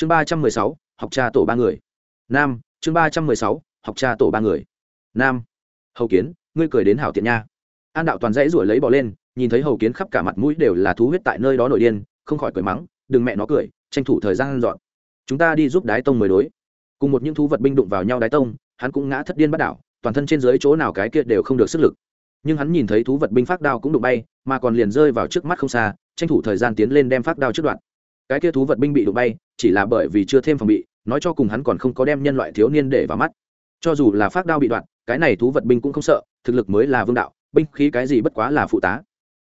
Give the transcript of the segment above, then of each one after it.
chương ba trăm mười sáu, học cha tổ ba người. Nam, chương ba trăm mười sáu, học cha tổ ba người. Nam, hầu kiến, ngươi cười đến hảo tiện nha. An đạo toàn dãy ruổi lấy bỏ lên, nhìn thấy hầu kiến khắp cả mặt mũi đều là thú huyết tại nơi đó nổi điên, không khỏi cười mắng, đừng mẹ nó cười, tranh thủ thời gian dọn. Chúng ta đi giúp đái tông mới đối. Cùng một những thú vật binh đụng vào nhau đái tông, hắn cũng ngã thất điên bắt đảo, toàn thân trên dưới chỗ nào cái kia đều không được sức lực. Nhưng hắn nhìn thấy thú vật binh phát đao cũng đụng bay, mà còn liền rơi vào trước mắt không xa, tranh thủ thời gian tiến lên đem phát đao trước đoạn cái kia thú vật binh bị đụng bay, chỉ là bởi vì chưa thêm phòng bị, nói cho cùng hắn còn không có đem nhân loại thiếu niên để vào mắt. Cho dù là phát đao bị đoạn cái này thú vật binh cũng không sợ, thực lực mới là vương đạo, binh khí cái gì bất quá là phụ tá.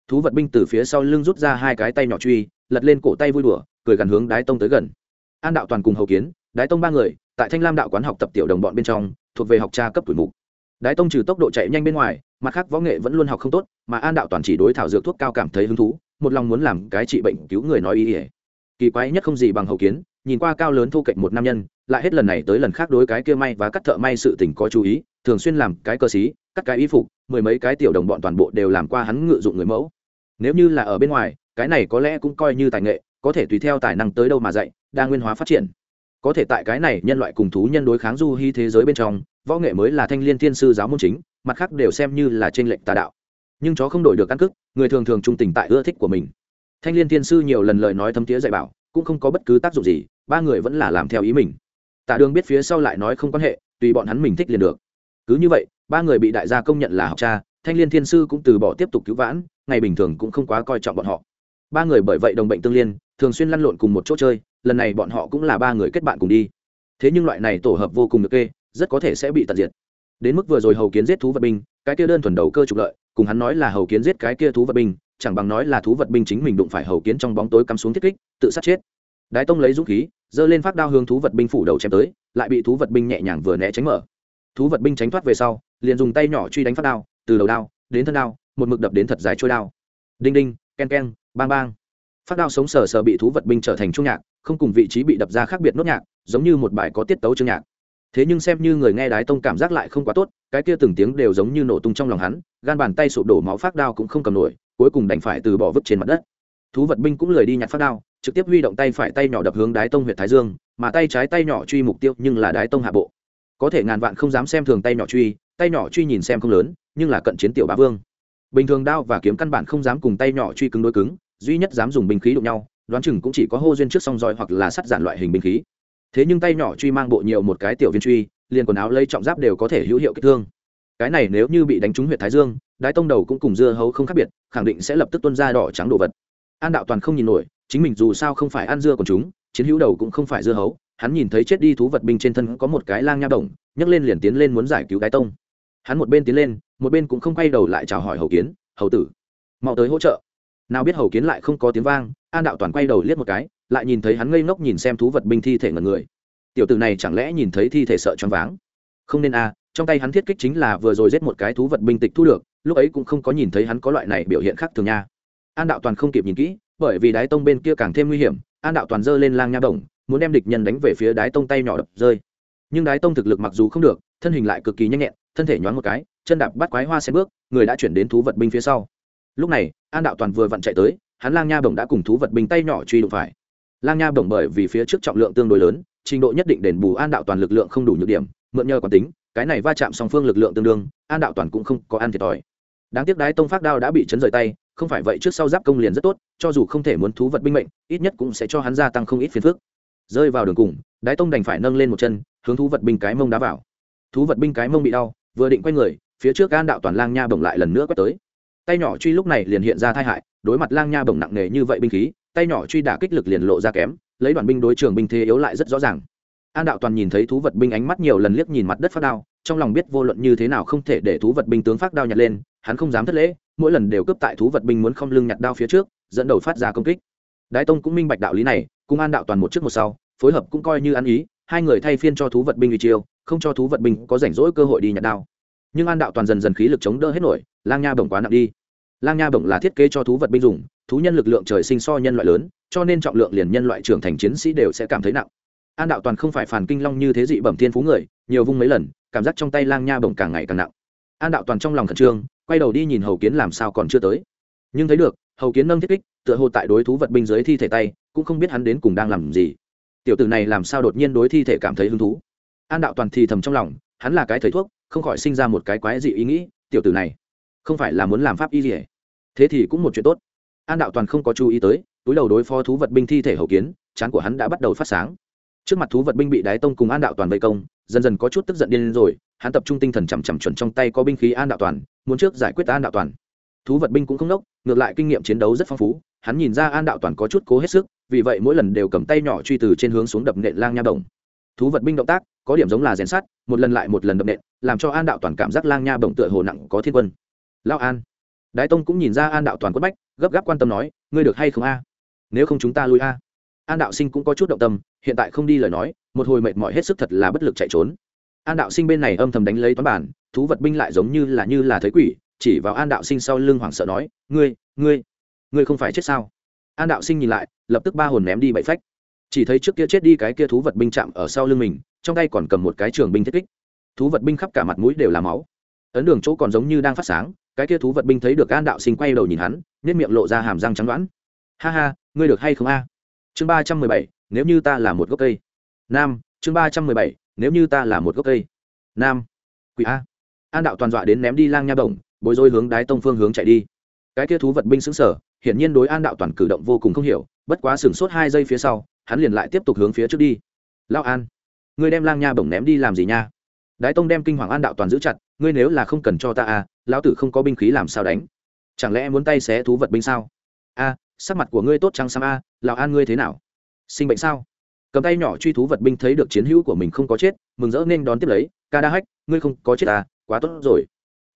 Thú vật binh từ phía sau lưng rút ra hai cái tay nhỏ truy, lật lên cổ tay vui đùa, cười gần hướng đái tông tới gần. An đạo toàn cùng hầu kiến, đái tông ba người, tại thanh lam đạo quán học tập tiểu đồng bọn bên trong, thuộc về học tra cấp tuổi mục. Đái tông trừ tốc độ chạy nhanh bên ngoài, mặt khác võ nghệ vẫn luôn học không tốt, mà an đạo toàn chỉ đối thảo dược thuốc cao cảm thấy hứng thú, một lòng muốn làm cái trị bệnh cứu người nói ý ỉa kỳ quái nhất không gì bằng hầu kiến, nhìn qua cao lớn thu cạnh một nam nhân, lại hết lần này tới lần khác đối cái kia may và cắt thợ may sự tình có chú ý, thường xuyên làm cái cơ xí, cắt cái y phục, mười mấy cái tiểu đồng bọn toàn bộ đều làm qua hắn ngự dụng người mẫu. Nếu như là ở bên ngoài, cái này có lẽ cũng coi như tài nghệ, có thể tùy theo tài năng tới đâu mà dạy, đa nguyên hóa phát triển. Có thể tại cái này nhân loại cùng thú nhân đối kháng du hy thế giới bên trong, võ nghệ mới là thanh liên thiên sư giáo môn chính, mặt khác đều xem như là trên lệnh tà đạo. Nhưng chó không đổi được căn cức người thường thường trung tình tại ưa thích của mình thanh liên thiên sư nhiều lần lời nói thấm tía dạy bảo, cũng không có bất cứ tác dụng gì, ba người vẫn là làm theo ý mình. Tạ đường biết phía sau lại nói không quan hệ, tùy bọn hắn mình thích liền được. Cứ như vậy, ba người bị đại gia công nhận là học cha, thanh liên thiên sư cũng từ bỏ tiếp tục cứu vãn, ngày bình thường cũng không quá coi trọng bọn họ. Ba người bởi vậy đồng bệnh tương liên, thường xuyên lăn lộn cùng một chỗ chơi, lần này bọn họ cũng là ba người kết bạn cùng đi. Thế nhưng loại này tổ hợp vô cùng được kê, rất có thể sẽ bị tận diệt. Đến mức vừa rồi hầu kiến giết thú vật binh, cái kia đơn thuần đầu cơ trục lợi cùng hắn nói là hầu kiến giết cái kia thú vật binh, chẳng bằng nói là thú vật binh chính mình đụng phải hầu kiến trong bóng tối cắm xuống thiết kích, tự sát chết. Đái tông lấy dũng khí, giơ lên phát đao hướng thú vật binh phủ đầu chém tới, lại bị thú vật binh nhẹ nhàng vừa né tránh mở. Thú vật binh tránh thoát về sau, liền dùng tay nhỏ truy đánh phát đao, từ đầu đao đến thân đao, một mực đập đến thật dài trôi đao. Đinh đinh, ken ken, bang bang. Phát đao sống sờ sờ bị thú vật binh trở thành trung nhạc, không cùng vị trí bị đập ra khác biệt nốt nhạc, giống như một bài có tiết tấu chương nhạc thế nhưng xem như người nghe đái tông cảm giác lại không quá tốt, cái kia từng tiếng đều giống như nổ tung trong lòng hắn, gan bàn tay sụp đổ máu phát đao cũng không cầm nổi, cuối cùng đành phải từ bỏ vứt trên mặt đất. Thú vật binh cũng lười đi nhặt phát đao, trực tiếp huy động tay phải tay nhỏ đập hướng đái tông huyện thái dương, mà tay trái tay nhỏ truy mục tiêu nhưng là đái tông hạ bộ. Có thể ngàn vạn không dám xem thường tay nhỏ truy, tay nhỏ truy nhìn xem không lớn, nhưng là cận chiến tiểu bá vương. Bình thường đao và kiếm căn bản không dám cùng tay nhỏ truy cứng đối cứng, duy nhất dám dùng binh khí đụng nhau, đoán chừng cũng chỉ có hô duyên trước song roi hoặc là sắt giản loại hình binh khí thế nhưng tay nhỏ truy mang bộ nhiều một cái tiểu viên truy, liền quần áo lấy trọng giáp đều có thể hữu hiệu kích thương. Cái này nếu như bị đánh trúng huyện thái dương, đái tông đầu cũng cùng dưa hấu không khác biệt, khẳng định sẽ lập tức tuân ra đỏ trắng đồ vật. An đạo toàn không nhìn nổi, chính mình dù sao không phải ăn dưa còn chúng, chiến hữu đầu cũng không phải dưa hấu, hắn nhìn thấy chết đi thú vật binh trên thân có một cái lang nha đồng, nhấc lên liền tiến lên muốn giải cứu đái tông. Hắn một bên tiến lên, một bên cũng không quay đầu lại chào hỏi hầu kiến, hầu tử, mau tới hỗ trợ. Nào biết hầu kiến lại không có tiếng vang, an đạo toàn quay đầu liếc một cái lại nhìn thấy hắn ngây ngốc nhìn xem thú vật binh thi thể ngần người. Tiểu tử này chẳng lẽ nhìn thấy thi thể sợ choáng váng? Không nên a à, trong tay hắn thiết kích chính là vừa rồi giết một cái thú vật binh tịch thu được lúc ấy cũng không có nhìn thấy hắn có loại này biểu hiện khác thường nha. An đạo toàn không kịp nhìn kỹ bởi vì đái tông bên kia càng thêm nguy hiểm an đạo toàn giơ lên lang nha đồng muốn đem địch nhân đánh về phía đái tông tay nhỏ đập rơi. Nhưng đái tông thực lực mặc dù không được thân hình lại cực kỳ nhanh nhẹn thân thể nhoáng một cái chân đạp bắt quái hoa xe bước người đã chuyển đến thú vật binh phía sau. Lúc này an đạo toàn vừa vặn chạy tới hắn lang nha bổng đã cùng thú vật binh tay nhỏ truy đụng phải lang nha bổng bởi vì phía trước trọng lượng tương đối lớn, trình độ nhất định đền bù an đạo toàn lực lượng không đủ nhược điểm, mượn nhờ quán tính, cái này va chạm song phương lực lượng tương đương, an đạo toàn cũng không có an thiệt thòi. Đáng tiếc đái tông phát đao đã bị chấn rời tay, không phải vậy trước sau giáp công liền rất tốt, cho dù không thể muốn thú vật binh mệnh, ít nhất cũng sẽ cho hắn gia tăng không ít phiền phức. Rơi vào đường cùng, đái tông đành phải nâng lên một chân, hướng thú vật binh cái mông đá vào. Thú vật binh cái mông bị đau, vừa định quay người, phía trước an đạo toàn lang nha bổng lại lần nữa quét tới. Tay nhỏ truy lúc này liền hiện ra tai hại, đối mặt lang nha bổng nặng nề như vậy binh khí tay nhỏ truy đả kích lực liền lộ ra kém, lấy đoàn binh đối trường binh thế yếu lại rất rõ ràng. An đạo toàn nhìn thấy thú vật binh ánh mắt nhiều lần liếc nhìn mặt đất phát đao, trong lòng biết vô luận như thế nào không thể để thú vật binh tướng phát đao nhặt lên, hắn không dám thất lễ, mỗi lần đều cướp tại thú vật binh muốn không lưng nhặt đao phía trước, dẫn đầu phát ra công kích. Đái tông cũng minh bạch đạo lý này, cùng an đạo toàn một trước một sau, phối hợp cũng coi như ăn ý, hai người thay phiên cho thú vật binh uy chiêu, không cho thú vật binh có rảnh rỗi cơ hội đi nhặt đao. Nhưng an đạo toàn dần dần khí lực chống đỡ hết nổi, lang nha bổng quá nặng đi. Lang nha bổng là thiết kế cho thú vật binh dùng thú nhân lực lượng trời sinh so nhân loại lớn, cho nên trọng lượng liền nhân loại trưởng thành chiến sĩ đều sẽ cảm thấy nặng. An đạo toàn không phải phản kinh long như thế dị bẩm thiên phú người, nhiều vung mấy lần, cảm giác trong tay lang nha bổng càng ngày càng nặng. An đạo toàn trong lòng khẩn trương, quay đầu đi nhìn hầu kiến làm sao còn chưa tới. Nhưng thấy được, hầu kiến nâng thiết kích, tựa hồ tại đối thú vật binh dưới thi thể tay, cũng không biết hắn đến cùng đang làm gì. Tiểu tử này làm sao đột nhiên đối thi thể cảm thấy hứng thú? An đạo toàn thì thầm trong lòng, hắn là cái thầy thuốc, không khỏi sinh ra một cái quái dị ý nghĩ, tiểu tử này không phải là muốn làm pháp y gì thế thì cũng một chuyện tốt an đạo toàn không có chú ý tới, túi đầu đối phó thú vật binh thi thể hậu kiến, chán của hắn đã bắt đầu phát sáng. Trước mặt thú vật binh bị đái tông cùng an đạo toàn vây công, dần dần có chút tức giận điên rồi, hắn tập trung tinh thần chằm chằm chuẩn trong tay có binh khí an đạo toàn, muốn trước giải quyết an đạo toàn. Thú vật binh cũng không đốc ngược lại kinh nghiệm chiến đấu rất phong phú, hắn nhìn ra an đạo toàn có chút cố hết sức, vì vậy mỗi lần đều cầm tay nhỏ truy từ trên hướng xuống đập nện lang nha bổng. Thú vật binh động tác, có điểm giống là rèn sắt, một lần lại một lần đập nện, làm cho an đạo toàn cảm giác lang nha bổng tựa hồ nặng có thiên quân. Lao an đái tông cũng nhìn ra an đạo toàn quất bách, gấp gáp quan tâm nói, ngươi được hay không a? Nếu không chúng ta lui a. An đạo sinh cũng có chút động tâm, hiện tại không đi lời nói, một hồi mệt mỏi hết sức thật là bất lực chạy trốn. An đạo sinh bên này âm thầm đánh lấy toán bản, thú vật binh lại giống như là như là thấy quỷ, chỉ vào an đạo sinh sau lưng hoảng sợ nói, ngươi ngươi ngươi không phải chết sao? An đạo sinh nhìn lại, lập tức ba hồn ném đi bậy phách. Chỉ thấy trước kia chết đi cái kia thú vật binh chạm ở sau lưng mình, trong tay còn cầm một cái trường binh thiết kích. Thú vật binh khắp cả mặt mũi đều là máu. Ấn đường chỗ còn giống như đang phát sáng cái kia thú vật binh thấy được an đạo sinh quay đầu nhìn hắn nếp miệng lộ ra hàm răng trắng đoán. Ha ha, ngươi được hay không a? Chương ba trăm mười bảy, nếu như ta là một gốc cây. Nam, chương ba trăm mười bảy, nếu như ta là một gốc cây. Nam, quỷ a. An đạo toàn dọa đến ném đi lang nha bổng bối rối hướng đái tông phương hướng chạy đi. Cái kia thú vật binh xứng sở hiển nhiên đối an đạo toàn cử động vô cùng không hiểu, bất quá sửng sốt hai giây phía sau, hắn liền lại tiếp tục hướng phía trước đi. Lao an, ngươi đem lang nha bổng ném đi làm gì nha? Đái tông đem kinh hoàng an đạo toàn giữ chặt ngươi nếu là không cần cho ta à lão tử không có binh khí làm sao đánh? Chẳng lẽ muốn tay xé thú vật binh sao? A sắc mặt của ngươi tốt trắng xăm a à, lão an ngươi thế nào? Sinh bệnh sao? Cầm tay nhỏ truy thú vật binh thấy được chiến hữu của mình không có chết mừng rỡ nên đón tiếp lấy ca đa hách ngươi không có chết à quá tốt rồi.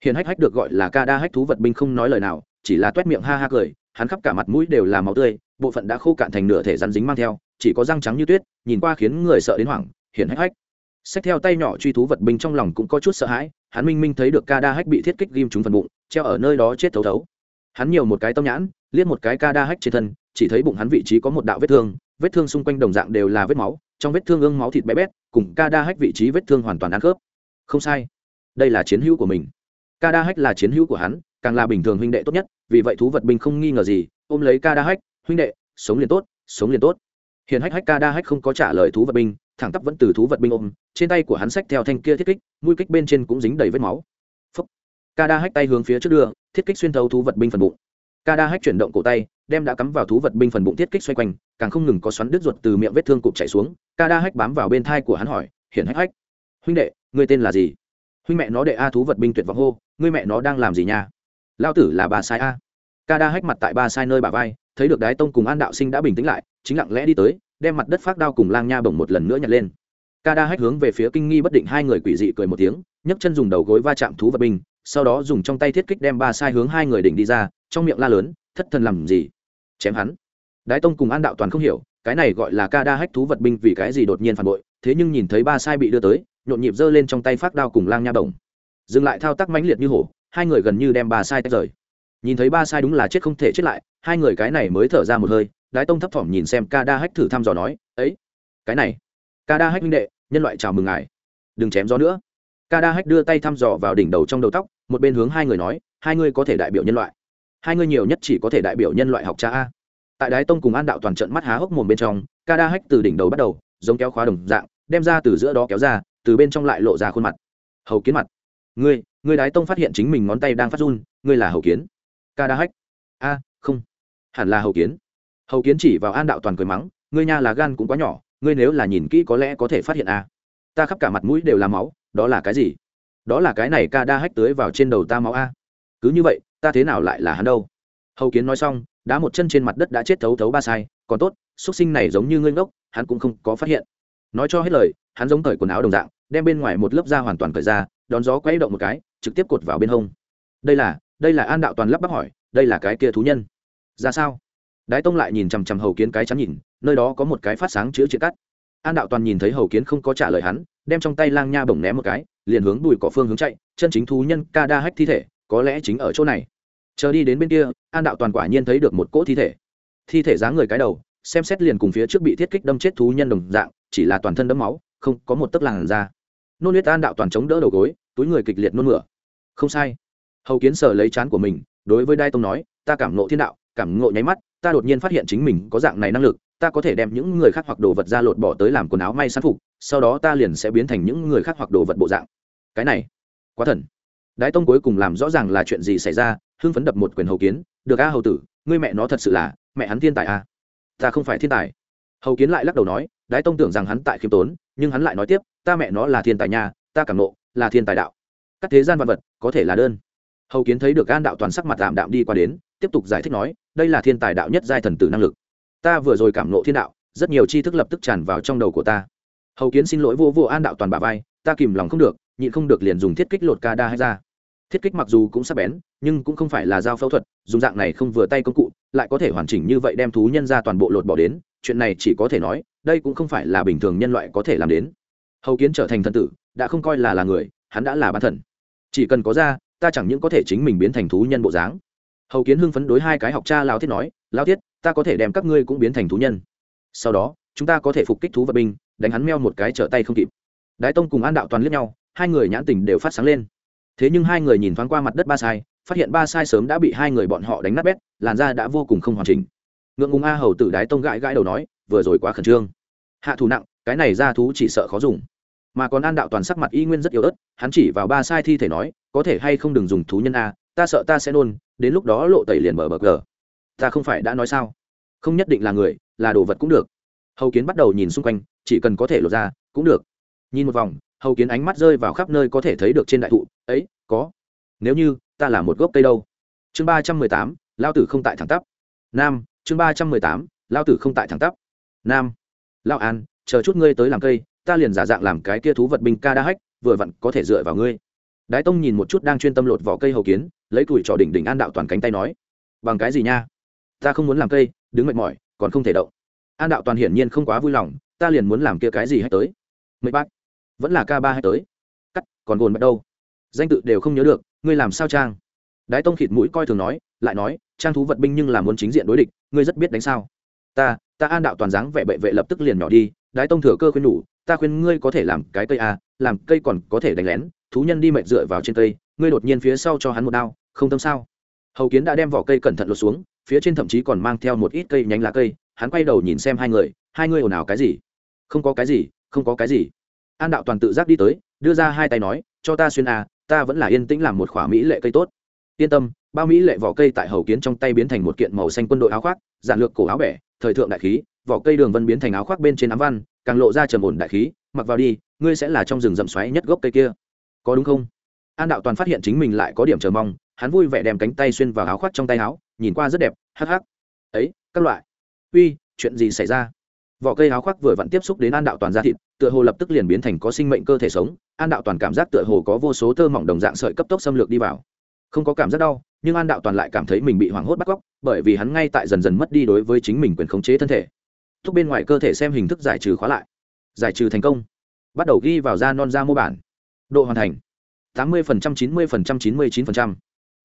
Hiện hách hách được gọi là ca đa hách thú vật binh không nói lời nào chỉ là toét miệng ha ha cười hắn khắp cả mặt mũi đều là máu tươi bộ phận đã khô cạn thành nửa thể rắn dính mang theo chỉ có răng trắng như tuyết nhìn qua khiến người sợ đến hoảng hiện hách hách Xét theo tay nhỏ truy thú vật binh trong lòng cũng có chút sợ hãi, hắn minh minh thấy được ca đa hách bị thiết kích ghim trúng phần bụng, treo ở nơi đó chết thấu thấu. Hắn nhiều một cái tâm nhãn, liếc một cái ca đa hách trên thân, chỉ thấy bụng hắn vị trí có một đạo vết thương vết thương xung quanh đồng dạng đều là vết máu, trong vết thương ương máu thịt bé bét, cùng ca đa hách vị trí vết thương hoàn toàn ăn khớp. Không sai. Đây là chiến hữu của mình. Ca đa hách là chiến hữu của hắn, càng là bình thường huynh đệ tốt nhất, vì vậy thú vật binh không nghi ngờ gì, ôm lấy ca đa hách, huynh đệ, sống liền tốt, sống liền tốt. Hiện hách hách ca đa hách không có trả lời thú vật binh thẳng tắp vẫn từ thú vật binh ôm, trên tay của hắn xách theo thanh kia thiết kích, mũi kích bên trên cũng dính đầy vết máu. Phấp ca đa hách tay hướng phía trước đưa, thiết kích xuyên thấu thú vật binh phần bụng. Ca đa hách chuyển động cổ tay, đem đã cắm vào thú vật binh phần bụng thiết kích xoay quanh, càng không ngừng có xoắn đứt ruột từ miệng vết thương cụp chảy xuống. Ca đa hách bám vào bên thai của hắn hỏi, hiển hách hách, huynh đệ, ngươi tên là gì? Huynh mẹ nó đệ a thú vật binh tuyệt vọng hô, ngươi mẹ nó đang làm gì nha? Lao tử là bà sai a. Ca đa hách mặt tại ba sai nơi bà vai, thấy được đái tông cùng an đạo sinh đã bình tĩnh lại, chính lặng lẽ đi tới đem mặt đất phát đao cùng lang nha bổng một lần nữa nhặt lên. Ca đa hách hướng về phía kinh nghi bất định hai người quỷ dị cười một tiếng, nhấc chân dùng đầu gối va chạm thú vật binh, sau đó dùng trong tay thiết kích đem ba sai hướng hai người đỉnh đi ra, trong miệng la lớn, thất thần làm gì? Chém hắn. Đái tông cùng an đạo toàn không hiểu, cái này gọi là ca đa hách thú vật binh vì cái gì đột nhiên phản bội, thế nhưng nhìn thấy ba sai bị đưa tới, nhộn nhịp giơ lên trong tay phát đao cùng lang nha bổng. Dừng lại thao tác mãnh liệt như hổ, hai người gần như đem ba sai tách rời. Nhìn thấy ba sai đúng là chết không thể chết lại, hai người cái này mới thở ra một hơi đái tông thấp thỏm nhìn xem ca đa hách thử thăm dò nói, ấy, cái này, ca đa hách minh đệ, nhân loại chào mừng ngài. Đừng chém gió nữa. Ca đa hách đưa tay thăm dò vào đỉnh đầu trong đầu tóc, một bên hướng hai người nói, hai người có thể đại biểu nhân loại. Hai người nhiều nhất chỉ có thể đại biểu nhân loại học cha a. Tại đái tông cùng an đạo toàn trận mắt há hốc mồm bên trong, ca đa hách từ đỉnh đầu bắt đầu, giống kéo khóa đồng dạng, đem ra từ giữa đó kéo ra, từ bên trong lại lộ ra khuôn mặt. Hầu kiến mặt. Ngươi ngươi đái tông phát hiện chính mình ngón tay đang phát run, ngươi là hầu kiến. Ca đa hách. A, không. Hẳn là hầu kiến hầu kiến chỉ vào an đạo toàn cười mắng, ngươi nha là gan cũng quá nhỏ, ngươi nếu là nhìn kỹ có lẽ có thể phát hiện a ta khắp cả mặt mũi đều là máu, đó là cái gì? Đó là cái này ca đa hách tưới vào trên đầu ta máu a. Cứ như vậy, ta thế nào lại là hắn đâu? Hầu kiến nói xong, đá một chân trên mặt đất đã chết thấu thấu ba sai, còn tốt xuất sinh này giống như ngươi ngốc, hắn cũng không có phát hiện. Nói cho hết lời, hắn giống cởi quần áo đồng dạng, đem bên ngoài một lớp da hoàn toàn cởi ra, đón gió quay động một cái, trực tiếp cột vào bên hông. Đây là đây là an đạo toàn lắp bắp hỏi, đây là cái kia thú nhân. Ra sao? Đái tông lại nhìn chằm chằm hầu kiến cái chắn nhìn, nơi đó có một cái phát sáng chữa chữ cắt. An đạo toàn nhìn thấy hầu kiến không có trả lời hắn, đem trong tay lang nha bổng ném một cái, liền hướng bùi cỏ phương hướng chạy, chân chính thú nhân ca đa hách thi thể, có lẽ chính ở chỗ này. Chờ đi đến bên kia, an đạo toàn quả nhiên thấy được một cỗ thi thể. Thi thể dáng người cái đầu, xem xét liền cùng phía trước bị thiết kích đâm chết thú nhân đồng dạng, chỉ là toàn thân đẫm máu, không có một tấc làn da. Nôn huyết an đạo toàn chống đỡ đầu gối, túi người kịch liệt nôn mửa. Không sai. Hầu kiến sở lấy chán của mình, đối với đai tông nói, ta cảm ngộ thiên đạo, cảm ngộ nháy mắt ta đột nhiên phát hiện chính mình có dạng này năng lực, ta có thể đem những người khác hoặc đồ vật ra lột bỏ tới làm quần áo may sán phục, sau đó ta liền sẽ biến thành những người khác hoặc đồ vật bộ dạng. Cái này, quá thần. Đái tông cuối cùng làm rõ ràng là chuyện gì xảy ra, hưng phấn đập một quyền hầu kiến. Được a hầu tử, ngươi mẹ nó thật sự là, mẹ hắn thiên tài a ta không phải thiên tài. Hầu kiến lại lắc đầu nói, đái tông tưởng rằng hắn tại khiêm tốn, nhưng hắn lại nói tiếp, ta mẹ nó là thiên tài nha, ta cảm nộ là thiên tài đạo. Các thế gian văn vật, có thể là đơn. Hầu kiến thấy được an đạo toàn sắc mặt tạm đạm đi qua đến tiếp tục giải thích nói, đây là thiên tài đạo nhất giai thần tử năng lực. Ta vừa rồi cảm nộ thiên đạo, rất nhiều tri thức lập tức tràn vào trong đầu của ta. Hầu kiến xin lỗi vô vô an đạo toàn bà vai, ta kìm lòng không được, nhịn không được liền dùng thiết kích lột ca đa hay ra. Thiết kích mặc dù cũng sắc bén, nhưng cũng không phải là dao phẫu thuật, dùng dạng này không vừa tay công cụ, lại có thể hoàn chỉnh như vậy đem thú nhân ra toàn bộ lột bỏ đến, chuyện này chỉ có thể nói, đây cũng không phải là bình thường nhân loại có thể làm đến. Hầu kiến trở thành thần tử, đã không coi là là người, hắn đã là bán thần. Chỉ cần có ra, ta chẳng những có thể chính mình biến thành thú nhân bộ dáng hầu kiến hưng phấn đối hai cái học cha lao thiết nói lao thiết, ta có thể đem các ngươi cũng biến thành thú nhân. Sau đó, chúng ta có thể phục kích thú vật binh, đánh hắn meo một cái trở tay không kịp. Đái tông cùng an đạo toàn liếc nhau, hai người nhãn tình đều phát sáng lên. Thế nhưng hai người nhìn thoáng qua mặt đất ba sai, phát hiện ba sai sớm đã bị hai người bọn họ đánh nát bét, làn da đã vô cùng không hoàn chỉnh. Ngượng ngùng a hầu tử đái tông gãi gãi đầu nói, vừa rồi quá khẩn trương. Hạ thủ nặng, cái này ra thú chỉ sợ khó dùng. Mà còn an đạo toàn sắc mặt y nguyên rất yếu ớt, hắn chỉ vào ba sai thi thể nói, có thể hay không đừng dùng thú nhân a, ta sợ ta sẽ nôn đến lúc đó lộ tẩy liền mở bờ gờ ta không phải đã nói sao? Không nhất định là người, là đồ vật cũng được. Hầu kiến bắt đầu nhìn xung quanh, chỉ cần có thể lột ra, cũng được. Nhìn một vòng, hầu kiến ánh mắt rơi vào khắp nơi có thể thấy được trên đại thụ. Ấy, có. Nếu như, ta là một gốc cây đâu? Chương ba trăm mười tám, lao tử không tại thẳng tắp. Nam, chương ba trăm mười tám, lao tử không tại thẳng tắp. Nam lao an, chờ chút ngươi tới làm cây, ta liền giả dạng làm cái kia thú vật binh ca đa hách, vừa vặn có thể dựa vào ngươi. Đái tông nhìn một chút đang chuyên tâm lột vỏ cây hầu kiến lấy tuổi trò đỉnh đỉnh an đạo toàn cánh tay nói, bằng cái gì nha? Ta không muốn làm cây, đứng mệt mỏi, còn không thể động. An đạo toàn hiển nhiên không quá vui lòng, ta liền muốn làm kia cái gì hay tới? Mấy bác, vẫn là ca ba hay tới. Cắt, còn gồn bắt đâu? Danh tự đều không nhớ được, ngươi làm sao trang? Đái tông khịt mũi coi thường nói, lại nói, trang thú vật binh nhưng là muốn chính diện đối địch, ngươi rất biết đánh sao. Ta ta an đạo toàn dáng vẻ bệ vệ lập tức liền nhỏ đi, đái tông thừa cơ khuyên nhủ, ta khuyên ngươi có thể làm cái cây a làm cây còn có thể đánh lén, thú nhân đi mệt dựa vào trên cây ngươi đột nhiên phía sau cho hắn một đao, không tâm sao? Hầu kiến đã đem vỏ cây cẩn thận lột xuống, phía trên thậm chí còn mang theo một ít cây nhánh lá cây, hắn quay đầu nhìn xem hai người hai người ồn ào cái gì? Không có cái gì, không có cái gì. An đạo toàn tự giác đi tới, đưa ra hai tay nói, cho ta xuyên a ta vẫn là yên tĩnh làm một khỏa mỹ lệ cây tốt. Yên tâm, bao mỹ lệ vỏ cây tại hầu kiến trong tay biến thành một kiện màu xanh quân đội áo khoác, giản lược cổ áo bẻ, thời thượng đại khí, vỏ cây đường vân biến thành áo khoác bên trên ám văn, càng lộ ra trầm ổn đại khí, mặc vào đi, ngươi sẽ là trong rừng rậm xoáy nhất gốc cây kia. Có đúng không? An đạo toàn phát hiện chính mình lại có điểm chờ mong, hắn vui vẻ đem cánh tay xuyên vào áo khoác trong tay áo, nhìn qua rất đẹp, hắc hắc. Ấy, các loại. Uy, chuyện gì xảy ra? Vỏ cây áo khoác vừa vặn tiếp xúc đến an đạo toàn da thịt, tựa hồ lập tức liền biến thành có sinh mệnh cơ thể sống. An đạo toàn cảm giác tựa hồ có vô số tơ mỏng đồng dạng sợi cấp tốc xâm lược đi vào. Không có cảm giác đau, nhưng an đạo toàn lại cảm thấy mình bị hoảng hốt bắt cóc, bởi vì hắn ngay tại dần dần mất đi đối với chính mình quyền khống chế thân thể. Thúc bên ngoài cơ thể xem hình thức giải trừ khóa lại. Giải trừ thành công. Bắt đầu ghi vào da non da mô bản. Độ hoàn thành tám mươi chín mươi chín mươi chín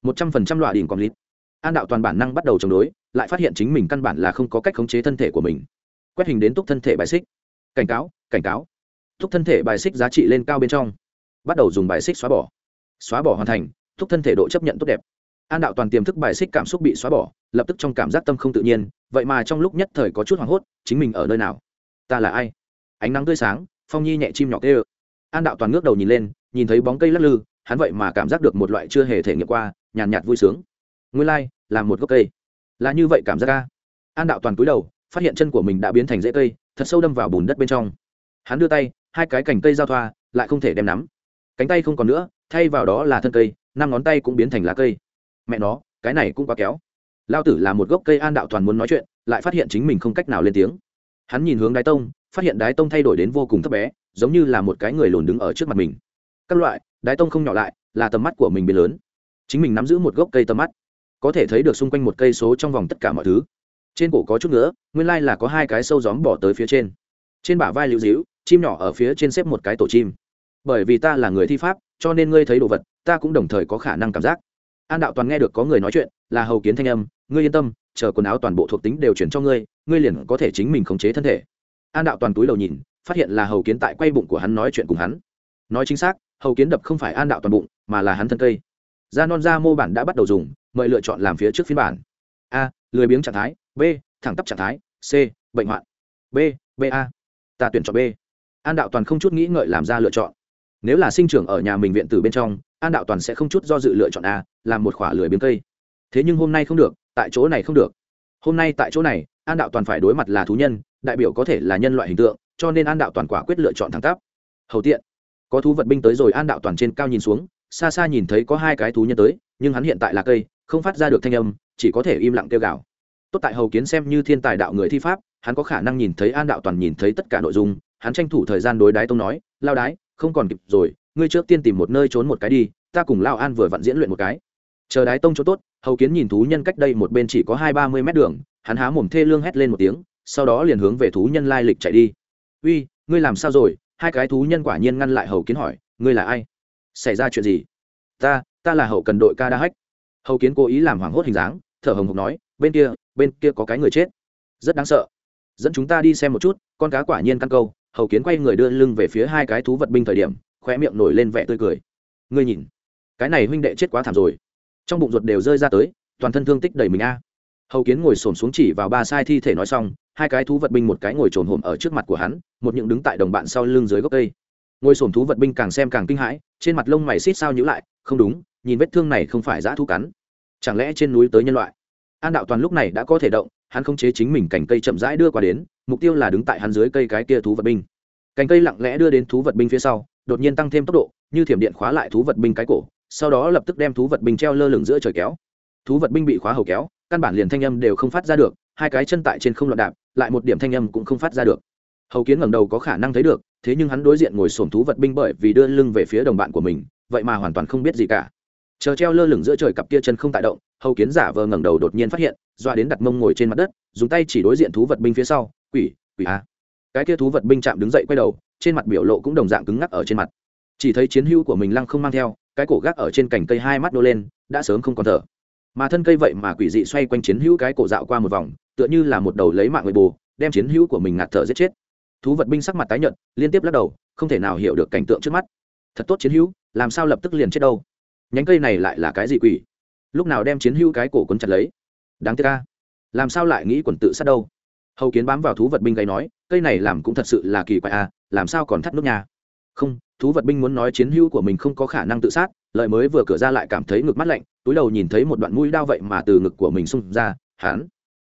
một trăm linh loại đỉnh còn lít. An đạo toàn bản năng bắt đầu chống đối, lại phát hiện chính mình căn bản là không có cách khống chế thân thể của mình. Quét hình đến túc thân thể bài xích. Cảnh cáo cảnh cáo. Túc thân thể bài xích giá trị lên cao bên trong. Bắt đầu dùng bài xích xóa bỏ. Xóa bỏ hoàn thành, túc thân thể độ chấp nhận tốt đẹp. An đạo toàn tiềm thức bài xích cảm xúc bị xóa bỏ, lập tức trong cảm giác tâm không tự nhiên, vậy mà trong lúc nhất thời có chút hoảng hốt, chính mình ở nơi nào? Ta là ai? Ánh nắng tươi sáng, phong nhi nhẹ chim nhỏ tê ơ an đạo toàn ngước đầu nhìn lên nhìn thấy bóng cây lắc lư hắn vậy mà cảm giác được một loại chưa hề thể nghiệm qua nhàn nhạt vui sướng. Nguyên lai、like, là một gốc cây. Là như vậy cảm giác ca an đạo toàn cúi đầu phát hiện chân của mình đã biến thành rễ cây thật sâu đâm vào bùn đất bên trong. Hắn đưa tay hai cái cành cây giao thoa lại không thể đem nắm. Cánh tay không còn nữa thay vào đó là thân cây năm ngón tay cũng biến thành lá cây. Mẹ nó cái này cũng quá kéo. Lao tử là một gốc cây an đạo toàn muốn nói chuyện lại phát hiện chính mình không cách nào lên tiếng. Hắn nhìn hướng đái tông phát hiện đái tông thay đổi đến vô cùng thấp bé, giống như là một cái người lùn đứng ở trước mặt mình. Các loại, đái tông không nhỏ lại, là tầm mắt của mình biến lớn. Chính mình nắm giữ một gốc cây tầm mắt. Có thể thấy được xung quanh một cây số trong vòng tất cả mọi thứ. Trên cổ có chút nữa nguyên lai là có hai cái sâu gióm bỏ tới phía trên. Trên bả vai lưu dĩu chim nhỏ ở phía trên xếp một cái tổ chim. Bởi vì ta là người thi pháp, cho nên ngươi thấy đồ vật, ta cũng đồng thời có khả năng cảm giác. An đạo toàn nghe được có người nói chuyện, là hầu kiến thanh âm, ngươi yên tâm, chờ quần áo toàn bộ thuộc tính đều chuyển cho ngươi ngươi liền có thể chính mình khống chế thân thể an đạo toàn túi đầu nhìn, phát hiện là hầu kiến tại quay bụng của hắn nói chuyện cùng hắn. Nói chính xác, hầu kiến đập không phải an đạo toàn bụng, mà là hắn thân cây. Da non da mô bản đã bắt đầu dùng, mời lựa chọn làm phía trước phiên bản. A, lười biếng trạng thái, b, thẳng tắp trạng thái, c, bệnh hoạn. B b a. Ta tuyển chọn b. An đạo toàn không chút nghĩ ngợi làm ra lựa chọn. Nếu là sinh trưởng ở nhà mình viện tử bên trong, an đạo toàn sẽ không chút do dự lựa chọn a, làm một khỏa lười biếng cây. Thế nhưng hôm nay không được, tại chỗ này không được. Hôm nay tại chỗ này, an đạo toàn phải đối mặt là thú nhân đại biểu có thể là nhân loại hình tượng, cho nên an đạo toàn quả quyết lựa chọn thẳng tắp. Hầu tiện. Có thú vật binh tới rồi, an đạo toàn trên cao nhìn xuống, xa xa nhìn thấy có hai cái thú nhân tới, nhưng hắn hiện tại là cây, không phát ra được thanh âm, chỉ có thể im lặng kêu gào. Tốt tại hầu kiến xem như thiên tài đạo người thi pháp, hắn có khả năng nhìn thấy an đạo toàn nhìn thấy tất cả nội dung, hắn tranh thủ thời gian đối đái tông nói, lao đái, không còn kịp rồi, ngươi trước tiên tìm một nơi trốn một cái đi, ta cùng lao an vừa vặn diễn luyện một cái. Chờ đái tông chỗ tốt, hầu kiến nhìn thú nhân cách đây một bên chỉ có hai ba mươi mét đường, hắn há mồm thê lương hét lên một tiếng sau đó liền hướng về thú nhân lai lịch chạy đi. Uy, ngươi làm sao rồi? Hai cái thú nhân quả nhiên ngăn lại hầu kiến hỏi, ngươi là ai? Xảy ra chuyện gì? Ta ta là hậu cần đội ca đa hách. Hầu kiến cố ý làm hoảng hốt hình dáng, thở hồng hộc nói, bên kia bên kia có cái người chết. Rất đáng sợ. Dẫn chúng ta đi xem một chút. Con cá quả nhiên căn câu, hầu kiến quay người đưa lưng về phía hai cái thú vật binh thời điểm khoe miệng nổi lên vẻ tươi cười. Ngươi nhìn, cái này huynh đệ chết quá thảm rồi. Trong bụng ruột đều rơi ra tới, toàn thân thương tích đầy mình a hầu kiến ngồi xổm xuống chỉ vào ba sai thi thể nói xong, hai cái thú vật binh một cái ngồi trồn hổm ở trước mặt của hắn, một những đứng tại đồng bạn sau lưng dưới gốc cây. Ngồi xổm thú vật binh càng xem càng kinh hãi, trên mặt lông mày xít sao nhữ lại, không đúng, nhìn vết thương này không phải giã thú cắn. Chẳng lẽ trên núi tới nhân loại? An đạo toàn lúc này đã có thể động, hắn không chế chính mình cành cây chậm rãi đưa qua đến, mục tiêu là đứng tại hắn dưới cây cái kia thú vật binh. Cành cây lặng lẽ đưa đến thú vật binh phía sau, đột nhiên tăng thêm tốc độ, như thiểm điện khóa lại thú vật binh cái cổ, sau đó lập tức đem thú vật binh treo lơ lửng giữa trời kéo. Thú vật binh bị khóa hầu kéo căn bản liền thanh âm đều không phát ra được, hai cái chân tại trên không loạn đạp, lại một điểm thanh âm cũng không phát ra được. Hầu kiến ngẩng đầu có khả năng thấy được, thế nhưng hắn đối diện ngồi sổm thú vật binh bởi vì đưa lưng về phía đồng bạn của mình, vậy mà hoàn toàn không biết gì cả. Chờ treo lơ lửng giữa trời cặp kia chân không tại động, hầu kiến giả vờ ngẩng đầu đột nhiên phát hiện, doa đến đặt mông ngồi trên mặt đất, dùng tay chỉ đối diện thú vật binh phía sau, quỷ quỷ a. Cái kia thú vật binh chạm đứng dậy quay đầu, trên mặt biểu lộ cũng đồng dạng cứng ngắc ở trên mặt. Chỉ thấy chiến hữu của mình lăng không mang theo, cái cổ gác ở trên cành cây hai mắt nô lên, đã sớm không còn thở mà thân cây vậy mà quỷ dị xoay quanh chiến hữu cái cổ dạo qua một vòng, tựa như là một đầu lấy mạng người bù đem chiến hữu của mình ngạt thở giết chết. Thú vật binh sắc mặt tái nhợt, liên tiếp lắc đầu, không thể nào hiểu được cảnh tượng trước mắt. Thật tốt chiến hữu, làm sao lập tức liền chết đâu? Nhánh cây này lại là cái gì quỷ? Lúc nào đem chiến hữu cái cổ quấn chặt lấy? Đáng tiếc ca làm sao lại nghĩ quần tự sát đâu? Hầu kiến bám vào thú vật binh gây nói, cây này làm cũng thật sự là kỳ quái à làm sao còn thắt nút nhà không thú vật binh muốn nói chiến hữu của mình không có khả năng tự sát lợi mới vừa cửa ra lại cảm thấy ngực mắt lạnh, túi đầu nhìn thấy một đoạn mũi đao vậy mà từ ngực của mình xung ra, hắn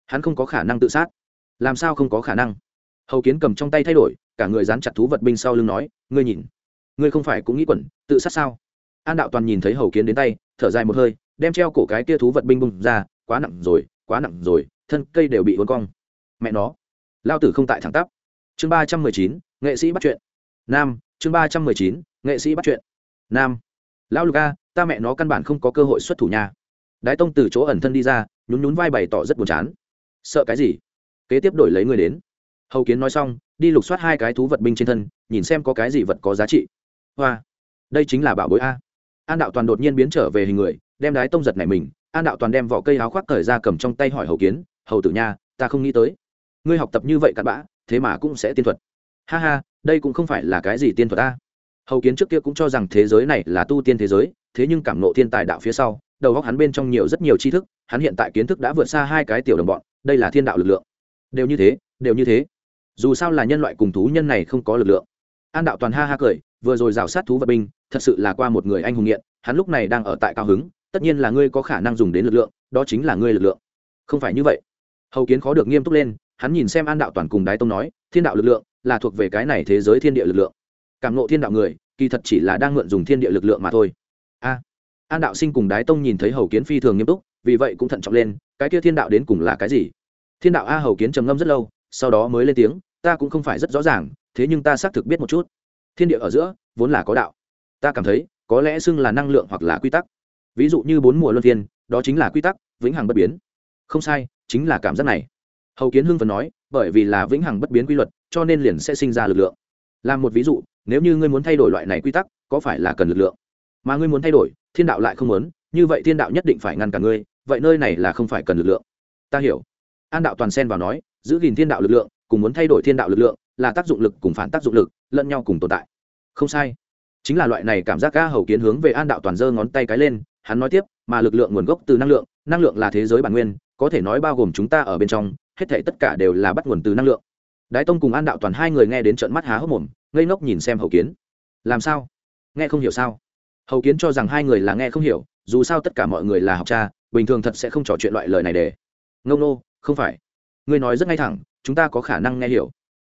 hắn không có khả năng tự sát. Làm sao không có khả năng? Hầu kiến cầm trong tay thay đổi, cả người dán chặt thú vật binh sau lưng nói, ngươi nhìn, ngươi không phải cũng nghĩ quẩn, tự sát sao? An đạo toàn nhìn thấy hầu kiến đến tay, thở dài một hơi, đem treo cổ cái kia thú vật binh bung ra, quá nặng rồi, quá nặng rồi, thân cây đều bị uốn cong. Mẹ nó, lao tử không tại thẳng tắp. Chương ba trăm mười chín, nghệ sĩ bắt chuyện. Nam chương ba trăm mười chín, nghệ sĩ bắt chuyện. Nam. Lão lục a, ta mẹ nó căn bản không có cơ hội xuất thủ nhà đái tông từ chỗ ẩn thân đi ra, nhún nhún vai bày tỏ rất buồn chán. Sợ cái gì? Kế tiếp đổi lấy người đến. Hầu kiến nói xong, đi lục soát hai cái thú vật binh trên thân, nhìn xem có cái gì vật có giá trị. Hoa. Đây chính là bảo bối a. An đạo toàn đột nhiên biến trở về hình người, đem đái tông giật này mình. An đạo toàn đem vỏ cây áo khoác cởi ra cầm trong tay hỏi hầu kiến, hầu tử nha, ta không nghĩ tới. Ngươi học tập như vậy cặn bã, thế mà cũng sẽ tiên thuật. Ha ha đây cũng không phải là cái gì tiên thuật ta. Hầu kiến trước kia cũng cho rằng thế giới này là tu tiên thế giới, thế nhưng cảm nộ thiên tài đạo phía sau, đầu góc hắn bên trong nhiều rất nhiều tri thức, hắn hiện tại kiến thức đã vượt xa hai cái tiểu đồng bọn, đây là thiên đạo lực lượng. Đều như thế, đều như thế. Dù sao là nhân loại cùng thú nhân này không có lực lượng. An đạo toàn ha ha cười, vừa rồi rào sát thú vật binh, thật sự là qua một người anh hùng nghiện, hắn lúc này đang ở tại cao hứng, tất nhiên là ngươi có khả năng dùng đến lực lượng, đó chính là ngươi lực lượng. Không phải như vậy. Hầu kiến khó được nghiêm túc lên, hắn nhìn xem an đạo toàn cùng đái tông nói, thiên đạo lực lượng là thuộc về cái này thế giới thiên địa lực lượng. Cảm nộ thiên đạo người, kỳ thật chỉ là đang mượn dùng thiên địa lực lượng mà thôi. A. An đạo sinh cùng đái tông nhìn thấy hầu kiến phi thường nghiêm túc, vì vậy cũng thận trọng lên, cái kia thiên đạo đến cùng là cái gì? Thiên đạo a hầu kiến trầm ngâm rất lâu, sau đó mới lên tiếng, ta cũng không phải rất rõ ràng, thế nhưng ta xác thực biết một chút. Thiên địa ở giữa, vốn là có đạo. Ta cảm thấy, có lẽ xưng là năng lượng hoặc là quy tắc. Ví dụ như bốn mùa luân phiên, đó chính là quy tắc, vĩnh hằng bất biến. Không sai, chính là cảm giác này. Hầu kiến hưng phần nói, bởi vì là vĩnh hằng bất biến quy luật cho nên liền sẽ sinh ra lực lượng. Làm một ví dụ, nếu như ngươi muốn thay đổi loại này quy tắc, có phải là cần lực lượng? Mà ngươi muốn thay đổi, thiên đạo lại không muốn, như vậy thiên đạo nhất định phải ngăn cả ngươi, vậy nơi này là không phải cần lực lượng. Ta hiểu. An đạo toàn xen vào nói, giữ gìn thiên đạo lực lượng, cùng muốn thay đổi thiên đạo lực lượng, là tác dụng lực cùng phản tác dụng lực, lẫn nhau cùng tồn tại. Không sai. Chính là loại này cảm giác ca hầu kiến hướng về an đạo toàn giơ ngón tay cái lên, hắn nói tiếp, mà lực lượng nguồn gốc từ năng lượng năng lượng là thế giới bản nguyên, có thể nói bao gồm chúng ta ở bên trong, hết thể tất cả đều là bắt nguồn từ năng lượng đái tông cùng an đạo toàn hai người nghe đến trận mắt há hốc mồm, ngây ngốc nhìn xem hầu kiến. Làm sao? Nghe không hiểu sao? Hầu kiến cho rằng hai người là nghe không hiểu, dù sao tất cả mọi người là học cha, bình thường thật sẽ không trò chuyện loại lời này để. Ngông nô không phải. Ngươi nói rất ngay thẳng, chúng ta có khả năng nghe hiểu.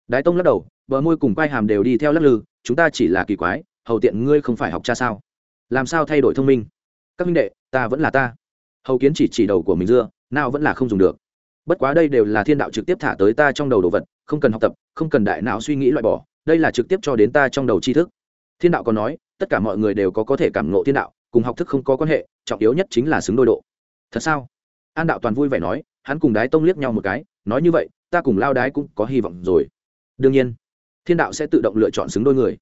Đái tông lắc đầu, bờ môi cùng quai hàm đều đi theo lắc lư, chúng ta chỉ là kỳ quái, hầu tiện ngươi không phải học cha sao? Làm sao thay đổi thông minh? Các minh đệ, ta vẫn là ta. Hầu kiến chỉ chỉ đầu của mình dưa, nào vẫn là không dùng được bất quá đây đều là thiên đạo trực tiếp thả tới ta trong đầu đồ vật, không cần học tập, không cần đại não suy nghĩ loại bỏ, đây là trực tiếp cho đến ta trong đầu tri thức. Thiên đạo còn nói, tất cả mọi người đều có có thể cảm ngộ thiên đạo, cùng học thức không có quan hệ, trọng yếu nhất chính là xứng đôi độ. Thật sao? An đạo toàn vui vẻ nói, hắn cùng đái tông liếc nhau một cái, nói như vậy, ta cùng lao đái cũng có hy vọng rồi. Đương nhiên, thiên đạo sẽ tự động lựa chọn xứng đôi người.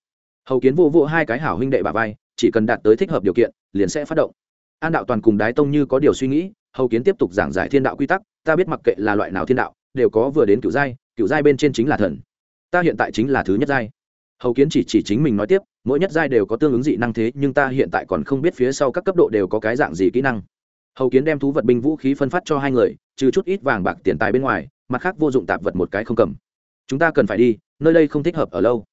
Hầu kiến vô vô hai cái hảo huynh đệ bà vai, chỉ cần đạt tới thích hợp điều kiện, liền sẽ phát động. An đạo toàn cùng đái tông như có điều suy nghĩ, hầu kiến tiếp tục giảng giải thiên đạo quy tắc ta biết mặc kệ là loại nào thiên đạo, đều có vừa đến cựu giai cựu giai bên trên chính là thần. Ta hiện tại chính là thứ nhất giai. Hầu kiến chỉ chỉ chính mình nói tiếp, mỗi nhất giai đều có tương ứng dị năng thế, nhưng ta hiện tại còn không biết phía sau các cấp độ đều có cái dạng gì kỹ năng. Hầu kiến đem thú vật binh vũ khí phân phát cho hai người, trừ chút ít vàng bạc tiền tài bên ngoài, mặt khác vô dụng tạp vật một cái không cầm. Chúng ta cần phải đi, nơi đây không thích hợp ở lâu.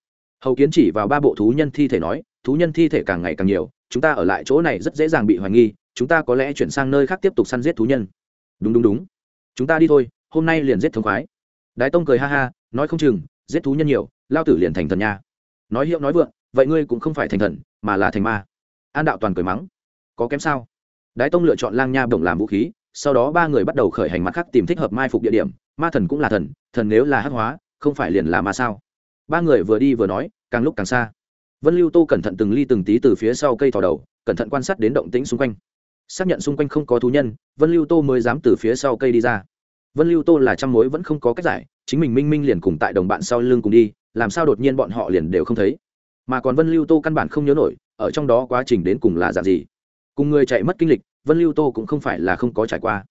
Hầu kiến chỉ vào ba bộ thú nhân thi thể nói, thú nhân thi thể càng ngày càng nhiều, chúng ta ở lại chỗ này rất dễ dàng bị hoài nghi, chúng ta có lẽ chuyển sang nơi khác tiếp tục săn giết thú nhân. Đúng đúng đúng chúng ta đi thôi, hôm nay liền giết thống khoái. Đái tông cười ha ha, nói không chừng, giết thú nhân nhiều, lao tử liền thành thần nha. Nói hiệu nói vượng, vậy ngươi cũng không phải thành thần, mà là thành ma. An đạo toàn cười mắng. Có kém sao? Đái tông lựa chọn lang nha bổng làm vũ khí, sau đó ba người bắt đầu khởi hành mặt khác tìm thích hợp mai phục địa điểm. Ma thần cũng là thần thần nếu là hắc hóa, không phải liền là ma sao? Ba người vừa đi vừa nói, càng lúc càng xa. Vân lưu tô cẩn thận từng ly từng tí từ phía sau cây thò đầu, cẩn thận quan sát đến động tĩnh xung quanh xác nhận xung quanh không có thú nhân, vân lưu tô mới dám từ phía sau cây đi ra. Vân lưu tô là trăm mối vẫn không có cách giải, chính mình minh minh liền cùng tại đồng bạn sau lưng cùng đi, làm sao đột nhiên bọn họ liền đều không thấy. Mà còn vân lưu tô căn bản không nhớ nổi, ở trong đó quá trình đến cùng là dạng gì. Cùng người chạy mất kinh lịch, vân lưu tô cũng không phải là không có trải qua.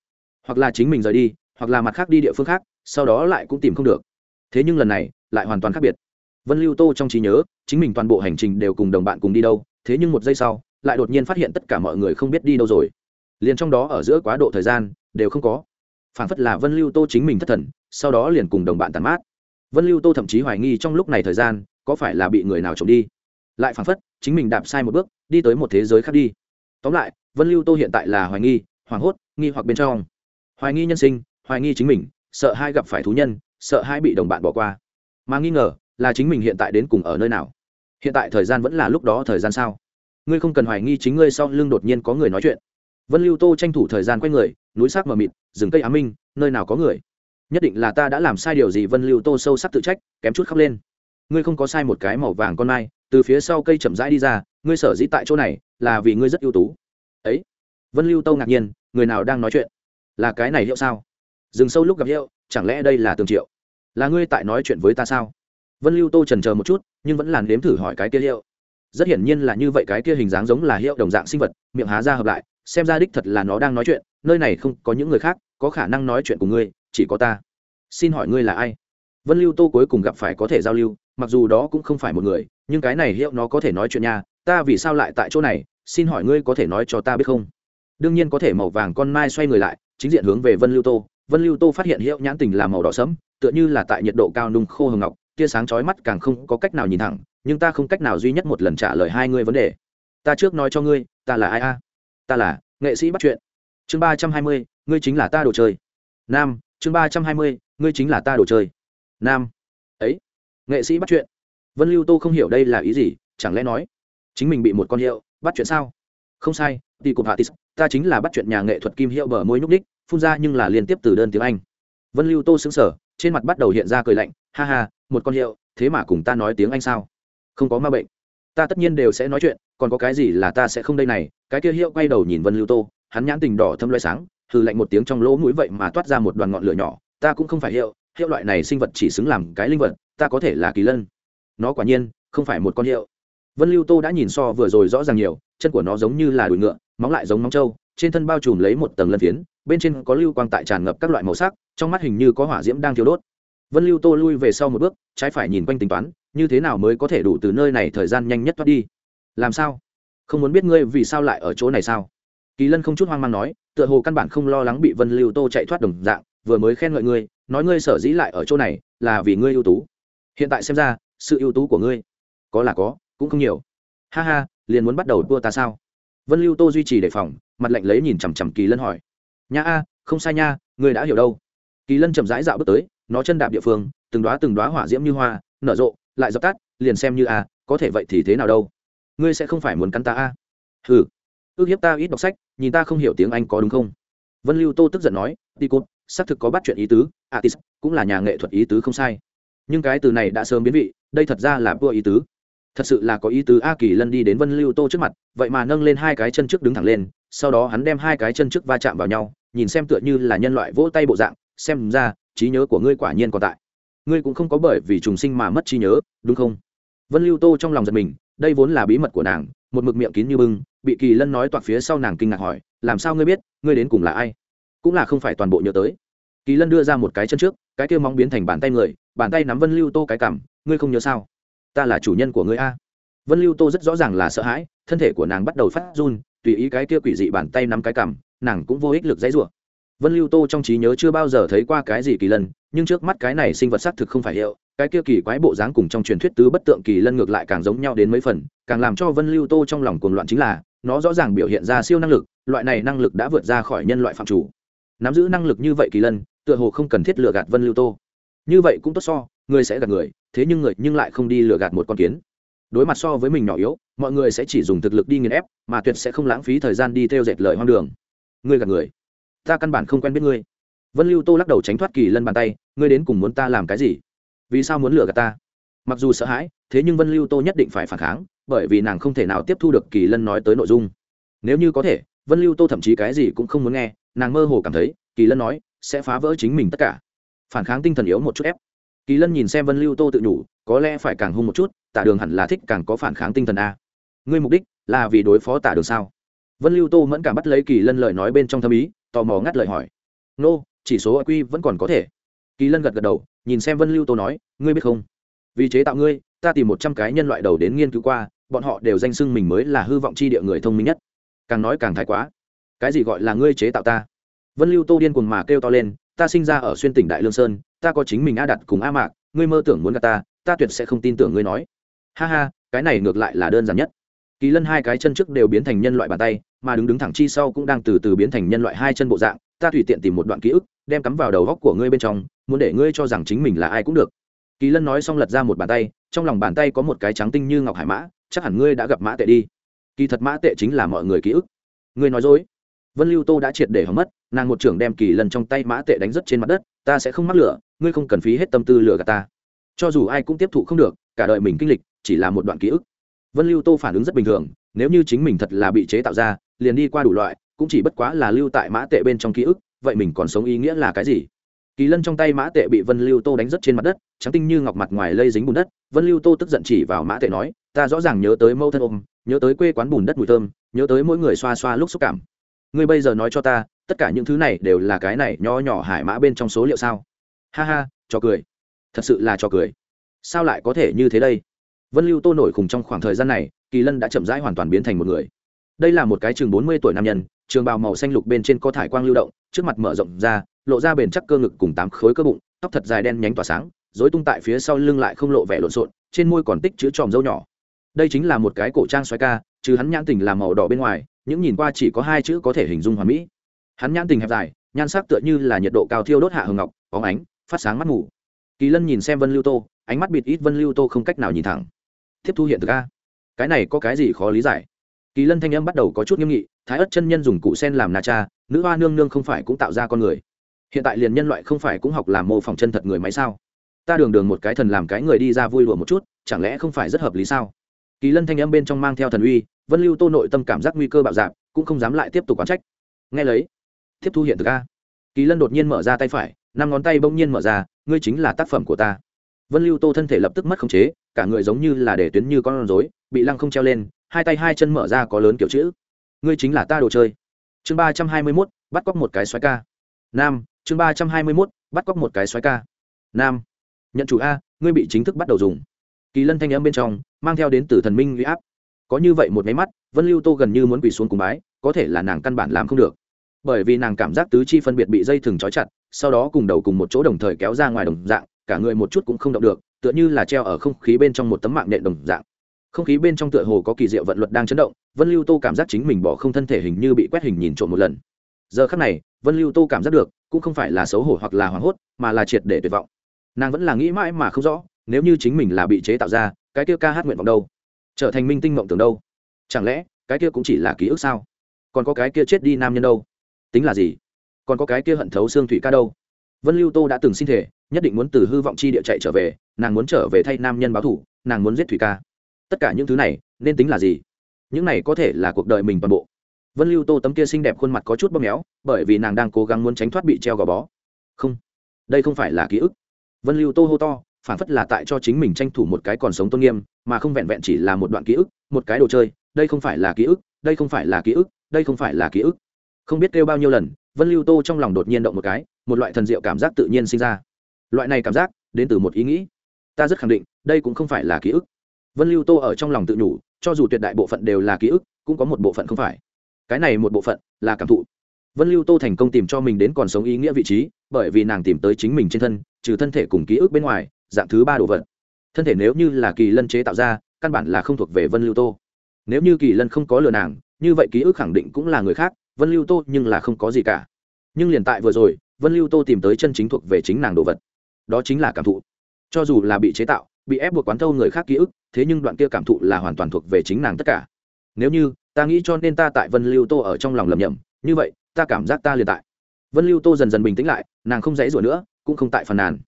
Hoặc là chính mình rời đi, hoặc là mặt khác đi địa phương khác, sau đó lại cũng tìm không được. Thế nhưng lần này, lại hoàn toàn khác biệt. Vân lưu tô trong trí nhớ, chính mình toàn bộ hành trình đều cùng đồng bạn cùng đi đâu, thế nhưng một giây sau lại đột nhiên phát hiện tất cả mọi người không biết đi đâu rồi. Liền trong đó ở giữa quá độ thời gian, đều không có. Phản phất là vân lưu tô chính mình thất thần, sau đó liền cùng đồng bạn tàn mát. Vân lưu tô thậm chí hoài nghi trong lúc này thời gian, có phải là bị người nào trộm đi. Lại phản phất, chính mình đạp sai một bước, đi tới một thế giới khác đi. Tóm lại, vân lưu tô hiện tại là hoài nghi, hoảng hốt, nghi hoặc bên trong. Hoài nghi nhân sinh, hoài nghi chính mình, sợ hai gặp phải thú nhân, sợ hai bị đồng bạn bỏ qua. Mà nghi ngờ là chính mình hiện tại đến cùng ở nơi nào? Hiện tại thời gian vẫn là lúc đó thời gian sao? Ngươi không cần hoài nghi chính ngươi sau lưng đột nhiên có người nói chuyện. Vân lưu tô tranh thủ thời gian quay người, núi sắc mờ mịt, rừng cây á minh, nơi nào có người. Nhất định là ta đã làm sai điều gì, vân lưu tô sâu sắc tự trách, kém chút khóc lên. Ngươi không có sai một cái màu vàng con mai, từ phía sau cây chậm rãi đi ra, ngươi sở dĩ tại chỗ này, là vì ngươi rất ưu tú. Ấy. Vân lưu tô ngạc nhiên, người nào đang nói chuyện? Là cái này hiệu sao? Dừng sâu lúc gặp hiệu, chẳng lẽ đây là tường triệu? Là ngươi tại nói chuyện với ta sao? Vân lưu tô trần chờ một chút, nhưng vẫn làn đếm thử hỏi cái kia hiệu rất hiển nhiên là như vậy cái kia hình dáng giống là hiệu đồng dạng sinh vật, miệng há ra hợp lại, xem ra đích thật là nó đang nói chuyện, nơi này không có những người khác, có khả năng nói chuyện của ngươi, chỉ có ta. Xin hỏi ngươi là ai? Vân lưu tô cuối cùng gặp phải có thể giao lưu, mặc dù đó cũng không phải một người, nhưng cái này hiệu nó có thể nói chuyện nha, ta vì sao lại tại chỗ này, xin hỏi ngươi có thể nói cho ta biết không? Đương nhiên có thể màu vàng con mai xoay người lại, chính diện hướng về vân lưu tô. Vân lưu tô phát hiện hiệu nhãn tình là màu đỏ sẫm, tựa như là tại nhiệt độ cao nung khô hồng ngọc, tia sáng chói mắt càng không có cách nào nhìn thẳng nhưng ta không cách nào duy nhất một lần trả lời hai ngươi vấn đề. Ta trước nói cho ngươi, ta là ai a? Ta là nghệ sĩ bắt chuyện. Chương ba trăm hai mươi, ngươi chính là ta đồ chơi. Nam, chương ba trăm hai mươi, ngươi chính là ta đồ chơi. Nam. Ấy, nghệ sĩ bắt chuyện. Vân lưu tô không hiểu đây là ý gì, chẳng lẽ nói chính mình bị một con hiệu bắt chuyện sao? Không sai đi cục hạ tis ta chính là bắt chuyện nhà nghệ thuật kim hiệu bờ môi nhúc đích phun ra nhưng là liên tiếp từ đơn tiếng anh. Vân lưu tô xứng sở trên mặt bắt đầu hiện ra cười lạnh, ha ha, một con hiệu, thế mà cùng ta nói tiếng anh sao? Không có ma bệnh. Ta tất nhiên đều sẽ nói chuyện, còn có cái gì là ta sẽ không đây này? Cái kia hiệu quay đầu nhìn vân lưu tô, hắn nhãn tình đỏ thâm loay sáng, hừ lạnh một tiếng trong lỗ mũi vậy mà toát ra một đoàn ngọn lửa nhỏ. Ta cũng không phải hiệu hiệu loại này sinh vật chỉ xứng làm cái linh vật, ta có thể là kỳ lân. Nó quả nhiên, không phải một con hiệu. Vân lưu tô đã nhìn so vừa rồi rõ ràng nhiều, chân của nó giống như là đùi ngựa, móng lại giống móng trâu, trên thân bao trùm lấy một tầng lân phiến, bên trên có lưu quang tại tràn ngập các loại màu sắc, trong mắt hình như có hỏa diễm đang thiêu đốt. Vân lưu tô lui về sau một bước, trái phải nhìn quanh tính toán như thế nào mới có thể đủ từ nơi này thời gian nhanh nhất thoát đi? Làm sao? Không muốn biết ngươi vì sao lại ở chỗ này sao? Kỳ lân không chút hoang mang nói, tựa hồ căn bản không lo lắng bị vân lưu tô chạy thoát đồng dạng, vừa mới khen ngợi ngươi, nói ngươi sở dĩ lại ở chỗ này, là vì ngươi ưu tú. Hiện tại xem ra, sự ưu tú của ngươi, có là có, cũng không nhiều. Ha ha, liền muốn bắt đầu đua ta sao? Vân lưu tô duy trì đề phòng, mặt lạnh lấy nhìn chằm chằm kỳ lân hỏi. Nha a, không sai nha, ngươi đã hiểu đâu. Kỳ lân chậm rãi dạo bước tới, nó chân đạp địa phương, từng đoá từng đoá hỏa diễm như hoa, nở rộ lại dập tắt, liền xem như a, có thể vậy thì thế nào đâu? Ngươi sẽ không phải muốn cắn ta a? Hừ. Ước hiếp ta ít đọc sách, nhìn ta không hiểu tiếng anh có đúng không? Vân lưu tô tức giận nói, đi cốt xác thực có bắt chuyện ý tứ, atis, cũng là nhà nghệ thuật ý tứ không sai. Nhưng cái từ này đã sớm biến vị, đây thật ra là vua ý tứ. Thật sự là có ý tứ a kỳ lân đi đến vân lưu tô trước mặt, vậy mà nâng lên hai cái chân trước đứng thẳng lên, sau đó hắn đem hai cái chân trước va chạm vào nhau, nhìn xem tựa như là nhân loại vỗ tay bộ dạng, xem ra trí nhớ của ngươi quả nhiên còn tại ngươi cũng không có bởi vì trùng sinh mà mất trí nhớ, đúng không? Vân lưu tô trong lòng giật mình, đây vốn là bí mật của nàng, một mực miệng kín như bưng, bị kỳ lân nói toạc phía sau nàng kinh ngạc hỏi, làm sao ngươi biết, ngươi đến cùng là ai? Cũng là không phải toàn bộ nhớ tới. Kỳ lân đưa ra một cái chân trước, cái kia móng biến thành bàn tay người, bàn tay nắm vân lưu tô cái cảm ngươi không nhớ sao? Ta là chủ nhân của ngươi a. Vân lưu tô rất rõ ràng là sợ hãi, thân thể của nàng bắt đầu phát run, tùy ý cái kia quỷ dị bàn tay nắm cái cảm nàng cũng vô ích lực dãy rủa vân lưu tô trong trí nhớ chưa bao giờ thấy qua cái gì kỳ lân, nhưng trước mắt cái này sinh vật xác thực không phải hiệu, cái kia kỳ quái bộ dáng cùng trong truyền thuyết tứ bất tượng kỳ lân ngược lại càng giống nhau đến mấy phần, càng làm cho vân lưu tô trong lòng cuồng loạn chính là, nó rõ ràng biểu hiện ra siêu năng lực, loại này năng lực đã vượt ra khỏi nhân loại phạm chủ. Nắm giữ năng lực như vậy kỳ lân, tựa hồ không cần thiết lừa gạt vân lưu tô. Như vậy cũng tốt so, người sẽ gạt người, thế nhưng người nhưng lại không đi lừa gạt một con kiến. Đối mặt so với mình nhỏ yếu, mọi người sẽ chỉ dùng thực lực đi nghiền ép, mà tuyệt sẽ không lãng phí thời gian đi theo dệt lời hoang đường. Người gạt người ta căn bản không quen biết ngươi. Vân lưu tô lắc đầu tránh thoát kỳ lân bàn tay, ngươi đến cùng muốn ta làm cái gì? Vì sao muốn lừa gạt ta? Mặc dù sợ hãi, thế nhưng vân lưu tô nhất định phải phản kháng, bởi vì nàng không thể nào tiếp thu được kỳ lân nói tới nội dung. Nếu như có thể, vân lưu tô thậm chí cái gì cũng không muốn nghe, nàng mơ hồ cảm thấy, kỳ lân nói, sẽ phá vỡ chính mình tất cả. Phản kháng tinh thần yếu một chút ép. Kỳ lân nhìn xem vân lưu tô tự nhủ, có lẽ phải càng hung một chút, tả đường hẳn là thích càng có phản kháng tinh thần a. Ngươi mục đích là vì đối phó tả đường sao? Vân lưu tô mẫn cảm bắt lấy kỳ lân lời nói bên trong thâm ý tò mò ngắt lời hỏi. Nô, chỉ số quy vẫn còn có thể. Kỳ lân gật gật đầu, nhìn xem vân lưu tô nói, ngươi biết không? Vì chế tạo ngươi, ta tìm một trăm cái nhân loại đầu đến nghiên cứu qua, bọn họ đều danh xưng mình mới là hư vọng chi địa người thông minh nhất. Càng nói càng thái quá. Cái gì gọi là ngươi chế tạo ta? Vân lưu tô điên cuồng mà kêu to lên, ta sinh ra ở xuyên tỉnh đại lương sơn, ta có chính mình a đặt cùng a mạc, ngươi mơ tưởng muốn gặp ta ta tuyệt sẽ không tin tưởng ngươi nói. Ha ha, cái này ngược lại là đơn giản nhất kỳ lân hai cái chân trước đều biến thành nhân loại bàn tay, mà đứng đứng thẳng chi sau cũng đang từ từ biến thành nhân loại hai chân bộ dạng, ta tùy tiện tìm một đoạn ký ức, đem cắm vào đầu góc của ngươi bên trong, muốn để ngươi cho rằng chính mình là ai cũng được. Kỳ lân nói xong lật ra một bàn tay, trong lòng bàn tay có một cái trắng tinh như ngọc hải mã, chắc hẳn ngươi đã gặp mã tệ đi. Kỳ thật mã tệ chính là mọi người ký ức. Ngươi nói dối. Vân lưu tô đã triệt để hỏng mất, nàng một trưởng đem kỳ lân trong tay mã tệ đánh rất trên mặt đất, ta sẽ không mắc lửa, ngươi không cần phí hết tâm tư lừa gạt ta. Cho dù ai cũng tiếp thụ không được, cả đời mình kinh lịch, chỉ là một đoạn ký ức vân lưu tô phản ứng rất bình thường, nếu như chính mình thật là bị chế tạo ra, liền đi qua đủ loại, cũng chỉ bất quá là lưu tại mã tệ bên trong ký ức, vậy mình còn sống ý nghĩa là cái gì? Kỳ lân trong tay mã tệ bị vân lưu tô đánh rất trên mặt đất, trắng tinh như ngọc mặt ngoài lây dính bùn đất, vân lưu tô tức giận chỉ vào mã tệ nói, ta rõ ràng nhớ tới mâu thân ôm, nhớ tới quê quán bùn đất mùi thơm, nhớ tới mỗi người xoa xoa lúc xúc cảm. Ngươi bây giờ nói cho ta, tất cả những thứ này đều là cái này nho nhỏ hải mã bên trong số liệu sao? Ha ha cho cười. Thật sự là cho cười. Sao lại có thể như thế đây? Vân lưu tô nổi khủng trong khoảng thời gian này, kỳ lân đã chậm rãi hoàn toàn biến thành một người. Đây là một cái chừng bốn mươi tuổi nam nhân, trường bào màu xanh lục bên trên có thải quang lưu động, trước mặt mở rộng ra, lộ ra bền chắc cơ ngực cùng tám khối cơ bụng, tóc thật dài đen nhánh tỏa sáng dối tung tại phía sau lưng lại không lộ vẻ lộn xộn, trên môi còn tích chữ tròm dâu nhỏ. Đây chính là một cái cổ trang xoáy ca chứ hắn nhãn tình làm màu đỏ bên ngoài, những nhìn qua chỉ có hai chữ có thể hình dung hoàn mỹ. Hắn nhãn tình hẹp dài, nhan sắc tựa như là nhiệt độ cao thiêu đốt hạ hồng ngọc óng ánh, phát sáng mắt ngủ kỳ lân nhìn xem vân lưu tô, ánh mắt bịt ít vân lưu tô không cách nào nhìn thẳng tiếp thu hiện thực a. Cái này có cái gì khó lý giải? Kỳ lân thanh âm bắt đầu có chút nghiêm nghị, thái ất chân nhân dùng cụ sen làm na cha, nữ hoa nương nương không phải cũng tạo ra con người. Hiện tại liền nhân loại không phải cũng học làm mô phỏng chân thật người máy sao? Ta đường đường một cái thần làm cái người đi ra vui lụa một chút, chẳng lẽ không phải rất hợp lý sao? Kỳ lân thanh âm bên trong mang theo thần uy, vân lưu tô nội tâm cảm giác nguy cơ bạo dạp cũng không dám lại tiếp tục quán trách. Nghe lấy tiếp thu hiện thực a. Kỳ lân đột nhiên mở ra tay phải, năm ngón tay bỗng nhiên mở ra, ngươi chính là tác phẩm của ta vân lưu tô thân thể lập tức mất khống chế, cả người giống như là để tuyến như con rối, bị lăng không treo lên, hai tay hai chân mở ra có lớn kiểu chữ. Ngươi chính là ta đồ chơi. Chương ba trăm hai mươi mốt, bắt cóc một cái xoáy ca. Nam, chương ba trăm hai mươi mốt, bắt cóc một cái xoáy ca. Nam. Nhận chủ a, ngươi bị chính thức bắt đầu dùng. Kỳ lân thanh âm bên trong, mang theo đến từ thần minh huy áp. Có như vậy một máy mắt, vân lưu tô gần như muốn quỳ xuống cùng bái, có thể là nàng căn bản làm không được. Bởi vì nàng cảm giác tứ chi phân biệt bị dây thừng trói chặt, sau đó cùng đầu cùng một chỗ đồng thời kéo ra ngoài đồng dạng cả người một chút cũng không động được, tựa như là treo ở không khí bên trong một tấm mạng nện đồng dạng. Không khí bên trong tựa hồ có kỳ diệu vận luật đang chấn động, vân lưu tô cảm giác chính mình bỏ không thân thể hình như bị quét hình nhìn trộm một lần. Giờ khắc này, vân lưu tô cảm giác được, cũng không phải là xấu hổ hoặc là hoảng hốt, mà là triệt để tuyệt vọng. Nàng vẫn là nghĩ mãi mà không rõ, nếu như chính mình là bị chế tạo ra, cái kia ca hát nguyện vọng đâu? Trở thành minh tinh mộng tưởng đâu? Chẳng lẽ, cái kia cũng chỉ là ký ức sao? Còn có cái kia chết đi nam nhân đâu? Tính là gì? Còn có cái kia hận thấu xương thủy ca đâu? Vân lưu tô đã từng xin thể nhất định muốn từ hư vọng chi địa chạy trở về, nàng muốn trở về thay nam nhân báo thủ, nàng muốn giết thủy ca. Tất cả những thứ này nên tính là gì? Những này có thể là cuộc đời mình toàn bộ. Vân lưu tô tấm kia xinh đẹp khuôn mặt có chút bóp méo, bởi vì nàng đang cố gắng muốn tránh thoát bị treo gò bó. Không, đây không phải là ký ức. Vân lưu tô hô to, phản phất là tại cho chính mình tranh thủ một cái còn sống tôn nghiêm, mà không vẹn vẹn chỉ là một đoạn ký ức, một cái đồ chơi. Đây không phải là ký ức, đây không phải là ký ức, đây không phải là ký ức. Không biết kêu bao nhiêu lần, vân lưu tô trong lòng đột nhiên động một cái, một loại thần diệu cảm giác tự nhiên sinh ra loại này cảm giác, đến từ một ý nghĩ. Ta rất khẳng định, đây cũng không phải là ký ức. Vân lưu tô ở trong lòng tự nhủ, cho dù tuyệt đại bộ phận đều là ký ức, cũng có một bộ phận không phải. Cái này một bộ phận là cảm thụ. Vân lưu tô thành công tìm cho mình đến còn sống ý nghĩa vị trí, bởi vì nàng tìm tới chính mình trên thân, trừ thân thể cùng ký ức bên ngoài, dạng thứ ba đồ vật. Thân thể nếu như là kỳ lân chế tạo ra, căn bản là không thuộc về vân lưu tô. Nếu như kỳ lân không có lừa nàng, như vậy ký ức khẳng định cũng là người khác, vân lưu tô nhưng là không có gì cả. Nhưng liền tại vừa rồi, vân lưu tô tìm tới chân chính thuộc về chính nàng đồ vật đó chính là cảm thụ. Cho dù là bị chế tạo, bị ép buộc quán thâu người khác ký ức, thế nhưng đoạn kia cảm thụ là hoàn toàn thuộc về chính nàng tất cả. Nếu như, ta nghĩ cho nên ta tại vân lưu tô ở trong lòng lầm nhầm như vậy, ta cảm giác ta liền tại. Vân lưu tô dần dần bình tĩnh lại, nàng không dãy rủa nữa, cũng không tại phần nàn.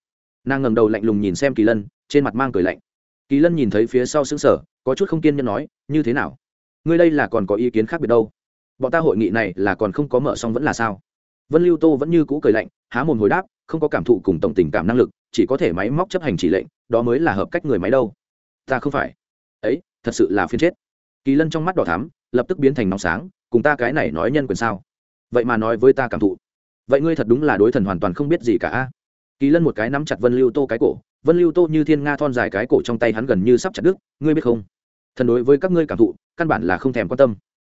Nàng ngẩng đầu lạnh lùng nhìn xem kỳ lân, trên mặt mang cười lạnh. Kỳ lân nhìn thấy phía sau xứng sở có chút không kiên nhẫn nói, như thế nào? Ngươi đây là còn có ý kiến khác biệt đâu? Bọn ta hội nghị này là còn không có mở xong vẫn là sao? Vân lưu tô vẫn như cũ cười lạnh, há mồm hồi đáp không có cảm thụ cùng tổng tình cảm năng lực, chỉ có thể máy móc chấp hành chỉ lệnh, đó mới là hợp cách người máy đâu. Ta không phải. Ấy, thật sự là phiên chết. Kỳ lân trong mắt đỏ thắm, lập tức biến thành nóng sáng, cùng ta cái này nói nhân quyền sao? Vậy mà nói với ta cảm thụ. Vậy ngươi thật đúng là đối thần hoàn toàn không biết gì cả kỳ lân một cái nắm chặt vân lưu tô cái cổ, vân lưu tô như thiên nga thon dài cái cổ trong tay hắn gần như sắp chặt đứt, ngươi biết không? Thần đối với các ngươi cảm thụ, căn bản là không thèm quan tâm.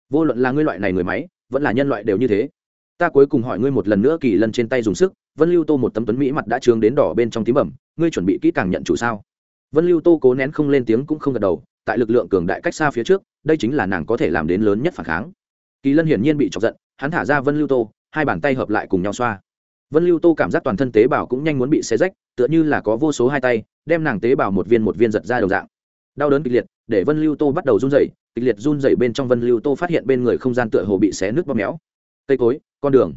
Vô luận là ngươi loại này người máy, vẫn là nhân loại đều như thế ta cuối cùng hỏi ngươi một lần nữa kỳ lân trên tay dùng sức, vân lưu tô một tấm tuấn mỹ mặt đã trướng đến đỏ bên trong tím bẩm, ngươi chuẩn bị kỹ càng nhận chủ sao? Vân lưu tô cố nén không lên tiếng cũng không gật đầu, tại lực lượng cường đại cách xa phía trước, đây chính là nàng có thể làm đến lớn nhất phản kháng. Kỳ lân hiển nhiên bị chọc giận, hắn thả ra vân lưu tô, hai bàn tay hợp lại cùng nhau xoa. Vân lưu tô cảm giác toàn thân tế bào cũng nhanh muốn bị xé rách, tựa như là có vô số hai tay, đem nàng tế bào một viên một viên giật ra đồng dạng. Đau đớn kịch liệt, để vân lưu tô bắt đầu run dày kịch liệt run dày bên trong vân lưu tô phát hiện bên người không gian tựa hồ bị xé nước bóp méo cây cối, con đường,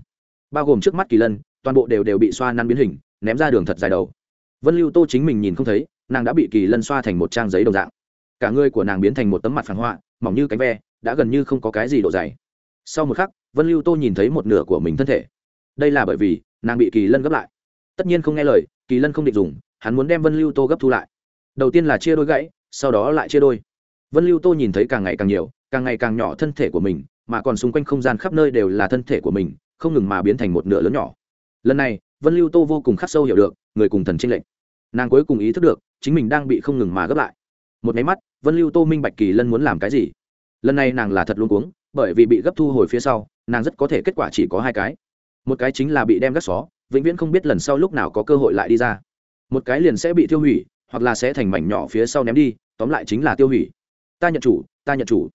bao gồm trước mắt kỳ lân, toàn bộ đều đều bị xoa năn biến hình, ném ra đường thật dài đầu. Vân lưu tô chính mình nhìn không thấy, nàng đã bị kỳ lân xoa thành một trang giấy đồng dạng. Cả người của nàng biến thành một tấm mặt phản họa, mỏng như cánh ve, đã gần như không có cái gì độ dày. Sau một khắc, vân lưu tô nhìn thấy một nửa của mình thân thể. Đây là bởi vì, nàng bị kỳ lân gấp lại. Tất nhiên không nghe lời, kỳ lân không định dùng, hắn muốn đem vân lưu tô gấp thu lại. Đầu tiên là chia đôi gãy, sau đó lại chia đôi. Vân lưu tô nhìn thấy càng ngày càng nhiều, càng ngày càng nhỏ thân thể của mình mà còn xung quanh không gian khắp nơi đều là thân thể của mình, không ngừng mà biến thành một nửa lớn nhỏ. Lần này, vân lưu tô vô cùng khắc sâu hiểu được, người cùng thần tranh lệch. Nàng cuối cùng ý thức được, chính mình đang bị không ngừng mà gấp lại. Một máy mắt, vân lưu tô minh bạch kỳ lân muốn làm cái gì. Lần này nàng là thật luôn cuống, bởi vì bị gấp thu hồi phía sau, nàng rất có thể kết quả chỉ có hai cái. Một cái chính là bị đem gắt xó, vĩnh viễn không biết lần sau lúc nào có cơ hội lại đi ra. Một cái liền sẽ bị tiêu hủy, hoặc là sẽ thành mảnh nhỏ phía sau ném đi, tóm lại chính là tiêu hủy. Ta nhận chủ, ta nhận chủ.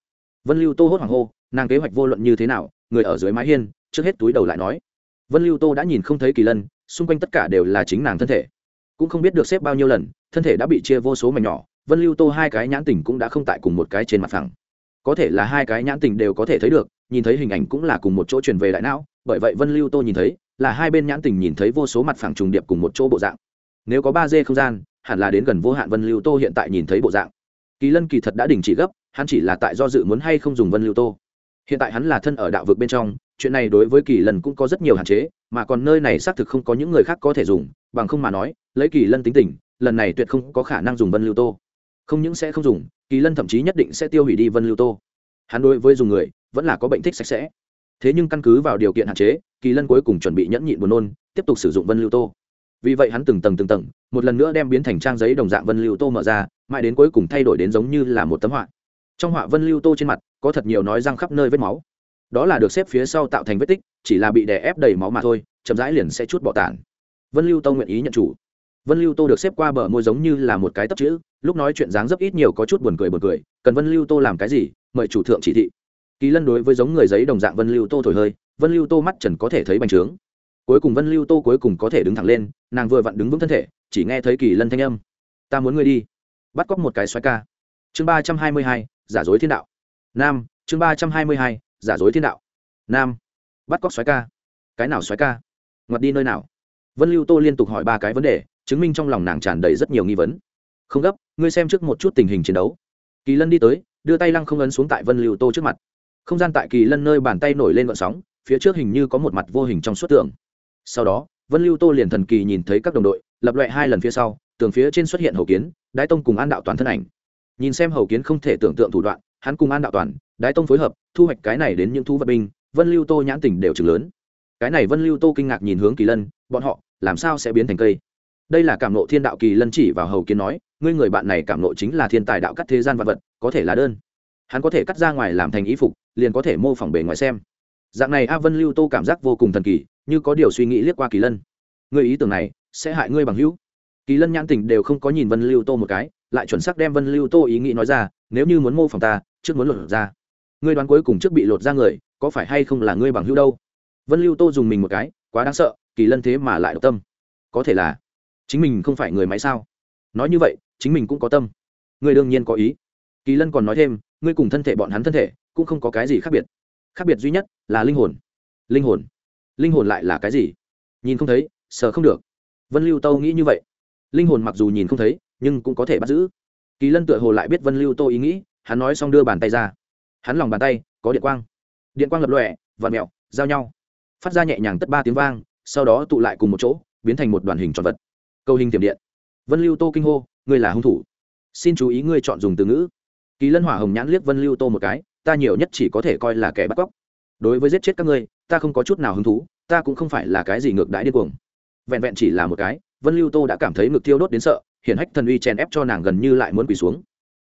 Vân lưu tô hốt hoảng hô nàng kế hoạch vô luận như thế nào, người ở dưới mái hiên, trước hết túi đầu lại nói. Vân lưu tô đã nhìn không thấy kỳ lân, xung quanh tất cả đều là chính nàng thân thể. Cũng không biết được xếp bao nhiêu lần, thân thể đã bị chia vô số mảnh nhỏ, vân lưu tô hai cái nhãn tình cũng đã không tại cùng một cái trên mặt phẳng. Có thể là hai cái nhãn tình đều có thể thấy được, nhìn thấy hình ảnh cũng là cùng một chỗ truyền về đại não, bởi vậy vân lưu tô nhìn thấy, là hai bên nhãn tình nhìn thấy vô số mặt phẳng trùng điệp cùng một chỗ bộ dạng. Nếu có ba d không gian, hẳn là đến gần vô hạn vân lưu tô hiện tại nhìn thấy bộ dạng. Kỳ lân kỳ thật đã đình chỉ gấp, hắn chỉ là tại do dự muốn hay không dùng vân lưu tô hiện tại hắn là thân ở đạo vực bên trong, chuyện này đối với kỳ lân cũng có rất nhiều hạn chế, mà còn nơi này xác thực không có những người khác có thể dùng, bằng không mà nói, lấy kỳ lân tính tình, lần này tuyệt không có khả năng dùng vân lưu tô. Không những sẽ không dùng, kỳ lân thậm chí nhất định sẽ tiêu hủy đi vân lưu tô. Hắn đối với dùng người, vẫn là có bệnh thích sạch sẽ. Thế nhưng căn cứ vào điều kiện hạn chế, kỳ lân cuối cùng chuẩn bị nhẫn nhịn buồn nôn, tiếp tục sử dụng vân lưu tô. Vì vậy hắn từng tầng từng tầng, một lần nữa đem biến thành trang giấy đồng dạng vân lưu tô mở ra, mãi đến cuối cùng thay đổi đến giống như là một tấm họa trong họa vân lưu tô trên mặt, có thật nhiều nói răng khắp nơi vết máu. Đó là được xếp phía sau tạo thành vết tích, chỉ là bị đè ép đầy máu mà thôi, chậm rãi liền sẽ chút bỏ tản. Vân lưu tô nguyện ý nhận chủ. Vân lưu tô được xếp qua bờ môi giống như là một cái tấp chữ, lúc nói chuyện dáng dấp ít nhiều có chút buồn cười buồn cười, cần vân lưu tô làm cái gì? Mời chủ thượng chỉ thị. Kỳ lân đối với giống người giấy đồng dạng vân lưu tô thổi hơi, vân lưu tô mắt trần có thể thấy bành trướng. Cuối cùng vân lưu tô cuối cùng có thể đứng thẳng lên, nàng vừa vặn đứng vững thân thể, chỉ nghe thấy kỳ lân thanh âm, ta muốn ngươi đi. Bắt cóc một cái xoáy ca. Chương ba trăm hai mươi hai giả dối thiên đạo. Nam, chương ba trăm hai mươi hai, giả dối thiên đạo. Nam, bắt cóc xoáy ca. Cái nào xoáy ca? Ngoặt đi nơi nào? Vân lưu tô liên tục hỏi ba cái vấn đề, chứng minh trong lòng nàng tràn đầy rất nhiều nghi vấn. Không gấp, ngươi xem trước một chút tình hình chiến đấu. Kỳ lân đi tới, đưa tay lăng không ấn xuống tại vân lưu tô trước mặt. Không gian tại kỳ lân nơi bàn tay nổi lên gọn sóng, phía trước hình như có một mặt vô hình trong suốt tường sau đó, vân lưu tô liền thần kỳ nhìn thấy các đồng đội, lập loại hai lần phía sau, tường phía trên xuất hiện hậu kiến, đái tông cùng an đạo toàn thân ảnh nhìn xem hầu kiến không thể tưởng tượng thủ đoạn, hắn cùng an đạo toàn, đái tông phối hợp, thu hoạch cái này đến những thú vật binh, vân lưu tô nhãn tỉnh đều chừng lớn. Cái này vân lưu tô kinh ngạc nhìn hướng kỳ lân, bọn họ, làm sao sẽ biến thành cây? Đây là cảm nộ thiên đạo kỳ lân chỉ vào hầu kiến nói, ngươi người bạn này cảm nộ chính là thiên tài đạo cắt thế gian vật vật, có thể là đơn. Hắn có thể cắt ra ngoài làm thành ý phục, liền có thể mô phỏng bề ngoài xem. Dạng này a vân lưu tô cảm giác vô cùng thần kỳ, như có điều suy nghĩ liếc qua kỳ lân. Người ý tưởng này, sẽ hại ngươi bằng hữu. Kỳ lân nhãn tình đều không có nhìn vân lưu tô một cái lại chuẩn xác đem vân lưu tô ý nghĩ nói ra, nếu như muốn mô phỏng ta, trước muốn lột ra. Ngươi đoán cuối cùng trước bị lột ra người, có phải hay không là ngươi bằng hữu đâu? Vân lưu tô dùng mình một cái, quá đáng sợ, kỳ lân thế mà lại độc tâm. Có thể là, chính mình không phải người máy sao? Nói như vậy, chính mình cũng có tâm. Ngươi đương nhiên có ý. Kỳ lân còn nói thêm, ngươi cùng thân thể bọn hắn thân thể, cũng không có cái gì khác biệt. Khác biệt duy nhất là linh hồn. Linh hồn? Linh hồn lại là cái gì? Nhìn không thấy, sờ không được. Vân lưu tâu nghĩ như vậy. Linh hồn mặc dù nhìn không thấy nhưng cũng có thể bắt giữ. Kỳ lân tựa hồ lại biết vân lưu tô ý nghĩ hắn nói xong đưa bàn tay ra. Hắn lòng bàn tay có điện quang. Điện quang lập lòe, và mẹo giao nhau. Phát ra nhẹ nhàng tất ba tiếng vang sau đó tụ lại cùng một chỗ biến thành một đoàn hình tròn vật. Câu hình tiềm điện. Vân lưu tô kinh hô ngươi là hung thủ. Xin chú ý ngươi chọn dùng từ ngữ. Kỳ lân hỏa hồng nhãn liếc vân lưu tô một cái ta nhiều nhất chỉ có thể coi là kẻ bắt cóc. Đối với giết chết các ngươi ta không có chút nào hứng thú ta cũng không phải là cái gì ngược đãi điên cuồng. Vẹn vẹn chỉ là một cái vân lưu tô đã cảm thấy ngực tiêu đốt đến sợ hiển hách thần uy chèn ép cho nàng gần như lại muốn quỳ xuống.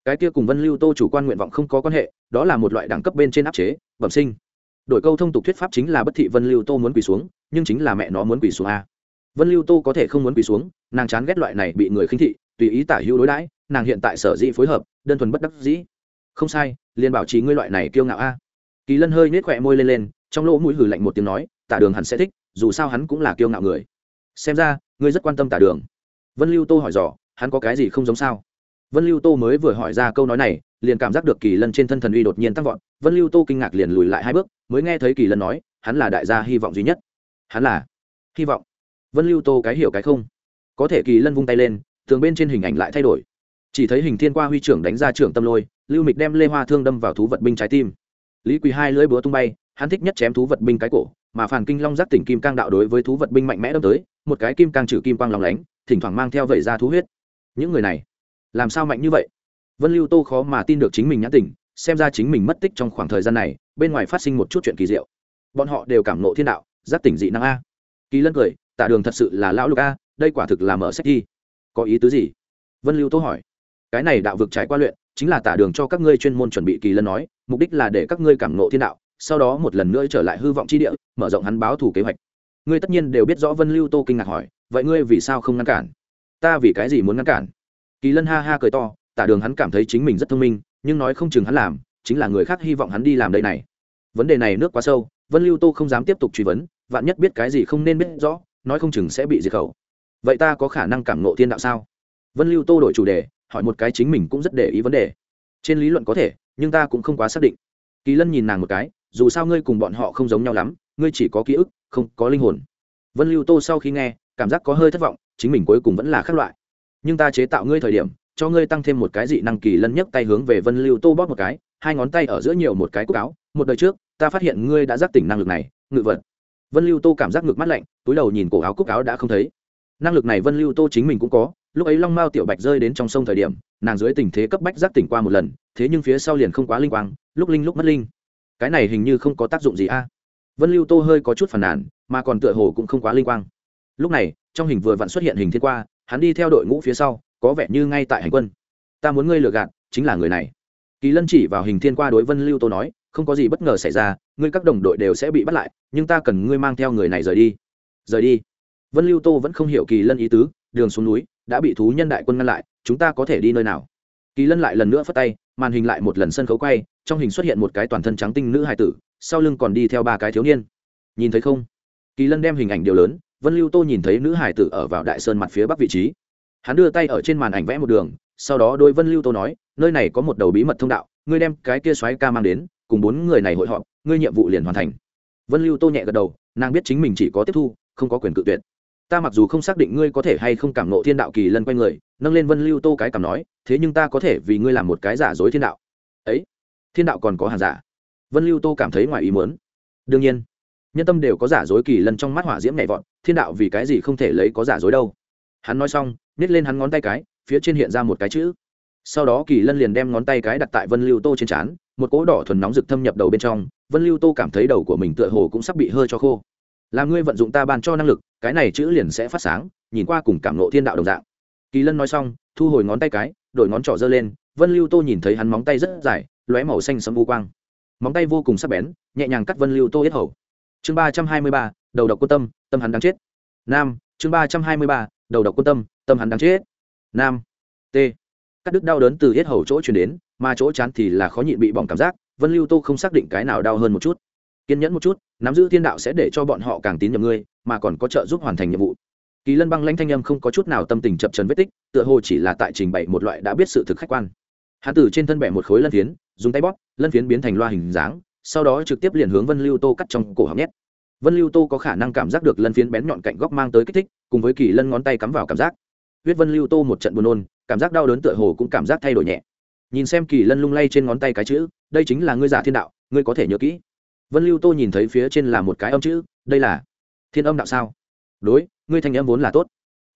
Cái kia cùng vân lưu tô chủ quan nguyện vọng không có quan hệ, đó là một loại đẳng cấp bên trên áp chế, bẩm sinh. Đổi câu thông tục thuyết pháp chính là bất thị vân lưu tô muốn quỳ xuống, nhưng chính là mẹ nó muốn quỳ xuống a vân lưu tô có thể không muốn quỳ xuống, nàng chán ghét loại này bị người khinh thị, tùy ý tả hữu đối đãi, nàng hiện tại sở dĩ phối hợp, đơn thuần bất đắc dĩ. Không sai, liền bảo trì ngươi loại này kiêu ngạo a. Kỳ lân hơi nết khỏe môi lên lên, trong lỗ mũi hử lạnh một tiếng nói, tả đường hắn sẽ thích, dù sao hắn cũng là kiêu ngạo người. Xem ra, ngươi rất quan tâm tả đường. Vân lưu tô hỏi dò hắn có cái gì không giống sao? Vân lưu tô mới vừa hỏi ra câu nói này, liền cảm giác được kỳ lân trên thân thần uy đột nhiên tăng vọt. Vân lưu tô kinh ngạc liền lùi lại hai bước, mới nghe thấy kỳ lân nói, hắn là đại gia hy vọng duy nhất. Hắn là? Hy vọng. Vân lưu tô cái hiểu cái không. Có thể kỳ lân vung tay lên, tường bên trên hình ảnh lại thay đổi. Chỉ thấy hình thiên qua huy trưởng đánh ra trưởng tâm lôi, lưu mịch đem lê hoa thương đâm vào thú vật binh trái tim. Lý quỳ hai lưỡi búa tung bay, hắn thích nhất chém thú vật binh cái cổ, mà phản kinh long giác tỉnh kim cang đạo đối với thú vật binh mạnh mẽ đâm tới, một cái kim cang trừ kim quang lòng lánh, thỉnh thoảng mang theo vẩy ra thú huyết những người này làm sao mạnh như vậy? Vân lưu tô khó mà tin được chính mình nhãn tình, xem ra chính mình mất tích trong khoảng thời gian này bên ngoài phát sinh một chút chuyện kỳ diệu. Bọn họ đều cảm nộ thiên đạo giác tỉnh dị năng a. Kỳ lân cười tạ đường thật sự là lão lục a đây quả thực là mở sách thi có ý tứ gì? Vân lưu tô hỏi. Cái này đạo vực trái qua luyện chính là tả đường cho các ngươi chuyên môn chuẩn bị kỳ lân nói mục đích là để các ngươi cảm nộ thiên đạo sau đó một lần nữa trở lại hư vọng chi địa mở rộng hắn báo thủ kế hoạch. Ngươi tất nhiên đều biết rõ vân lưu tô kinh ngạc hỏi vậy ngươi vì sao không ngăn cản? Ta vì cái gì muốn ngăn cản? Kỳ lân ha ha cười to, tả đường hắn cảm thấy chính mình rất thông minh, nhưng nói không chừng hắn làm, chính là người khác hy vọng hắn đi làm đây này. Vấn đề này nước quá sâu, vân lưu tô không dám tiếp tục truy vấn, vạn nhất biết cái gì không nên biết rõ, nói không chừng sẽ bị diệt khẩu. Vậy ta có khả năng cảm nộ thiên đạo sao? Vân lưu tô đổi chủ đề, hỏi một cái chính mình cũng rất để ý vấn đề. Trên lý luận có thể, nhưng ta cũng không quá xác định. Kỳ lân nhìn nàng một cái, dù sao ngươi cùng bọn họ không giống nhau lắm, ngươi chỉ có ký ức, không có linh hồn. Vân lưu tô sau khi nghe, cảm giác có hơi thất vọng chính mình cuối cùng vẫn là khác loại. Nhưng ta chế tạo ngươi thời điểm, cho ngươi tăng thêm một cái dị năng kỳ lân nhấc tay hướng về vân lưu tô bóp một cái, hai ngón tay ở giữa nhiều một cái cúc áo, một đời trước, ta phát hiện ngươi đã giác tỉnh năng lực này, ngự vật. Vân lưu tô cảm giác ngực mắt lạnh, túi đầu nhìn cổ áo cúc áo đã không thấy. Năng lực này vân lưu tô chính mình cũng có, lúc ấy long mao tiểu bạch rơi đến trong sông thời điểm, nàng dưới tình thế cấp bách giác tỉnh qua một lần, thế nhưng phía sau liền không quá linh quang, lúc linh lúc mất linh. Cái này hình như không có tác dụng gì a. Vân lưu tô hơi có chút phản nàn, mà còn tựa hồ cũng không quá linh quang. Lúc này trong hình vừa vặn xuất hiện hình thiên qua, hắn đi theo đội ngũ phía sau, có vẻ như ngay tại hành quân. Ta muốn ngươi lừa gạt, chính là người này. Kỳ lân chỉ vào hình thiên qua đối vân lưu tô nói, không có gì bất ngờ xảy ra, ngươi các đồng đội đều sẽ bị bắt lại, nhưng ta cần ngươi mang theo người này rời đi. Rời đi? Vân lưu tô vẫn không hiểu kỳ lân ý tứ, đường xuống núi, đã bị thú nhân đại quân ngăn lại, chúng ta có thể đi nơi nào? Kỳ lân lại lần nữa phất tay, màn hình lại một lần sân khấu quay, trong hình xuất hiện một cái toàn thân trắng tinh nữ hài tử, sau lưng còn đi theo ba cái thiếu niên. Nhìn thấy không? Kỳ lân đem hình ảnh điều lớn vân lưu tô nhìn thấy nữ hải tử ở vào đại sơn mặt phía bắc vị trí. Hắn đưa tay ở trên màn ảnh vẽ một đường, sau đó đôi vân lưu tô nói, nơi này có một đầu bí mật thông đạo, ngươi đem cái kia xoáy ca mang đến, cùng bốn người này hội họp, ngươi nhiệm vụ liền hoàn thành. Vân lưu tô nhẹ gật đầu, nàng biết chính mình chỉ có tiếp thu, không có quyền cự tuyệt. Ta mặc dù không xác định ngươi có thể hay không cảm nộ thiên đạo kỳ lân quanh người, nâng lên vân lưu tô cái cảm nói, thế nhưng ta có thể vì ngươi làm một cái giả dối thiên đạo. Ấy, thiên đạo còn có hàng giả? Vân lưu tô cảm thấy ngoài ý muốn. Đương nhiên, nhân tâm đều có giả dối kỳ lân trong mắt hỏa diễm nhẹ vọt thiên đạo vì cái gì không thể lấy có giả dối đâu. Hắn nói xong, nhét lên hắn ngón tay cái, phía trên hiện ra một cái chữ. Sau đó kỳ lân liền đem ngón tay cái đặt tại vân lưu tô trên trán, một cỗ đỏ thuần nóng rực thâm nhập đầu bên trong, vân lưu tô cảm thấy đầu của mình tựa hồ cũng sắp bị hơi cho khô. Làm ngươi vận dụng ta ban cho năng lực, cái này chữ liền sẽ phát sáng, nhìn qua cùng cảm nộ thiên đạo đồng dạng. Kỳ lân nói xong, thu hồi ngón tay cái, đổi ngón trỏ giơ lên, vân lưu tô nhìn thấy hắn móng tay rất dài, lóe màu xanh sẫm vô quang. Móng tay vô cùng sắc bén, nhẹ nhàng cắt vân lưu tô yết hầu. Chương ba trăm hai mươi ba, đầu độc quân tâm tâm hắn đáng chết. Nam, chương ba trăm hai mươi ba, đầu độc quân tâm tâm hắn đáng chết. Nam, t. Các đứt đau đớn từ yết hầu chỗ chuyển đến, mà chỗ chán thì là khó nhịn bị bỏng cảm giác, vân lưu tô không xác định cái nào đau hơn một chút. Kiên nhẫn một chút, nắm giữ thiên đạo sẽ để cho bọn họ càng tín nhiệm ngươi, mà còn có trợ giúp hoàn thành nhiệm vụ. Kỳ lân băng lãnh thanh âm không có chút nào tâm tình chập trần vết tích, tựa hồ chỉ là tại trình bày một loại đã biết sự thực khách quan. Hắn từ trên thân bẻ một khối lân phiến, dùng tay bóp, lân phiến biến thành loa hình dáng, sau đó trực tiếp liền hướng vân lưu tô cắt trong cổ họng nhét vân lưu tô có khả năng cảm giác được lân phiến bén nhọn cạnh góc mang tới kích thích, cùng với kỳ lân ngón tay cắm vào cảm giác. Huyết vân lưu tô một trận buồn nôn, cảm giác đau đớn tựa hồ cũng cảm giác thay đổi nhẹ. Nhìn xem kỳ lân lung lay trên ngón tay cái chữ, đây chính là ngươi giả thiên đạo, ngươi có thể nhớ kỹ. Vân lưu tô nhìn thấy phía trên là một cái âm chữ, đây là thiên âm đạo sao? Đối, ngươi thành âm vốn là tốt.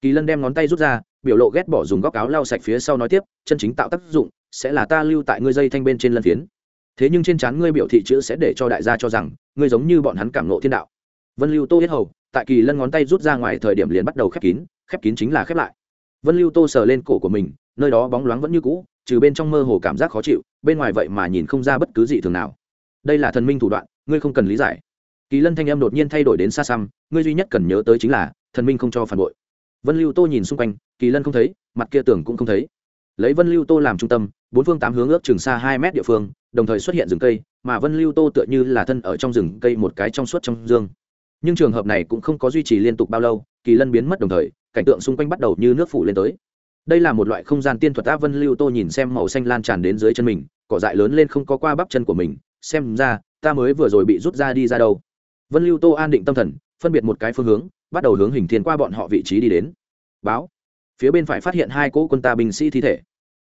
Kỳ lân đem ngón tay rút ra, biểu lộ ghét bỏ dùng góc áo lau sạch phía sau nói tiếp, chân chính tạo tác dụng sẽ là ta lưu tại ngươi dây thanh bên trên lân phiến thế nhưng trên trán ngươi biểu thị chữ sẽ để cho đại gia cho rằng ngươi giống như bọn hắn cảm nộ thiên đạo. Vân lưu tô yết hầu, tại kỳ lân ngón tay rút ra ngoài thời điểm liền bắt đầu khép kín khép kín chính là khép lại. Vân lưu tô sờ lên cổ của mình, nơi đó bóng loáng vẫn như cũ, trừ bên trong mơ hồ cảm giác khó chịu, bên ngoài vậy mà nhìn không ra bất cứ gì thường nào. Đây là thần minh thủ đoạn, ngươi không cần lý giải. Kỳ lân thanh em đột nhiên thay đổi đến xa xăm, ngươi duy nhất cần nhớ tới chính là, thần minh không cho phản bội. Vân lưu tô nhìn xung quanh, kỳ lân không thấy, mặt kia tưởng cũng không thấy lấy vân lưu tô làm trung tâm, bốn phương tám hướng ước chừng xa hai mét địa phương, đồng thời xuất hiện rừng cây, mà vân lưu tô tựa như là thân ở trong rừng cây một cái trong suốt trong dương. Nhưng trường hợp này cũng không có duy trì liên tục bao lâu, kỳ lân biến mất đồng thời, cảnh tượng xung quanh bắt đầu như nước phủ lên tới. Đây là một loại không gian tiên thuật á vân lưu tô nhìn xem màu xanh lan tràn đến dưới chân mình, cỏ dại lớn lên không có qua bắp chân của mình, xem ra, ta mới vừa rồi bị rút ra đi ra đâu. Vân lưu tô an định tâm thần, phân biệt một cái phương hướng, bắt đầu hướng hình thiên qua bọn họ vị trí đi đến. Báo. Phía bên phải phát hiện hai cỗ quân ta binh sĩ thi thể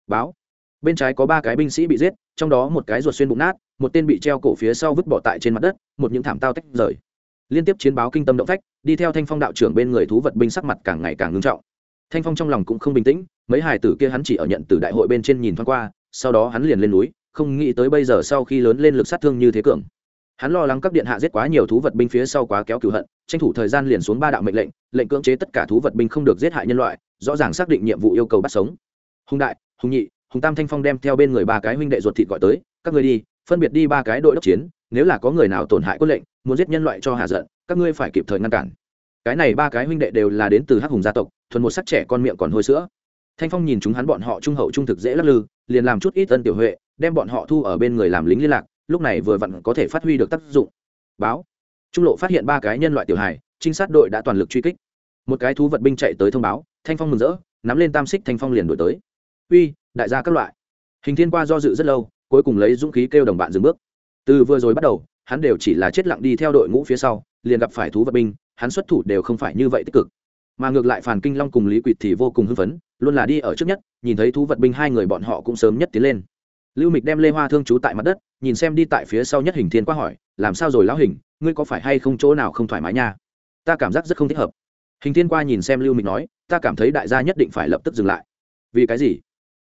báo. Bên trái có ba cái binh sĩ bị giết, trong đó một cái ruột xuyên bụng nát, một tên bị treo cổ phía sau vứt bỏ tại trên mặt đất, một những thảm tao tách rời. Liên tiếp chiến báo kinh tâm động phách, đi theo thanh phong đạo trưởng bên người thú vật binh sắc mặt càng ngày càng ngưng trọng. Thanh phong trong lòng cũng không bình tĩnh, mấy hải tử kia hắn chỉ ở nhận từ đại hội bên trên nhìn thoáng qua, sau đó hắn liền lên núi, không nghĩ tới bây giờ sau khi lớn lên lực sát thương như thế cường. Hắn lo lắng các điện hạ giết quá nhiều thú vật binh phía sau quá kéo cửu hận, tranh thủ thời gian liền xuống ba đạo mệnh lệnh lệnh cưỡng chế tất cả thú vật binh không được giết hại nhân loại, rõ ràng xác định nhiệm vụ yêu cầu bắt sống. Hùng đại hùng nhị, hùng tam thanh phong đem theo bên người ba cái huynh đệ ruột thịt gọi tới, các người đi, phân biệt đi ba cái đội đốc chiến, nếu là có người nào tổn hại quân lệnh, muốn giết nhân loại cho hạ giận, các ngươi phải kịp thời ngăn cản. Cái này ba cái huynh đệ đều là đến từ hắc hùng gia tộc, thuần một sắc trẻ con miệng còn hôi sữa. Thanh phong nhìn chúng hắn bọn họ trung hậu trung thực dễ lắc lư, liền làm chút ít tân tiểu huệ, đem bọn họ thu ở bên người làm lính liên lạc, lúc này vừa vặn có thể phát huy được tác dụng. Báo. Trung lộ phát hiện ba cái nhân loại tiểu hài, trinh sát đội đã toàn lực truy kích. Một cái thú vật binh chạy tới thông báo, thanh phong mừng rỡ, nắm lên tam xích thanh phong liền đổi tới uy, đại gia các loại. Hình thiên qua do dự rất lâu, cuối cùng lấy dũng khí kêu đồng bạn dừng bước. Từ vừa rồi bắt đầu, hắn đều chỉ là chết lặng đi theo đội ngũ phía sau, liền gặp phải thú vật binh, hắn xuất thủ đều không phải như vậy tích cực. Mà ngược lại phản kinh long cùng lý quỵt thì vô cùng hưng phấn, luôn là đi ở trước nhất, nhìn thấy thú vật binh hai người bọn họ cũng sớm nhất tiến lên. Lưu mịch đem lê hoa thương chú tại mặt đất, nhìn xem đi tại phía sau nhất hình thiên qua hỏi, làm sao rồi lão hình, ngươi có phải hay không chỗ nào không thoải mái nha? Ta cảm giác rất không thích hợp. Hình thiên qua nhìn xem lưu mịch nói, ta cảm thấy đại gia nhất định phải lập tức dừng lại. Vì cái gì?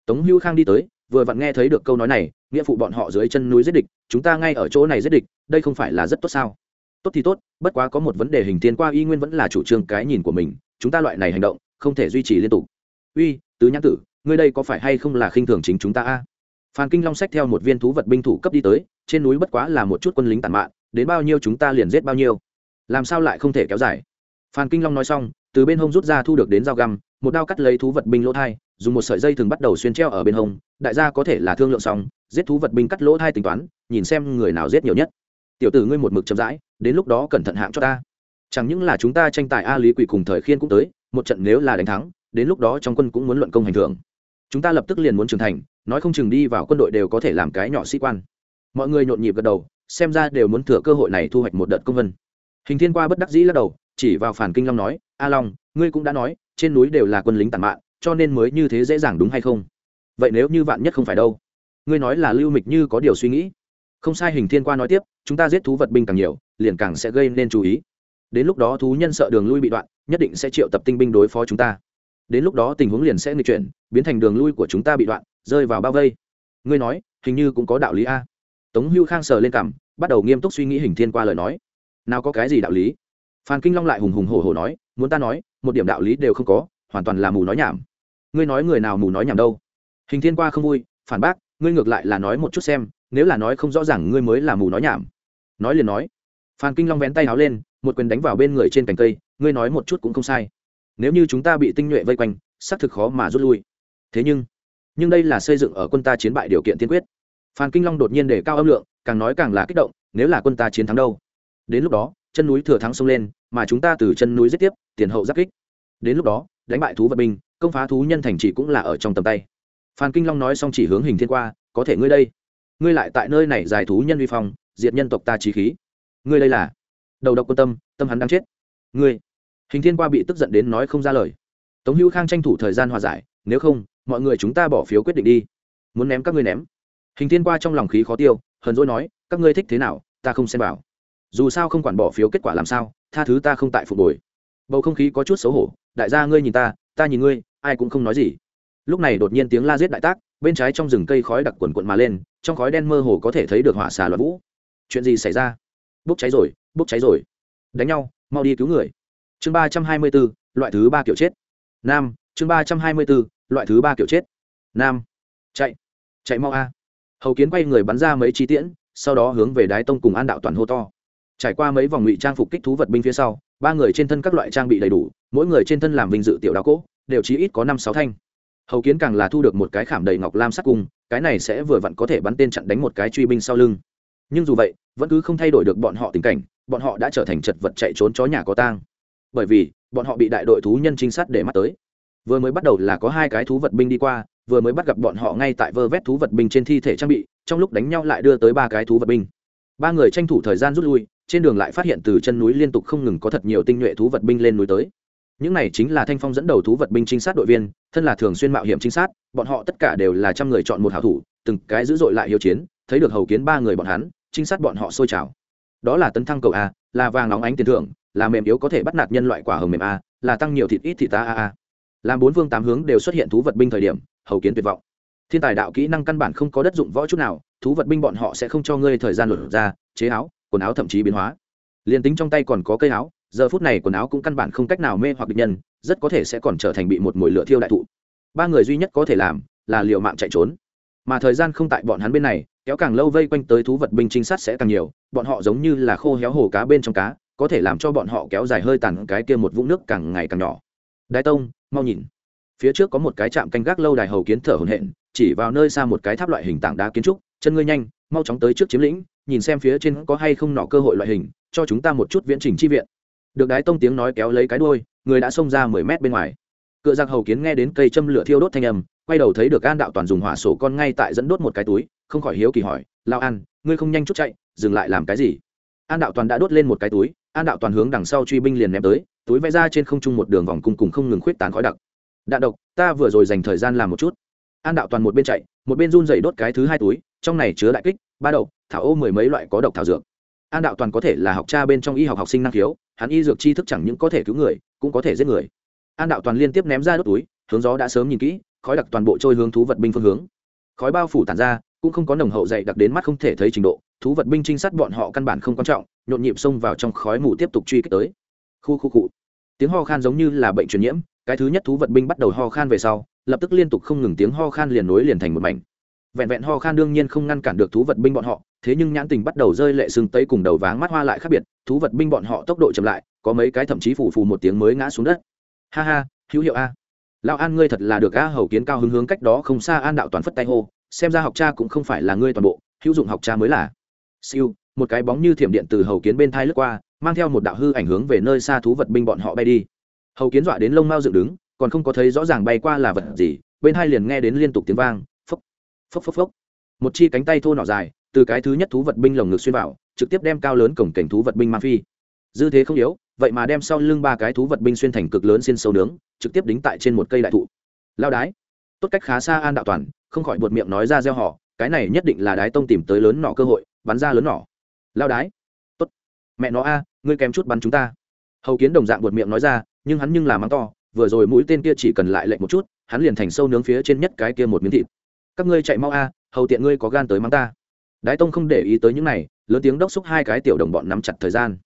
Tống hữu khang đi tới, vừa vặn nghe thấy được câu nói này, nghĩa phụ bọn họ dưới chân núi giết địch, chúng ta ngay ở chỗ này giết địch, đây không phải là rất tốt sao? Tốt thì tốt, bất quá có một vấn đề hình thiên qua y nguyên vẫn là chủ trương cái nhìn của mình, chúng ta loại này hành động, không thể duy trì liên tục. Uy, tứ nhãn tử, ngươi đây có phải hay không là khinh thường chính chúng ta a? Phan kinh long sách theo một viên thú vật binh thủ cấp đi tới, trên núi bất quá là một chút quân lính tàn mạn, đến bao nhiêu chúng ta liền giết bao nhiêu. Làm sao lại không thể kéo dài? Phan kinh long nói xong, từ bên hông rút ra thu được đến dao găm, một đao cắt lấy thú vật binh lỗ thai dùng một sợi dây thường bắt đầu xuyên treo ở bên hông, đại gia có thể là thương lượng xong, giết thú vật binh cắt lỗ thai tính toán, nhìn xem người nào giết nhiều nhất. Tiểu tử ngươi một mực chậm rãi, đến lúc đó cẩn thận hạng cho ta. Chẳng những là chúng ta tranh tài a lý quỷ cùng thời khiên cũng tới, một trận nếu là đánh thắng, đến lúc đó trong quân cũng muốn luận công hành thưởng. Chúng ta lập tức liền muốn trưởng thành, nói không chừng đi vào quân đội đều có thể làm cái nhỏ sĩ quan. Mọi người nhộn nhịp gật đầu, xem ra đều muốn thừa cơ hội này thu hoạch một đợt công vân. Hình thiên qua bất đắc dĩ lắc đầu, chỉ vào phản kinh long nói, a long, ngươi cũng đã nói, trên núi đều là quân lính tàn mạng cho nên mới như thế dễ dàng đúng hay không? Vậy nếu như vạn nhất không phải đâu? Ngươi nói là lưu mịch như có điều suy nghĩ. Không sai, hình thiên qua nói tiếp, chúng ta giết thú vật binh càng nhiều, liền càng sẽ gây nên chú ý. Đến lúc đó thú nhân sợ đường lui bị đoạn, nhất định sẽ triệu tập tinh binh đối phó chúng ta. Đến lúc đó tình huống liền sẽ nghịch chuyển, biến thành đường lui của chúng ta bị đoạn, rơi vào bao vây. Ngươi nói, hình như cũng có đạo lý a. Tống hưu khang sờ lên cằm, bắt đầu nghiêm túc suy nghĩ hình thiên qua lời nói. Nào có cái gì đạo lý? Phan kinh long lại hùng hùng hổ hổ nói, muốn ta nói, một điểm đạo lý đều không có, hoàn toàn là mù nói nhảm ngươi nói người nào mù nói nhảm đâu. Hình thiên qua không vui, phản bác, ngươi ngược lại là nói một chút xem, nếu là nói không rõ ràng ngươi mới là mù nói nhảm. Nói liền nói. Phan kinh long vén tay áo lên, một quyền đánh vào bên người trên cành cây, ngươi nói một chút cũng không sai. Nếu như chúng ta bị tinh nhuệ vây quanh, xác thực khó mà rút lui. Thế nhưng nhưng đây là xây dựng ở quân ta chiến bại điều kiện tiên quyết. Phan kinh long đột nhiên để cao âm lượng, càng nói càng là kích động, nếu là quân ta chiến thắng đâu? Đến lúc đó, chân núi thừa thắng xông lên, mà chúng ta từ chân núi giết tiếp, tiền hậu giáp kích. Đến lúc đó, đánh bại thú vật binh công phá thú nhân thành chỉ cũng là ở trong tầm tay. Phan kinh long nói xong chỉ hướng hình thiên qua, có thể ngươi đây. Ngươi lại tại nơi này giải thú nhân vi phong, diệt nhân tộc ta trí khí. Ngươi đây là đầu độc quân tâm tâm hắn đang chết. Ngươi. Hình thiên qua bị tức giận đến nói không ra lời. Tống hữu khang tranh thủ thời gian hòa giải, nếu không, mọi người chúng ta bỏ phiếu quyết định đi. Muốn ném các ngươi ném. Hình thiên qua trong lòng khí khó tiêu, hờn dỗi nói, các ngươi thích thế nào, ta không xem vào. dù sao không quản bỏ phiếu kết quả làm sao, tha thứ ta không tại phục hồi. Bầu không khí có chút xấu hổ, đại gia ngươi nhìn ta ta nhìn ngươi ai cũng không nói gì. Lúc này đột nhiên tiếng la giết đại tác, bên trái trong rừng cây khói đặc quần quận mà lên, trong khói đen mơ hồ có thể thấy được hỏa xà loạn vũ. Chuyện gì xảy ra? Bốc cháy rồi, bốc cháy rồi. Đánh nhau, mau đi cứu người. Chương ba trăm hai mươi b ố loại thứ ba kiểu chết. Nam, chương ba trăm hai mươi b ố loại thứ ba kiểu chết. Nam, chạy chạy mau a. Hầu kiến quay người bắn ra mấy chi tiễn, sau đó hướng về đái tông cùng an đạo toàn hô to. Trải qua mấy vòng ngụy trang phục kích thú vật binh phía sau, ba người trên thân các loại trang bị đầy đủ, mỗi người trên thân làm vinh dự tiểu đáo cỗ đều chí ít có năm sáu thanh. Hầu kiến càng là thu được một cái khảm đầy ngọc lam sắc cung, cái này sẽ vừa vặn có thể bắn tên chặn đánh một cái truy binh sau lưng. Nhưng dù vậy, vẫn cứ không thay đổi được bọn họ tình cảnh, bọn họ đã trở thành chật vật chạy trốn chó nhà có tang. Bởi vì, bọn họ bị đại đội thú nhân trinh sát để mắt tới. Vừa mới bắt đầu là có hai cái thú vật binh đi qua, vừa mới bắt gặp bọn họ ngay tại vơ vét thú vật binh trên thi thể trang bị, trong lúc đánh nhau lại đưa tới ba cái thú vật binh. Ba người tranh thủ thời gian rút lui, trên đường lại phát hiện từ chân núi liên tục không ngừng có thật nhiều tinh nhuệ thú vật binh lên núi tới những này chính là thanh phong dẫn đầu thú vật binh trinh sát đội viên, thân là thường xuyên mạo hiểm trinh sát, bọn họ tất cả đều là trăm người chọn một hảo thủ, từng cái dữ dội lại hiếu chiến, thấy được hầu kiến ba người bọn hắn, trinh sát bọn họ sôi trào. Đó là tấn thăng cầu a, là vàng nóng ánh tiền thưởng, là mềm yếu có thể bắt nạt nhân loại quả hồng mềm a, là tăng nhiều thịt ít thịt ta a a. Làm bốn vương tám hướng đều xuất hiện thú vật binh thời điểm, hầu kiến tuyệt vọng. Thiên tài đạo kỹ năng căn bản không có đất dụng võ chút nào, thú vật binh bọn họ sẽ không cho ngươi thời gian lột ra chế áo, quần áo thậm chí biến hóa. Liền tính trong tay còn có cây áo giờ phút này quần áo cũng căn bản không cách nào mê hoặc địch nhân, rất có thể sẽ còn trở thành bị một mồi lửa thiêu đại thụ. Ba người duy nhất có thể làm là liều mạng chạy trốn. Mà thời gian không tại bọn hắn bên này, kéo càng lâu vây quanh tới thú vật binh trinh sát sẽ càng nhiều, bọn họ giống như là khô héo hồ cá bên trong cá, có thể làm cho bọn họ kéo dài hơi tàn cái kia một vũng nước càng ngày càng nhỏ. Đại tông, mau nhìn. Phía trước có một cái trạm canh gác lâu đài hầu kiến thở hổn hển, chỉ vào nơi xa một cái tháp loại hình tảng đá kiến trúc, chân ngươi nhanh, mau chóng tới trước chiếm lĩnh, nhìn xem phía trên có hay không nọ cơ hội loại hình, cho chúng ta một chút viễn trình chi viện được đái tông tiếng nói kéo lấy cái đuôi, người đã xông ra mười mét bên ngoài. Cựa giặc hầu kiến nghe đến cây châm lửa thiêu đốt thanh âm, quay đầu thấy được an đạo toàn dùng hỏa sổ con ngay tại dẫn đốt một cái túi, không khỏi hiếu kỳ hỏi lao an, ngươi không nhanh chút chạy, dừng lại làm cái gì? An đạo toàn đã đốt lên một cái túi, an đạo toàn hướng đằng sau truy binh liền ném tới, túi vẽ ra trên không trung một đường vòng cung cùng không ngừng khuyết tán khói đặc. Đạn độc, ta vừa rồi dành thời gian làm một chút. An đạo toàn một bên chạy, một bên run dày đốt cái thứ hai túi, trong này chứa đại kích, ba đậu thảo ô mười mấy loại có độc thảo dược an đạo toàn có thể là học cha bên trong y học học sinh năng khiếu, hắn y dược tri thức chẳng những có thể cứu người, cũng có thể giết người. An đạo toàn liên tiếp ném ra đốt túi, hướng gió đã sớm nhìn kỹ, khói đặc toàn bộ trôi hướng thú vật binh phương hướng. Khói bao phủ tàn ra, cũng không có nồng hậu dày đặc đến mắt không thể thấy trình độ, thú vật binh trinh sát bọn họ căn bản không quan trọng, nhộn nhịp xông vào trong khói mù tiếp tục truy kích tới. Khu khu cụ tiếng ho khan giống như là bệnh truyền nhiễm, cái thứ nhất thú vật binh bắt đầu ho khan về sau, lập tức liên tục không ngừng tiếng ho khan liền nối liền thành một mảnh. Vẹn vẹn ho khan đương nhiên không ngăn cản được thú vật binh bọn họ thế nhưng nhãn tình bắt đầu rơi lệ sưng tấy cùng đầu váng mắt hoa lại khác biệt, thú vật binh bọn họ tốc độ chậm lại, có mấy cái thậm chí phủ phù một tiếng mới ngã xuống đất. Ha ha, hữu hiệu a. Lão an ngươi thật là được a hầu kiến cao hứng hướng cách đó không xa an đạo toàn phất tay hô, xem ra học cha cũng không phải là ngươi toàn bộ, hữu dụng học cha mới là. Siêu, một cái bóng như thiểm điện từ hầu kiến bên thai lướt qua, mang theo một đạo hư ảnh hướng về nơi xa thú vật binh bọn họ bay đi. Hầu kiến dọa đến lông mao dựng đứng, còn không có thấy rõ ràng bay qua là vật gì, bên hai liền nghe đến liên tục tiếng vang, phốc phốc phốc phốc. Một chi cánh tay thô nỏ dài từ cái thứ nhất thú vật binh lồng ngực xuyên vào, trực tiếp đem cao lớn cổng cảnh thú vật binh mang phi. Dư thế không yếu, vậy mà đem sau lưng ba cái thú vật binh xuyên thành cực lớn xin sâu nướng, trực tiếp đính tại trên một cây đại thụ. Lao đái. Tốt cách khá xa an đạo toàn, không khỏi buột miệng nói ra gieo họ, cái này nhất định là đái tông tìm tới lớn nọ cơ hội, bắn ra lớn nọ lao đái. Tốt. Mẹ nó a, ngươi kém chút bắn chúng ta. Hầu kiến đồng dạng buột miệng nói ra, nhưng hắn nhưng là mắng to, vừa rồi mũi tên kia chỉ cần lại lệnh một chút, hắn liền thành sâu nướng phía trên nhất cái kia một miếng thịt. Các ngươi chạy mau a, hầu tiện ngươi có gan tới mắng ta đái tông không để ý tới những này, lớn tiếng đốc xúc hai cái tiểu đồng bọn nắm chặt thời gian.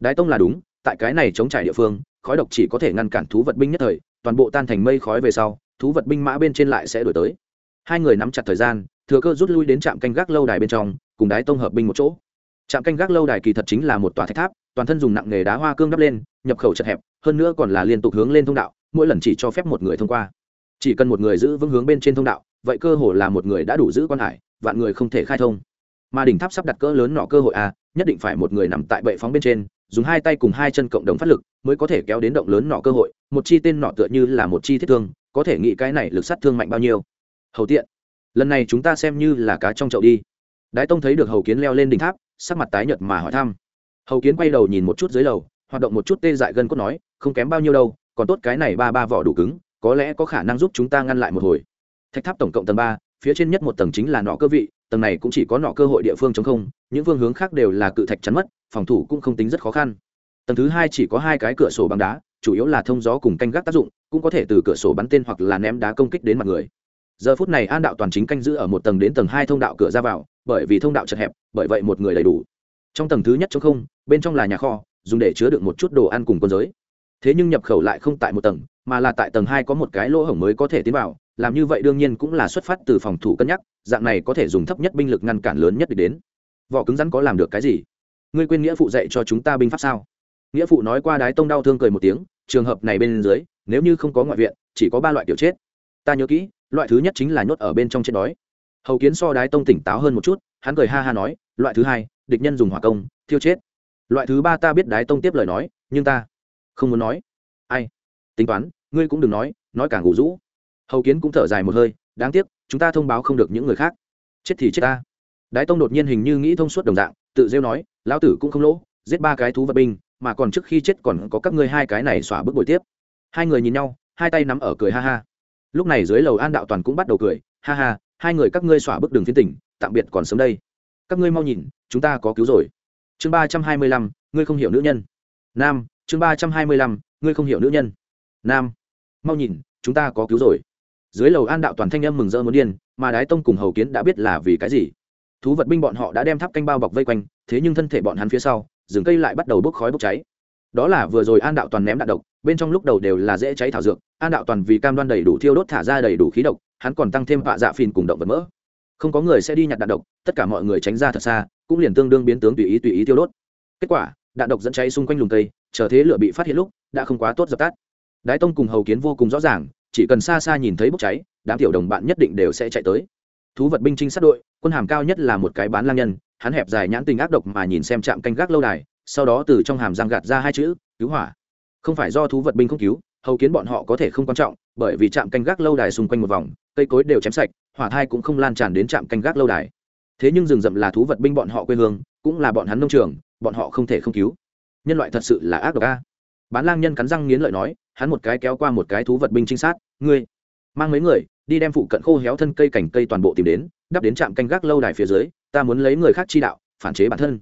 Đái tông là đúng, tại cái này chống trải địa phương, khói độc chỉ có thể ngăn cản thú vật binh nhất thời, toàn bộ tan thành mây khói về sau, thú vật binh mã bên trên lại sẽ đổi tới. Hai người nắm chặt thời gian, thừa cơ rút lui đến trạm canh gác lâu đài bên trong, cùng đái tông hợp binh một chỗ. Trạm canh gác lâu đài kỳ thật chính là một tòa thạch tháp, toàn thân dùng nặng nghề đá hoa cương đắp lên, nhập khẩu chật hẹp, hơn nữa còn là liên tục hướng lên thông đạo, mỗi lần chỉ cho phép một người thông qua. Chỉ cần một người giữ vững hướng bên trên thông đạo, vậy cơ hồ là một người đã đủ giữ quan hải, vạn người không thể khai thông mà đỉnh tháp sắp đặt cỡ lớn nọ cơ hội a à, nhất định phải một người nằm tại bệ phóng bên trên dùng hai tay cùng hai chân cộng đồng phát lực mới có thể kéo đến động lớn nọ cơ hội một chi tên nọ tựa như là một chi thiết thương có thể nghĩ cái này lực sát thương mạnh bao nhiêu. Hầu tiện lần này chúng ta xem như là cá trong chậu đi. Đái tông thấy được hầu kiến leo lên đỉnh tháp sắc mặt tái nhợt mà hỏi thăm. Hầu kiến quay đầu nhìn một chút dưới lầu hoạt động một chút tê dại gân cốt nói không kém bao nhiêu đâu còn tốt cái này ba ba vỏ đủ cứng có lẽ có khả năng giúp chúng ta ngăn lại một hồi. Thạch tháp tổng cộng tầng ba phía trên nhất một tầng chính là nọ cơ vị, tầng này cũng chỉ có nọ cơ hội địa phương chống không, những phương hướng khác đều là cự thạch chắn mất, phòng thủ cũng không tính rất khó khăn. Tầng thứ hai chỉ có hai cái cửa sổ bằng đá, chủ yếu là thông gió cùng canh gác tác dụng, cũng có thể từ cửa sổ bắn tên hoặc là ném đá công kích đến mặt người. Giờ phút này an đạo toàn chính canh giữ ở một tầng đến tầng hai thông đạo cửa ra vào, bởi vì thông đạo chật hẹp, bởi vậy một người đầy đủ. Trong tầng thứ nhất chống không, bên trong là nhà kho, dùng để chứa được một chút đồ ăn cùng quân giới. Thế nhưng nhập khẩu lại không tại một tầng, mà là tại tầng hai có một cái lỗ hổng mới có thể tiến vào làm như vậy đương nhiên cũng là xuất phát từ phòng thủ cân nhắc, dạng này có thể dùng thấp nhất binh lực ngăn cản lớn nhất để đến. Vỏ cứng rắn có làm được cái gì? Ngươi quên nghĩa phụ dạy cho chúng ta binh pháp sao? Nghĩa phụ nói qua đái tông đau thương cười một tiếng, trường hợp này bên dưới, nếu như không có ngoại viện, chỉ có ba loại kiểu chết. Ta nhớ kỹ, loại thứ nhất chính là nhốt ở bên trong chết đói. Hầu kiến so đái tông tỉnh táo hơn một chút, hắn cười ha ha nói, loại thứ hai, địch nhân dùng hỏa công, thiêu chết. Loại thứ ba ta biết đái tông tiếp lời nói, nhưng ta không muốn nói. Ai? Tính toán, ngươi cũng đừng nói nói càng ngủ rũ hầu kiến cũng thở dài một hơi, đáng tiếc, chúng ta thông báo không được những người khác. Chết thì chết ta. Đái tông đột nhiên hình như nghĩ thông suốt đồng dạng, tự rêu nói, lão tử cũng không lỗ, giết ba cái thú vật binh, mà còn trước khi chết còn có các ngươi hai cái này xỏa bước bồi tiếp. Hai người nhìn nhau, hai tay nắm ở cười ha ha. Lúc này dưới lầu an đạo toàn cũng bắt đầu cười, ha ha, hai người các ngươi xỏa bước đường phiến tỉnh, tạm biệt còn sớm đây. Các ngươi mau nhìn, chúng ta có cứu rồi. Chương ba trăm hai mươi lăm, ngươi không hiểu nữ nhân. Nam, chương ba trăm hai mươi lăm, ngươi không hiểu nữ nhân. Nam, mau nhìn, chúng ta có cứu rồi dưới lầu an đạo toàn thanh âm mừng rỡ muốn điên, mà đái tông cùng hầu kiến đã biết là vì cái gì. Thú vật binh bọn họ đã đem tháp canh bao bọc vây quanh, thế nhưng thân thể bọn hắn phía sau, rừng cây lại bắt đầu bốc khói bốc cháy. Đó là vừa rồi an đạo toàn ném đạn độc, bên trong lúc đầu đều là dễ cháy thảo dược, an đạo toàn vì cam đoan đầy đủ thiêu đốt thả ra đầy đủ khí độc, hắn còn tăng thêm vạ dạ phìn cùng động vật mỡ. Không có người sẽ đi nhặt đạn độc, tất cả mọi người tránh ra thật xa, cũng liền tương đương biến tướng tùy ý tùy ý thiêu đốt. Kết quả, đạn độc dẫn cháy xung quanh lùng cây, chờ thế lửa bị phát hiện lúc, đã không quá tốt dập tắt. Đái tông cùng hầu kiến vô cùng rõ ràng chỉ cần xa xa nhìn thấy bốc cháy, đám tiểu đồng bạn nhất định đều sẽ chạy tới. Thú vật binh trinh sát đội, quân hàm cao nhất là một cái bán lang nhân, hắn hẹp dài nhãn tình ác độc mà nhìn xem trạm canh gác lâu đài, sau đó từ trong hàm răng gạt ra hai chữ, cứu hỏa. Không phải do thú vật binh không cứu, hầu kiến bọn họ có thể không quan trọng, bởi vì trạm canh gác lâu đài xung quanh một vòng, cây cối đều chém sạch, hỏa thai cũng không lan tràn đến trạm canh gác lâu đài. Thế nhưng rừng rậm là thú vật binh bọn họ quê hương, cũng là bọn hắn nông trường, bọn họ không thể không cứu. Nhân loại thật sự là ác độc a bán lang nhân cắn răng nghiến lợi nói, hắn một cái kéo qua một cái thú vật binh trinh sát, ngươi, mang mấy người, đi đem phụ cận khô héo thân cây cảnh cây toàn bộ tìm đến, đắp đến trạm canh gác lâu đài phía dưới, ta muốn lấy người khác chi đạo, phản chế bản thân.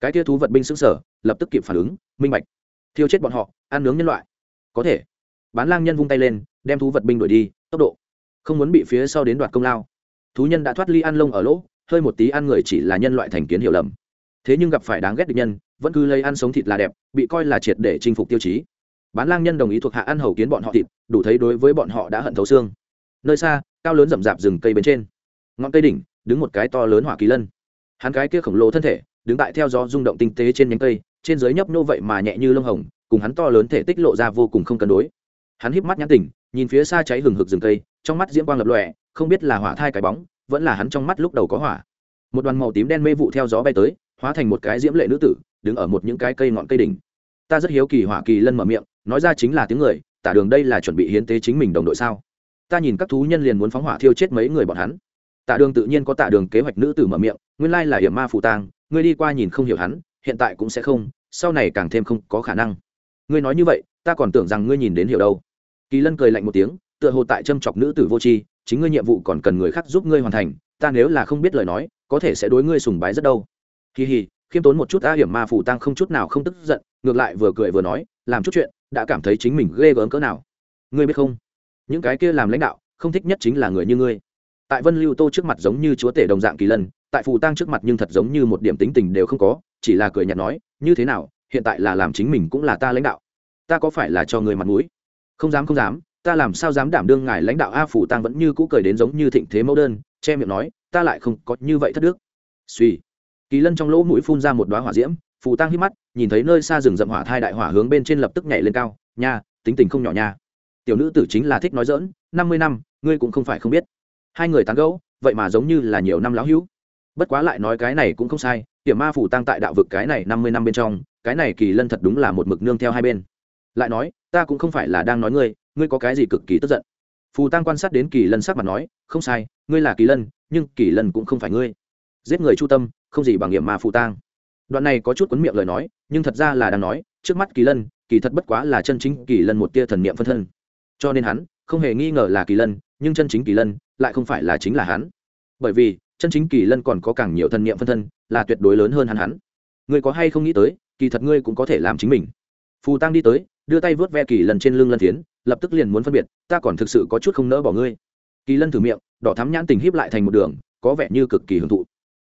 Cái tia thú vật binh xứng sở lập tức kịp phản ứng, minh bạch. Thiêu chết bọn họ, ăn nướng nhân loại. Có thể. Bán lang nhân vung tay lên, đem thú vật binh đuổi đi, tốc độ. Không muốn bị phía sau đến đoạt công lao. Thú nhân đã thoát ly ăn lông ở lỗ, hơi một tí ăn người chỉ là nhân loại thành kiến hiểu lầm. Thế nhưng gặp phải đáng ghét địch nhân vẫn cứ lấy ăn sống thịt là đẹp, bị coi là triệt để chinh phục tiêu chí. Bán lang nhân đồng ý thuộc hạ ăn hầu kiến bọn họ thịt, đủ thấy đối với bọn họ đã hận thấu xương. Nơi xa, cao lớn rậm rạp rừng cây bên trên. Ngọn cây đỉnh, đứng một cái to lớn hỏa kỳ lân. Hắn cái kia khổng lồ thân thể, đứng tại theo gió rung động tinh tế trên nhánh cây, trên dưới nhấp nô vậy mà nhẹ như lông hồng, cùng hắn to lớn thể tích lộ ra vô cùng không cân đối. Hắn híp mắt nhãn tỉnh, nhìn phía xa cháy hừng hực rừng cây, trong mắt diễm quang lập lòe, không biết là hỏa thai cái bóng, vẫn là hắn trong mắt lúc đầu có hỏa. Một đoàn màu tím đen mê vụ theo gió bay tới, hóa thành một cái diễm lệ nữ tử đứng ở một những cái cây ngọn cây đỉnh. Ta rất hiếu kỳ hỏa kỳ lân mở miệng, nói ra chính là tiếng người, tả đường đây là chuẩn bị hiến tế chính mình đồng đội sao? Ta nhìn các thú nhân liền muốn phóng hỏa thiêu chết mấy người bọn hắn. Tạ đường tự nhiên có tạ đường kế hoạch nữ tử mở miệng, nguyên lai là hiểm ma phù tang, ngươi đi qua nhìn không hiểu hắn, hiện tại cũng sẽ không, sau này càng thêm không có khả năng. Ngươi nói như vậy, ta còn tưởng rằng ngươi nhìn đến hiểu đâu. Kỳ lân cười lạnh một tiếng, tựa hồ tại châm chọc nữ tử vô tri, chính ngươi nhiệm vụ còn cần người khác giúp ngươi hoàn thành, ta nếu là không biết lời nói, có thể sẽ đối ngươi sùng bái rất đâu. Kỳ hì khiêm tốn một chút ta hiểm ma phù tăng không chút nào không tức giận, ngược lại vừa cười vừa nói, làm chút chuyện, đã cảm thấy chính mình ghê gớm cỡ nào. Ngươi biết không? Những cái kia làm lãnh đạo, không thích nhất chính là người như ngươi. Tại vân lưu tô trước mặt giống như chúa tể đồng dạng kỳ lân, tại phù tăng trước mặt nhưng thật giống như một điểm tính tình đều không có, chỉ là cười nhạt nói, như thế nào, hiện tại là làm chính mình cũng là ta lãnh đạo. Ta có phải là cho người mặt mũi? Không dám không dám, ta làm sao dám đảm đương ngài lãnh đạo a phủ tăng vẫn như cũ cười đến giống như thịnh thế mẫu đơn, che miệng nói, ta lại không có như vậy thất đức. Suy kỳ lân trong lỗ mũi phun ra một đoá hỏa diễm, phù tăng hít mắt, nhìn thấy nơi xa rừng rậm hỏa thai đại hỏa hướng bên trên lập tức nhảy lên cao. Nha, tính tình không nhỏ nha. Tiểu nữ tử chính là thích nói dỡn năm mươi năm, ngươi cũng không phải không biết. Hai người tán gẫu, vậy mà giống như là nhiều năm lão hữu. Bất quá lại nói cái này cũng không sai hiểm ma phủ tăng tại đạo vực cái này năm mươi năm bên trong, cái này kỳ lân thật đúng là một mực nương theo hai bên. Lại nói, ta cũng không phải là đang nói ngươi ngươi có cái gì cực kỳ tức giận? Phù tăng quan sát đến kỳ lân sắc mặt nói, không sai, ngươi là kỳ lân, nhưng kỳ lân cũng không phải ngươi. Giết người chu tâm không gì bằng nghiệm ma phù tang. Đoạn này có chút cuốn miệng lời nói, nhưng thật ra là đang nói, trước mắt kỳ lân, kỳ thật bất quá là chân chính kỳ lân một tia thần niệm phân thân. Cho nên hắn không hề nghi ngờ là kỳ lân, nhưng chân chính kỳ lân lại không phải là chính là hắn. Bởi vì, chân chính kỳ lân còn có càng nhiều thần niệm phân thân, là tuyệt đối lớn hơn hắn hắn. Ngươi có hay không nghĩ tới, kỳ thật ngươi cũng có thể làm chính mình. Phù tăng đi tới, đưa tay vớt ve kỳ lân trên lưng lân tiến lập tức liền muốn phân biệt, ta còn thực sự có chút không nỡ bỏ ngươi. Kỳ lân thử miệng, đỏ thắm nhãn tình híp lại thành một đường, có vẻ như cực kỳ hưởng thụ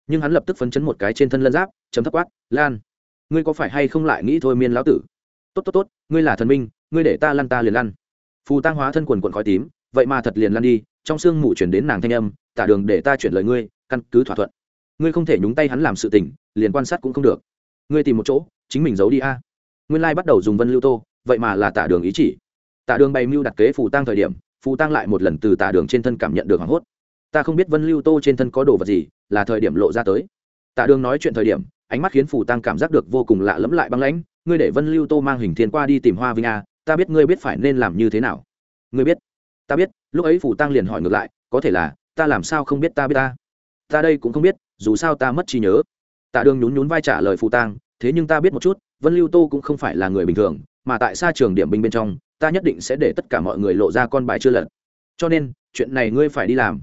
nhưng hắn lập tức phấn chấn một cái trên thân lân giáp chấm thấp quát, lan, ngươi có phải hay không lại nghĩ thôi miên lão tử? Tốt tốt tốt, ngươi là thần minh, ngươi để ta lăn ta liền lăn. Phù tăng hóa thân quần quần khói tím, vậy mà thật liền lăn đi, trong sương mù chuyển đến nàng thanh âm, tả đường để ta chuyển lời ngươi, căn cứ thỏa thuận. Ngươi không thể nhúng tay hắn làm sự tình, liền quan sát cũng không được. Ngươi tìm một chỗ, chính mình giấu đi a. Nguyên lai bắt đầu dùng vân lưu tô, vậy mà là tả đường ý chỉ. Tả đường bày mưu đặt kế phù tăng thời điểm, phù tăng lại một lần từ tả đường trên thân cảm nhận được hoảng hốt ta không biết vân lưu tô trên thân có đồ vật gì, là thời điểm lộ ra tới. Tạ đường nói chuyện thời điểm, ánh mắt khiến phù tăng cảm giác được vô cùng lạ lẫm lại băng lãnh. Ngươi để vân lưu tô mang hình thiên qua đi tìm hoa vinh a, ta biết ngươi biết phải nên làm như thế nào. Ngươi biết? Ta biết. Lúc ấy phù tăng liền hỏi ngược lại, có thể là, ta làm sao không biết ta biết ta? Ta đây cũng không biết, dù sao ta mất trí nhớ. Tạ đường nhún nhún vai trả lời phù tăng, thế nhưng ta biết một chút, vân lưu tô cũng không phải là người bình thường, mà tại xa trường điểm binh bên trong, ta nhất định sẽ để tất cả mọi người lộ ra con bài chưa lật. Cho nên, chuyện này ngươi phải đi làm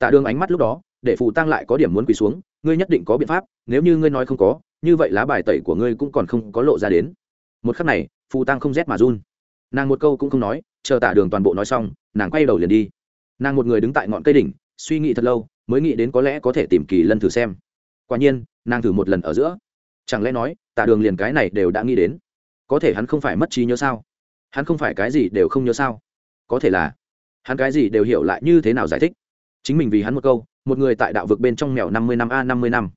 tạ đường ánh mắt lúc đó, để phù tăng lại có điểm muốn quỳ xuống, ngươi nhất định có biện pháp, nếu như ngươi nói không có, như vậy lá bài tẩy của ngươi cũng còn không có lộ ra đến. Một khắc này, phù tăng không rét mà run. Nàng một câu cũng không nói, chờ tạ đường toàn bộ nói xong, nàng quay đầu liền đi. Nàng một người đứng tại ngọn cây đỉnh, suy nghĩ thật lâu, mới nghĩ đến có lẽ có thể tìm kỳ lân thử xem. Quả nhiên, nàng thử một lần ở giữa. Chẳng lẽ nói, tạ đường liền cái này đều đã nghĩ đến? Có thể hắn không phải mất trí nhớ sao? Hắn không phải cái gì đều không nhớ sao? Có thể là, hắn cái gì đều hiểu lại như thế nào giải thích? Chính mình vì hắn một câu, một người tại đạo vực bên trong mèo năm mươi năm a năm mươi năm.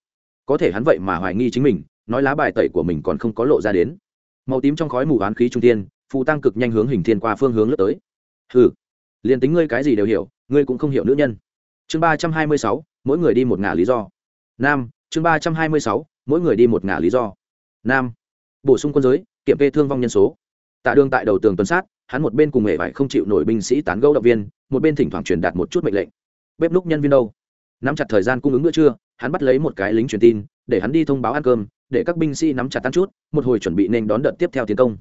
Có thể hắn vậy mà hoài nghi chính mình, nói lá bài tẩy của mình còn không có lộ ra đến. Màu tím trong khói mù oán khí trung tiên phù tăng cực nhanh hướng hình thiên qua phương hướng lướt tới. Ừ liền tính ngươi cái gì đều hiểu, ngươi cũng không hiểu nữ nhân. Chương ba trăm hai mươi sáu, mỗi người đi một ngả lý do. Nam, chương ba trăm hai mươi sáu, mỗi người đi một ngả lý do. Nam, bổ sung quân giới, kiểm kê thương vong nhân số. Tạ đương tại đầu tường tuần sát, hắn một bên cùng hệ vải không chịu nổi binh sĩ tán gẫu động viên, một bên thỉnh thoảng truyền đạt một chút mệnh lệnh bếp lúc nhân viên đâu? Nắm chặt thời gian cung ứng bữa trưa, hắn bắt lấy một cái lính truyền tin, để hắn đi thông báo ăn cơm, để các binh sĩ nắm chặt tan chút, một hồi chuẩn bị nên đón đợt tiếp theo tiến công.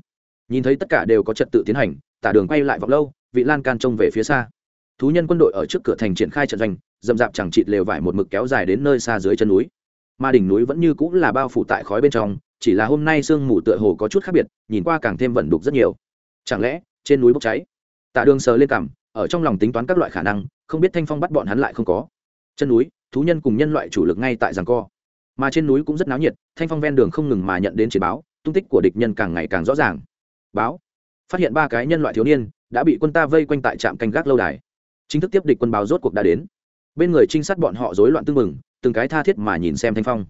Nhìn thấy tất cả đều có trật tự tiến hành, tả đường quay lại vọng lâu, vị lan can trông về phía xa. Thú nhân quân đội ở trước cửa thành triển khai trận doanh, dậm dạp chẳng chịt lều vải một mực kéo dài đến nơi xa dưới chân núi. Mà đỉnh núi vẫn như cũng là bao phủ tại khói bên trong, chỉ là hôm nay sương mù tựa hồ có chút khác biệt, nhìn qua càng thêm vẩn đục rất nhiều. Chẳng lẽ, trên núi bốc cháy? Tạ đường sờ lên cằm ở trong lòng tính toán các loại khả năng không biết thanh phong bắt bọn hắn lại không có. Chân núi, thú nhân cùng nhân loại chủ lực ngay tại giằng co. Mà trên núi cũng rất náo nhiệt, thanh phong ven đường không ngừng mà nhận đến chỉ báo, tung tích của địch nhân càng ngày càng rõ ràng. Báo. Phát hiện ba cái nhân loại thiếu niên đã bị quân ta vây quanh tại trạm canh gác lâu đài. Chính thức tiếp địch quân báo rốt cuộc đã đến. Bên người trinh sát bọn họ rối loạn tưng mừng từng cái tha thiết mà nhìn xem thanh phong.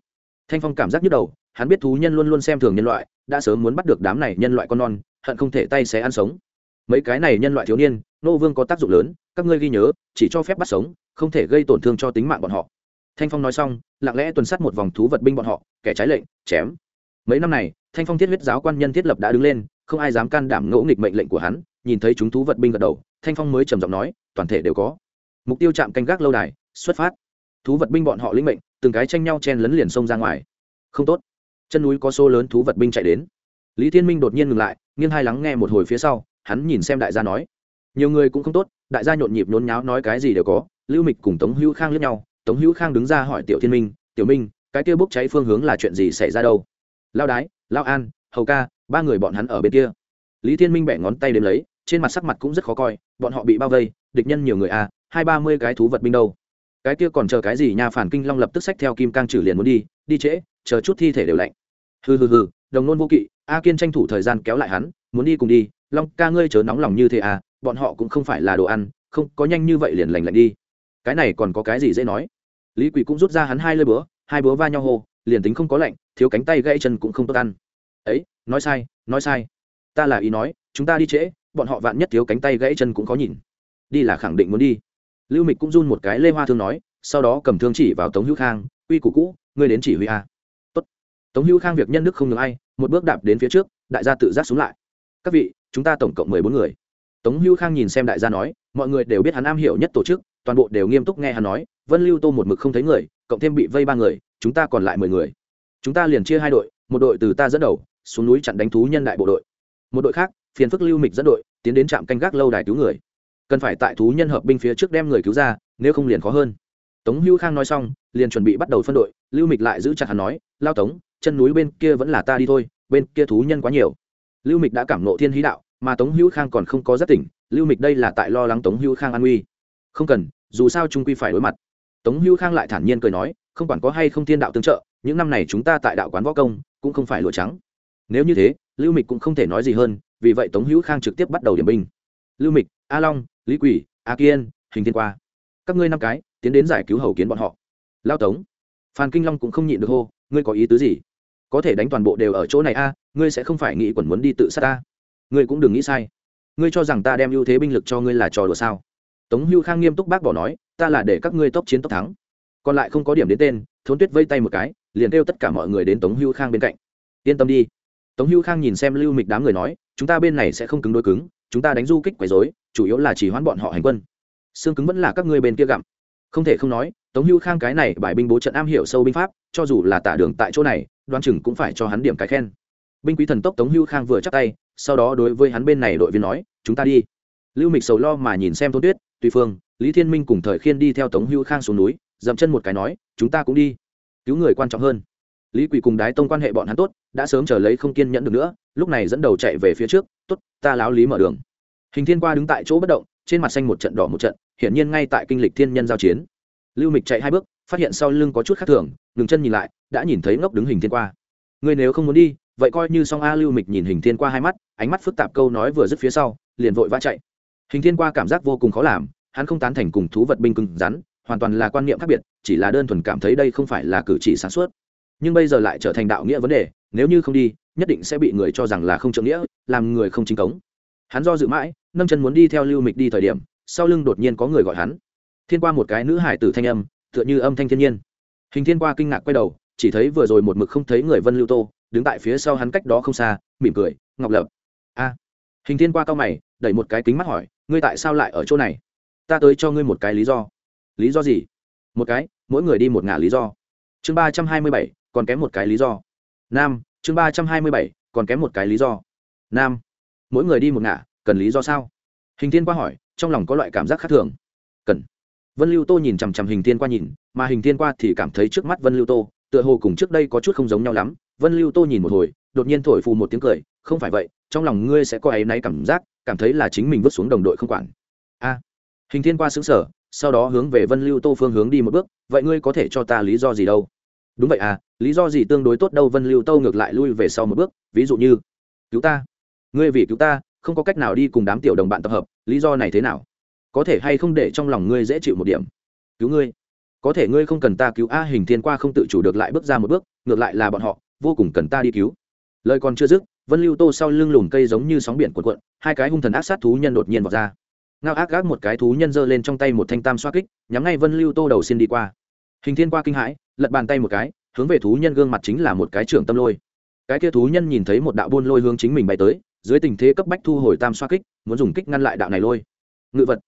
Thanh phong cảm giác nhức đầu, hắn biết thú nhân luôn luôn xem thường nhân loại, đã sớm muốn bắt được đám này nhân loại con non, hận không thể tay xé ăn sống mấy cái này nhân loại thiếu niên, nô vương có tác dụng lớn, các ngươi ghi nhớ, chỉ cho phép bắt sống, không thể gây tổn thương cho tính mạng bọn họ. Thanh phong nói xong, lặng lẽ tuần sát một vòng thú vật binh bọn họ, kẻ trái lệnh, chém. Mấy năm này, thanh phong thiết huyết giáo quan nhân thiết lập đã đứng lên, không ai dám can đảm ngỗ nghịch mệnh lệnh của hắn, nhìn thấy chúng thú vật binh gật đầu, thanh phong mới trầm giọng nói, toàn thể đều có. Mục tiêu chạm canh gác lâu đài, xuất phát. Thú vật binh bọn họ lĩnh mệnh, từng cái tranh nhau chen lấn liền xông ra ngoài. Không tốt. Chân núi có số lớn thú vật binh chạy đến. Lý thiên minh đột nhiên ngừng lại, nghiêng hai lắng nghe một hồi phía sau hắn nhìn xem đại gia nói. Nhiều người cũng không tốt, đại gia nhộn nhịp nhốn nháo nói cái gì đều có, lưu mịch cùng tống hữu khang lướt nhau, tống hữu khang đứng ra hỏi tiểu thiên minh, tiểu minh, cái kia bốc cháy phương hướng là chuyện gì xảy ra đâu? Lao đái lao an, hầu ca, ba người bọn hắn ở bên kia. Lý thiên minh bẻ ngón tay đếm lấy, trên mặt sắc mặt cũng rất khó coi, bọn họ bị bao vây, địch nhân nhiều người à hai ba mươi cái thú vật binh đâu. Cái kia còn chờ cái gì nha, phản kinh long lập tức xách theo kim cang trừ liền muốn đi đi trễ, chờ chút thi thể đều lạnh. Hừ hừ hừ, đồng nôn vô kỵ, a kiên tranh thủ thời gian kéo lại hắn, muốn đi cùng đi long ca ngươi chớ nóng lòng như thế à bọn họ cũng không phải là đồ ăn không có nhanh như vậy liền lành lạnh đi. Cái này còn có cái gì dễ nói? Lý quỷ cũng rút ra hắn hai lơi búa hai búa va nhau hồ, liền tính không có lạnh thiếu cánh tay gãy chân cũng không tốt ăn. Ấy nói sai nói sai. Ta là ý nói chúng ta đi trễ bọn họ vạn nhất thiếu cánh tay gãy chân cũng có nhìn. Đi là khẳng định muốn đi. Lưu mịch cũng run một cái lê hoa thương nói sau đó cầm thương chỉ vào tống hữu khang uy củ cũ ngươi đến chỉ huy a. Tốt. tống hữu khang việc nhân đức không ngừng ai một bước đạp đến phía trước đại gia tự giác xuống lại. Các vị chúng ta tổng cộng mười bốn người. Tống hữu khang nhìn xem đại gia nói, mọi người đều biết hắn am hiểu nhất tổ chức, toàn bộ đều nghiêm túc nghe hắn nói, vân lưu tô một mực không thấy người, cộng thêm bị vây ba người, chúng ta còn lại mười người. Chúng ta liền chia hai đội, một đội từ ta dẫn đầu, xuống núi chặn đánh thú nhân đại bộ đội. Một đội khác, phiền phức lưu mịch dẫn đội, tiến đến trạm canh gác lâu đài cứu người. Cần phải tại thú nhân hợp binh phía trước đem người cứu ra, nếu không liền khó hơn. Tống hữu khang nói xong, liền chuẩn bị bắt đầu phân đội, lưu mịch lại giữ chặt hắn nói, lao tống, chân núi bên kia vẫn là ta đi thôi, bên kia thú nhân quá nhiều lưu mịch đã cảm nộ thiên hí đạo, mà tống hữu khang còn không có rất tỉnh, lưu mịch đây là tại lo lắng tống hữu khang an nguy. Không cần, dù sao trung quy phải đối mặt. Tống hữu khang lại thản nhiên cười nói, không quản có hay không thiên đạo tương trợ, những năm này chúng ta tại đạo quán võ công, cũng không phải lụa trắng. Nếu như thế, lưu mịch cũng không thể nói gì hơn, vì vậy tống hữu khang trực tiếp bắt đầu điểm binh. Lưu mịch, a long, lý quỷ, a kiên, hình thiên qua. Các ngươi năm cái, tiến đến giải cứu hầu kiến bọn họ. Lao tống. Phan kinh long cũng không nhịn được hô, ngươi có ý tứ gì? Có thể đánh toàn bộ đều ở chỗ này a, ngươi sẽ không phải nghĩ quẩn muốn đi tự sát ta. Ngươi cũng đừng nghĩ sai. Ngươi cho rằng ta đem ưu thế binh lực cho ngươi là trò đùa sao? Tống hưu khang nghiêm túc bác bỏ nói, ta là để các ngươi tốc chiến tốc thắng. Còn lại không có điểm đến tên, thốn tuyết vây tay một cái, liền kêu tất cả mọi người đến tống hưu khang bên cạnh. Yên tâm đi. Tống hưu khang nhìn xem lưu mịch đám người nói, chúng ta bên này sẽ không cứng đối cứng, chúng ta đánh du kích quấy dối chủ yếu là chỉ hoãn bọn họ hành quân. Xương cứng vẫn là các ngươi bên kia gặm. Không thể không nói, tống hưu khang cái này bài binh bố trận am hiểu sâu binh pháp, cho dù là tả đường tại chỗ này đoan chừng cũng phải cho hắn điểm cái khen. Binh quý thần tốc tống hưu khang vừa chắc tay, sau đó đối với hắn bên này đội viên nói, chúng ta đi. Lưu mịch sầu lo mà nhìn xem thôn tuyết, tùy phương, lý thiên minh cùng thời khiên đi theo tống hưu khang xuống núi, dậm chân một cái nói, chúng ta cũng đi. Cứu người quan trọng hơn. Lý quỳ cùng đái tông quan hệ bọn hắn tốt, đã sớm chờ lấy không kiên nhẫn được nữa, lúc này dẫn đầu chạy về phía trước t ố t ta láo lý mở đường. Hình thiên qua đứng tại chỗ bất động, trên mặt xanh một trận đỏ một trận, hiển nhiên ngay tại kinh lịch thiên nhân giao chiến. Lưu mịch chạy hai bước phát hiện sau lưng có chút khác thường, ngừng chân nhìn lại, đã nhìn thấy ngốc đứng hình thiên qua. Người nếu không muốn đi, vậy coi như song a lưu mịch nhìn hình thiên qua hai mắt, ánh mắt phức tạp câu nói vừa dứt phía sau, liền vội vã chạy. Hình thiên qua cảm giác vô cùng khó làm, hắn không tán thành cùng thú vật binh cứng rắn, hoàn toàn là quan niệm khác biệt, chỉ là đơn thuần cảm thấy đây không phải là cử chỉ sáng suốt. Nhưng bây giờ lại trở thành đạo nghĩa vấn đề, nếu như không đi, nhất định sẽ bị người cho rằng là không trượng nghĩa, làm người không chính cống. Hắn do dự mãi, nâng chân muốn đi theo lưu mịch đi thời điểm, sau lưng đột nhiên có người gọi hắn. Thiên qua một cái nữ hải tử thanh âm tựa như âm thanh thiên nhiên. Hình thiên qua kinh ngạc quay đầu, chỉ thấy vừa rồi một mực không thấy người vân lưu tô, đứng tại phía sau hắn cách đó không xa, mỉm cười, ngọc lập. A. Hình thiên qua cao mày, đẩy một cái kính mắt hỏi, ngươi tại sao lại ở chỗ này? Ta tới cho ngươi một cái lý do. Lý do gì? Một cái, mỗi người đi một ngả lý do. Chương ba trăm hai mươi bảy, còn kém một cái lý do. Nam, chương ba trăm hai mươi bảy, còn kém một cái lý do. Nam, mỗi người đi một ngả, cần lý do sao? Hình thiên qua hỏi, trong lòng có loại cảm giác khác thường. Cần vân lưu tô nhìn chằm chằm hình thiên qua nhìn, mà hình thiên qua thì cảm thấy trước mắt vân lưu tô, tựa hồ cùng trước đây có chút không giống nhau lắm. Vân lưu tô nhìn một hồi, đột nhiên thổi phù một tiếng cười, không phải vậy, trong lòng ngươi sẽ có áy náy cảm giác, cảm thấy là chính mình vứt xuống đồng đội không quản. A. Hình thiên qua xứng sở sau đó hướng về vân lưu tô phương hướng đi một bước, vậy ngươi có thể cho ta lý do gì đâu? Đúng vậy à lý do gì tương đối tốt đâu. Vân lưu tô ngược lại lui về sau một bước, ví dụ như, cứu ta. Ngươi vì cứu ta, không có cách nào đi cùng đám tiểu đồng bạn tập hợp, lý do này thế nào? Có thể hay không để trong lòng ngươi dễ chịu một điểm? Cứu ngươi. Có thể ngươi không cần ta cứu a hình thiên qua không tự chủ được lại bước ra một bước, ngược lại là bọn họ, vô cùng cần ta đi cứu. Lời còn chưa dứt, vân lưu tô sau lưng lùm cây giống như sóng biển cuộn cuộn, hai cái hung thần ác sát thú nhân đột nhiên vọt ra. Ngao ác gác một cái thú nhân giơ lên trong tay một thanh tam xoa kích, nhắm ngay vân lưu tô đầu xin đi qua. Hình thiên qua kinh hãi, lật bàn tay một cái, hướng về thú nhân gương mặt chính là một cái trưởng tâm lôi. Cái kia thú nhân nhìn thấy một đạo buôn lôi hướng chính mình bay tới, dưới tình thế cấp bách thu hồi tam xoa kích, muốn dùng kích ngăn lại đạo này lôi. Ngự vật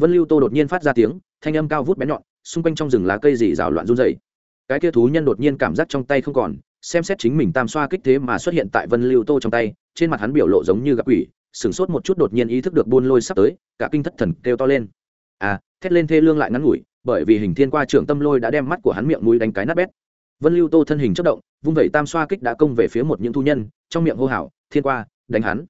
vân lưu tô đột nhiên phát ra tiếng, thanh âm cao vút bén nhọn, xung quanh trong rừng lá cây dì rào loạn run dày cái kia thú nhân đột nhiên cảm giác trong tay không còn, xem xét chính mình tam xoa kích thế mà xuất hiện tại vân lưu tô trong tay, trên mặt hắn biểu lộ giống như gặp quỷ, sửng sốt một chút đột nhiên ý thức được buôn lôi sắp tới, cả kinh thất thần kêu to lên. À thét lên thê lương lại ngắn ngủi, bởi vì hình thiên qua trưởng tâm lôi đã đem mắt của hắn miệng mũi đánh cái nát bét. Vân lưu tô thân hình chất động, vung vẩy tam xoa kích đã công về phía một những thú nhân, trong miệng hô hào, thiên qua, đánh hắn.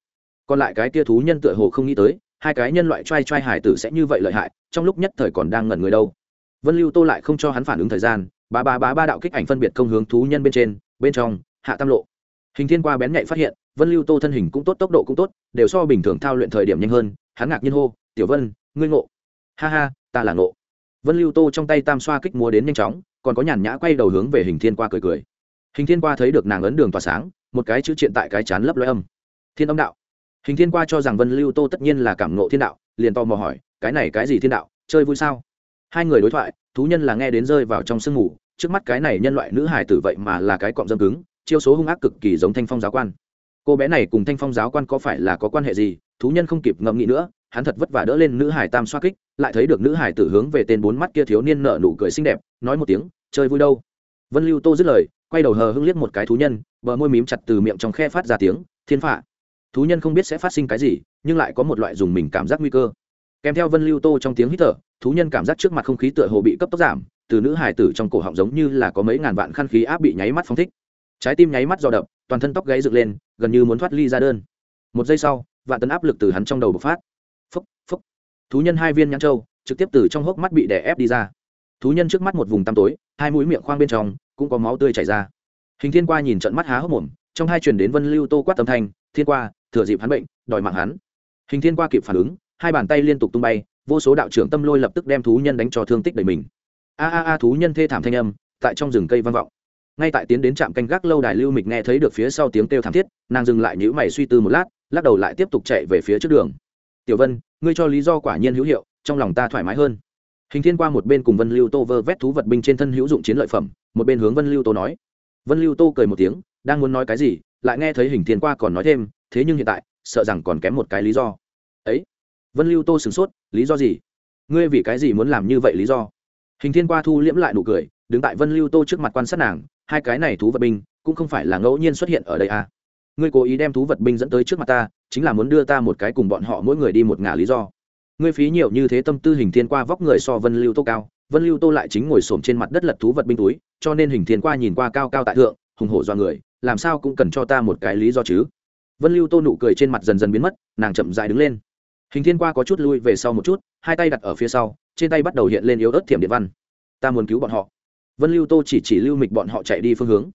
Còn lại cái kia thú nhân tựa hồ không nghĩ tới hai cái nhân loại trai trai hải tử sẽ như vậy lợi hại, trong lúc nhất thời còn đang ngẩn người đâu. Vân lưu tô lại không cho hắn phản ứng thời gian, ba ba ba ba đạo kích ảnh phân biệt công hướng thú nhân bên trên, bên trong, hạ tam lộ. Hình thiên qua bén nhạy phát hiện, vân lưu tô thân hình cũng tốt, tốc độ cũng tốt, đều so bình thường thao luyện thời điểm nhanh hơn, hắn ngạc nhiên hô, tiểu vân, ngươi ngộ. Ha ha, ta là ngộ. Vân lưu tô trong tay tam xoa kích múa đến nhanh chóng, còn có nhàn nhã quay đầu hướng về hình thiên qua cười cười. Hình thiên qua thấy được nàng ấn đường tỏa sáng, một cái chữ triện tại cái chán lấp loe âm. Thiên âm đạo hình thiên qua cho rằng vân lưu tô tất nhiên là cảm ngộ thiên đạo, liền tò mò hỏi, cái này cái gì thiên đạo, chơi vui sao? Hai người đối thoại, thú nhân là nghe đến rơi vào trong sương mù, trước mắt cái này nhân loại nữ hài tử vậy mà là cái cọng dâm cứng, chiêu số hung ác cực kỳ giống thanh phong giáo quan. Cô bé này cùng thanh phong giáo quan có phải là có quan hệ gì? Thú nhân không kịp ngẫm nghĩ nữa, hắn thật vất vả đỡ lên nữ hải tam xoa kích, lại thấy được nữ hải tử hướng về tên bốn mắt kia thiếu niên nợ nụ cười xinh đẹp, nói một tiếng, chơi vui đâu? Vân lưu tô dứt lời, quay đầu hờ hưng liếc một cái thú nhân, bờ môi mím chặt từ miệng trong khe phát ra tiếng, thiên phạ thú nhân không biết sẽ phát sinh cái gì, nhưng lại có một loại dùng mình cảm giác nguy cơ. Kèm theo vân lưu tô trong tiếng hít thở, thú nhân cảm giác trước mặt không khí tựa hồ bị cấp tốc giảm, từ nữ hải tử trong cổ họng giống như là có mấy ngàn vạn khăn khí áp bị nháy mắt phóng thích. Trái tim nháy mắt dò đập, toàn thân tóc gáy dựng lên, gần như muốn thoát ly ra đơn. Một giây sau, vạn tấn áp lực từ hắn trong đầu bộc phát. Phúc phúc thú nhân hai viên nhãn trâu trực tiếp từ trong hốc mắt bị đè ép đi ra. Thú nhân trước mắt một vùng tăm tối, hai mũi miệng khoang bên trong, cũng có máu tươi chảy ra. Hình thiên qua nhìn trận mắt há hốc mồm trong hai truyền đến vân lưu tô quát tâm thanh, thiên qua, thừa dịp hắn bệnh, đòi mạng hắn. Hình thiên qua kịp phản ứng, hai bàn tay liên tục tung bay, vô số đạo trưởng tâm lôi lập tức đem thú nhân đánh cho thương tích đầy mình. A a a, thú nhân thê thảm thanh âm, tại trong rừng cây vang vọng. Ngay tại tiến đến trạm canh gác lâu đài lưu mịch nghe thấy được phía sau tiếng kêu thảm thiết, nàng dừng lại nhữ mày suy tư một lát, lắc đầu lại tiếp tục chạy về phía trước đường. Tiểu vân, ngươi cho lý do quả nhiên hữu hiệu, trong lòng ta thoải mái hơn. Hình thiên qua một bên cùng vân lưu tô vơ vét thú vật binh trên thân hữu dụng chiến lợi phẩm, một bên hướng vân lưu tô nói. Vân lưu tô cười một tiếng đang muốn nói cái gì, lại nghe thấy hình thiên qua còn nói thêm, thế nhưng hiện tại, sợ rằng còn kém một cái lý do. Ấy, vân lưu tô sửng sốt, lý do gì? Ngươi vì cái gì muốn làm như vậy lý do? Hình thiên qua thu liễm lại nụ cười, đứng tại vân lưu tô trước mặt quan sát nàng, hai cái này thú vật binh, cũng không phải là ngẫu nhiên xuất hiện ở đây à. ngươi cố ý đem thú vật binh dẫn tới trước mặt ta, chính là muốn đưa ta một cái cùng bọn họ mỗi người đi một ngả lý do. Ngươi phí nhiều như thế tâm tư hình thiên qua vóc người so vân lưu tô cao, vân lưu tô lại chính ngồi xổm trên mặt đất lật thú vật binh túi, cho nên hình thiên qua nhìn qua cao cao tại thượng, hùng hổ do người làm sao cũng cần cho ta một cái lý do chứ? Vân lưu tô nụ cười trên mặt dần dần biến mất, nàng chậm dại đứng lên. Hình thiên qua có chút lui về sau một chút, hai tay đặt ở phía sau, trên tay bắt đầu hiện lên yếu ớt thiểm điện văn. Ta muốn cứu bọn họ. Vân lưu tô chỉ chỉ lưu mịch bọn họ chạy đi phương hướng.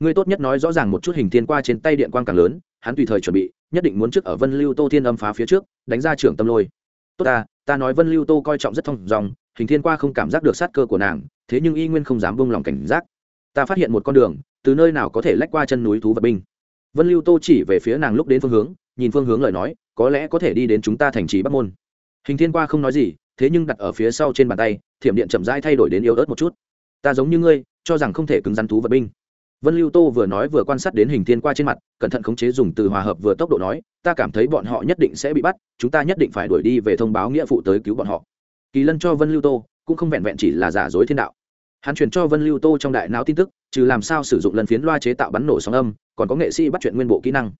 Ngươi tốt nhất nói rõ ràng một chút hình thiên qua trên tay điện quang càng lớn, hắn tùy thời chuẩn bị, nhất định muốn trước ở vân lưu tô thiên âm phá phía trước, đánh ra trưởng tâm lôi. Tốt ta ta nói vân lưu tô coi trọng rất thông dòng, hình thiên qua không cảm giác được sát cơ của nàng, thế nhưng y nguyên không dám bông lòng cảnh giác ta phát hiện một con đường, từ nơi nào có thể lách qua chân núi thú vật binh. Vân lưu tô chỉ về phía nàng lúc đến phương hướng, nhìn phương hướng lời nói, có lẽ có thể đi đến chúng ta thành trì bắc môn. Hình thiên qua không nói gì, thế nhưng đặt ở phía sau trên bàn tay, thiểm điện chậm rãi thay đổi đến yếu ớt một chút. Ta giống như ngươi, cho rằng không thể cứng rắn thú vật binh. Vân lưu tô vừa nói vừa quan sát đến hình thiên qua trên mặt, cẩn thận khống chế dùng từ hòa hợp vừa tốc độ nói, ta cảm thấy bọn họ nhất định sẽ bị bắt, chúng ta nhất định phải đuổi đi về thông báo nghĩa vụ tới cứu bọn họ. Kỳ lân cho vân lưu tô, cũng không vẹn vẹn chỉ là giả dối thiên đạo hắn truyền cho vân lưu tô trong đại não tin tức, trừ làm sao sử dụng lần phiến loa chế tạo bắn nổ sóng âm, còn có nghệ sĩ bắt chuyện nguyên bộ kỹ năng.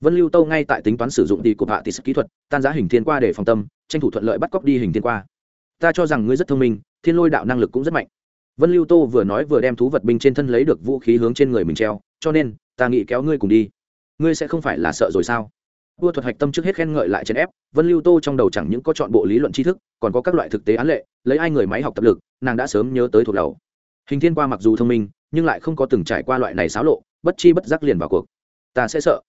Vân lưu tô ngay tại tính toán sử dụng đi của hạ tỷ kỹ thuật, tan giá hình thiên qua để phòng tâm, tranh thủ thuận lợi bắt cóc đi hình thiên qua. Ta cho rằng ngươi rất thông minh, thiên lôi đạo năng lực cũng rất mạnh. Vân lưu tô vừa nói vừa đem thú vật binh trên thân lấy được vũ khí hướng trên người mình treo, cho nên, ta nghĩ kéo ngươi cùng đi. Ngươi sẽ không phải là sợ rồi sao? Vua thuật hạch tâm trước hết khen ngợi lại chèn ép, vân lưu tô trong đầu chẳng những có chọn bộ lý luận tri thức, còn có các loại thực tế án lệ, lấy ai người máy học tập lực, nàng đã sớm nhớ tới thuộc đầu hình thiên qua mặc dù thông minh, nhưng lại không có từng trải qua loại này xáo lộ, bất chi bất giác liền vào cuộc. Ta sẽ sợ.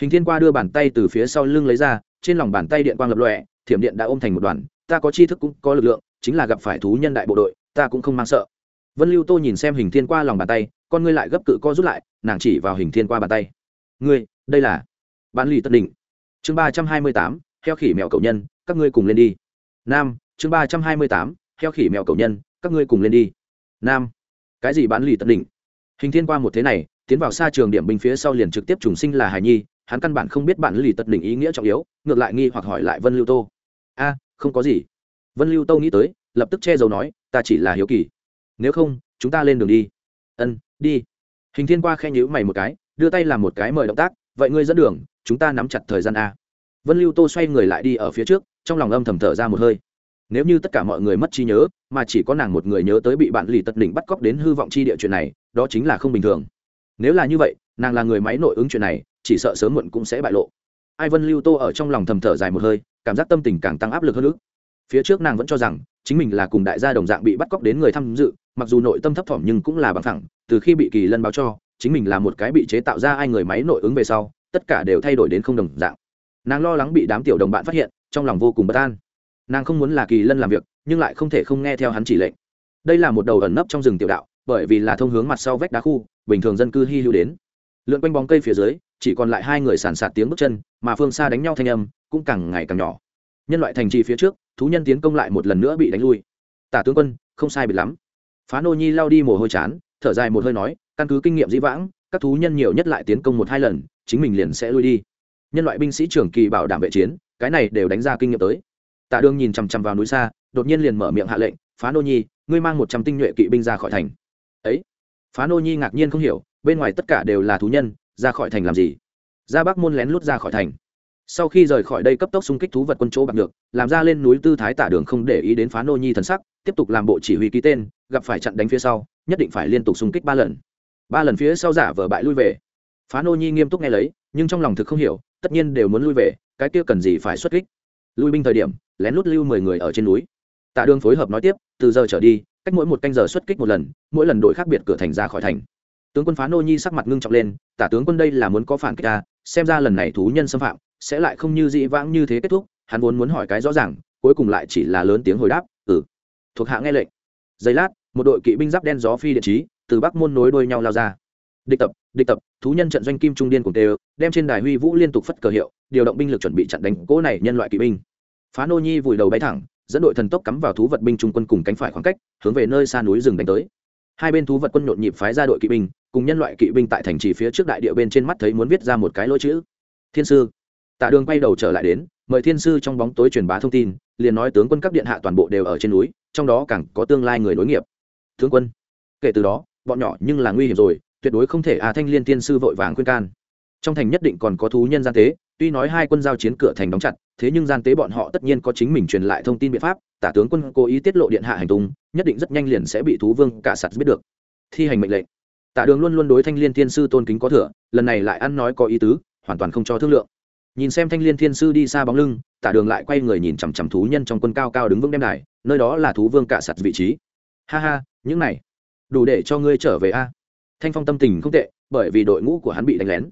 Hình thiên qua đưa bàn tay từ phía sau lưng lấy ra, trên lòng bàn tay điện quang lập lọe thiểm điện đã ôm thành một đoàn. Ta có tri thức cũng có lực lượng, chính là gặp phải thú nhân đại bộ đội, ta cũng không mang sợ. Vân lưu tô nhìn xem hình thiên qua lòng bàn tay, con ngươi lại gấp cự co rút lại, nàng chỉ vào hình thiên qua bàn tay. Ngươi, đây là Bán lì tân định chương ba trăm hai mươi tám, heo khỉ mèo cầu nhân, các ngươi cùng lên đi. Nam, chương ba trăm hai mươi tám, heo khỉ mèo cầu nhân, các ngươi cùng lên đi. Nam cái gì bán lì tận đỉnh, hình thiên qua một thế này tiến vào xa trường điểm binh phía sau liền trực tiếp trùng sinh là hải nhi hắn căn bản không biết bản lì tật đỉnh ý nghĩa trọng yếu ngược lại nghi hoặc hỏi lại vân lưu tô. A không có gì. Vân lưu tô nghĩ tới lập tức che giấu nói ta chỉ là hiếu kỳ. Nếu không chúng ta lên đường đi. Ân đi. Hình thiên qua khe nhữ mày một cái đưa tay làm một cái mời động tác vậy ngươi dẫn đường chúng ta nắm chặt thời gian a. Vân lưu tô xoay người lại đi ở phía trước trong lòng âm thầm thở ra một hơi nếu như tất cả mọi người mất trí nhớ, mà chỉ có nàng một người nhớ tới bị bạn lì tật đỉnh bắt cóc đến hư vọng chi địa chuyện này, đó chính là không bình thường. Nếu là như vậy, nàng là người máy nội ứng chuyện này, chỉ sợ sớm muộn cũng sẽ bại lộ. Ai vân lưu tô ở trong lòng thầm thở dài một hơi, cảm giác tâm tình càng tăng áp lực hơn nữa. Phía trước nàng vẫn cho rằng, chính mình là cùng đại gia đồng dạng bị bắt cóc đến người tham dự, mặc dù nội tâm thấp thỏm nhưng cũng là bằng thẳng, từ khi bị kỳ lân báo cho, chính mình là một cái bị chế tạo ra ai người máy nội ứng về sau, tất cả đều thay đổi đến không đồng dạng. Nàng lo lắng bị đám tiểu đồng bạn phát hiện, trong lòng vô cùng bất an nàng không muốn là kỳ lân làm việc, nhưng lại không thể không nghe theo hắn chỉ lệnh. Đây là một đầu ẩn nấp trong rừng tiểu đạo, bởi vì là thông hướng mặt sau vách đá khu, bình thường dân cư hy hữu đến. Lượn quanh bóng cây phía dưới, chỉ còn lại hai người sàn sạt tiếng bước chân, mà phương xa đánh nhau thanh âm cũng càng ngày càng nhỏ. Nhân loại thành trì phía trước, thú nhân tiến công lại một lần nữa bị đánh lui. Tả tướng quân, không sai biệt lắm. Phá nô nhi lao đi mồ hôi chán, thở dài một hơi nói, căn cứ kinh nghiệm dĩ vãng, các thú nhân nhiều nhất lại tiến công một hai lần, chính mình liền sẽ lui đi. Nhân loại binh sĩ trưởng kỳ bảo đảm vệ chiến, cái này đều đánh ra kinh nghiệm tới tạ Đường nhìn chằm chằm vào núi xa, đột nhiên liền mở miệng hạ lệnh, phá nô nhi, ngươi mang một trăm tinh nhuệ kỵ binh ra khỏi thành. Ấy? Phá nô nhi ngạc nhiên không hiểu, bên ngoài tất cả đều là thú nhân, ra khỏi thành làm gì? Ra bắc môn lén lút ra khỏi thành. Sau khi rời khỏi đây cấp tốc xung kích thú vật quân chỗ bạc được làm ra lên núi tư thái tả đường không để ý đến phá nô nhi thần sắc, tiếp tục làm bộ chỉ huy ký tên, gặp phải chặn đánh phía sau, nhất định phải liên tục xung kích ba lần. Ba lần phía sau giả vờ bại lui về. Phá nô nhi nghiêm túc nghe lấy, nhưng trong lòng thực không hiểu, tất nhiên đều muốn lui về, cái kia cần gì phải xuất kích? Lui binh thời điểm lén lút lưu mười người ở trên núi. Tạ đường phối hợp nói tiếp, từ giờ trở đi, cách mỗi một canh giờ xuất kích một lần, mỗi lần đội khác biệt cửa thành ra khỏi thành. Tướng quân phá nô nhi sắc mặt ngưng trọng lên tả tướng quân đây là muốn có phản kích ta, xem ra lần này thú nhân xâm phạm, sẽ lại không như dĩ vãng như thế kết thúc, hắn vốn muốn hỏi cái rõ ràng, cuối cùng lại chỉ là lớn tiếng hồi đáp ừ thuộc hạ nghe lệnh. Giây lát, một đội kỵ binh giáp đen gió phi điện chí, từ bắc môn nối đuôi nhau lao ra. Địch tập địch tập, thú nhân trận doanh kim trung điên cùng tê đem trên đài huy vũ liên tục phất cờ hiệu, điều động binh lực chuẩn bị chặn đánh cỗ này nhân loại kỵ binh phá nô nhi vùi đầu bay thẳng, dẫn đội thần tốc cắm vào thú vật binh trung quân cùng cánh phải khoảng cách, hướng về nơi xa núi rừng đánh tới. Hai bên thú vật quân nhộn nhịp phái ra đội kỵ binh, cùng nhân loại kỵ binh tại thành trì phía trước đại địa bên trên mắt thấy muốn viết ra một cái lỗi chữ. Thiên sư. Tạ đường quay đầu trở lại đến, mời thiên sư trong bóng tối truyền bá thông tin, liền nói tướng quân các điện hạ toàn bộ đều ở trên núi, trong đó càng có tương lai người nối nghiệp. Tướng quân. Kể từ đó, bọn nhỏ nhưng là nguy hiểm rồi, tuyệt đối không thể à thanh liên tiên sư vội vàng khuyên can. Trong thành nhất định còn có thú nhân gian tế, tuy nói hai quân giao chiến cửa thành đóng chặt thế nhưng gian tế bọn họ tất nhiên có chính mình truyền lại thông tin biện pháp, tả tướng quân cố ý tiết lộ điện hạ hành tung, nhất định rất nhanh liền sẽ bị thú vương cả sạt biết được. Thi hành mệnh lệnh. Tạ đường luôn luôn đối thanh liên thiên sư tôn kính có thừa, lần này lại ăn nói có ý tứ, hoàn toàn không cho thương lượng. Nhìn xem thanh liên thiên sư đi xa bóng lưng tạ đường lại quay người nhìn chằm chằm thú nhân trong quân cao cao đứng vững đem đài, nơi đó là thú vương cả sạt vị trí. Ha ha, những này, đủ để cho ngươi trở về a. Thanh phong tâm tình không tệ, bởi vì đội ngũ của hắn bị đánh lén.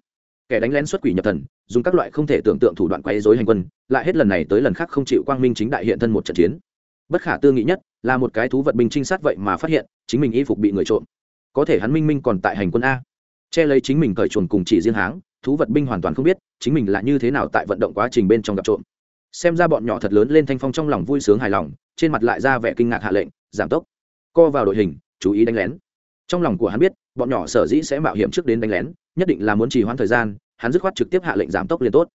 Kẻ đánh lén xuất quỷ nhập thần dùng các loại không thể tưởng tượng thủ đoạn quấy rối hành quân, lại hết lần này tới lần khác không chịu quang minh chính đại hiện thân một trận chiến. Bất khả tư nghị nhất là một cái thú vật binh trinh sát vậy mà phát hiện, chính mình y phục bị người trộm. Có thể hắn minh minh còn tại hành quân a. Che lấy chính mình cởi chuồn cùng chỉ riêng háng, thú vật binh hoàn toàn không biết, chính mình là như thế nào tại vận động quá trình bên trong gặp trộm. Xem ra bọn nhỏ thật lớn lên thanh phong trong lòng vui sướng hài lòng, trên mặt lại ra vẻ kinh ngạc hạ lệnh, giảm tốc. Co vào đội hình, chú ý đánh lén. Trong lòng của hắn biết, bọn nhỏ sở dĩ sẽ mạo hiểm trước đến đánh lén, nhất định là muốn trì hoãn thời gian hắn dứt khoát trực tiếp hạ lệnh giảm tốc liền tốt.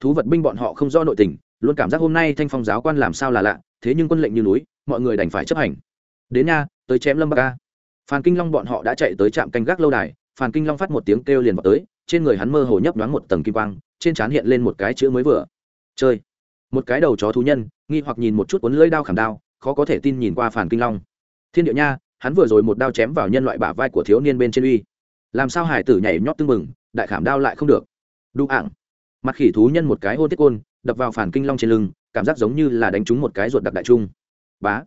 Thú vật binh bọn họ không do nội tình, luôn cảm giác hôm nay thanh phong giáo quan làm sao là lạ, thế nhưng quân lệnh như núi, mọi người đành phải chấp hành. Đến nha, tới chém lâm bắc ca phan kinh long bọn họ đã chạy tới trạm canh gác lâu đài phan kinh long phát một tiếng kêu liền vào tới, trên người hắn mơ hồ nhấp nhoáng một tầng kim quang, trên trán hiện lên một cái chữ mới vừa. Chơi. Một cái đầu chó thú nhân, nghi hoặc nhìn một chút cuốn lưỡi đao khảm đao, khó có thể tin nhìn qua phản kinh long. Thiên địa nha, hắn vừa rồi một đao chém vào nhân loại bả vai của thiếu niên bên trên uy. Làm sao hải tử nhảy nhót tưng bừng, đại khảm đao lại không được đu ảng. Mặt khỉ thú nhân một cái hôn tiết côn, đập vào phản kinh long trên lưng, cảm giác giống như là đánh trúng một cái ruột đặc đại trung. Bá.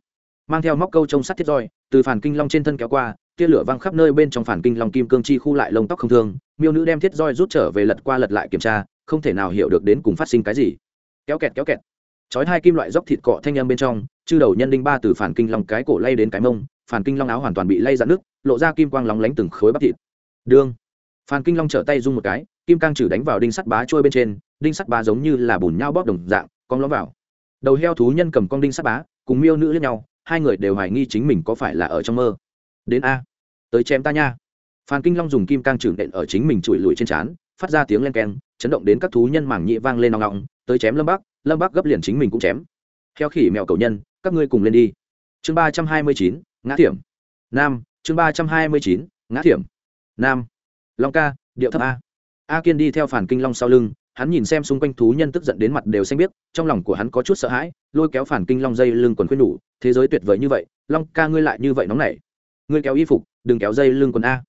Mang theo móc câu trông sắt thiết roi, từ phản kinh long trên thân kéo qua, tia lửa văng khắp nơi bên trong phản kinh long kim cương chi khu lại lông tóc không thương. Miêu nữ đem thiết roi rút trở về lật qua lật lại kiểm tra, không thể nào hiểu được đến cùng phát sinh cái gì. Kéo kẹt kéo kẹt. Chói hai kim loại dốc thịt cọ thanh em bên trong, chư đầu nhân đinh ba từ phản kinh long cái cổ lay đến cái mông, phản kinh long áo hoàn toàn bị lay dạn nước, lộ ra kim quang lóng lánh từng khối bắp thịt. Đương. Phản kinh long trở tay rung một cái kim cang trừ đánh vào đinh sắt bá trôi bên trên, đinh sắt bá giống như là bùn nhau bóp đồng dạng con ló vào. Đầu heo thú nhân cầm con đinh sắt bá, cùng miêu nữ lẫn nhau, hai người đều hoài nghi chính mình có phải là ở trong mơ. Đến a. Tới chém ta nha. Phan kinh long dùng kim cang trừ nện ở chính mình chùi lùi trên trán, phát ra tiếng len keng, chấn động đến các thú nhân mảng nhị vang lên nòng nọng tới chém lâm bắc lâm bắc gấp liền chính mình cũng chém. Heo khỉ mèo cầu nhân, các ngươi cùng lên đi. Chương ba trăm hai mươi chín, ngã thiểm. Nam, chương ba trăm hai mươi chín, ngã thiểm. Nam. Long ca, điệu thấp a a kiên đi theo phản kinh long sau lưng, hắn nhìn xem xung quanh thú nhân tức giận đến mặt đều xanh biếc, trong lòng của hắn có chút sợ hãi, lôi kéo phản kinh long dây lưng quần khuyên nhủ thế giới tuyệt vời như vậy, long ca ngươi lại như vậy nóng nảy. Ngươi kéo y phục, đừng kéo dây lưng quần a.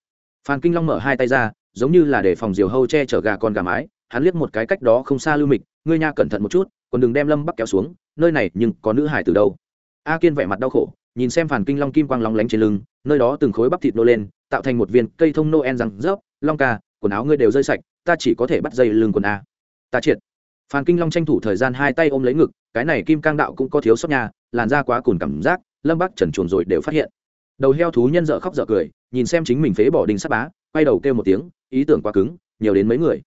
Phản kinh long mở hai tay ra, giống như là để phòng diều hâu che chở gà con gà mái, hắn liếc một cái cách đó không xa lưu mịch, ngươi nha cẩn thận một chút còn đừng đem lâm bắc kéo xuống, nơi này nhưng có nữ hải từ đâu. A kiên vẻ mặt đau khổ, nhìn xem phản kinh long kim quang lóng lánh trên lưng, nơi đó từng khối bắp thịt nô lên, tạo thành một viên cây thông noel răng rớp, long ca quần áo ngươi đều rơi sạch, ta chỉ có thể bắt dây lưng quần a. Ta triệt. Phan kinh long tranh thủ thời gian hai tay ôm lấy ngực, cái này kim cang đạo cũng có thiếu sót nhà làn da quá cùn cảm giác, lâm bắc trần chuồn rồi đều phát hiện. Đầu heo thú nhân dợ khóc dợ cười, nhìn xem chính mình phế bỏ đình sắt bá, quay đầu kêu một tiếng, ý tưởng quá cứng, nhiều đến mấy người.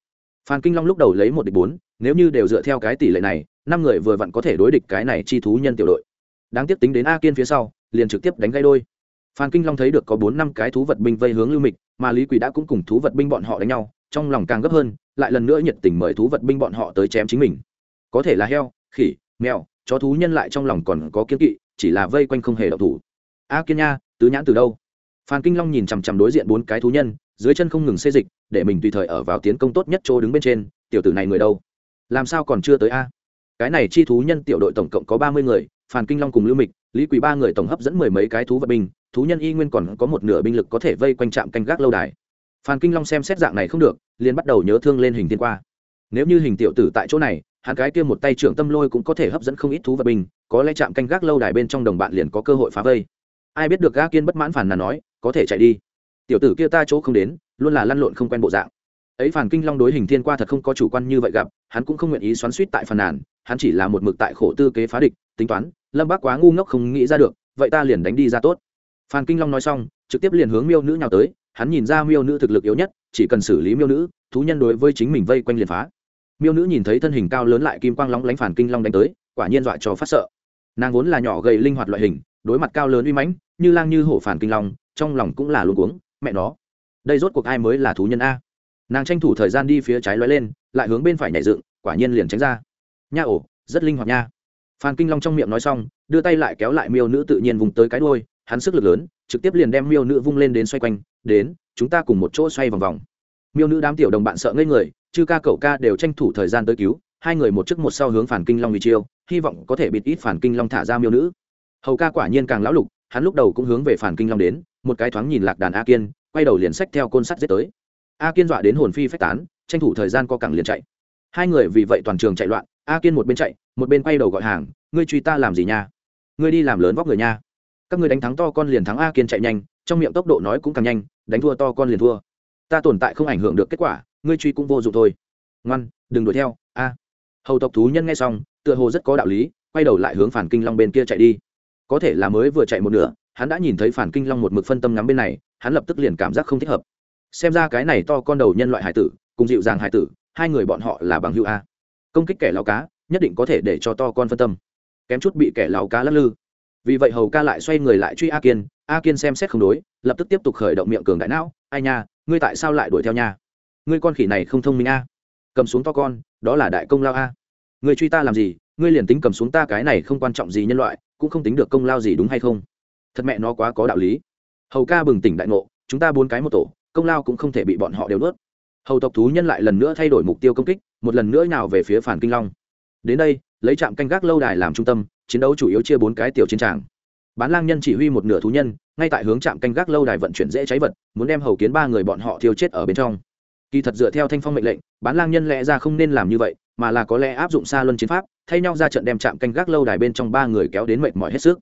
Phan kinh long lúc đầu lấy một địch bốn, nếu như đều dựa theo cái tỷ lệ này, năm người vừa vặn có thể đối địch cái này chi thú nhân tiểu đội. Đáng tiếc tính đến a kiên phía sau, liền trực tiếp đánh gây đôi phan kinh long thấy được có bốn năm cái thú vật binh vây hướng lưu mịch, mà lý quỷ đã cũng cùng thú vật binh bọn họ đánh nhau, trong lòng càng gấp hơn, lại lần nữa nhiệt tình mời thú vật binh bọn họ tới chém chính mình. Có thể là heo, khỉ, mèo, chó thú nhân lại trong lòng còn có kiếm kỵ, chỉ là vây quanh không hề độc thủ. A kiên nha, tứ nhãn từ đâu? Phan kinh long nhìn chằm chằm đối diện bốn cái thú nhân, dưới chân không ngừng xê dịch, để mình tùy thời ở vào tiến công tốt nhất chỗ đứng bên trên, tiểu tử này người đâu? Làm sao còn chưa tới a? Cái này chi thú nhân tiểu đội tổng cộng có ba mươi người, phan kinh long cùng lưu mịch, lý quỳ ba người tổng hấp dẫn mười mấy cái thú vật binh thú nhân y nguyên còn có một nửa binh lực có thể vây quanh trạm canh gác lâu đài. Phan kinh long xem xét dạng này không được, liền bắt đầu nhớ thương lên hình thiên qua. Nếu như hình tiểu tử tại chỗ này, hắn cái kia một tay trưởng tâm lôi cũng có thể hấp dẫn không ít thú vật binh, có lẽ trạm canh gác lâu đài bên trong đồng bạn liền có cơ hội phá vây. Ai biết được gã kiên bất mãn phản là nói, có thể chạy đi. Tiểu tử kia ta chỗ không đến, luôn là lăn lộn không quen bộ dạng. Ấy phản kinh long đối hình thiên qua thật không có chủ quan như vậy gặp, hắn cũng không nguyện ý xoắn suýt tại phàn nàn, hắn chỉ là một mực tại khổ tư kế phá địch, tính toán, lâm bác quá ngu ngốc không nghĩ ra được, vậy ta liền đánh đi ra tốt phan kinh long nói xong, trực tiếp liền hướng miêu nữ nhào tới, hắn nhìn ra miêu nữ thực lực yếu nhất, chỉ cần xử lý miêu nữ, thú nhân đối với chính mình vây quanh liền phá. Miêu nữ nhìn thấy thân hình cao lớn lại kim quang long lánh phản kinh long đánh tới, quả nhiên dọa cho phát sợ. Nàng vốn là nhỏ gầy linh hoạt loại hình, đối mặt cao lớn uy mãnh, như lang như hổ phản kinh long, trong lòng cũng là luôn cuống, mẹ nó, đây rốt cuộc ai mới là thú nhân a? Nàng tranh thủ thời gian đi phía trái lóe lên, lại hướng bên phải nhảy dựng, quả nhiên liền tránh ra. Nha ổ, rất linh hoạt nha. Phan kinh long trong miệng nói xong, đưa tay lại kéo lại miêu nữ tự nhiên vùng tới cái đôi hắn sức lực lớn, trực tiếp liền đem miêu nữ vung lên đến xoay quanh, đến, chúng ta cùng một chỗ xoay vòng vòng. Miêu nữ đám tiểu đồng bạn sợ ngây người, chư ca, cậu ca đều tranh thủ thời gian tới cứu, hai người một trước một sau hướng phản kinh long vì chiêu, hy vọng có thể bịt ít phản kinh long thả ra miêu nữ. Hầu ca quả nhiên càng lão lục, hắn lúc đầu cũng hướng về phản kinh long đến, một cái thoáng nhìn lạc đàn a kiên, quay đầu liền sách theo côn sắt giết tới. A kiên dọa đến hồn phi phách tán, tranh thủ thời gian co cẳng liền chạy. Hai người vì vậy toàn trường chạy loạn, a kiên một bên chạy, một bên quay đầu gọi hàng, ngươi truy ta làm gì nha? Ngươi đi làm lớn vóc người nha các ngươi đánh thắng to con liền thắng a kiên chạy nhanh, trong miệng tốc độ nói cũng càng nhanh, đánh thua to con liền thua. Ta tồn tại không ảnh hưởng được kết quả, ngươi truy cũng vô dụng thôi. Ngoan, đừng đuổi theo, a. Hầu tộc thú nhân nghe xong, tựa hồ rất có đạo lý, quay đầu lại hướng phản kinh long bên kia chạy đi. Có thể là mới vừa chạy một nửa, hắn đã nhìn thấy phản kinh long một mực phân tâm ngắm bên này, hắn lập tức liền cảm giác không thích hợp. Xem ra cái này to con đầu nhân loại hải tử, cùng dịu dàng hải tử, hai người bọn họ là bằng hữu a. Công kích kẻ lao cá, nhất định có thể để cho to con phân tâm. Kém chút bị kẻ lao cá lắc lư vì vậy hầu ca lại xoay người lại truy a kiên a kiên xem xét không đối, lập tức tiếp tục khởi động miệng cường đại não, ai nha, ngươi tại sao lại đuổi theo nha? Ngươi con khỉ này không thông minh a. Cầm xuống to con, đó là đại công lao a. Ngươi truy ta làm gì, ngươi liền tính cầm xuống ta cái này không quan trọng gì nhân loại, cũng không tính được công lao gì đúng hay không? Thật mẹ nó quá có đạo lý. Hầu ca bừng tỉnh đại ngộ, chúng ta bốn cái một tổ, công lao cũng không thể bị bọn họ đều nuốt. Hầu tộc thú nhân lại lần nữa thay đổi mục tiêu công kích, một lần nữa nào về phía phản kinh long. Đến đây lấy trạm canh gác lâu đài làm trung tâm, chiến đấu chủ yếu chia bốn cái tiểu chiến tràng. Bán lang nhân chỉ huy một nửa thú nhân, ngay tại hướng trạm canh gác lâu đài vận chuyển dễ cháy vật, muốn đem hầu kiến ba người bọn họ thiêu chết ở bên trong. Kỳ thật dựa theo thanh phong mệnh lệnh, bán lang nhân lẽ ra không nên làm như vậy, mà là có lẽ áp dụng xa luân chiến pháp, thay nhau ra trận đem trạm canh gác lâu đài bên trong ba người kéo đến mệt mỏi hết sức.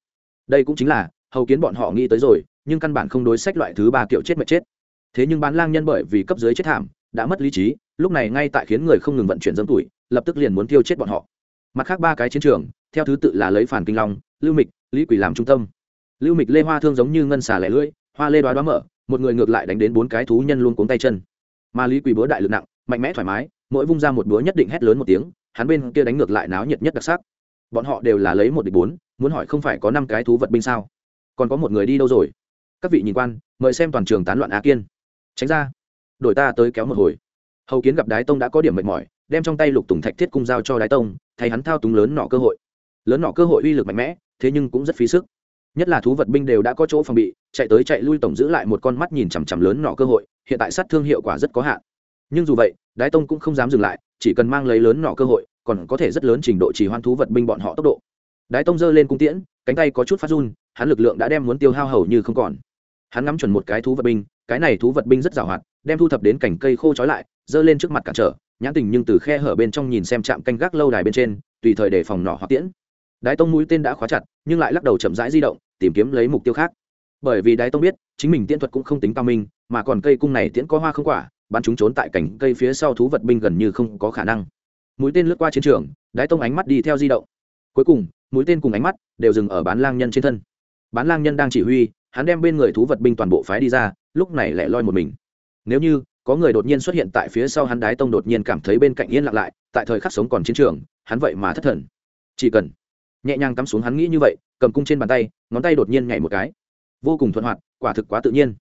Đây cũng chính là, hầu kiến bọn họ nghĩ tới rồi, nhưng căn bản không đối sách loại thứ ba kiểu chết mệt chết. Thế nhưng bán lang nhân bởi vì cấp dưới chết thảm, đã mất lý trí, lúc này ngay tại khiến người không ngừng vận chuyển dâm tuổi, lập tức liền muốn tiêu chết bọn họ mặt khác ba cái chiến trường, theo thứ tự là lấy phản kinh long, lưu mịch, lý quỷ làm trung tâm. Lưu mịch lê hoa thương giống như ngân xà lẻ lưỡi, hoa lê đoá đoá mở, một người ngược lại đánh đến bốn cái thú nhân luôn cuống tay chân. Mà lý quỷ búa đại lực nặng, mạnh mẽ thoải mái, mỗi vung ra một búa nhất định hét lớn một tiếng, hắn bên kia đánh ngược lại náo nhiệt nhất đặc sắc. Bọn họ đều là lấy một địch bốn, muốn hỏi không phải có năm cái thú vật binh sao? Còn có một người đi đâu rồi? Các vị nhìn quan, mời xem toàn trường tán loạn á kiên. Tránh ra. Đổi ta tới kéo một hồi. Hầu kiến gặp đái tông đã có điểm mệt mỏi, đem trong tay lục tùng thạch thiết cung giao cho đái tông thay hắn thao túng lớn nọ cơ hội. Lớn nọ cơ hội uy lực mạnh mẽ, thế nhưng cũng rất phí sức. Nhất là thú vật binh đều đã có chỗ phòng bị, chạy tới chạy lui tổng giữ lại một con mắt nhìn chằm chằm lớn nọ cơ hội, hiện tại sát thương hiệu quả rất có hạn. Nhưng dù vậy, đái tông cũng không dám dừng lại, chỉ cần mang lấy lớn nọ cơ hội, còn có thể rất lớn trình độ chỉ hoan thú vật binh bọn họ tốc độ. Đái tông giơ lên cung tiễn, cánh tay có chút phát run, hắn lực lượng đã đem muốn tiêu hao hầu như không còn. Hắn ngắm chuẩn một cái thú vật binh, cái này thú vật binh rất giàu hoạt đem thu thập đến cành cây khô trói lại giơ lên trước mặt cản trở, nhãn tình nhưng từ khe hở bên trong nhìn xem trạm canh gác lâu đài bên trên, tùy thời để phòng nỏ hoặc tiễn. Đái tông mũi tên đã khóa chặt, nhưng lại lắc đầu chậm rãi di động, tìm kiếm lấy mục tiêu khác. Bởi vì đái tông biết, chính mình tiễn thuật cũng không tính cao minh, mà còn cây cung này tiễn có hoa không quả, bắn chúng trốn tại cảnh cây phía sau thú vật binh gần như không có khả năng. Mũi tên lướt qua chiến trường, đái tông ánh mắt đi theo di động. Cuối cùng, mũi tên cùng ánh mắt đều dừng ở bán lang nhân trên thân. Bán lang nhân đang chỉ huy, hắn đem bên người thú vật binh toàn bộ phái đi ra, lúc này lại loi một mình nếu như có người đột nhiên xuất hiện tại phía sau hắn đái tông đột nhiên cảm thấy bên cạnh yên lặng lại, tại thời khắc sống còn chiến trường, hắn vậy mà thất thần. Chỉ cần nhẹ nhàng cắm xuống hắn nghĩ như vậy, cầm cung trên bàn tay, ngón tay đột nhiên nhảy một cái. Vô cùng thuận hoạt, quả thực quá tự nhiên.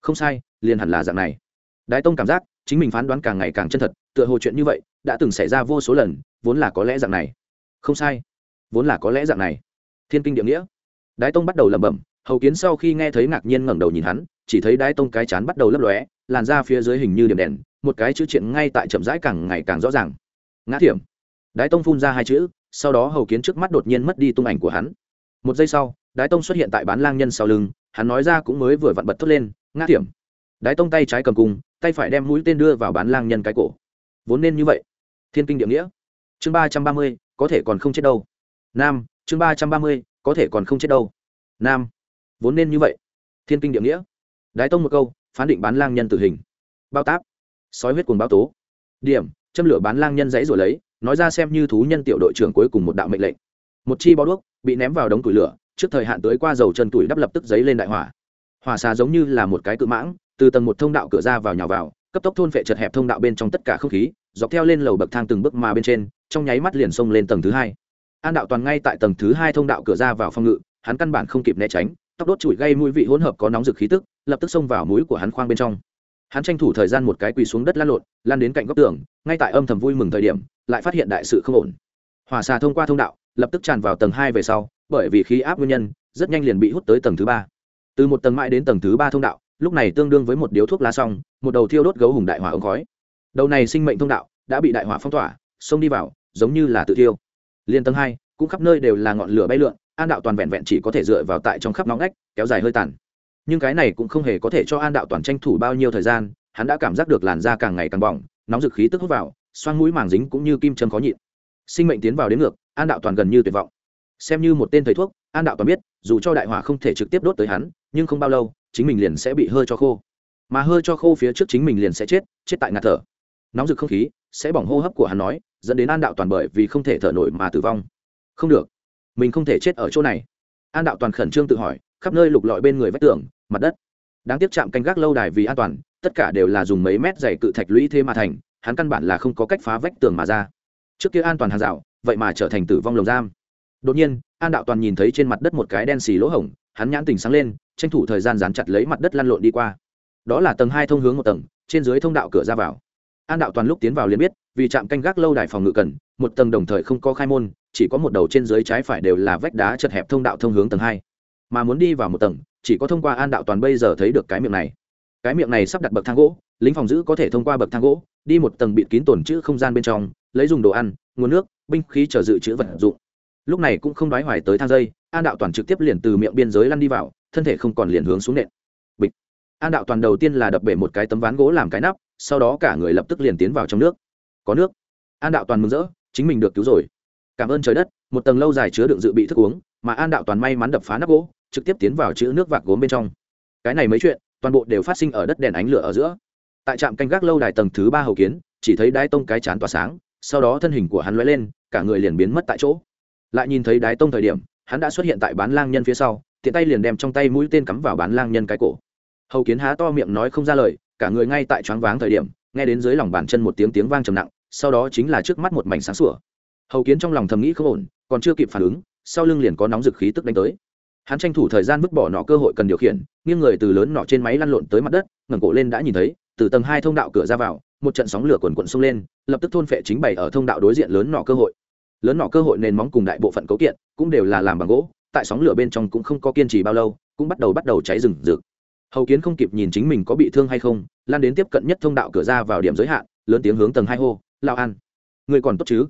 Không sai, liền hẳn là dạng này. Đái tông cảm giác chính mình phán đoán càng ngày càng chân thật, tựa hồ chuyện như vậy đã từng xảy ra vô số lần, vốn là có lẽ dạng này. Không sai, vốn là có lẽ dạng này. Thiên kinh địa nghĩa. Đái tông bắt đầu lẩm bẩm, hầu kiến sau khi nghe thấy ngạc nhiên ngẩng đầu nhìn hắn chỉ thấy đái tông cái chán bắt đầu lấp lóe, làn ra phía dưới hình như điểm đèn, một cái chữ triện ngay tại chậm rãi càng ngày càng rõ ràng. Ngã thiểm. Đái tông phun ra hai chữ, sau đó hầu kiến trước mắt đột nhiên mất đi tung ảnh của hắn. Một giây sau, đái tông xuất hiện tại bán lang nhân sau lưng, hắn nói ra cũng mới vừa vặn bật thốt lên, ngã thiểm. Đái tông tay trái cầm cung, tay phải đem mũi tên đưa vào bán lang nhân cái cổ. Vốn nên như vậy. Thiên kinh địa nghĩa. Chương ba trăm ba mươi, có thể còn không chết đâu. Nam, chương ba trăm ba mươi, có thể còn không chết đâu. Nam, vốn nên như vậy. Thiên kinh địa nghĩa đái tông một câu, phán định bán lang nhân tử hình. Bao táp. Sói huyết cùng báo tố. Điểm, châm lửa bán lang nhân dãy rồi lấy, nói ra xem như thú nhân tiểu đội trưởng cuối cùng một đạo mệnh lệnh. Một chi bó đuốc bị ném vào đống củi lửa, trước thời hạn tới qua dầu chân tủi đắp lập tức giấy lên đại hỏa. Hỏa xà giống như là một cái cự mãng, từ tầng một thông đạo cửa ra vào nhào vào, cấp tốc thôn phệ chật hẹp thông đạo bên trong tất cả không khí, dọc theo lên lầu bậc thang từng bước mà bên trên, trong nháy mắt liền xông lên tầng thứ hai. An đạo toàn ngay tại tầng thứ hai thông đạo cửa ra vào phòng ngự, hắn căn bản không kịp né tránh tóc đốt chùi gây mũi vị hỗn hợp có nóng rực khí tức, lập tức xông vào mũi của hắn khoang bên trong. Hắn tranh thủ thời gian một cái quỳ xuống đất lan lộn lan đến cạnh góc tường, ngay tại âm thầm vui mừng thời điểm, lại phát hiện đại sự không ổn. Hỏa xà thông qua thông đạo, lập tức tràn vào tầng hai về sau, bởi vì khí áp nguyên nhân, rất nhanh liền bị hút tới tầng thứ ba. Từ một tầng mãi đến tầng thứ ba thông đạo, lúc này tương đương với một điếu thuốc lá xong, một đầu thiêu đốt gấu hùng đại hỏa ống khói. Đầu này sinh mệnh thông đạo đã bị đại hỏa phong tỏa, xông đi vào, giống như là tự thiêu. Liên tầng hai, cũng khắp nơi đều là ngọn lửa bay lượn an đạo toàn vẹn vẹn chỉ có thể dựa vào tại trong khắp nóng ngách, kéo dài hơi tàn. Nhưng cái này cũng không hề có thể cho an đạo toàn tranh thủ bao nhiêu thời gian, hắn đã cảm giác được làn da càng ngày càng bỏng, nóng dực khí tức hút vào, xoang mũi màng dính cũng như kim châm khó nhịn. Sinh mệnh tiến vào đến ngược, an đạo toàn gần như tuyệt vọng. Xem như một tên thầy thuốc, an đạo toàn biết, dù cho đại hỏa không thể trực tiếp đốt tới hắn, nhưng không bao lâu, chính mình liền sẽ bị hơi cho khô. Mà hơi cho khô phía trước chính mình liền sẽ chết chết tại ngạt thở. Nóng rực không khí sẽ bỏng hô hấp của hắn nói, dẫn đến an đạo toàn bởi vì không thể thở nổi mà tử vong. Không được mình không thể chết ở chỗ này. An đạo toàn khẩn trương tự hỏi, khắp nơi lục lọi bên người vách tường, mặt đất. Đáng tiếc chạm canh gác lâu đài vì an toàn, tất cả đều là dùng mấy mét dày cự thạch lũy thế mà thành, hắn căn bản là không có cách phá vách tường mà ra. Trước kia an toàn hàng rào, vậy mà trở thành tử vong lồng giam. Đột nhiên, an đạo toàn nhìn thấy trên mặt đất một cái đen xì lỗ hổng, hắn nhãn tình sáng lên, tranh thủ thời gian dán chặt lấy mặt đất lăn lộn đi qua. Đó là tầng hai thông hướng một tầng, trên dưới thông đạo cửa ra vào an đạo toàn lúc tiến vào liền biết, vì trạm canh gác lâu đài phòng ngự cần, một tầng đồng thời không có khai môn, chỉ có một đầu trên dưới trái phải đều là vách đá chật hẹp thông đạo thông hướng tầng hai. Mà muốn đi vào một tầng, chỉ có thông qua an đạo toàn bây giờ thấy được cái miệng này. Cái miệng này sắp đặt bậc thang gỗ, lính phòng giữ có thể thông qua bậc thang gỗ, đi một tầng bịt kín tổn chữ không gian bên trong, lấy dùng đồ ăn, nguồn nước, binh khí chờ dự trữ vật dụng. Lúc này cũng không đoái hoài tới thang dây, an đạo toàn trực tiếp liền từ miệng biên giới lăn đi vào, thân thể không còn liền hướng xuống nện an đạo toàn đầu tiên là đập bể một cái tấm ván gỗ làm cái nắp, sau đó cả người lập tức liền tiến vào trong nước. Có nước. An đạo toàn mừng rỡ, chính mình được cứu rồi. Cảm ơn trời đất, một tầng lâu dài chứa đựng dự bị thức uống, mà an đạo toàn may mắn đập phá nắp gỗ, trực tiếp tiến vào chữ nước vạc gốm bên trong. Cái này mấy chuyện, toàn bộ đều phát sinh ở đất đèn ánh lửa ở giữa. Tại trạm canh gác lâu đài tầng thứ ba hầu kiến, chỉ thấy đái tông cái chán tỏa sáng, sau đó thân hình của hắn lóe lên, cả người liền biến mất tại chỗ. Lại nhìn thấy đái tông thời điểm, hắn đã xuất hiện tại bán lang nhân phía sau, tiện tay liền đem trong tay mũi tên cắm vào bán lang nhân cái cổ hầu kiến há to miệng nói không ra lời, cả người ngay tại choáng váng thời điểm, nghe đến dưới lòng bàn chân một tiếng tiếng vang trầm nặng, sau đó chính là trước mắt một mảnh sáng sủa. Hầu kiến trong lòng thầm nghĩ không ổn, còn chưa kịp phản ứng, sau lưng liền có nóng dực khí tức đánh tới. Hắn tranh thủ thời gian vứt bỏ nọ cơ hội cần điều khiển, nghiêng người từ lớn nọ trên máy lăn lộn tới mặt đất, ngẩng cổ lên đã nhìn thấy, từ tầng hai thông đạo cửa ra vào, một trận sóng lửa quần quận xông lên, lập tức thôn phệ chính bày ở thông đạo đối diện lớn nọ cơ hội. Lớn nọ cơ hội nền móng cùng đại bộ phận cấu kiện cũng đều là làm bằng gỗ, tại sóng lửa bên trong cũng không có kiên trì bao lâu, cũng bắt đầu bắt đầu cháy rừng rực hầu kiến không kịp nhìn chính mình có bị thương hay không, lan đến tiếp cận nhất thông đạo cửa ra vào điểm giới hạn, lớn tiếng hướng tầng hai hô lao an, người còn tốt chứ?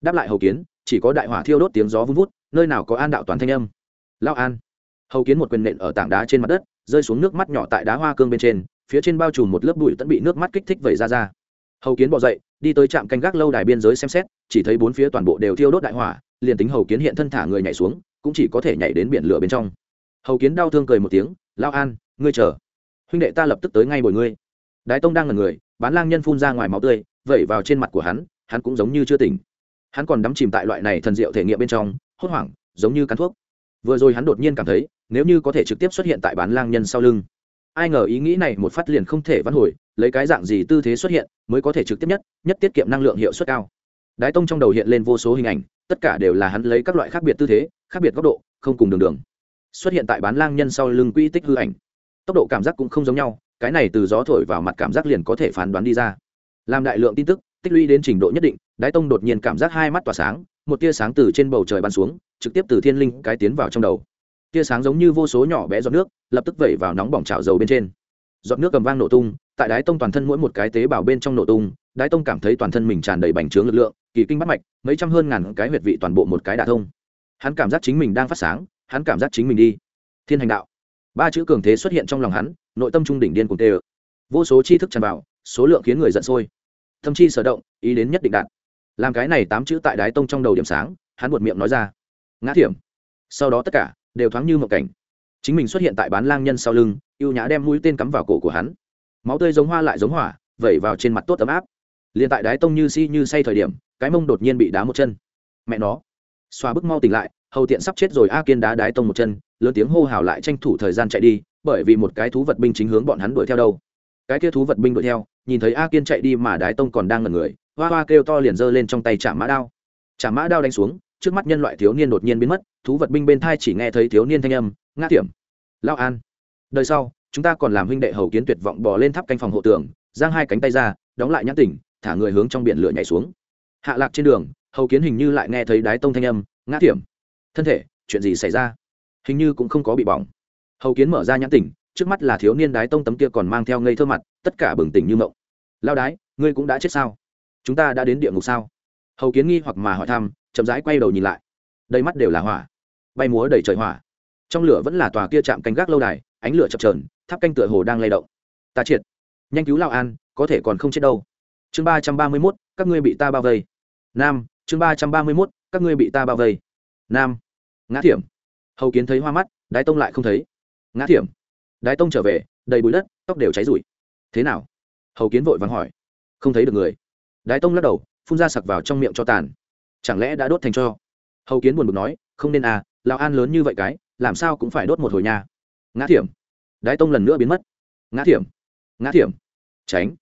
Đáp lại hầu kiến, chỉ có đại hỏa thiêu đốt tiếng gió vun vút, nơi nào có an đạo toàn thanh âm. Lao an. Hầu kiến một quyền nện ở tảng đá trên mặt đất, rơi xuống nước mắt nhỏ tại đá hoa cương bên trên, phía trên bao trùm một lớp bụi tẫn bị nước mắt kích thích vẩy ra ra. Hầu kiến bỏ dậy, đi tới trạm canh gác lâu đài biên giới xem xét, chỉ thấy bốn phía toàn bộ đều thiêu đốt đại hỏa, liền tính hầu kiến hiện thân thả người nhảy xuống, cũng chỉ có thể nhảy đến biển lửa bên trong. Hầu kiến đau thương cười một tiếng lao an, ngươi chờ. Huynh đệ ta lập tức tới ngay bồi ngươi. Đái tông đang là người, bán lang nhân phun ra ngoài máu tươi, vẩy vào trên mặt của hắn hắn cũng giống như chưa tỉnh. Hắn còn đắm chìm tại loại này thần diệu thể nghiệm bên trong, hốt hoảng, giống như cắn thuốc. Vừa rồi hắn đột nhiên cảm thấy, nếu như có thể trực tiếp xuất hiện tại bán lang nhân sau lưng. Ai ngờ ý nghĩ này một phát liền không thể vãn hồi, lấy cái dạng gì tư thế xuất hiện mới có thể trực tiếp nhất nhất tiết kiệm năng lượng hiệu suất cao. Đái tông trong đầu hiện lên vô số hình ảnh, tất cả đều là hắn lấy các loại khác biệt tư thế, khác biệt góc độ, không cùng đường đường xuất hiện tại bán lang nhân sau lưng quỹ tích hư ảnh. Tốc độ cảm giác cũng không giống nhau, cái này từ gió thổi vào mặt cảm giác liền có thể phán đoán đi ra. Làm đại lượng tin tức, tích lũy đến trình độ nhất định, đái tông đột nhiên cảm giác hai mắt tỏa sáng, một tia sáng từ trên bầu trời bắn xuống, trực tiếp từ thiên linh cái tiến vào trong đầu. Tia sáng giống như vô số nhỏ bé giọt nước, lập tức vẩy vào nóng bỏng chảo dầu bên trên. Giọt nước cầm vang nổ tung, tại đái tông toàn thân mỗi một cái tế bào bên trong nổ tung, đái tông cảm thấy toàn thân mình tràn đầy bành trướng lực lượng, kỳ kinh bắt mạch, mấy trăm hơn ngàn cái huyệt vị toàn bộ một cái đả thông. Hắn cảm giác chính mình đang phát sáng hắn cảm giác chính mình đi. Thiên hành đạo. Ba chữ cường thế xuất hiện trong lòng hắn, nội tâm trung đỉnh điên cùng tê ơ. Vô số tri thức tràn vào, số lượng khiến người giận sôi. Thâm chi sở động, ý đến nhất định đạt. Làm cái này tám chữ tại đái tông trong đầu điểm sáng, hắn buột miệng nói ra. Ngã thiểm. Sau đó tất cả, đều thoáng như một cảnh. Chính mình xuất hiện tại bán lang nhân sau lưng y ê u nhã đem mũi tên cắm vào cổ của hắn. Máu tươi giống hoa lại giống hỏa, vẩy vào trên mặt tốt ấm áp. Liền tại đái tông như si như say thời điểm, cái mông đột nhiên bị đá một chân. Mẹ nó. Xoa bức mau tỉnh lại hầu tiện sắp chết rồi, a kiên đá đái tông một chân, lớn tiếng hô hào lại tranh thủ thời gian chạy đi, bởi vì một cái thú vật binh chính hướng bọn hắn đuổi theo đâu. Cái kia thú vật binh đuổi theo, nhìn thấy a kiên chạy đi mà đái tông còn đang ngẩn người, hoa hoa kêu to liền giơ lên trong tay chạm mã đao. Chạm mã đao đánh xuống, trước mắt nhân loại thiếu niên đột nhiên biến mất, thú vật binh bên thai chỉ nghe thấy thiếu niên thanh âm, ngã tiểm lao an, đời sau, chúng ta còn làm huynh đệ hầu kiến tuyệt vọng bò lên tháp canh phòng hộ tường, giang hai cánh tay ra, đóng lại nhãn tỉnh, thả người hướng trong biển lửa nhảy xuống. Hạ lạc trên đường, hầu kiến hình như lại nghe thấy đái tông thanh âm, ngã tiệm thân thể, chuyện gì xảy ra? Hình như cũng không có bị bỏng. Hầu kiến mở ra nhãn tỉnh, trước mắt là thiếu niên đái tông tấm kia còn mang theo ngây thơ mặt, tất cả bừng tỉnh như mộng. Lao đái, ngươi cũng đã chết sao? Chúng ta đã đến địa ngục sao? Hầu kiến nghi hoặc mà hỏi thăm, chậm rãi quay đầu nhìn lại. Đầy mắt đều là hỏa. Bay múa đầy trời hỏa. Trong lửa vẫn là tòa kia chạm canh gác lâu đài, ánh lửa chập trờn tháp canh tựa hồ đang lay động. Ta triệt. Nhanh cứu lao an, có thể còn không chết đâu. Chương ba trăm ba mươi mốt, các ngươi bị ta bao vây. Nam, chương ba trăm ba mươi mốt, các ngươi bị ta bao vây. Nam ngã thiểm. Hầu kiến thấy hoa mắt, đái tông lại không thấy. Ngã thiểm. Đái tông trở về, đầy bụi đất, tóc đều cháy rụi. Thế nào? Hầu kiến vội vàng hỏi. Không thấy được người. Đái tông lắc đầu, phun ra sặc vào trong miệng cho tàn. Chẳng lẽ đã đốt thành cho? Hầu kiến buồn bực nói, không nên à lão an lớn như vậy cái, làm sao cũng phải đốt một hồi nhà ngã thiểm. Đái tông lần nữa biến mất. Ngã thiểm. Ngã thiểm. Tránh.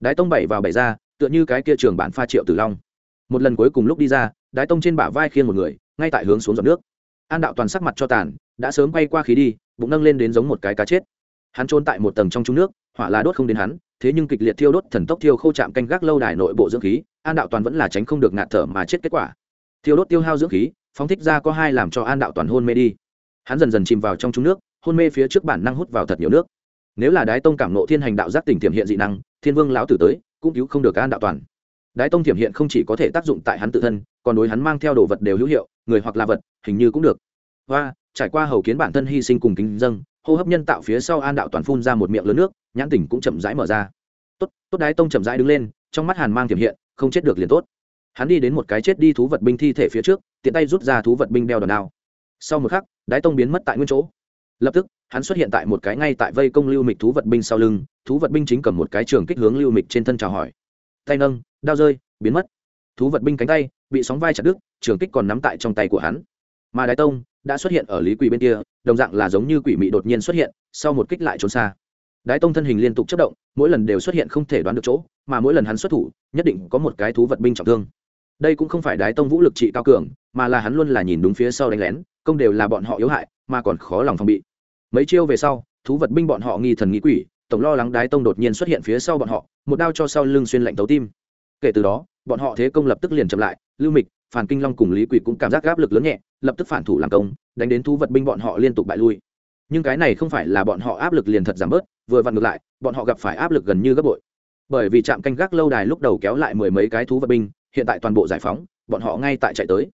Đái tông bảy vào bảy ra, tựa như cái kia trường bản pha triệu tử long. Một lần cuối cùng lúc đi ra, đái tông trên bả vai khiêng một người, ngay tại hướng xuống giọt nước an đạo toàn sắc mặt cho tàn, đã sớm bay qua khí đi, bụng nâng lên đến giống một cái cá chết. Hắn trôn tại một tầng trong trung nước, hỏa là đốt không đến hắn, thế nhưng kịch liệt thiêu đốt thần tốc thiêu khô chạm canh gác lâu đài nội bộ dưỡng khí, an đạo toàn vẫn là tránh không được ngạt thở mà chết kết quả. Thiêu đốt tiêu hao dưỡng khí, phóng thích ra có hai làm cho an đạo toàn hôn mê đi. Hắn dần dần chìm vào trong trung nước, hôn mê phía trước bản năng hút vào thật nhiều nước. Nếu là đái tông cảm nộ thiên hành đạo giác tỉnh tiềm hiện dị năng, thiên vương lão tử tới, cũng cứu không được an đạo toàn đái tông thiểm hiện không chỉ có thể tác dụng tại hắn tự thân, còn đối hắn mang theo đồ vật đều hữu hiệu, người hoặc là vật, hình như cũng được. Và trải qua hầu kiến bản thân hy sinh cùng kính dâng, hô hấp nhân tạo phía sau an đạo toàn phun ra một miệng lớn nước, nhãn tỉnh cũng chậm rãi mở ra. Tốt tốt đái tông chậm rãi đứng lên, trong mắt hàn mang thiểm hiện, không chết được liền tốt. Hắn đi đến một cái chết đi thú vật binh thi thể phía trước, tiện tay rút ra thú vật binh đeo đòn đao. Sau một khắc, đái tông biến mất tại nguyên chỗ. Lập tức, hắn xuất hiện tại một cái ngay tại vây công lưu mịch thú vật binh sau lưng, thú vật binh chính cầm một cái trường kích hướng lưu mịch trên thân chào hỏi. Tay nâng đao rơi, biến mất. Thú vật binh cánh tay, bị sóng vai chặt đứt, trường kích còn nắm tại trong tay của hắn. Mà đái tông đã xuất hiện ở lý quỳ bên kia, đồng dạng là giống như quỷ mị đột nhiên xuất hiện, sau một kích lại trốn xa. Đái tông thân hình liên tục chất động, mỗi lần đều xuất hiện không thể đoán được chỗ, mà mỗi lần hắn xuất thủ, nhất định có một cái thú vật binh trọng thương. Đây cũng không phải đái tông vũ lực trị cao cường, mà là hắn luôn là nhìn đúng phía sau đánh lén, công đều là bọn họ yếu hại, mà còn khó lòng phòng bị. Mấy chiêu về sau, thú vật binh bọn họ nghi thần nghĩ quỷ, tổng lo lắng đái tông đột nhiên xuất hiện phía sau bọn họ, một đao cho sau lưng xuyên lạnh tấu tim kể từ đó, bọn họ thế công lập tức liền chậm lại, lưu mịch phản kinh long cùng lý quỷ cũng cảm giác áp lực lớn nhẹ, lập tức phản thủ làm công, đánh đến thú vật binh bọn họ liên tục bại lui. Nhưng cái này không phải là bọn họ áp lực liền thật giảm bớt, vừa vặn ngược lại, bọn họ gặp phải áp lực gần như gấp bội. Bởi vì trạm canh gác lâu đài lúc đầu kéo lại mười mấy cái thú vật binh, hiện tại toàn bộ giải phóng, bọn họ ngay tại chạy tới.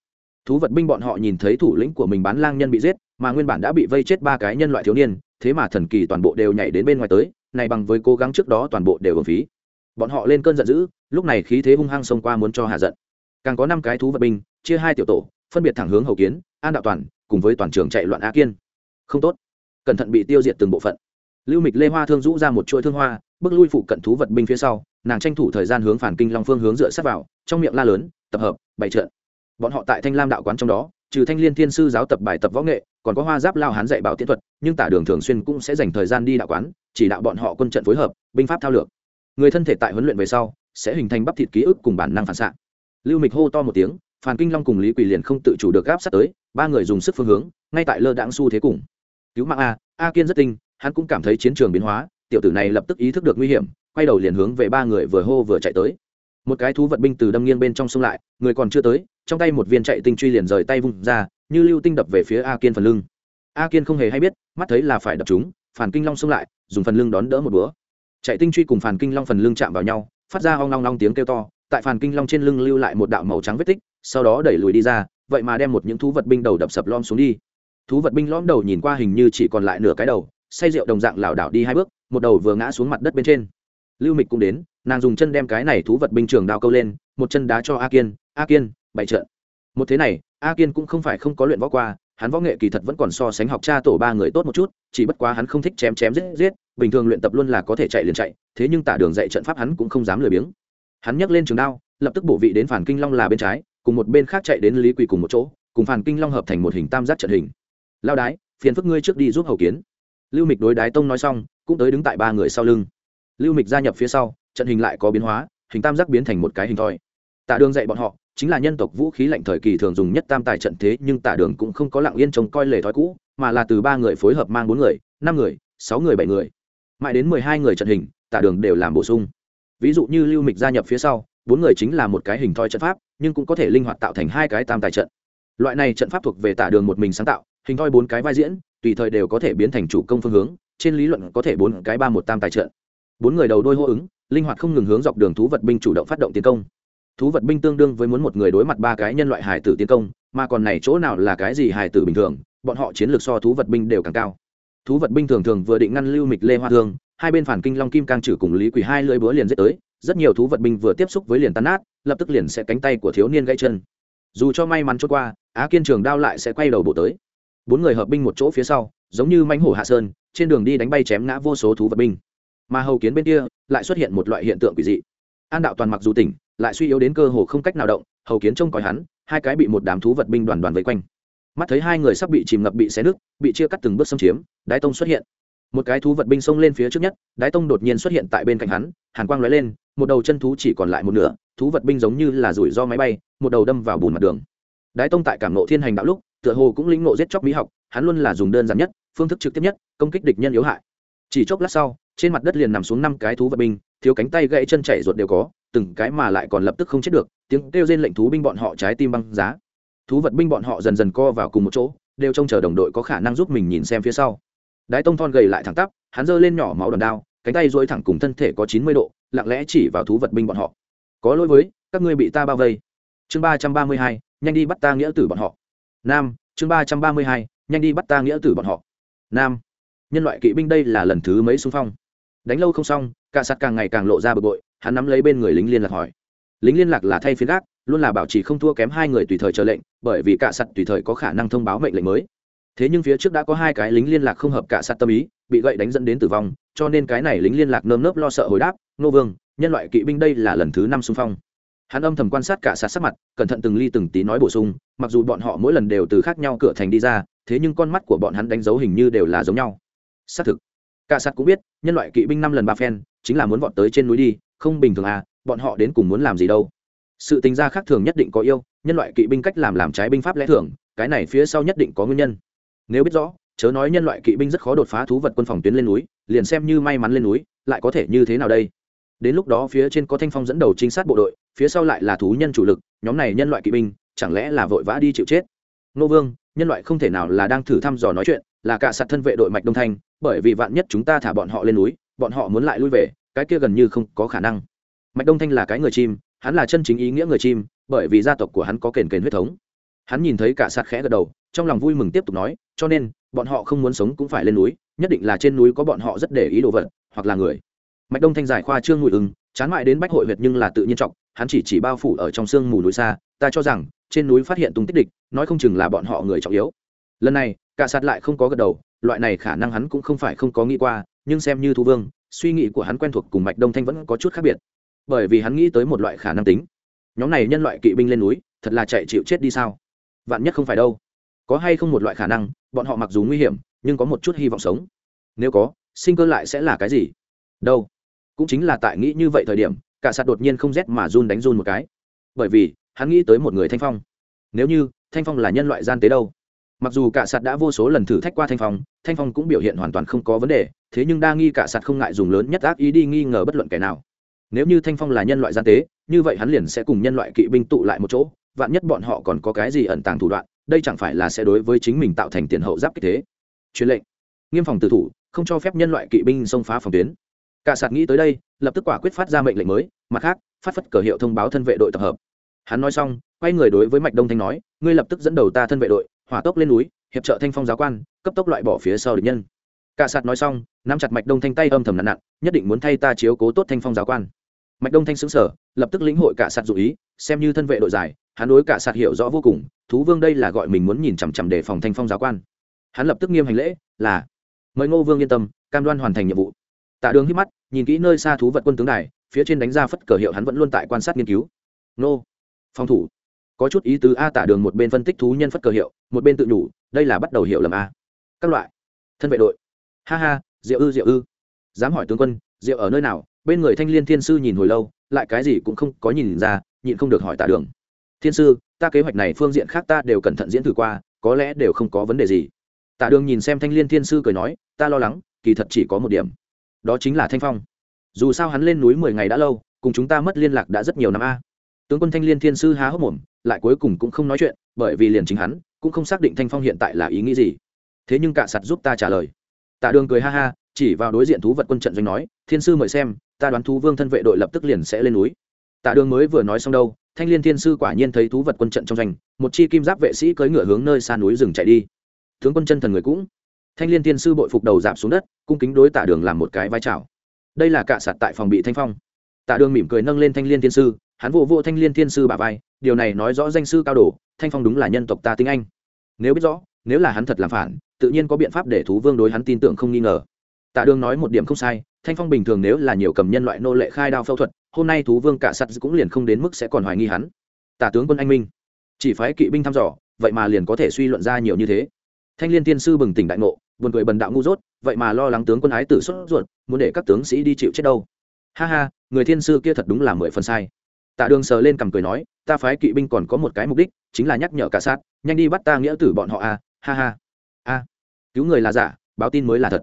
Thú vật binh bọn họ nhìn thấy thủ lĩnh của mình bán lang nhân bị giết, mà nguyên bản đã bị vây chết ba cái nhân loại thiếu niên, thế mà thần kỳ toàn bộ đều nhảy đến bên ngoài tới, này bằng với cố gắng trước đó toàn bộ đều ở phí. Bọn họ lên cơn giận dữ lúc này khí thế hung hăng xông qua muốn cho hạ giận. Càng có năm cái thú vật binh, chia hai tiểu tổ, phân biệt thẳng hướng hậu kiến, an đạo toàn, cùng với toàn trường chạy loạn a kiên. Không tốt. Cẩn thận bị tiêu diệt từng bộ phận. Lưu mịch lê hoa thương rũ ra một chuỗi thương hoa, bước lui phụ cận thú vật binh phía sau, nàng tranh thủ thời gian hướng phản kinh long phương hướng dựa sát vào, trong miệng la lớn, tập hợp, bày trận. Bọn họ tại thanh lam đạo quán trong đó, trừ thanh liên thiên sư giáo tập bài tập võ nghệ, còn có hoa giáp lao hán dạy bảo tiến thuật, nhưng tả đường thường xuyên cũng sẽ dành thời gian đi đạo quán, chỉ đạo bọn họ quân trận phối hợp, binh pháp thao lược. Người thân thể tại huấn luyện về sau sẽ hình thành bắp thịt ký ức cùng bản năng phản xạ. Lưu mịch hô to một tiếng, phàn kinh long cùng lý quỳ liền không tự chủ được gáp sát tới, ba người dùng sức phương hướng, ngay tại lơ đãng xu thế cùng. Cứu mạng a a kiên rất tinh, hắn cũng cảm thấy chiến trường biến hóa, tiểu tử này lập tức ý thức được nguy hiểm, quay đầu liền hướng về ba người vừa hô vừa chạy tới. Một cái thú vật binh từ đâm nghiêng bên trong sông lại, người còn chưa tới, trong tay một viên chạy tinh truy liền rời tay vung ra, như lưu tinh đập về phía a kiên phần lưng. A kiên không hề hay biết, mắt thấy là phải đập chúng phản kinh long xông lại, dùng phần lưng đón đỡ một búa chạy tinh truy cùng phản kinh long phần lưng chạm vào nhau phát ra hoang long long tiếng kêu to, tại phàn kinh long trên lưng lưu lại một đạo màu trắng vết tích, sau đó đẩy lùi đi ra, vậy mà đem một những thú vật binh đầu đập sập lom xuống đi. Thú vật binh lõm đầu nhìn qua hình như chỉ còn lại nửa cái đầu, say rượu đồng dạng lảo đảo đi hai bước, một đầu vừa ngã xuống mặt đất bên trên. Lưu mịch cũng đến, nàng dùng chân đem cái này thú vật binh trường đao câu lên, một chân đá cho a kiên a kiên, bày trợn một thế này, a kiên cũng không phải không có luyện võ qua hắn võ nghệ kỳ thật vẫn còn so sánh học cha tổ ba người tốt một chút, chỉ bất quá hắn không thích chém chém giết giết, bình thường luyện tập luôn là có thể chạy liền chạy, thế nhưng tả đường dạy trận pháp hắn cũng không dám lười biếng. Hắn nhấc lên trường đao, lập tức bổ vị đến phản kinh long là bên trái, cùng một bên khác chạy đến lý quỳ cùng một chỗ, cùng phản kinh long hợp thành một hình tam giác trận hình. Lao đái, phiền phức ngươi trước đi giúp hầu kiến. Lưu mịch đối đái tông nói xong, cũng tới đứng tại ba người sau lưng. Lưu mịch gia nhập phía sau, trận hình lại có biến hóa, hình tam giác biến thành một cái hình thoi. Tạ đường dạy bọn họ chính là nhân tộc vũ khí lạnh thời kỳ thường dùng nhất tam tài trận thế, nhưng tạ đường cũng không có lặng yên trông coi lề thói cũ, mà là từ ba người phối hợp mang bốn người, năm người, sáu người, bảy người. Mãi đến mười hai người trận hình tạ đường đều làm bổ sung. Ví dụ như lưu mịch gia nhập phía sau, bốn người chính là một cái hình thoi trận pháp, nhưng cũng có thể linh hoạt tạo thành hai cái tam tài trận. Loại này trận pháp thuộc về tạ đường một mình sáng tạo, hình thoi bốn cái vai diễn, tùy thời đều có thể biến thành chủ công phương hướng, trên lý luận có thể bốn cái ba một tam tài trận. Bốn người đầu đôi hô ứng, linh hoạt không ngừng hướng dọc đường thú vật binh chủ động phát động tiến công thú vật binh tương đương với muốn một người đối mặt ba cái nhân loại hải tử tiến công, mà còn này chỗ nào là cái gì hải tử bình thường, bọn họ chiến lược so thú vật binh đều càng cao. Thú vật binh thường thường vừa định ngăn lưu mịch lê hoa thương, hai bên phản kinh long kim cang trừ cùng lý quỳ hai lưỡi búa liền giết tới, rất nhiều thú vật binh vừa tiếp xúc với liền tan nát, lập tức liền sẽ cánh tay của thiếu niên gãy chân. Dù cho may mắn trôi qua, á kiên trường đao lại sẽ quay đầu bộ tới. Bốn người hợp binh một chỗ phía sau, giống như mánh hổ hạ sơn, trên đường đi đánh bay chém ngã vô số thú vật binh. Mà hầu kiến bên kia, lại xuất hiện một loại hiện tượng quỷ dị. An đạo toàn mặc dù tỉnh lại suy yếu đến cơ hồ không cách nào động, hầu kiến trông coi hắn, hai cái bị một đám thú vật binh đoàn đoàn vây quanh. Mắt thấy hai người sắp bị chìm ngập bị xé nước bị chia cắt từng bước xâm chiếm, đái tông xuất hiện. Một cái thú vật binh xông lên phía trước nhất, đái tông đột nhiên xuất hiện tại bên cạnh hắn, hàn quang lóe lên, một đầu chân thú chỉ còn lại một nửa, thú vật binh giống như là rủi ro máy bay, một đầu đâm vào bùn mặt đường. Đái tông tại cảm nộ thiên hành đạo lúc, tựa hồ cũng lĩnh nộ giết chóc mỹ học, hắn luôn là dùng đơn giản nhất, phương thức trực tiếp nhất, công kích địch nhân yếu hại. Chỉ chốc lát sau, trên mặt đất liền nằm xuống năm cái thú vật binh, thiếu cánh tay gãy chân chảy ruột đều có từng cái mà lại còn lập tức không chết được, tiếng kêu trên lệnh thú binh bọn họ trái tim băng giá. Thú vật binh bọn họ dần dần co vào cùng một chỗ, đều trông chờ đồng đội có khả năng giúp mình nhìn xem phía sau. Đái tông thon gầy lại thẳng tắp, hắn giơ lên nhỏ máu đòn đao, cánh tay dối thẳng cùng thân thể có chín mươi độ, lặng lẽ chỉ vào thú vật binh bọn họ. Có lỗi với, các ngươi bị ta bao vây. Chương ba trăm ba mươi hai, nhanh đi bắt ta nghĩa tử bọn họ. Nam, chương ba trăm ba mươi hai, nhanh đi bắt ta nghĩa tử bọn họ. Nam, nhân loại kỵ binh đây là lần thứ mấy xung phong? Đánh lâu không xong, cả sạt càng ngày càng lộ ra bực bội hắn nắm lấy bên người lính liên lạc hỏi. Lính liên lạc là thay phiên gác, luôn là bảo trì không thua kém hai người tùy thời chờ lệnh, bởi vì cả sặt tùy thời có khả năng thông báo mệnh lệnh mới. Thế nhưng phía trước đã có hai cái lính liên lạc không hợp cả sạt tâm ý, bị gậy đánh dẫn đến tử vong, cho nên cái này lính liên lạc nơm nớp lo sợ hồi đáp, nô vương, nhân loại kỵ binh đây là lần thứ năm xung phong. Hắn âm thầm quan sát cả sát sắc mặt, cẩn thận từng ly từng tí nói bổ sung, mặc dù bọn họ mỗi lần đều từ khác nhau cửa thành đi ra, thế nhưng con mắt của bọn hắn đánh dấu hình như đều là giống nhau. Xác thực, cả sát cũng biết, nhân loại kỵ binh năm lần ba phen, chính là muốn vọt tới trên núi đi không bình thường à bọn họ đến cùng muốn làm gì đâu. Sự tính ra khác thường nhất định có yêu, nhân loại kỵ binh cách làm làm trái binh pháp lẽ thường, cái này phía sau nhất định có nguyên nhân. Nếu biết rõ, chớ nói nhân loại kỵ binh rất khó đột phá thú vật quân phòng tuyến lên núi, liền xem như may mắn lên núi, lại có thể như thế nào đây? Đến lúc đó phía trên có thanh phong dẫn đầu trinh sát bộ đội, phía sau lại là thú nhân chủ lực, nhóm này nhân loại kỵ binh, chẳng lẽ là vội vã đi chịu chết? Nô vương, nhân loại không thể nào là đang thử thăm dò nói chuyện, là cả sạt thân vệ đội mạch đông thanh, bởi vì vạn nhất chúng ta thả bọn họ lên núi, bọn họ muốn lại lui về cái kia gần như không có khả năng. Mạch đông thanh là cái người chim, hắn là chân chính ý nghĩa người chim, bởi vì gia tộc của hắn có kền kền huyết thống. Hắn nhìn thấy cả sạt khẽ gật đầu, trong lòng vui mừng tiếp tục nói, cho nên, bọn họ không muốn sống cũng phải lên núi, nhất định là trên núi có bọn họ rất để ý đồ vật, hoặc là người. Mạch đông thanh giải khoa trương mùi ưng chán mại đến bách hội huyệt nhưng là tự nhiên trọng, hắn chỉ chỉ bao phủ ở trong sương mù núi xa, ta cho rằng, trên núi phát hiện tung tích địch, nói không chừng là bọn họ người trọng yếu. Lần này, cả sạt lại không có gật đầu, loại này khả năng hắn cũng không phải không có nghĩ qua, nhưng xem như thu vương suy nghĩ của hắn quen thuộc cùng mạch đông thanh vẫn có chút khác biệt. Bởi vì hắn nghĩ tới một loại khả năng tính. Nhóm này nhân loại kỵ binh lên núi, thật là chạy chịu chết đi sao? Vạn nhất không phải đâu. Có hay không một loại khả năng, bọn họ mặc dù nguy hiểm, nhưng có một chút hy vọng sống. Nếu có, sinh cơ lại sẽ là cái gì? Đâu? Cũng chính là tại nghĩ như vậy thời điểm, cả sạt đột nhiên không rét mà run đánh run một cái. Bởi vì, hắn nghĩ tới một người thanh phong. Nếu như, thanh phong là nhân loại gian tế đâu? Mặc dù cả sạt đã vô số lần thử thách qua thanh phong thanh phong cũng biểu hiện hoàn toàn không có vấn đề, thế nhưng đa nghi cả sạt không ngại dùng lớn nhất ác ý đi nghi ngờ bất luận kẻ nào. Nếu như thanh phong là nhân loại gian tế, như vậy hắn liền sẽ cùng nhân loại kỵ binh tụ lại một chỗ, vạn nhất bọn họ còn có cái gì ẩn tàng thủ đoạn, đây chẳng phải là sẽ đối với chính mình tạo thành tiền hậu giáp kích thế. Truyền lệnh. Nghiêm phòng tử thủ, không cho phép nhân loại kỵ binh xông phá phòng tuyến. Cả sạt nghĩ tới đây, lập tức quả quyết phát ra mệnh lệnh mới, mặt khác, phát phất cờ hiệu thông báo thân vệ đội tập hợp. Hắn nói xong, quay người đối với mạch đông thanh nói, ngươi lập tức dẫn đầu ta thân vệ đội hỏa tốc lên núi, hiệp trợ thanh phong giáo quan, cấp tốc loại bỏ phía sau địch nhân. Cả sạt nói xong, nắm chặt mạch đông thanh tay âm thầm nặng nặn, nhất định muốn thay ta chiếu cố tốt thanh phong giáo quan. Mạch đông thanh xứng sở lập tức lĩnh hội cả sạt dụ ý, xem như thân vệ đội dài hắn đối cả sạt hiểu rõ vô cùng, thú vương đây là gọi mình muốn nhìn chằm chằm để phòng thanh phong giáo quan. Hắn lập tức nghiêm hành lễ, là, mời ngô vương yên tâm, cam đoan hoàn thành nhiệm vụ. Tạ đường hít mắt, nhìn kỹ nơi xa thú vật quân tướng đài, phía trên đánh ra phất cờ hiệu hắn vẫn luôn tại quan sát nghiên cứu. Nô phòng thủ. Có chút ý tứ a tả đường một bên phân tích thú nhân phất cờ hiệu một bên tự nhủ, đây là bắt đầu hiểu lầm a. Các loại. Thân vệ đội. Ha ha, diệu ư diệu ư. Dám hỏi tướng quân, diệu ở nơi nào? Bên người thanh liên thiên sư nhìn hồi lâu, lại cái gì cũng không có nhìn ra, nhịn không được hỏi tả đường. Thiên sư, ta kế hoạch này phương diện khác ta đều cẩn thận diễn thử qua, có lẽ đều không có vấn đề gì. Tả đường nhìn xem thanh liên thiên sư cười nói, ta lo lắng, kỳ thật chỉ có một điểm. Đó chính là thanh phong. Dù sao hắn lên núi mười ngày đã lâu, cùng chúng ta mất liên lạc đã rất nhiều năm a. Tướng quân thanh liên thiên sư há hốc mồm, lại cuối cùng cũng không nói chuyện, bởi vì liền chính hắn cũng không xác định thanh phong hiện tại là ý nghĩ gì. Thế nhưng cả sạt giúp ta trả lời. Tạ đường cười ha ha, chỉ vào đối diện thú vật quân trận doanh nói, thiên sư mời xem, ta đoán thú vương thân vệ đội lập tức liền sẽ lên núi. Tạ đường mới vừa nói xong đâu, thanh liên thiên sư quả nhiên thấy thú vật quân trận trong doanh, một chi kim giáp vệ sĩ cưỡi ngựa hướng nơi xa núi rừng chạy đi. Tướng quân chân thần người cũng. Thanh liên thiên sư bội phục đầu giảm xuống đất, cung kính đối tạ đường làm một cái vai trào đây là cạ sạt tại phòng bị thanh phong. Tạ đường mỉm cười nâng lên thanh liên thiên sư, hắn vô vô thanh liên thiên sư bà vai, điều này nói rõ danh sư cao đồ thanh phong đúng là nhân tộc ta tiếng anh nếu biết rõ, nếu là hắn thật làm phản, tự nhiên có biện pháp để thú vương đối hắn tin tưởng không nghi ngờ. Tạ đường nói một điểm không sai, thanh phong bình thường nếu là nhiều cầm nhân loại nô lệ khai đao phẫu thuật, hôm nay thú vương cả sắt cũng liền không đến mức sẽ còn hoài nghi hắn. Tả tướng quân anh minh, chỉ phái kỵ binh thăm dò, vậy mà liền có thể suy luận ra nhiều như thế. Thanh liên tiên sư bừng tỉnh đại ngộ, buồn cười bần đạo ngu dốt, vậy mà lo lắng tướng quân ái tử xuất ruột, muốn để các tướng sĩ đi chịu chết đâu. Ha ha, người thiên sư kia thật đúng là mười phần sai tạ đường sờ lên cằm cười nói ta phái kỵ binh còn có một cái mục đích chính là nhắc nhở cả sát nhanh đi bắt ta nghĩa tử bọn họ a à, ha ha. A cứu người là giả báo tin mới là thật.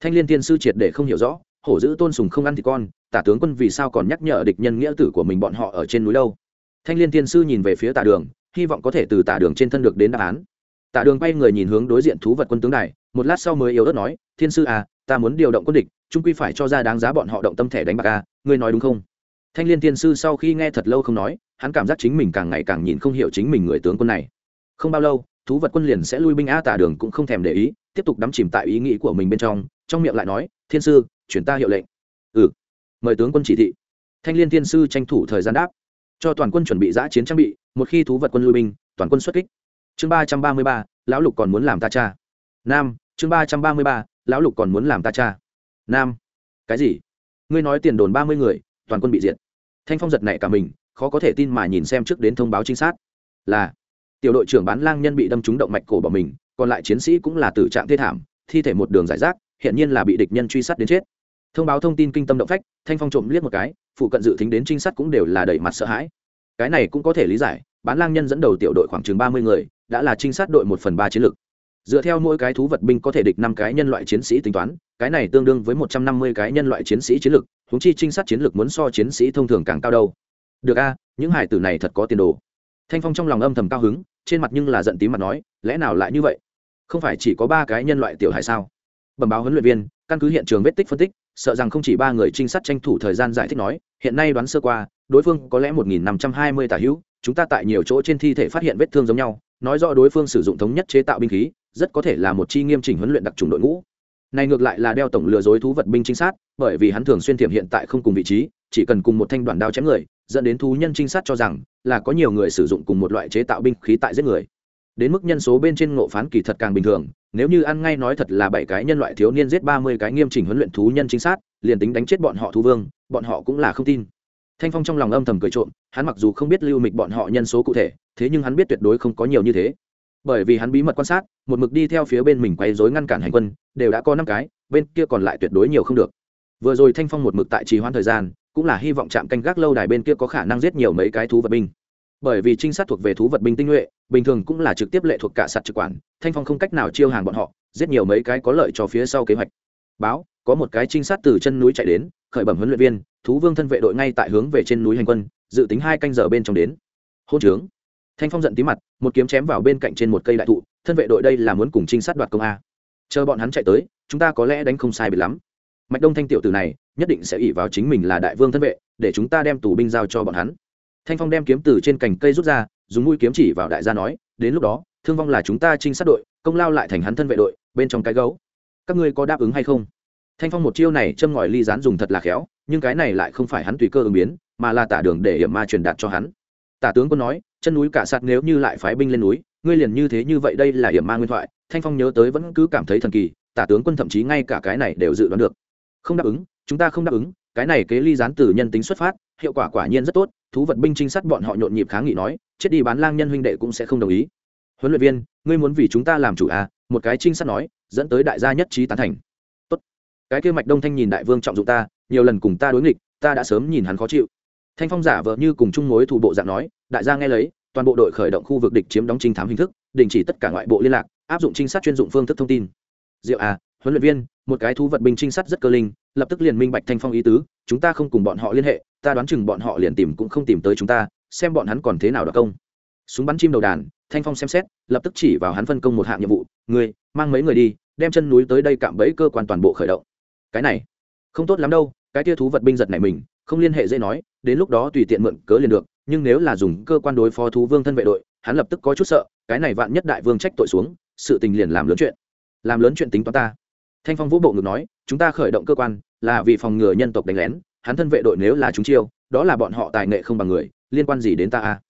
Thanh liên thiên sư triệt để không hiểu rõ hổ giữ tôn sùng không ăn thì con tả tướng quân vì sao còn nhắc nhở địch nhân nghĩa tử của mình bọn họ ở trên núi đâu? Thanh liên thiên sư nhìn về phía tả đường hy vọng có thể từ tả đường trên thân được đến đáp án. Tả đường quay người nhìn hướng đối diện thú vật quân tướng này một lát sau mới yếu ớt nói thiên sư à ta muốn điều động quân địch trung quy phải cho ra đáng giá bọn họ động tâm thẻ đánh bạc à ngươi nói đúng không? Thanh liên thiên sư sau khi nghe thật lâu không nói, hắn cảm giác chính mình càng ngày càng nhìn không hiểu chính mình người tướng quân này. Không bao lâu, thú vật quân liền sẽ lui binh a tả đường cũng không thèm để ý, tiếp tục đắm chìm tại ý nghĩ của mình bên trong trong miệng lại nói, thiên sư, chuyển ta hiệu lệnh. Ừ mời tướng quân chỉ thị. Thanh liên thiên sư tranh thủ thời gian đáp. Cho toàn quân chuẩn bị giã chiến trang bị, một khi thú vật quân lui binh, toàn quân xuất kích. Chương ba trăm ba mươi ba, lão lục còn muốn làm ta cha. Nam, chương ba trăm ba mươi ba, lão lục còn muốn làm ta cha. Nam, cái gì? Ngươi nói tiền đồn ba mươi người, toàn quân bị diệt thanh phong giật nảy cả mình, khó có thể tin mà nhìn xem trước đến thông báo trinh sát. Là, tiểu đội trưởng bán lang nhân bị đâm trúng động mạch cổ bỏ mình, còn lại chiến sĩ cũng là tử trạng thê thảm, thi thể một đường giải rác hiện nhiên là bị địch nhân truy sát đến chết. Thông báo thông tin kinh tâm động phách, thanh phong trộm liếc một cái, phụ cận dự tính đến trinh sát cũng đều là đẩy mặt sợ hãi. Cái này cũng có thể lý giải, bán lang nhân dẫn đầu tiểu đội khoảng chừng ba mươi người, đã là trinh sát đội một phần ba chiến lược. Dựa theo mỗi cái thú vật binh có thể địch năm cái nhân loại chiến sĩ tính toán, cái này tương đương với một trăm năm mươi cái nhân loại chiến sĩ chiến lược huống chi trinh sát chiến lược muốn so chiến sĩ thông thường càng cao đâu. Được a, những hải tử này thật có tiền đồ. Thanh phong trong lòng âm thầm cao hứng, trên mặt nhưng là giận tím mặt nói, lẽ nào lại như vậy? Không phải chỉ có ba cái nhân loại tiểu hải sao? Bẩm báo huấn luyện viên, căn cứ hiện trường vết tích phân tích, sợ rằng không chỉ ba người trinh sát tranh thủ thời gian giải thích nói, hiện nay đoán sơ qua, đối phương có lẽ một nghìn năm trăm hai mươi tả hữu, chúng ta tại nhiều chỗ trên thi thể phát hiện vết thương giống nhau, nói rõ đối phương sử dụng thống nhất chế tạo binh khí, rất có thể là một chi nghiêm chỉnh huấn luyện đặc trùng đội ngũ này ngược lại là đeo tổng lừa dối thú vật binh trinh sát, bởi vì hắn thường xuyên thiểm hiện tại không cùng vị trí, chỉ cần cùng một thanh đoạn đao chém người, dẫn đến thú nhân trinh sát cho rằng là có nhiều người sử dụng cùng một loại chế tạo binh khí tại giết người. Đến mức nhân số bên trên ngộ phán kỳ thật càng bình thường, nếu như ăn ngay nói thật là bảy cái nhân loại thiếu niên giết ba mươi cái nghiêm chỉnh huấn luyện thú nhân chính xác liền tính đánh chết bọn họ thú vương, bọn họ cũng là không tin. Thanh phong trong lòng âm thầm cười trộm, hắn mặc dù không biết lưu mịch bọn họ nhân số cụ thể, thế nhưng hắn biết tuyệt đối không có nhiều như thế bởi vì hắn bí mật quan sát, một mực đi theo phía bên mình quay dối ngăn cản hành quân, đều đã có năm cái, bên kia còn lại tuyệt đối nhiều không được. Vừa rồi thanh phong một mực tại trì hoãn thời gian, cũng là hy vọng chạm canh gác lâu đài bên kia có khả năng giết nhiều mấy cái thú vật binh. Bởi vì trinh sát thuộc về thú vật binh tinh nhuệ, bình thường cũng là trực tiếp lệ thuộc cả sạt trực quản, thanh phong không cách nào chiêu hàng bọn họ, giết nhiều mấy cái có lợi cho phía sau kế hoạch. Báo, có một cái trinh sát từ chân núi chạy đến, khởi bẩm huấn luyện viên, thú vương thân vệ đội ngay tại hướng về trên núi hành quân, dự tính hai canh giờ bên trong đến. Hôn trướng thanh phong giận tí mặt, một kiếm chém vào bên cạnh trên một cây đại thụ, thân vệ đội đây là muốn cùng trinh sát đoạt công a. Chờ bọn hắn chạy tới, chúng ta có lẽ đánh không sai biệt lắm. Mạch đông thanh tiểu tử này, nhất định sẽ ỉ vào chính mình là đại vương thân vệ, để chúng ta đem tù binh giao cho bọn hắn. Thanh phong đem kiếm từ trên cành cây rút ra, dùng mũi kiếm chỉ vào đại gia nói, đến lúc đó, thương vong là chúng ta trinh sát đội, công lao lại thành hắn thân vệ đội, bên trong cái gấu. Các ngươi có đáp ứng hay không? Thanh phong một chiêu này châm ngòi ly dán dùng thật là khéo, nhưng cái này lại không phải hắn tùy cơ ứng biến, mà là tả đường để hiểm ma truyền đạt cho hắn. Tả tướng quân nói chân núi cả sạt nếu như lại phái binh lên núi, ngươi liền như thế như vậy đây là hiểm ma nguyên thoại, thanh phong nhớ tới vẫn cứ cảm thấy thần kỳ, tả tướng quân thậm chí ngay cả cái này đều dự đoán được. Không đáp ứng, chúng ta không đáp ứng, cái này kế ly gián từ nhân tính xuất phát, hiệu quả quả nhiên rất tốt, thú vật binh trinh sát bọn họ nhộn nhịp kháng nghị nói, chết đi bán lang nhân huynh đệ cũng sẽ không đồng ý. Huấn luyện viên, ngươi muốn vì chúng ta làm chủ à? Một cái trinh sát nói, dẫn tới đại gia nhất trí tán thành. Tốt. Cái kia mạch đông thanh nhìn đại vương trọng dụng ta, nhiều lần cùng ta đối nghịch, ta đã sớm nhìn hắn khó chịu. Thanh phong giả vợ như cùng chung mối thủ bộ dạng nói đại gia nghe lấy, toàn bộ đội khởi động khu vực địch chiếm đóng trinh thám hình thức, đình chỉ tất cả ngoại bộ liên lạc, áp dụng trinh sát chuyên dụng phương thức thông tin. Diệu à huấn luyện viên, một cái thú vật binh trinh sát rất cơ linh, lập tức liền minh bạch thanh phong ý tứ, chúng ta không cùng bọn họ liên hệ, ta đoán chừng bọn họ liền tìm cũng không tìm tới chúng ta, xem bọn hắn còn thế nào đặc công. Súng bắn chim đầu đàn, thanh phong xem xét, lập tức chỉ vào hắn phân công một hạng nhiệm vụ người mang mấy người đi, đem chân núi tới đây cạm bẫy cơ quan toàn bộ khởi động. Cái này, không tốt lắm đâu, cái tia thú vật binh giật này mình, không liên hệ dễ nói, đến lúc đó tùy tiện mượn cớ liền được nhưng nếu là dùng cơ quan đối phó thú vương thân vệ đội, hắn lập tức có chút sợ, cái này vạn nhất đại vương trách tội xuống, sự tình liền làm lớn chuyện. Làm lớn chuyện tính toán ta. Thanh phong vũ bộ ngực nói, chúng ta khởi động cơ quan, là vì phòng ngừa nhân tộc đánh lén, hắn thân vệ đội nếu là chúng chiêu, đó là bọn họ tài nghệ không bằng người, liên quan gì đến ta à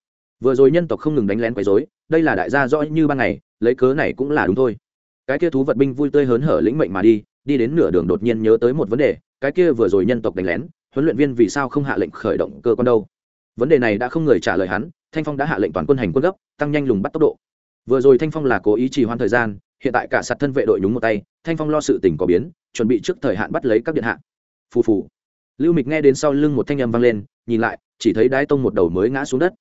vừa rồi nhân tộc không ngừng đánh lén quấy rối, đây là đại gia rõ như ban ngày, lấy cớ này cũng là đúng thôi. Cái kia thú vật binh vui tươi hớn hở lĩnh mệnh mà đi đi đến nửa đường đột nhiên nhớ tới một vấn đề, cái kia vừa rồi nhân tộc đánh lén, huấn luyện viên vì sao không hạ lệnh khởi động cơ quan đâu? Vấn đề này đã không người trả lời hắn, thanh phong đã hạ lệnh toàn quân hành quân gấp, tăng nhanh lùng bắt tốc độ. Vừa rồi thanh phong là cố ý trì hoãn thời gian, hiện tại cả sạt thân vệ đội nhúng một tay, thanh phong lo sự tình có biến, chuẩn bị trước thời hạn bắt lấy các điện hạ. Phù phù. Lưu mịch nghe đến sau lưng một thanh âm vang lên, nhìn lại, chỉ thấy đái tông một đầu mới ngã xuống đất.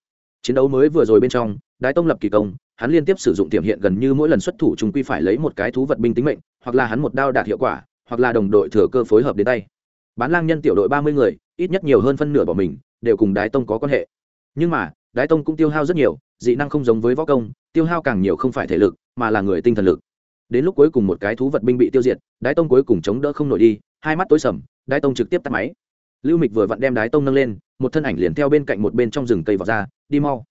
Chiến đấu mới vừa rồi bên trong, đái tông lập kỳ công, hắn liên tiếp sử dụng tiềm hiện gần như mỗi lần xuất thủ chúng quy phải lấy một cái thú vật binh tính mệnh, hoặc là hắn một đao đạt hiệu quả, hoặc là đồng đội thừa cơ phối hợp đến tay. Bán lang nhân tiểu đội ba mươi người, ít nhất nhiều hơn phân nửa bỏ mình đều cùng đái tông có quan hệ. Nhưng mà, đái tông cũng tiêu hao rất nhiều, dị năng không giống với võ công, tiêu hao càng nhiều không phải thể lực, mà là người tinh thần lực. Đến lúc cuối cùng một cái thú vật binh bị tiêu diệt, đái tông cuối cùng chống đỡ không nổi đi, hai mắt tối sầm, đái tông trực tiếp tắt máy. Lưu mịch vừa vặn đem đái tông nâng lên, một thân ảnh liền theo bên cạnh một bên trong rừng cây vào ra, đi mau.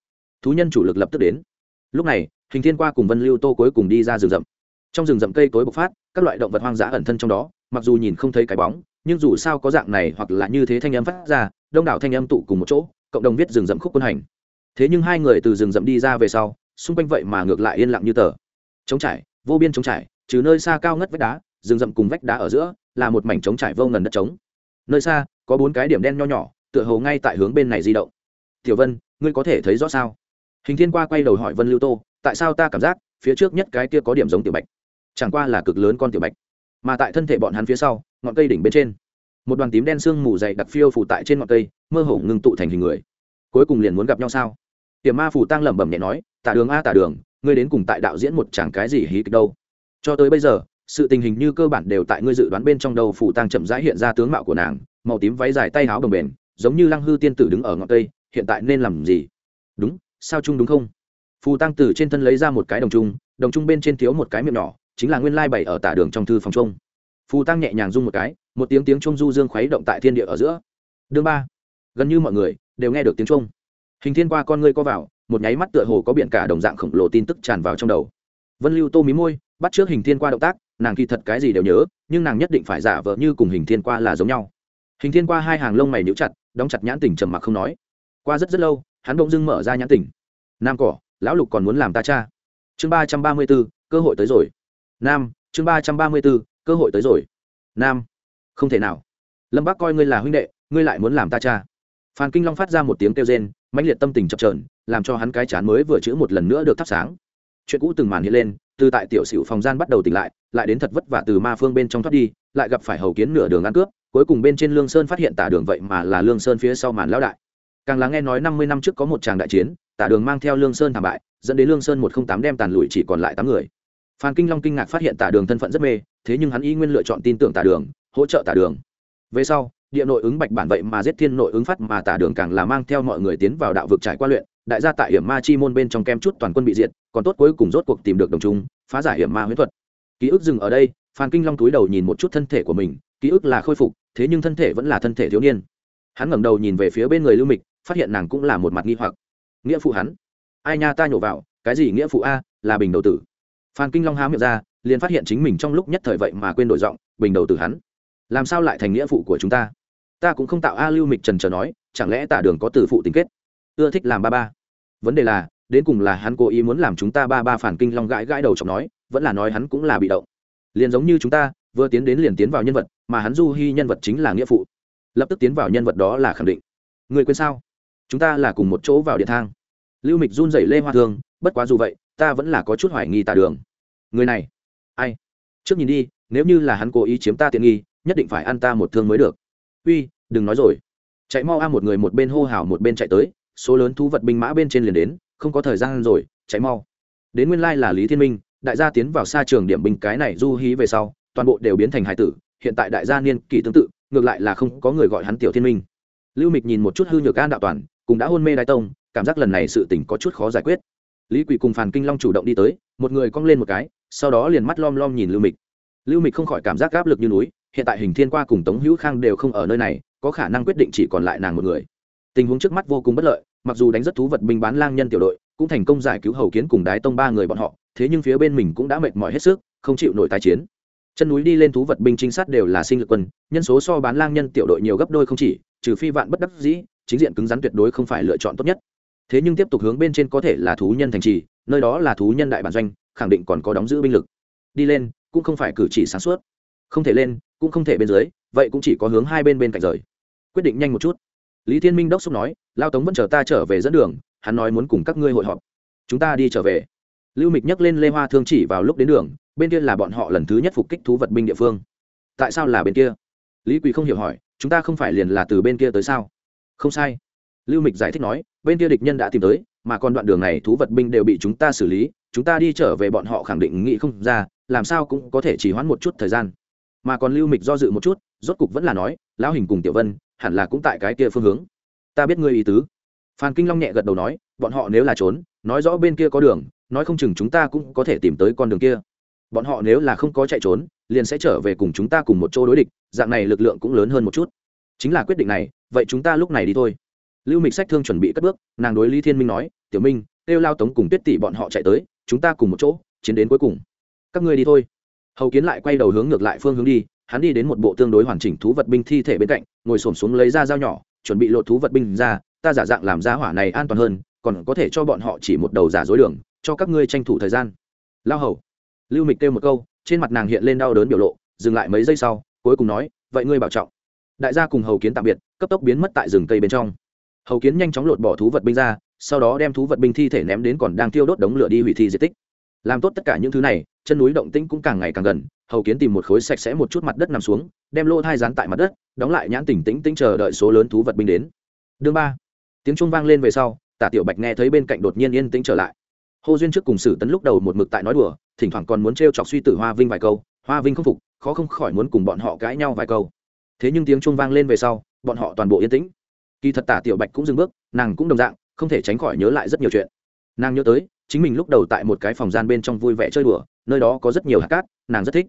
Thú nhân chủ lực lập tức đến. Lúc này, hình thiên qua cùng vân lưu tô cuối cùng đi ra rừng rậm. Trong rừng rậm cây tối bộc phát, các loại động vật hoang dã ẩn thân trong đó mặc dù nhìn không thấy cái bóng, nhưng dù sao có dạng này hoặc là như thế thanh âm phát ra, đông đảo thanh âm tụ cùng một chỗ, cộng đồng viết rừng rậm khúc quân hành. Thế nhưng hai người từ rừng rậm đi ra về sau, xung quanh vậy mà ngược lại yên lặng như tờ. Trống trải, vô biên trống trải, trừ nơi xa cao ngất vách đá, rừng rậm cùng vách đá ở giữa, là một mảnh trống trải vô ngần đất trống. Nơi xa, có bốn cái điểm đen nho nhỏ, tựa hồ ngay tại hướng bên này di động. Tiểu vân, ngươi có thể thấy rõ sao? Hình thiên qua quay đầu hỏi vân lưu tô, tại sao ta cảm giác, phía trước nhất cái kia có điểm giống tiểu bạch? Chẳng qua là cực lớn con tiểu bạch mà tại thân thể bọn hắn phía sau, ngọn cây đỉnh bên trên. Một đoàn tím đen sương mù dày đặc phiêu phủ tại trên ngọn cây, mơ hồ ngưng tụ thành hình người. Cuối cùng liền muốn gặp nhau sao? Tiềm ma phủ tăng lẩm bẩm nhẹ nói, tả đường a, tả đường, ngươi đến cùng tại đạo diễn một chẳng cái gì hí kịch đâu? Cho tới bây giờ, sự tình hình như cơ bản đều tại ngươi dự đoán bên trong đầu phủ tăng chậm rãi hiện ra tướng mạo của nàng, màu tím váy dài tay áo đồng bền, giống như lăng hư tiên tử đứng ở ngọn cây, hiện tại nên làm gì? Đúng, sao chung đúng không? Phù tăng từ trên thân lấy ra một cái đồng trung đồng trung bên trên thiếu một cái miệng nhỏ chính là nguyên lai bảy ở tả đường trong thư phòng trung phù tăng nhẹ nhàng rung một cái, một tiếng tiếng trung du dương khuấy động tại thiên địa ở giữa. Đương ba. Gần như mọi người đều nghe được tiếng trung. Hình thiên qua con ngươi co vào, một nháy mắt tựa hồ có biển cả đồng dạng khổng lồ tin tức tràn vào trong đầu. Vân lưu tô mí môi, bắt trước hình thiên qua động tác, nàng kỳ thật cái gì đều nhớ, nhưng nàng nhất định phải giả vờ như cùng hình thiên qua là giống nhau. Hình thiên qua hai hàng lông mày níu chặt, đóng chặt nhãn tình trầm mặc không nói. Qua rất rất lâu, hắn bỗng dưng mở ra nhãn tình. Nam cỏ, lão lục còn muốn làm ta cha. Chương ba trăm ba mươi b ố cơ hội tới rồi nam chương ba trăm ba mươi bốn, cơ hội tới rồi. Nam không thể nào. Lâm bác coi ngươi là huynh đệ ngươi lại muốn làm ta cha. Phan kinh long phát ra một tiếng kêu rên mãnh liệt tâm tình chập trờn làm cho hắn cái chán mới vừa chữ một lần nữa được thắp sáng. Chuyện cũ từng màn hiện lên từ tại tiểu sửu phòng gian bắt đầu tỉnh lại lại đến thật vất vả từ ma phương bên trong thoát đi lại gặp phải hầu kiến nửa đường ăn cướp cuối cùng bên trên lương sơn phát hiện tả đường vậy mà là lương sơn phía sau màn lão đại. Càng lắng nghe nói năm mươi năm trước có một tràng đại chiến tả đường mang theo lương sơn thảm bại dẫn đến lương sơn một không tám đem tàn lụi chỉ còn lại tám người phan kinh long kinh ngạc phát hiện tả đường thân phận rất mê, thế nhưng hắn y nguyên lựa chọn tin tưởng tả đường, hỗ trợ tả đường. Về sau, địa nội ứng bạch bản vậy mà giết thiên nội ứng phát mà tả đường càng là mang theo mọi người tiến vào đạo vực trải qua luyện, đại gia tại hiểm ma chi môn bên trong kem chút toàn quân bị diệt, còn tốt cuối cùng rốt cuộc tìm được đồng trung, phá giải hiểm ma huyễn thuật. Ký ức dừng ở đây, phan kinh long túi đầu nhìn một chút thân thể của mình, ký ức là khôi phục, thế nhưng thân thể vẫn là thân thể thiếu niên. Hắn ngẩng đầu nhìn về phía bên người lưu mịch, phát hiện nàng cũng là một mặt nghi hoặc. Nghĩa phụ hắn. Ai nha ta nhổ vào, cái gì nghĩa phụ a, là bình đầu tử phan kinh long há miệng ra, liền phát hiện chính mình trong lúc nhất thời vậy mà quên đổi giọng, bình đầu từ hắn. Làm sao lại thành nghĩa phụ của chúng ta? Ta cũng không tạo a lưu mịch trần trờ nói, chẳng lẽ tả đường có từ phụ tính kết? Ưa thích làm ba ba. Vấn đề là, đến cùng là hắn cố ý muốn làm chúng ta ba ba phản kinh long gãi gãi đầu chọc nói, vẫn là nói hắn cũng là bị động. Liền giống như chúng ta, vừa tiến đến liền tiến vào nhân vật, mà hắn du hy nhân vật chính là nghĩa phụ. Lập tức tiến vào nhân vật đó là khẳng định. Người quên sao? Chúng ta là cùng một chỗ vào điện thang. Lưu mịch run rẩy lê hoa thương, bất quá dù vậy ta vẫn là có chút hoài nghi tà đường. Người này, ai? Trước nhìn đi, nếu như là hắn cố ý chiếm ta tiện nghi, nhất định phải ăn ta một thương mới được. Uy, đừng nói rồi. Chạy mau a, một người một bên hô hào một bên chạy tới, số lớn thú vật binh mã bên trên liền đến, không có thời gian rồi, chạy mau. Đến nguyên lai là lý thiên minh, đại gia tiến vào xa trường điểm binh cái này du hí về sau, toàn bộ đều biến thành hải tử, hiện tại đại gia niên kỷ tương tự, ngược lại là không có người gọi hắn tiểu thiên minh. Lưu mịch nhìn một chút hư nhược an đạo toàn, cũng đã hôn mê đại tông, cảm giác lần này sự tình có chút khó giải quyết lý quỳ cùng phàn kinh long chủ động đi tới, một người cong lên một cái, sau đó liền mắt lom lom nhìn lưu mịch. Lưu mịch không khỏi cảm giác áp lực như núi, hiện tại hình thiên qua cùng tống hữu khang đều không ở nơi này, có khả năng quyết định chỉ còn lại nàng một người. Tình huống trước mắt vô cùng bất lợi, mặc dù đánh rất thú vật binh bán lang nhân tiểu đội, cũng thành công giải cứu hầu kiến cùng đái tông ba người bọn họ, thế nhưng phía bên mình cũng đã mệt mỏi hết sức, không chịu nổi tái chiến. Chân núi đi lên thú vật binh trinh sát đều là sinh lực quân, nhân số so bán lang nhân tiểu đội nhiều gấp đôi không chỉ, trừ phi vạn bất đắc dĩ, chính diện cứng rắn tuyệt đối không phải lựa chọn tốt nhất thế nhưng tiếp tục hướng bên trên có thể là thú nhân thành trì, nơi đó là thú nhân đại bản doanh, khẳng định còn có đóng giữ binh lực. Đi lên, cũng không phải cử chỉ sáng suốt. Không thể lên, cũng không thể bên dưới, vậy cũng chỉ có hướng hai bên bên cạnh rời. Quyết định nhanh một chút. Lý thiên minh đốc xúc nói, lao tống vẫn chờ ta trở về dẫn đường, hắn nói muốn cùng các ngươi hội họp. Chúng ta đi trở về. Lưu mịch nhắc lên lê hoa thương chỉ vào lúc đến đường, bên kia là bọn họ lần thứ nhất phục kích thú vật binh địa phương. Tại sao là bên kia? Lý quỳ không hiểu hỏi, chúng ta không phải liền là từ bên kia tới sao? Không sai lưu mịch giải thích nói, bên kia địch nhân đã tìm tới, mà còn đoạn đường này thú vật binh đều bị chúng ta xử lý, chúng ta đi trở về bọn họ khẳng định nghĩ không ra, làm sao cũng có thể chỉ hoãn một chút thời gian. Mà còn lưu mịch do dự một chút, rốt cục vẫn là nói, lão hình cùng tiểu vân, hẳn là cũng tại cái kia phương hướng. Ta biết ngươi ý tứ. Phan kinh long nhẹ gật đầu nói, bọn họ nếu là trốn, nói rõ bên kia có đường, nói không chừng chúng ta cũng có thể tìm tới con đường kia. Bọn họ nếu là không có chạy trốn, liền sẽ trở về cùng chúng ta cùng một chỗ đối địch, dạng này lực lượng cũng lớn hơn một chút. Chính là quyết định này, vậy chúng ta lúc này đi thôi lưu mịch sách thương chuẩn bị cất bước, nàng đối lý thiên minh nói, tiểu minh kêu lao tống cùng tuyết tỷ bọn họ chạy tới, chúng ta cùng một chỗ, chiến đến cuối cùng. Các ngươi đi thôi. Hầu kiến lại quay đầu hướng ngược lại phương hướng đi, hắn đi đến một bộ tương đối hoàn chỉnh thú vật binh thi thể bên cạnh, ngồi xổm xuống lấy ra dao nhỏ, chuẩn bị lột thú vật binh ra, ta giả dạng làm giá hỏa này an toàn hơn, còn có thể cho bọn họ chỉ một đầu giả dối đường, cho các ngươi tranh thủ thời gian. Lao hầu. Lưu mịch kêu một câu, trên mặt nàng hiện lên đau đớn biểu lộ, dừng lại mấy giây sau, cuối cùng nói, vậy ngươi bảo trọng. Đại gia cùng hầu kiến tạm biệt, cấp tốc biến mất tại rừng cây bên trong hầu kiến nhanh chóng lột bỏ thú vật binh ra, sau đó đem thú vật binh thi thể ném đến còn đang tiêu đốt đống lửa đi hủy thi di tích. Làm tốt tất cả những thứ này, chân núi động tĩnh cũng càng ngày càng gần, hầu kiến tìm một khối sạch sẽ một chút mặt đất nằm xuống, đem lô thai rán tại mặt đất, đóng lại nhãn tỉnh tĩnh tĩnh chờ đợi số lớn thú vật binh đến. Đương ba. Tiếng trung vang lên về sau, tả tiểu bạch nghe thấy bên cạnh đột nhiên yên tĩnh trở lại. Hồ duyên trước cùng sử tấn lúc đầu một mực tại nói đùa, thỉnh thoảng còn muốn t chọc suy tử hoa vinh vài câu, hoa vinh không phục, khó không khỏi muốn cùng bọn họ cãi nhau vài câu. Thế nhưng tiếng trung vang lên về sau, bọn họ toàn bộ yên tĩnh kỳ thật tả tiểu bạch cũng dừng bước, nàng cũng đồng dạng, không thể tránh khỏi nhớ lại rất nhiều chuyện. Nàng nhớ tới, chính mình lúc đầu tại một cái phòng gian bên trong vui vẻ chơi đùa, nơi đó có rất nhiều hạt cát, nàng rất thích.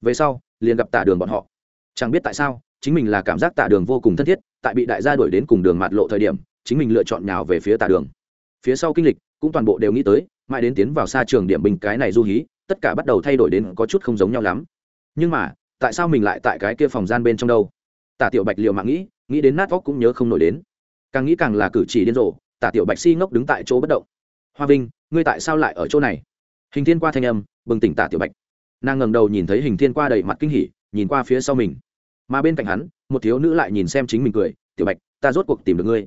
Về sau, liền gặp tả đường bọn họ. Chẳng biết tại sao, chính mình là cảm giác tả đường vô cùng thân thiết, tại bị đại gia đuổi đến cùng đường mạt lộ thời điểm, chính mình lựa chọn nhào về phía tả đường. Phía sau kinh lịch, cũng toàn bộ đều nghĩ tới, mãi đến tiến vào xa trường điểm bình cái này du hí, tất cả bắt đầu thay đổi đến có chút không giống nhau lắm. Nhưng mà, tại sao mình lại tại cái kia phòng gian bên trong đâu? Tả tiểu bạch liệu mạng nghĩ nghĩ đến nát óc cũng nhớ không nổi đến. Càng nghĩ càng là cử chỉ điên rồ, tả tiểu bạch si ngốc đứng tại chỗ bất động. Hoa vinh, ngươi tại sao lại ở chỗ này? Hình thiên qua thanh âm, bừng tỉnh tả tiểu bạch. Nàng ngẩng đầu nhìn thấy hình thiên qua đầy mặt kinh hỉ, nhìn qua phía sau mình. Mà bên cạnh hắn, một thiếu nữ lại nhìn xem chính mình cười, tiểu bạch, ta rốt cuộc tìm được ngươi.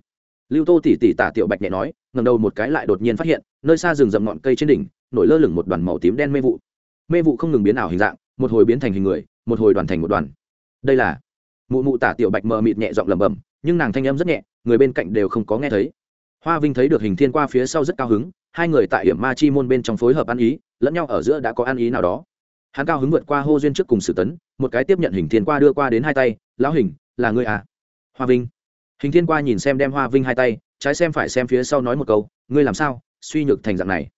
Lưu tô tỉ tỉ tả tiểu bạch nhẹ nói, ngẩng đầu một cái lại đột nhiên phát hiện, nơi xa rừng rậm ngọn cây trên đỉnh, nổi lơ lửng một đoàn màu tím đen mê vụ. Mê vụ không ngừng biến ảo hình dạng, một hồi biến thành hình người, một hồi đoàn thành một đoàn. Đây là mụ mụ tả tiểu bạch mờ mịt nhẹ giọng lẩm bẩm, nhưng nàng thanh âm rất nhẹ, người bên cạnh đều không có nghe thấy. Hoa vinh thấy được hình thiên qua phía sau rất cao hứng, hai người tại hiểm ma chi môn bên trong phối hợp ăn ý, lẫn nhau ở giữa đã có ăn ý nào đó. Hắn cao hứng vượt qua hô duyên trước cùng sử tấn, một cái tiếp nhận hình thiên qua đưa qua đến hai tay, lão hình, là ngươi à? Hoa vinh. Hình thiên qua nhìn xem đem hoa vinh hai tay, trái xem phải xem phía sau nói một câu, ngươi làm sao, suy nhược thành dạng này?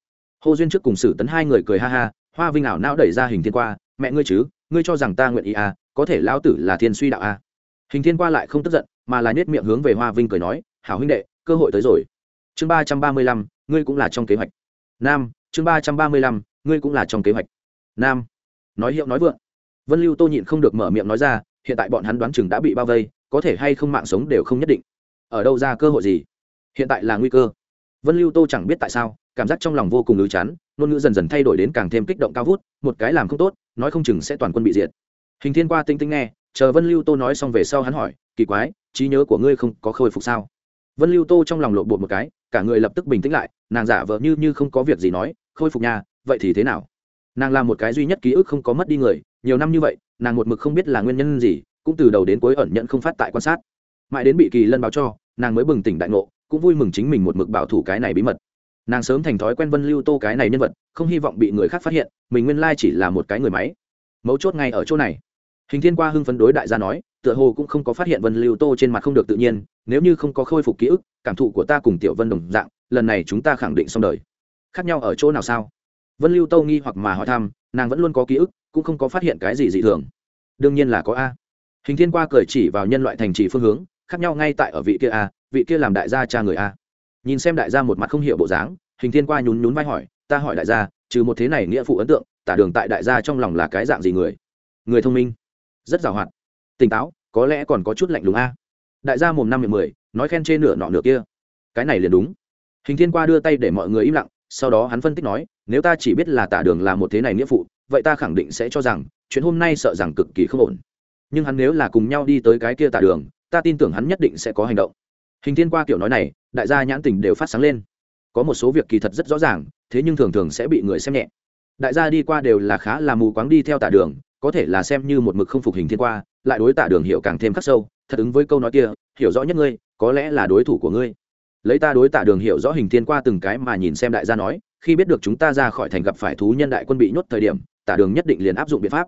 Hô duyên trước cùng sử tấn hai người cười ha ha, hoa vinh ảo não đẩy ra hình thiên qua, mẹ ngươi chứ ngươi cho rằng ta nguyện ý à có thể lão tử là thiên suy đạo à. Hình thiên qua lại không tức giận, mà là nhét miệng hướng về hoa vinh cười nói, hảo huynh đệ, cơ hội tới rồi. Chương ba trăm ba mươi lăm, ngươi cũng là trong kế hoạch. Nam, chương ba trăm ba mươi lăm, ngươi cũng là trong kế hoạch. Nam, nói hiệu nói vượng. Vân lưu tô nhịn không được mở miệng nói ra, hiện tại bọn hắn đoán chừng đã bị bao vây, có thể hay không mạng sống đều không nhất định. Ở đâu ra cơ hội gì? Hiện tại là nguy cơ. Vân lưu tô chẳng biết tại sao, cảm giác trong lòng vô cùng ứ chán, ngôn ngữ dần dần thay đổi đến càng thêm kích động cao vút, một cái làm không tốt nói không chừng sẽ toàn quân bị diệt. Hình thiên qua tinh tinh nghe, chờ vân lưu tô nói xong về sau hắn hỏi, kỳ quái, trí nhớ của ngươi không có khôi phục sao? Vân lưu tô trong lòng lộn bột một cái, cả người lập tức bình tĩnh lại, nàng giả vờ như như không có việc gì nói, khôi phục nhà vậy thì thế nào? Nàng là một cái duy nhất ký ức không có mất đi người, nhiều năm như vậy, nàng một mực không biết là nguyên nhân gì, cũng từ đầu đến cuối ẩn nhận không phát tại quan sát. Mãi đến bị kỳ lân báo cho, nàng mới bừng tỉnh đại ngộ, cũng vui mừng chính mình một mực bảo thủ cái này bí mật nàng sớm thành thói quen vân lưu tô cái này nhân vật, không hy vọng bị người khác phát hiện, mình nguyên lai chỉ là một cái người máy. Mấu chốt ngay ở chỗ này. Hình thiên qua hưng phấn đối đại gia nói, tựa hồ cũng không có phát hiện vân lưu tô trên mặt không được tự nhiên, nếu như không có khôi phục ký ức, cảm thụ của ta cùng tiểu vân đồng dạng, lần này chúng ta khẳng định xong đời. Khác nhau ở chỗ nào sao? Vân lưu tô nghi hoặc mà hỏi thăm, nàng vẫn luôn có ký ức, cũng không có phát hiện cái gì dị thường. Đương nhiên là có a. Hình thiên qua cởi chỉ vào nhân loại thành trì phương hướng, khác nhau ngay tại ở vị kia a, vị kia làm đại gia cha người a nhìn xem đại gia một mặt không hiểu bộ dáng, hình thiên qua nhún nhún vai hỏi, ta hỏi đại gia, trừ một thế này nghĩa phụ ấn tượng, tả đường tại đại gia trong lòng là cái dạng gì người? Người thông minh. Rất giàu hoạt. Tỉnh táo, có lẽ còn có chút lạnh lùng a. Đại gia mồm năm miệng mười, nói khen trên nửa nọ nửa kia. Cái này liền đúng. Hình thiên qua đưa tay để mọi người im lặng, sau đó hắn phân tích nói, nếu ta chỉ biết là tả đường là một thế này nghĩa phụ, vậy ta khẳng định sẽ cho rằng, chuyện hôm nay sợ rằng cực kỳ không ổn. Nhưng hắn nếu là cùng nhau đi tới cái kia tả đường, ta tin tưởng hắn nhất định sẽ có hành động. Hình thiên qua kiểu nói này đại gia nhãn tình đều phát sáng lên. Có một số việc kỳ thật rất rõ ràng, thế nhưng thường thường sẽ bị người xem nhẹ. Đại gia đi qua đều là khá là mù quáng đi theo tả đường, có thể là xem như một mực không phục hình thiên qua, lại đối tả đường hiểu càng thêm khắc sâu, thật ứng với câu nói kia, hiểu rõ nhất ngươi, có lẽ là đối thủ của ngươi. Lấy ta đối tả đường hiểu rõ hình thiên qua từng cái mà nhìn xem đại gia nói, khi biết được chúng ta ra khỏi thành gặp phải thú nhân đại quân bị nhốt thời điểm, tả đường nhất định liền áp dụng biện pháp.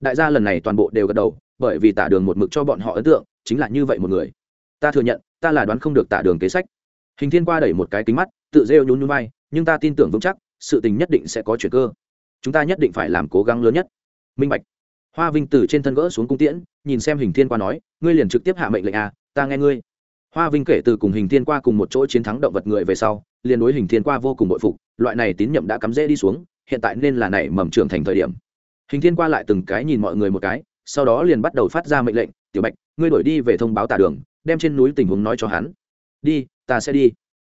Đại gia lần này toàn bộ đều gật đầu, bởi vì tả đường một mực cho bọn họ ấn tượng, chính là như vậy một người. Ta thừa nhận, ta là đoán không được tả đường kế sách hình thiên qua đẩy một cái kính mắt, tự rêu nhún nhún vai, nhưng ta tin tưởng vững chắc, sự tình nhất định sẽ có chuyện cơ. Chúng ta nhất định phải làm cố gắng lớn nhất. Minh bạch. Hoa vinh từ trên thân gỡ xuống cung tiễn, nhìn xem hình thiên qua nói, ngươi liền trực tiếp hạ mệnh lệnh à ta nghe ngươi. Hoa vinh kể từ cùng hình thiên qua cùng một chỗ chiến thắng động vật người về sau, liền đối hình thiên qua vô cùng bội phục, loại này tín nhiệm đã cắm rễ đi xuống, hiện tại nên là nảy mầm trưởng thành thời điểm. Hình thiên qua lại từng cái nhìn mọi người một cái, sau đó liền bắt đầu phát ra mệnh lệnh, tiểu bạch, ngươi đổi đi về thông báo tả đường, đem trên núi tình huống nói cho hắn. Đi ta sẽ đi.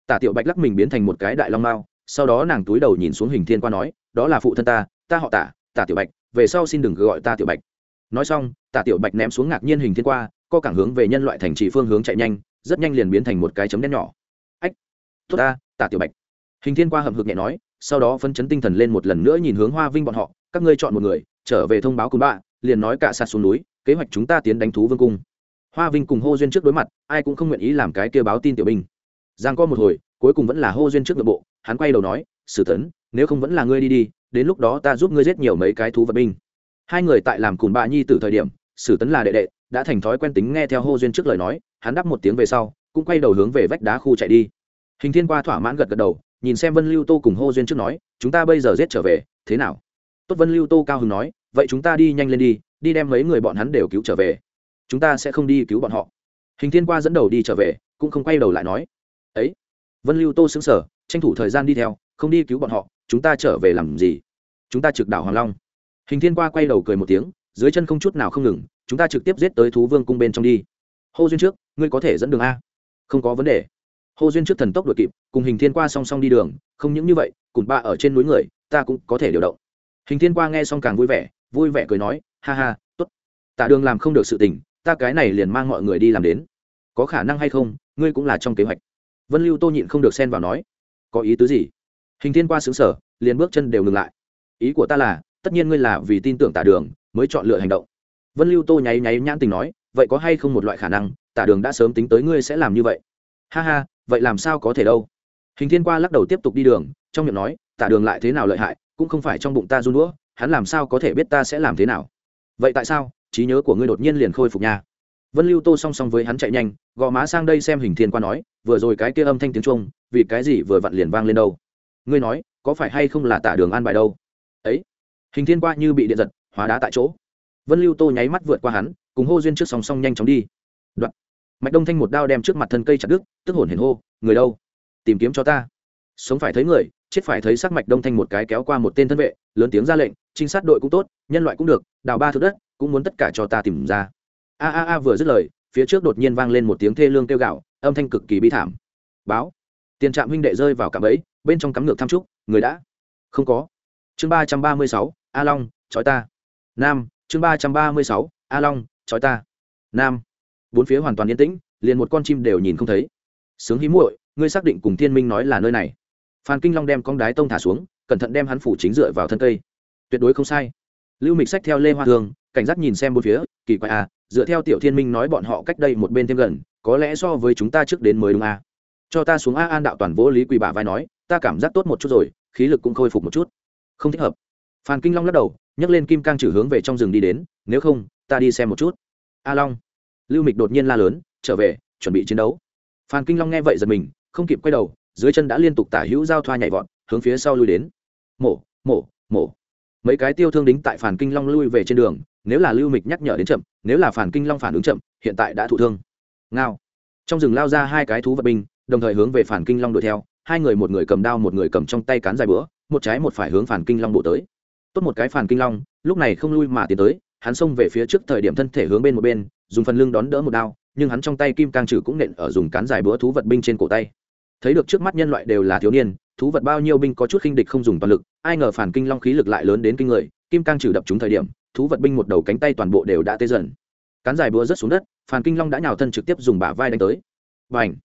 Tả tiểu bạch lắc mình biến thành một cái đại long mao, sau đó nàng túi đầu nhìn xuống hình thiên qua nói, đó là phụ thân ta ta họ tả tả tiểu bạch, về sau xin đừng gọi ta tiểu bạch. Nói xong, tả tiểu bạch ném xuống ngạc nhiên hình thiên qua, co cảng hướng về nhân loại thành trì phương hướng chạy nhanh, rất nhanh liền biến thành một cái chấm đen nhỏ. Ách, tốt ta, tả tiểu bạch. Hình thiên qua hậm hực nhẹ nói, sau đó phân chấn tinh thần lên một lần nữa nhìn hướng hoa vinh bọn họ, các ngươi chọn một người, trở về thông báo cùng bạ liền nói cả sạt xuống núi, kế hoạch chúng ta tiến đánh thú vương cung. Hoa vinh cùng hô duyên trước đối mặt, ai cũng không nguyện ý làm cái kia báo tin tiểu binh giang có một hồi, cuối cùng vẫn là hô duyên trước nội bộ, hắn quay đầu nói, sử tấn, nếu không vẫn là ngươi đi đi, đến lúc đó ta giúp ngươi giết nhiều mấy cái thú vật binh. Hai người tại làm cùng bà nhi từ thời điểm, sử tấn là đệ đệ, đã thành thói quen tính nghe theo hô duyên trước lời nói, hắn đáp một tiếng về sau, cũng quay đầu hướng về vách đá khu chạy đi. Hình thiên qua thỏa mãn gật gật đầu, nhìn xem vân lưu tô cùng hô duyên trước nói, chúng ta bây giờ giết trở về, thế nào? Tốt vân lưu tô cao hứng nói, vậy chúng ta đi nhanh lên đi đi đem mấy người bọn hắn đều cứu trở về. Chúng ta sẽ không đi cứu bọn họ. Hình thiên qua dẫn đầu đi trở về, cũng không quay đầu lại nói ấy, vân lưu tô xứng sở tranh thủ thời gian đi theo, không đi cứu bọn họ, chúng ta trở về làm gì? Chúng ta trực đảo hoàng long. Hình thiên qua quay đầu cười một tiếng, dưới chân không chút nào không ngừng, chúng ta trực tiếp giết tới thú vương cung bên trong đi. Hô duyên trước, ngươi có thể dẫn đường a? Không có vấn đề. Hô duyên trước thần tốc đội kịp, cùng hình thiên qua song song đi đường, không những như vậy cùn ba ở trên núi người, ta cũng có thể điều động. Hình thiên qua nghe xong càng vui vẻ vui vẻ cười nói, ha ha t ố t tạ đường làm không được sự tình, ta cái này liền mang mọi người đi làm đến. Có khả năng hay không, ngươi cũng là trong kế hoạch vân lưu tô nhịn không được xen vào nói, có ý tứ gì? Hình thiên qua xứng sở liền bước chân đều ngừng lại. Ý của ta là, tất nhiên ngươi là vì tin tưởng tả đường mới chọn lựa hành động. Vân lưu tô nháy nháy nhãn tình nói, vậy có hay không một loại khả năng, tả đường đã sớm tính tới ngươi sẽ làm như vậy? Ha ha, vậy làm sao có thể đâu? Hình thiên qua lắc đầu tiếp tục đi đường, trong miệng nói, tả đường lại thế nào lợi hại, cũng không phải trong bụng ta run đũa, hắn làm sao có thể biết ta sẽ làm thế nào? Vậy tại sao? Trí nhớ của ngươi đột nhiên liền khôi phục nhà vân lưu tô song song với hắn chạy nhanh, gò má sang đây xem hình thiên qua nói, vừa rồi cái kia âm thanh tiếng trung vì cái gì vừa vặn liền vang lên đâu? Ngươi nói, có phải hay không là tả đường an bài đâu? Ấy, hình thiên qua như bị điện giật, hóa đá tại chỗ. Vân lưu tô nháy mắt vượt qua hắn, cùng hô duyên trước song song nhanh chóng đi. Đoạn. Mạch đông thanh một đao đem trước mặt thân cây chặt đứt, tức hồn hiền hô, người đâu? Tìm kiếm cho ta. Sống phải thấy người, chết phải thấy sắc mạch đông thanh một cái kéo qua một tên thân vệ, lớn tiếng ra lệnh, trinh sát đội cũng tốt, nhân loại cũng được, đào ba thước đất, cũng muốn tất cả cho ta tìm ra a a a, vừa dứt lời, phía trước đột nhiên vang lên một tiếng thê lương kêu gạo âm thanh cực kỳ bi thảm. Báo. Tiền trạm huynh đệ rơi vào cạm ấy bên trong cắm ngược tham trúc, người đã. Không có. Chương ba trăm ba mươi sáu, a long, trói ta. Nam, chương ba trăm ba mươi sáu, a long, trói ta. Nam. Bốn phía hoàn toàn yên tĩnh, liền một con chim đều nhìn không thấy. Sướng hí muội, ngươi xác định cùng thiên minh nói là nơi này. Phan kinh long đem con đái tông thả xuống, cẩn thận đem hắn phủ chính dựa vào thân cây. Tuyệt đối không sai. Lưu mịch sách theo lê hoa thường, cảnh giác nhìn xem bốn phía, kỳ quái à dựa theo tiểu thiên minh nói bọn họ cách đây một bên thêm gần, có lẽ so với chúng ta trước đến mới đúng à. cho ta xuống a an đạo toàn vỗ lý quỳ bả vai nói, ta cảm giác tốt một chút rồi, khí lực cũng khôi phục một chút. Không thích hợp. Phan kinh long lắc đầu, nhấc lên kim cang trừ hướng về trong rừng đi đến, nếu không, ta đi xem một chút. A long. Lưu mịch đột nhiên la lớn, trở về, chuẩn bị chiến đấu. Phan kinh long nghe vậy giật mình, không kịp quay đầu, dưới chân đã liên tục tả hữu giao thoa nhảy vọt, hướng phía sau lui đến. Mổ mổ mổ. Mấy cái tiêu thương đính tại phản kinh long lui về trên đường nếu là lưu mịch nhắc nhở đến chậm, nếu là phản kinh long phản ứng chậm, hiện tại đã thụ thương. Ngao. Trong rừng lao ra hai cái thú vật binh, đồng thời hướng về phản kinh long đuổi theo, hai người một người cầm đao một người cầm trong tay cán dài bữa một trái một phải hướng phản kinh long bộ tới. Tốt một cái phản kinh long, lúc này không lui mà tiến tới, hắn xông về phía trước thời điểm thân thể hướng bên một bên, dùng phần lưng đón đỡ một đao, nhưng hắn trong tay kim cang trừ cũng nện ở dùng cán dài bữa thú vật binh trên cổ tay. Thấy được trước mắt nhân loại đều là thiếu niên, thú vật bao nhiêu binh có chút khinh địch không dùng toàn lực, ai ngờ phản kinh long khí lực lại lớn đến kinh người, kim cang trừ đập chúng thời điểm thú vật binh một đầu cánh tay toàn bộ đều đã tê dần. Cán dài búa rớt xuống đất phản kinh long đã nhào thân trực tiếp dùng bả vai đánh tới. Và ảnh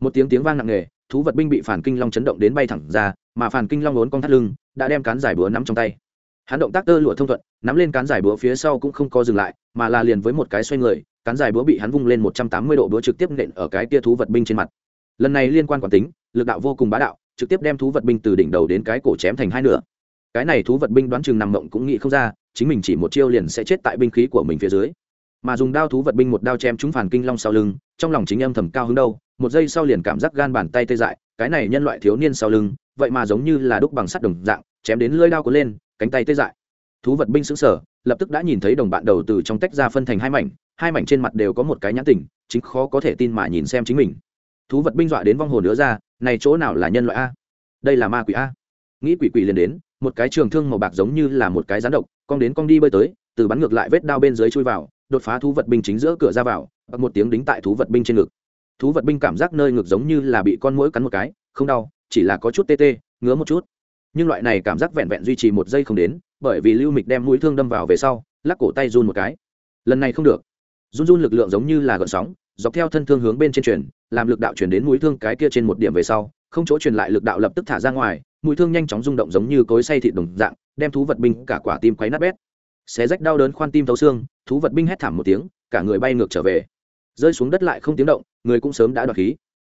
một tiếng tiếng vang nặng nề, thú vật binh bị phản kinh long chấn động đến bay thẳng ra, mà phản kinh long vốn cong thắt lưng, đã đem cán dài búa nắm trong tay. Hắn động tác tơ lụa thông thuận, nắm lên cán dài búa phía sau cũng không có dừng lại, mà là liền với một cái xoay người, cán dài búa bị hắn vung lên một trăm tám mươi độ búa trực tiếp nện ở cái tia thú vật binh trên mặt. Lần này liên quan quản tính, lực đạo vô cùng bá đạo, trực tiếp đem thú vật binh từ đỉnh đầu đến cái cổ chém thành hai nửa. Cái này thú vật binh đoán chừng nằm mộng cũng nghĩ không ra chính mình chỉ một chiêu liền sẽ chết tại binh khí của mình phía dưới. Mà dùng đao thú vật binh một đao chém trúng phản kinh long sau lưng, trong lòng chính âm thầm cao hứng đâu, một giây sau liền cảm giác gan bàn tay tê dại, cái này nhân loại thiếu niên sau lưng, vậy mà giống như là đúc bằng sắt đồng dạng, chém đến lưỡi đao cuốn lên, cánh tay tê dại. Thú vật binh xứng sở lập tức đã nhìn thấy đồng bạn đầu từ trong tách ra phân thành hai mảnh hai mảnh trên mặt đều có một cái nhãn tình, chính khó có thể tin mà nhìn xem chính mình. Thú vật binh dọa đến vong hồn nữa ra, này chỗ nào là nhân loại a? Đây là ma quỷ a? Nghĩ quỷ quỷ liền đến, một cái trường thương màu bạc giống như là một cái rắn độc cong đến cong đi bơi tới, từ bắn ngược lại vết đao bên dưới chui vào, đột phá thú vật binh chính giữa cửa ra vào bật một tiếng đính tại thú vật binh trên ngực. Thú vật binh cảm giác nơi ngực giống như là bị con mũi cắn một cái, không đau, chỉ là có chút tê tê, ngứa một chút. Nhưng loại này cảm giác vẹn vẹn duy trì một giây không đến, bởi vì lưu mịch đem mũi thương đâm vào về sau, lắc cổ tay run một cái. Lần này không được. Run run lực lượng giống như là gợn sóng, dọc theo thân thương hướng bên trên truyền, làm lực đạo chuyển đến mũi thương cái kia trên một điểm về sau, không chỗ truyền lại lực đạo lập tức thả ra ngoài mũi thương nhanh chóng rung động giống như cối say thịt đồng dạng, đem thú vật binh cả quả tim quấy nát bét. Xé rách đau đớn khoan tim thấu xương, thú vật binh hét thảm một tiếng, cả người bay ngược trở về. Rơi xuống đất lại không tiếng động, người cũng sớm đã đoạt khí.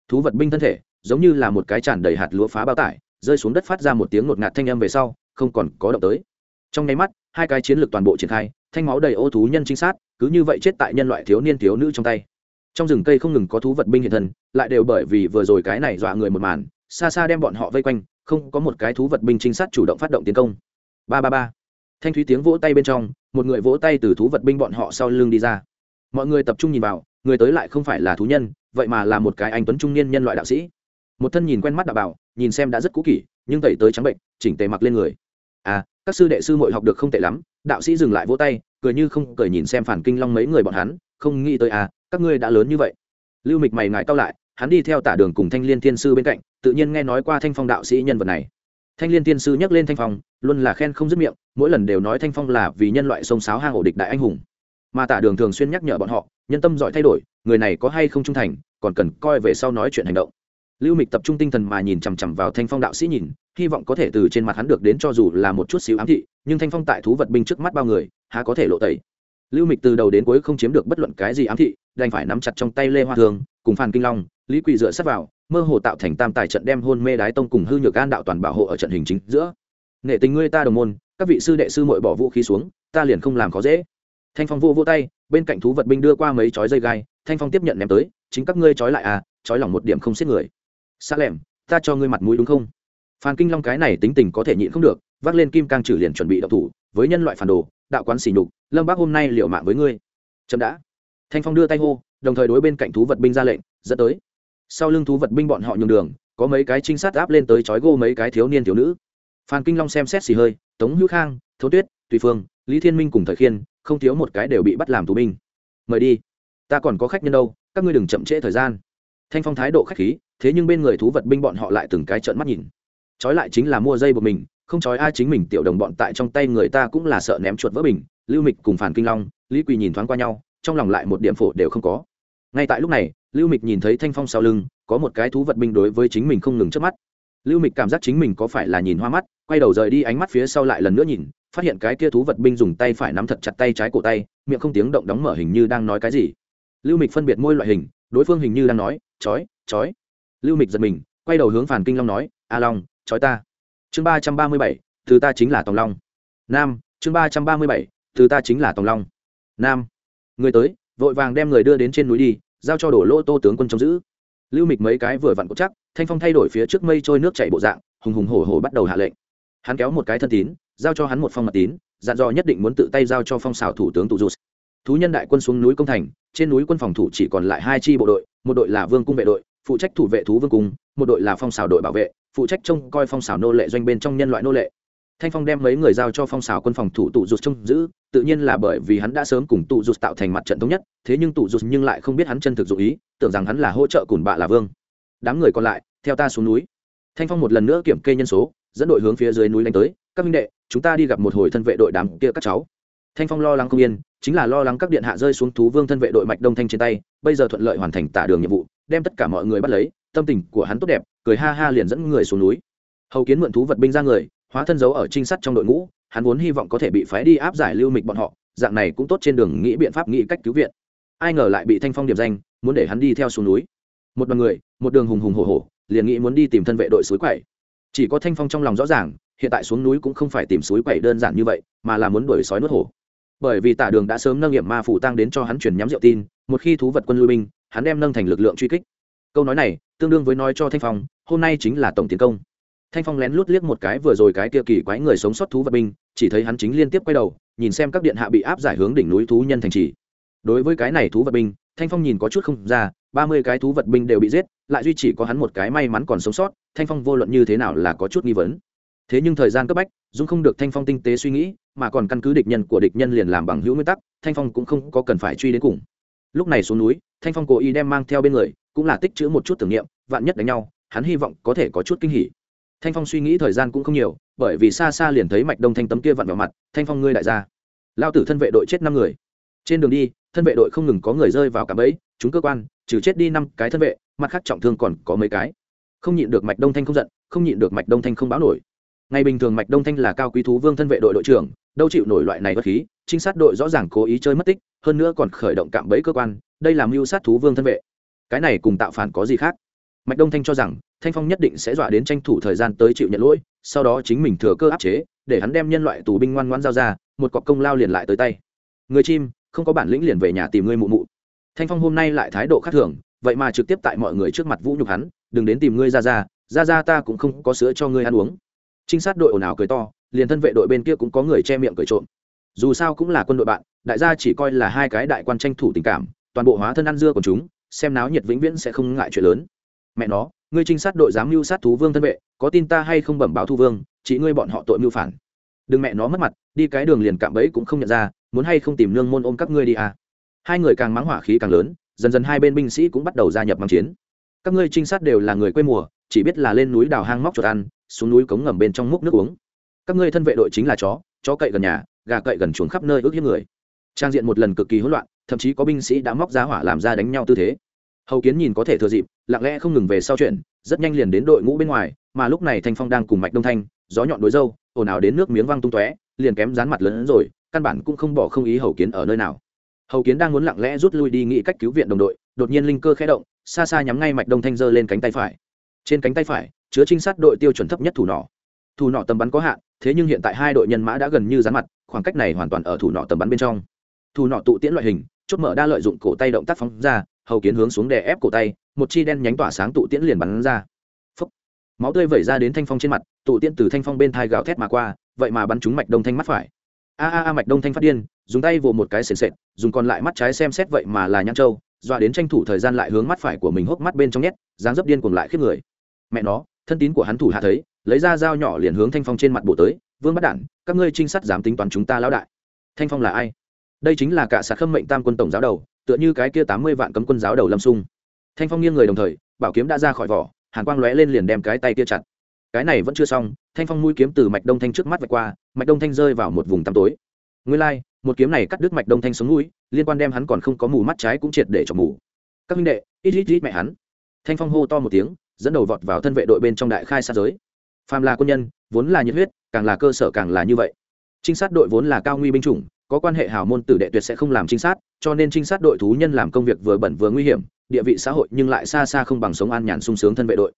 Thú vật binh thân thể, giống như là một cái tràn đầy hạt lúa phá bao tải, rơi xuống đất phát ra một tiếng ngột ngạt thanh âm về sau, không còn có động tới. Trong nháy mắt, hai cái chiến lược toàn bộ triển khai, thanh máu đầy ô thú nhân trinh sát, cứ như vậy chết tại nhân loại thiếu niên thiếu nữ trong tay. Trong rừng cây không ngừng có thú vật binh hiện thân, lại đều bởi vì vừa rồi cái này dọa người một màn, xa xa đem bọn họ vây quanh không có một cái thú vật binh trinh sát chủ động phát động tiến công. Ba ba ba. Thanh thúy tiếng vỗ tay bên trong, một người vỗ tay từ thú vật binh bọn họ sau lưng đi ra. Mọi người tập trung nhìn vào, người tới lại không phải là thú nhân, vậy mà là một cái anh tuấn trung niên nhân loại đạo sĩ. Một thân nhìn quen mắt đạo bảo, nhìn xem đã rất cũ kỷ, nhưng tẩy tới trắng bệnh, chỉnh tề mặc lên người. À các sư đệ sư mội học được không tệ lắm, đạo sĩ dừng lại vỗ tay, cười như không cười nhìn xem phản kinh long mấy người bọn hắn, không nghĩ tới à các ngươi đã lớn như vậy. Lưu mịch mày ngại cao lại hắn đi theo tả đường cùng thanh liên thiên sư bên cạnh, tự nhiên nghe nói qua thanh phong đạo sĩ nhân vật này. Thanh liên thiên sư nhắc lên thanh phong, luôn là khen không dứt miệng, mỗi lần đều nói thanh phong là vì nhân loại sông sáo hang ổ địch đại anh hùng. Mà tả đường thường xuyên nhắc nhở bọn họ, nhân tâm giỏi thay đổi, người này có hay không trung thành, còn cần coi về sau nói chuyện hành động. Lưu mịch tập trung tinh thần mà nhìn chằm chằm vào thanh phong đạo sĩ nhìn, hy vọng có thể từ trên mặt hắn được đến cho dù là một chút xíu ám thị, nhưng thanh phong tại thú vật binh trước mắt bao người, há có thể lộ tẩy. Lưu mịch từ đầu đến cuối không chiếm được bất luận cái gì ám thị, đành phải nắm chặt trong tay lê hoa thường, cùng phan kinh long lý quỳ dựa sát vào, mơ hồ tạo thành tam tài trận đem hôn mê đái tông cùng hư nhược an đạo toàn bảo hộ ở trận hình chính giữa. Nể tình ngươi ta đồng môn, các vị sư đệ sư mội bỏ vũ khí xuống, ta liền không làm khó dễ. Thanh phong vô vô tay, bên cạnh thú vật binh đưa qua mấy chói dây gai, thanh phong tiếp nhận ném tới, chính các ngươi chói lại à chói lỏng một điểm không xiết người. Xa lẻm, ta cho ngươi mặt mũi đúng không? Phan kinh long cái này tính tình có thể nhịn không được, vác lên kim cang trừ liền chuẩn bị đậu thủ, với nhân loại phản đồ, đạo quán xỉ nhục, lâm bác hôm nay liệu mạng với ngươi. Chậm đã. Thanh phong đưa tay hô, đồng thời đối bên cạnh thú vật binh ra lệnh, dẫn tới sau lưng thú vật binh bọn họ nhường đường, có mấy cái trinh sát áp lên tới chói gô mấy cái thiếu niên thiếu nữ. Phan kinh long xem xét xì hơi, tống hữu khang, thấu tuyết, tùy phương, lý thiên minh cùng thời khiên, không thiếu một cái đều bị bắt làm tù binh. Mời đi. Ta còn có khách nhân đâu, các ngươi đừng chậm trễ thời gian. Thanh phong thái độ khách khí, thế nhưng bên người thú vật binh bọn họ lại từng cái trợn mắt nhìn. Trói lại chính là mua dây của mình, không trói ai chính mình, tiểu đồng bọn tại trong tay người ta cũng là sợ ném chuột vỡ bình. Lưu mịch cùng phản kinh long, lý quỳ nhìn thoáng qua nhau, trong lòng lại một điểm phổ đều không có. Ngay tại lúc này lưu mịch nhìn thấy thanh phong sau lưng, có một cái thú vật binh đối với chính mình không ngừng chớp mắt. Lưu mịch cảm giác chính mình có phải là nhìn hoa mắt, quay đầu rời đi ánh mắt phía sau lại lần nữa nhìn, phát hiện cái kia thú vật binh dùng tay phải nắm thật chặt tay trái cổ tay, miệng không tiếng động đóng mở hình như đang nói cái gì. Lưu mịch phân biệt môi loại hình, đối phương hình như đang nói, chói chói. Lưu mịch giật mình, quay đầu hướng phản kinh long nói, a long, chói ta. Chương ba trăm ba mươi bảy từ ta chính là tòng long. Nam, chương ba trăm ba mươi bảy từ ta chính là tòng long. Nam, người tới, vội vàng đem người đưa đến trên núi đi giao cho đổ lô tô tướng quân trông giữ. Lưu mịch mấy cái vừa vặn cốt chắc, thanh phong thay đổi phía trước mây trôi nước chảy bộ dạng, hùng hùng hổ hổ bắt đầu hạ lệnh. Hắn kéo một cái thân tín, giao cho hắn một phong mật tín, dặn dò nhất định muốn tự tay giao cho phong xào thủ tướng tụ dù thú nhân đại quân xuống núi công thành, trên núi quân phòng thủ chỉ còn lại hai chi bộ đội, một đội là vương cung vệ đội, phụ trách thủ vệ thú vương cung, một đội là phong xào đội bảo vệ, phụ trách trông coi phong xào nô lệ doanh bên trong nhân loại nô lệ thanh phong đem mấy người giao cho phong xào quân phòng thủ tụ rụt trông giữ, tự nhiên là bởi vì hắn đã sớm cùng tụ rụt tạo thành mặt trận thống nhất, thế nhưng tụ rụt nhưng lại không biết hắn chân thực dụ ý, tưởng rằng hắn là hỗ trợ cùn bạ là vương. Đám người còn lại, theo ta xuống núi. Thanh phong một lần nữa kiểm kê nhân số, dẫn đội hướng phía dưới núi đánh tới, các minh đệ, chúng ta đi gặp một hồi thân vệ đội đám kia các cháu. Thanh phong lo lắng không yên, chính là lo lắng các điện hạ rơi xuống thú vương thân vệ đội mạch đông thanh trên tay, bây giờ thuận lợi hoàn thành tả đường nhiệm vụ, đem tất cả mọi người bắt lấy, tâm tình của hắn tốt đẹp, cười ha ha liền dẫn người xuống núi. Hầu kiến mượn thú vật binh ra người hóa thân giấu ở trinh sát trong đội ngũ, hắn vốn hy vọng có thể bị phái đi áp giải lưu mịch bọn họ, dạng này cũng tốt trên đường nghĩ biện pháp, nghĩ cách cứu viện. Ai ngờ lại bị thanh phong điểm danh, muốn để hắn đi theo xuống núi. Một đoàn người, một đường hùng hùng hổ hổ, liền nghĩ muốn đi tìm thân vệ đội suối quậy chỉ có thanh phong trong lòng rõ ràng, hiện tại xuống núi cũng không phải tìm suối quậy đơn giản như vậy, mà là muốn đuổi sói nuốt hổ. Bởi vì tả đường đã sớm nâng nghiệm ma phủ tăng đến cho hắn chuyển nhắm rượu tin, một khi thú vật quân lui binh, hắn đem nâng thành lực lượng truy kích. Câu nói này, tương đương với nói cho thanh phong, hôm nay chính là tổng tiến công thanh phong lén lút liếc một cái vừa rồi cái kia kỳ quái người sống sót thú vật binh, chỉ thấy hắn chính liên tiếp quay đầu, nhìn xem các điện hạ bị áp giải hướng đỉnh núi thú nhân thành trì. Đối với cái này thú vật binh, thanh phong nhìn có chút không ra, ba mươi cái thú vật binh đều bị giết, lại duy chỉ có hắn một cái may mắn còn sống sót, thanh phong vô luận như thế nào là có chút nghi vấn. Thế nhưng thời gian cấp bách, dung không được thanh phong tinh tế suy nghĩ, mà còn căn cứ địch nhân của địch nhân liền làm bằng hữu nguyên tắc, thanh phong cũng không có cần phải truy đến cùng. Lúc này xuống núi, thanh phong cố ý đem mang theo bên người, cũng là tích chữ một chút tưởng niệm, vạn nhất đánh nhau, hắn hy vọng có thể có chút kinh hỉ thanh phong suy nghĩ thời gian cũng không nhiều, bởi vì xa xa liền thấy mạch đông thanh tấm kia vặn vào mặt, thanh phong ngươi đại gia. Lao tử thân vệ đội chết năm người. Trên đường đi, thân vệ đội không ngừng có người rơi vào cả bẫy, chúng cơ quan, trừ chết đi năm cái thân vệ, mặt khác trọng thương còn có mấy cái. Không nhịn được mạch đông thanh không giận, không nhịn được mạch đông thanh không báo nổi. Ngày bình thường mạch đông thanh là cao quý thú vương thân vệ đội đội trưởng, đâu chịu nổi loại này bất khí, trinh sát đội rõ ràng cố ý chơi mất tích, hơn nữa còn khởi động cạm bẫy cơ quan, đây là mưu sát thú vương thân vệ. Cái này cùng tạo phản có gì khác? Mạch đông thanh cho rằng, thanh phong nhất định sẽ dọa đến tranh thủ thời gian tới chịu nhận lỗi, sau đó chính mình thừa cơ áp chế, để hắn đem nhân loại tù binh ngoan ngoan giao ra, một cọc công lao liền lại tới tay. Người chim, không có bản lĩnh liền về nhà tìm ngươi mụ mụ. Thanh phong hôm nay lại thái độ khác thường, vậy mà trực tiếp tại mọi người trước mặt vũ nhục hắn, đừng đến tìm ngươi ra ra ra ra ta cũng không có sữa cho ngươi ăn uống. Trinh sát đội ồn ào cười to, liền thân vệ đội bên kia cũng có người che miệng cười trộm. Dù sao cũng là quân đội bạn, đại gia chỉ coi là hai cái đại quan tranh thủ tình cảm, toàn bộ hóa thân ăn dưa của chúng, xem náo nhiệt vĩnh viễn sẽ không ngại chuyện lớn mẹ nó, ngươi trinh sát đội giám mưu sát thú vương thân vệ, có tin ta hay không bẩm báo thu vương, chỉ ngươi bọn họ tội mưu phản. Đừng mẹ nó mất mặt, đi cái đường liền cạm bẫy cũng không nhận ra, muốn hay không tìm nương môn ôm các ngươi đi à? Hai người càng mắng hỏa khí càng lớn, dần dần hai bên binh sĩ cũng bắt đầu gia nhập mang chiến. Các ngươi trinh sát đều là người quê mùa, chỉ biết là lên núi đào hang móc chuột ăn, xuống núi cống ngầm bên trong múc nước uống. Các ngươi thân vệ đội chính là chó chó cậy gần nhà, gà cậy gần chuồng khắp nơi ước hiếp người. Trang diện một lần cực kỳ hỗn loạn, thậm chí có binh sĩ đã móc ra hỏa làm ra đánh nhau tư thế hầu kiến nhìn có thể thừa dịp, lặng lẽ không ngừng về sau chuyện rất nhanh liền đến đội ngũ bên ngoài, mà lúc này thanh phong đang cùng mạch đông thanh, gió nhọn đối dâu, ồn ào đến nước miếng văng tung tóe, liền kém dán mặt lớn hơn rồi, căn bản cũng không bỏ không ý hầu kiến ở nơi nào. Hầu kiến đang muốn lặng lẽ rút lui đi nghĩ cách cứu viện đồng đội, đột nhiên linh cơ khẽ động, xa xa nhắm ngay mạch đông thanh giơ lên cánh tay phải. Trên cánh tay phải, chứa trinh sát đội tiêu chuẩn thấp nhất thủ nỏ. Thủ nỏ tầm bắn có hạn, thế nhưng hiện tại hai đội nhân mã đã gần như dán mặt, khoảng cách này hoàn toàn ở thủ nỏ tầm bắn bên trong. Thủ nỏ tụ tiễn loại hình, chốt mở đa lợi dụng cổ tay động tác phóng ra hầu kiến hướng xuống đè ép cổ tay, một chi đen nhánh tỏa sáng tụ tiễn liền bắn ra. Phúc. máu tươi vẩy ra đến thanh phong trên mặt, tụ tiễn từ thanh phong bên thai gào thét mà qua, vậy mà bắn trúng mạch đông thanh mắt phải. A a a, mạch đông thanh phát điên, dùng tay vồ một cái sền sệt, dùng còn lại mắt trái xem xét vậy mà là nhãn trâu dọa đến tranh thủ thời gian lại hướng mắt phải của mình hốc mắt bên trong nhét, dáng dấp điên cuồng lại khiếp người. Mẹ nó, thân tín của hắn thủ hạ thấy, lấy ra dao nhỏ liền hướng thanh phong trên mặt bộ tới, vương bắt đản, các ngươi trinh sát dám tính toán chúng ta lão đại. Thanh phong là ai? Đây chính là cả sạc khâm mệnh tam quân tổng giáo đầu tựa như cái kia tám mươi vạn cấm quân giáo đầu lâm sung. Thanh phong nghiêng người đồng thời bảo kiếm đã ra khỏi vỏ hàn quang lóe lên liền đem cái tay kia chặt. Cái này vẫn chưa xong thanh phong mũi kiếm từ mạch đông thanh trước mắt vạch qua mạch đông thanh rơi vào một vùng tăm tối. Nguyên lai、like, một kiếm này cắt đứt mạch đông thanh sống mũi liên quan đem hắn còn không có mù mắt trái cũng triệt để cho mù. Các minh đệ ít ít ít mẹ hắn. Thanh phong hô to một tiếng dẫn đầu vọt vào thân vệ đội bên trong đại khai sát giới. Phàm là quân nhân vốn là nhiệt huyết càng là cơ sở càng là như vậy. Trinh sát đội vốn là cao nguy binh chủng có quan hệ hào môn tử đệ tuyệt sẽ không làm trinh sát, cho nên trinh sát đội thú nhân làm công việc vừa bẩn vừa nguy hiểm, địa vị xã hội nhưng lại xa xa không bằng sống an nhàn sung sướng thân vệ đội.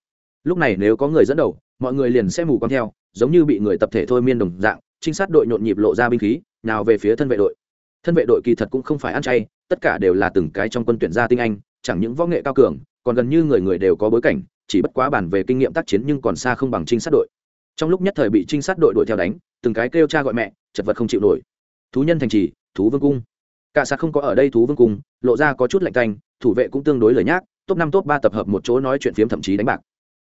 Lúc này nếu có người dẫn đầu, mọi người liền sẽ mù quăng theo, giống như bị người tập thể thôi miên đồng dạng, trinh sát đội nhộn nhịp lộ ra binh khí, nào về phía thân vệ đội. Thân vệ đội kỳ thật cũng không phải ăn chay, tất cả đều là từng cái trong quân tuyển gia tinh anh, chẳng những võ nghệ cao cường, còn gần như người người đều có bối cảnh, chỉ bất quá bản về kinh nghiệm tác chiến nhưng còn xa không bằng trinh sát đội. Trong lúc nhất thời bị trinh sát đội đuổi theo đánh, từng cái kêu cha gọi mẹ, chật vật không chịu nổi thú nhân thành trì thú vương cung. Cả sạc không có ở đây thú vương cung lộ ra có chút lạnh canh thủ vệ cũng tương đối lời nhác top năm top ba tập hợp một chỗ nói chuyện phiếm thậm chí đánh bạc.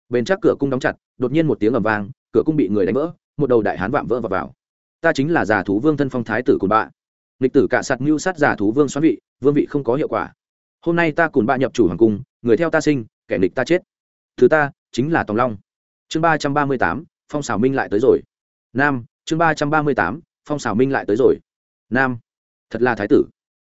Bên chắc cửa cung đóng chặt đột nhiên một tiếng ầm vang cửa cung bị người đánh vỡ một đầu đại hán vạm vỡ vào, vào. ta chính là già thú vương thân phong thái tử cùn bạ. Lịch tử cả sạt mưu sát già thú vương xoắn vị vương vị không có hiệu quả. Hôm nay ta cùn bạ nhập chủ hoàng cung người theo ta sinh kẻ địch ta chết. Thứ ta chính là tòng long. Chương ba trăm ba mươi tám phong xảo minh lại tới rồi. Nam chương ba trăm ba mươi tám phong xảo minh lại tới rồi nam. Thật là thái tử.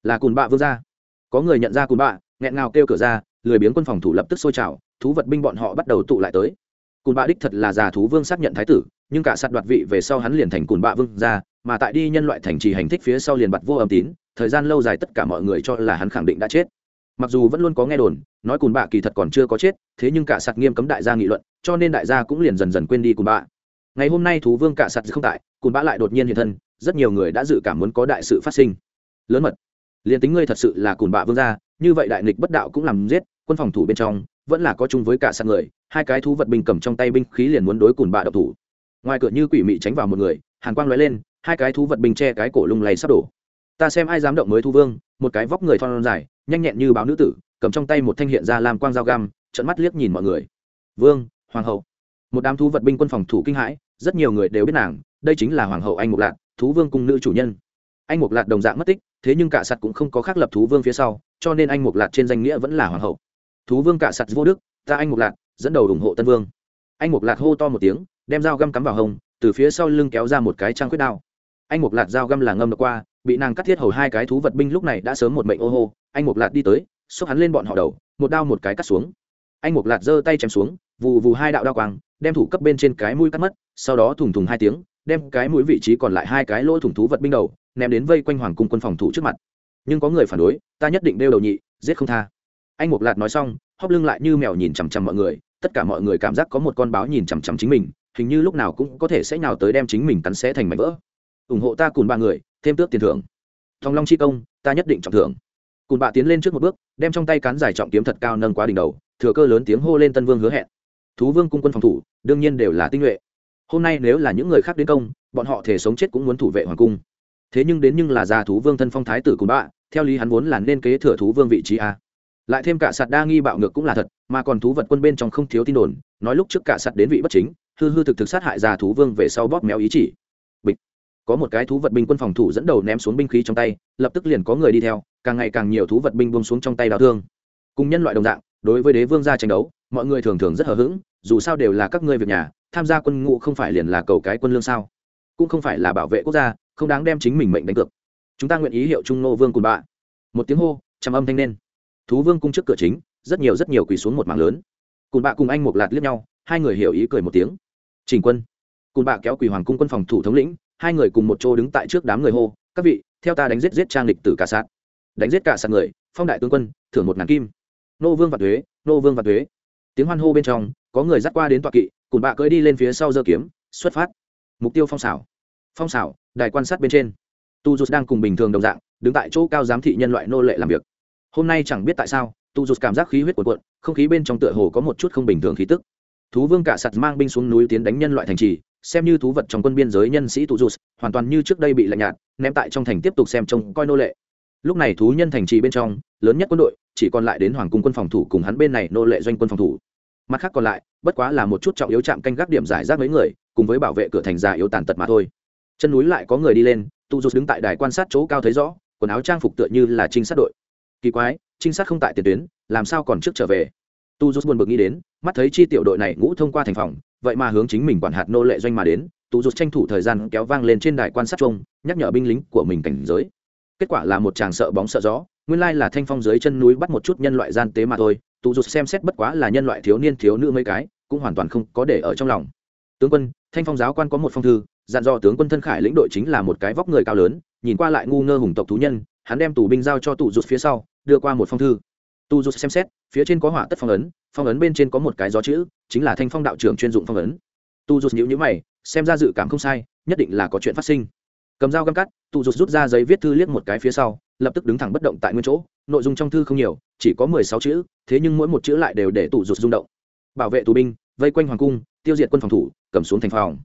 Là cùn bạ vương gia. Có người nhận ra cùn bạ, nghẹn ngào kêu cửa ra, lười biếng quân phòng thủ lập tức sôi trào, thú vật binh bọn họ bắt đầu tụ lại tới. Cùn bạ đích thật là già thú vương xác nhận thái tử, nhưng cả sạt đoạt vị về sau hắn liền thành cùn bạ vương gia, mà tại đi nhân loại thành trì hành thích phía sau liền bặt vô âm tín, thời gian lâu dài tất cả mọi người cho là hắn khẳng định đã chết. Mặc dù vẫn luôn có nghe đồn, nói cùn bạ kỳ thật còn chưa có chết, thế nhưng cả sạt nghiêm cấm đại gia nghị luận, cho nên đại gia cũng liền dần dần quên đi cùn bạ. Ngày hôm nay thú vương cả sạt không tại, cùn bạ lại đột nhiên hiện thân rất nhiều người đã dự cảm muốn có đại sự phát sinh. Lớn mật. Liền tính ngươi thật sự là cùn bạ vương gia, như vậy đại nghịch bất đạo cũng làm giết, quân phòng thủ bên trong, vẫn là có chung với cả sạt người, hai cái thú vật binh cầm trong tay binh khí liền muốn đối cùn bạ độc thủ. Ngoài cửa như quỷ mị tránh vào một người, hàn quang lóe lên, hai cái thú vật binh che cái cổ lung lay sắp đổ. Ta xem ai dám động mới thu vương, một cái vóc người thon dài, nhanh nhẹn như báo nữ tử, cầm trong tay một thanh hiện ra làm quang dao găm trận mắt liếc nhìn mọi người. Vương, hoàng hậu. Một đám thú vật binh quân phòng thủ kinh hãi, rất nhiều người đều biết nàng, đây chính là hoàng hậu anh mục lạc thú vương cung nữ chủ nhân. Anh mục lạc đồng dạng mất tích thế nhưng cả sạt cũng không có khác lập thú vương phía sau cho nên anh mục lạc trên danh nghĩa vẫn là hoàng hậu. Thú vương cả sạt vô đức ta anh mục lạc dẫn đầu ủng hộ tân vương. Anh mục lạc hô to một tiếng đem dao găm cắm vào hồng, từ phía sau lưng kéo ra một cái trang quyết đao. Anh mục lạc dao găm là ngâm được qua bị nàng cắt thiết hầu hai cái thú vật binh lúc này đã sớm một mệnh ô hô. Anh mục lạt đi tới xúc hắn lên bọn họ đầu một đao một cái cắt xuống. Anh mục lạt giơ tay chém xuống vù vù hai đạo đao quang đem thủ cấp bên trên cái mũi cắt mất sau đó thùng thùng hai tiếng đem cái mũi vị trí còn lại hai cái lỗ thủng thú vật binh đầu, ném đến vây quanh hoàng cung quân phòng thủ trước mặt. Nhưng có người phản đối, ta nhất định đeo đầu nhị, giết không tha. Anh mục lạt nói xong hóc lưng lại như mèo nhìn chằm chằm mọi người, tất cả mọi người cảm giác có một con báo nhìn chằm chằm chính mình, hình như lúc nào cũng có thể sẽ nào tới đem chính mình cắn xé thành mảnh vỡ. Ủng hộ ta cùng ba người, thêm tước tiền thưởng. Thong long chi công, ta nhất định trọng thưởng. Cùng bạ tiến lên trước một bước, đem trong tay cán giải trọng kiếm thật cao nâng quá đỉnh đầu, thừa cơ lớn tiếng hô lên tân vương hứa hẹn. Thú vương cung quân phòng thủ, đương nhiên đều là tinh nhuệ hôm nay nếu là những người khác đến công, bọn họ thể sống chết cũng muốn thủ vệ hoàng cung. Thế nhưng đến nhưng là già thú vương thân phong thái tử cùng bạ, theo lý hắn vốn là nên kế thừa thú vương vị trí a. Lại thêm cả sạt đa nghi bạo ngược cũng là thật, mà còn thú vật quân bên trong không thiếu tin đồn, nói lúc trước cả sạt đến vị bất chính, hư hư thực thực sát hại già thú vương về sau bóp méo ý chỉ. Bịch. Có một cái thú vật binh quân phòng thủ dẫn đầu ném xuống binh khí trong tay, lập tức liền có người đi theo, càng ngày càng nhiều thú vật binh buông xuống trong tay đào thương. Cùng nhân loại đồng dạng, đối với đế vương gia tranh đấu, mọi người thường thường rất hờ hững, dù sao đều là các ngươi việc nhà tham gia quân ngũ không phải liền là cầu cái quân lương sao? Cũng không phải là bảo vệ quốc gia, không đáng đem chính mình mệnh đánh cược. Chúng ta nguyện ý hiệu trung nô vương cùng bạ một tiếng hô trầm âm thanh lên. thú vương cung trước cửa chính, rất nhiều rất nhiều quỳ xuống một mảng lớn. Cùng bạ cùng anh một lạt liếc nhau, hai người hiểu ý cười một tiếng. Trình quân. Cùng bạ kéo quỳ hoàng cung quân phòng thủ thống lĩnh, hai người cùng một chỗ đứng tại trước đám người hô, các vị, theo ta đánh giết giết trang lịch tử cả sát. Đánh giết cả sát người, phong đại tướng quân, thưởng một ngàn kim. Nô vương và thuế nô vương và thuế. Tiếng hoan hô bên trong, có người dắt qua đến tọa kỵ cùng bạ cưỡi đi lên phía sau giơ kiếm, xuất phát. Mục tiêu phong xảo. Phong xảo, đài quan sát bên trên. Tu dục đang cùng bình thường đồng dạng, đứng tại chỗ cao giám thị nhân loại nô lệ làm việc. Hôm nay chẳng biết tại sao tu dục cảm giác khí huyết cuộn cuộn, không khí bên trong tựa hồ có một chút không bình thường khí tức. Thú vương cả sạt mang binh xuống núi tiến đánh nhân loại thành trì, xem như thú vật trong quân biên giới nhân sĩ tu dục hoàn toàn như trước đây bị lạnh nhạt, ném tại trong thành tiếp tục xem trông coi nô lệ. Lúc này thú nhân thành trì bên trong, lớn nhất quân đội, chỉ còn lại đến hoàng cung quân phòng thủ cùng hắn bên này nô lệ doanh quân phòng thủ mặt khác còn lại, bất quá là một chút trọng yếu chạm canh gác điểm giải rác mấy người, cùng với bảo vệ cửa thành già yếu tàn tật mà thôi. Chân núi lại có người đi lên tu dục đứng tại đài quan sát chỗ cao thấy rõ, quần áo trang phục tựa như là trinh sát đội. Kỳ quái, trinh sát không tại tiền tuyến, làm sao còn trước trở về? Tu dục buồn bực nghĩ đến, mắt thấy chi tiểu đội này ngũ thông qua thành phòng, vậy mà hướng chính mình quản hạt nô lệ doanh mà đến tu dục tranh thủ thời gian kéo vang lên trên đài quan sát chung, nhắc nhở binh lính của mình cảnh giới. Kết quả là một chàng sợ bóng sợ gió, nguyên lai là thanh phong dưới chân núi bắt một chút nhân loại gian tế mà thôi tu dục xem xét bất quá là nhân loại thiếu niên thiếu nữ mấy cái, cũng hoàn toàn không có để ở trong lòng. Tướng quân, thanh phong giáo quan có một phong thư, dặn dò tướng quân thân khải lĩnh đội chính là một cái vóc người cao lớn, nhìn qua lại ngu ngơ hùng tộc thú nhân, hắn đem tù binh giao cho tù rụt phía sau, đưa qua một phong thư. Tù rụt xem xét, phía trên có họa tất phong ấn phong ấn bên trên có một cái gió chữ, chính là thanh phong đạo trưởng chuyên dụng phong ấn. Tù rụt nhữ nhữ mày, xem ra dự cảm không sai, nhất định là có chuyện phát sinh cầm dao găm cắt, tụ rụt rút ra giấy viết thư liếc một cái phía sau, lập tức đứng thẳng bất động tại nguyên chỗ, nội dung trong thư không nhiều, chỉ có mười sáu chữ, thế nhưng mỗi một chữ lại đều để tụ rụt rung động. Bảo vệ tù binh, vây quanh hoàng cung, tiêu diệt quân phòng thủ, cầm xuống thành phòng.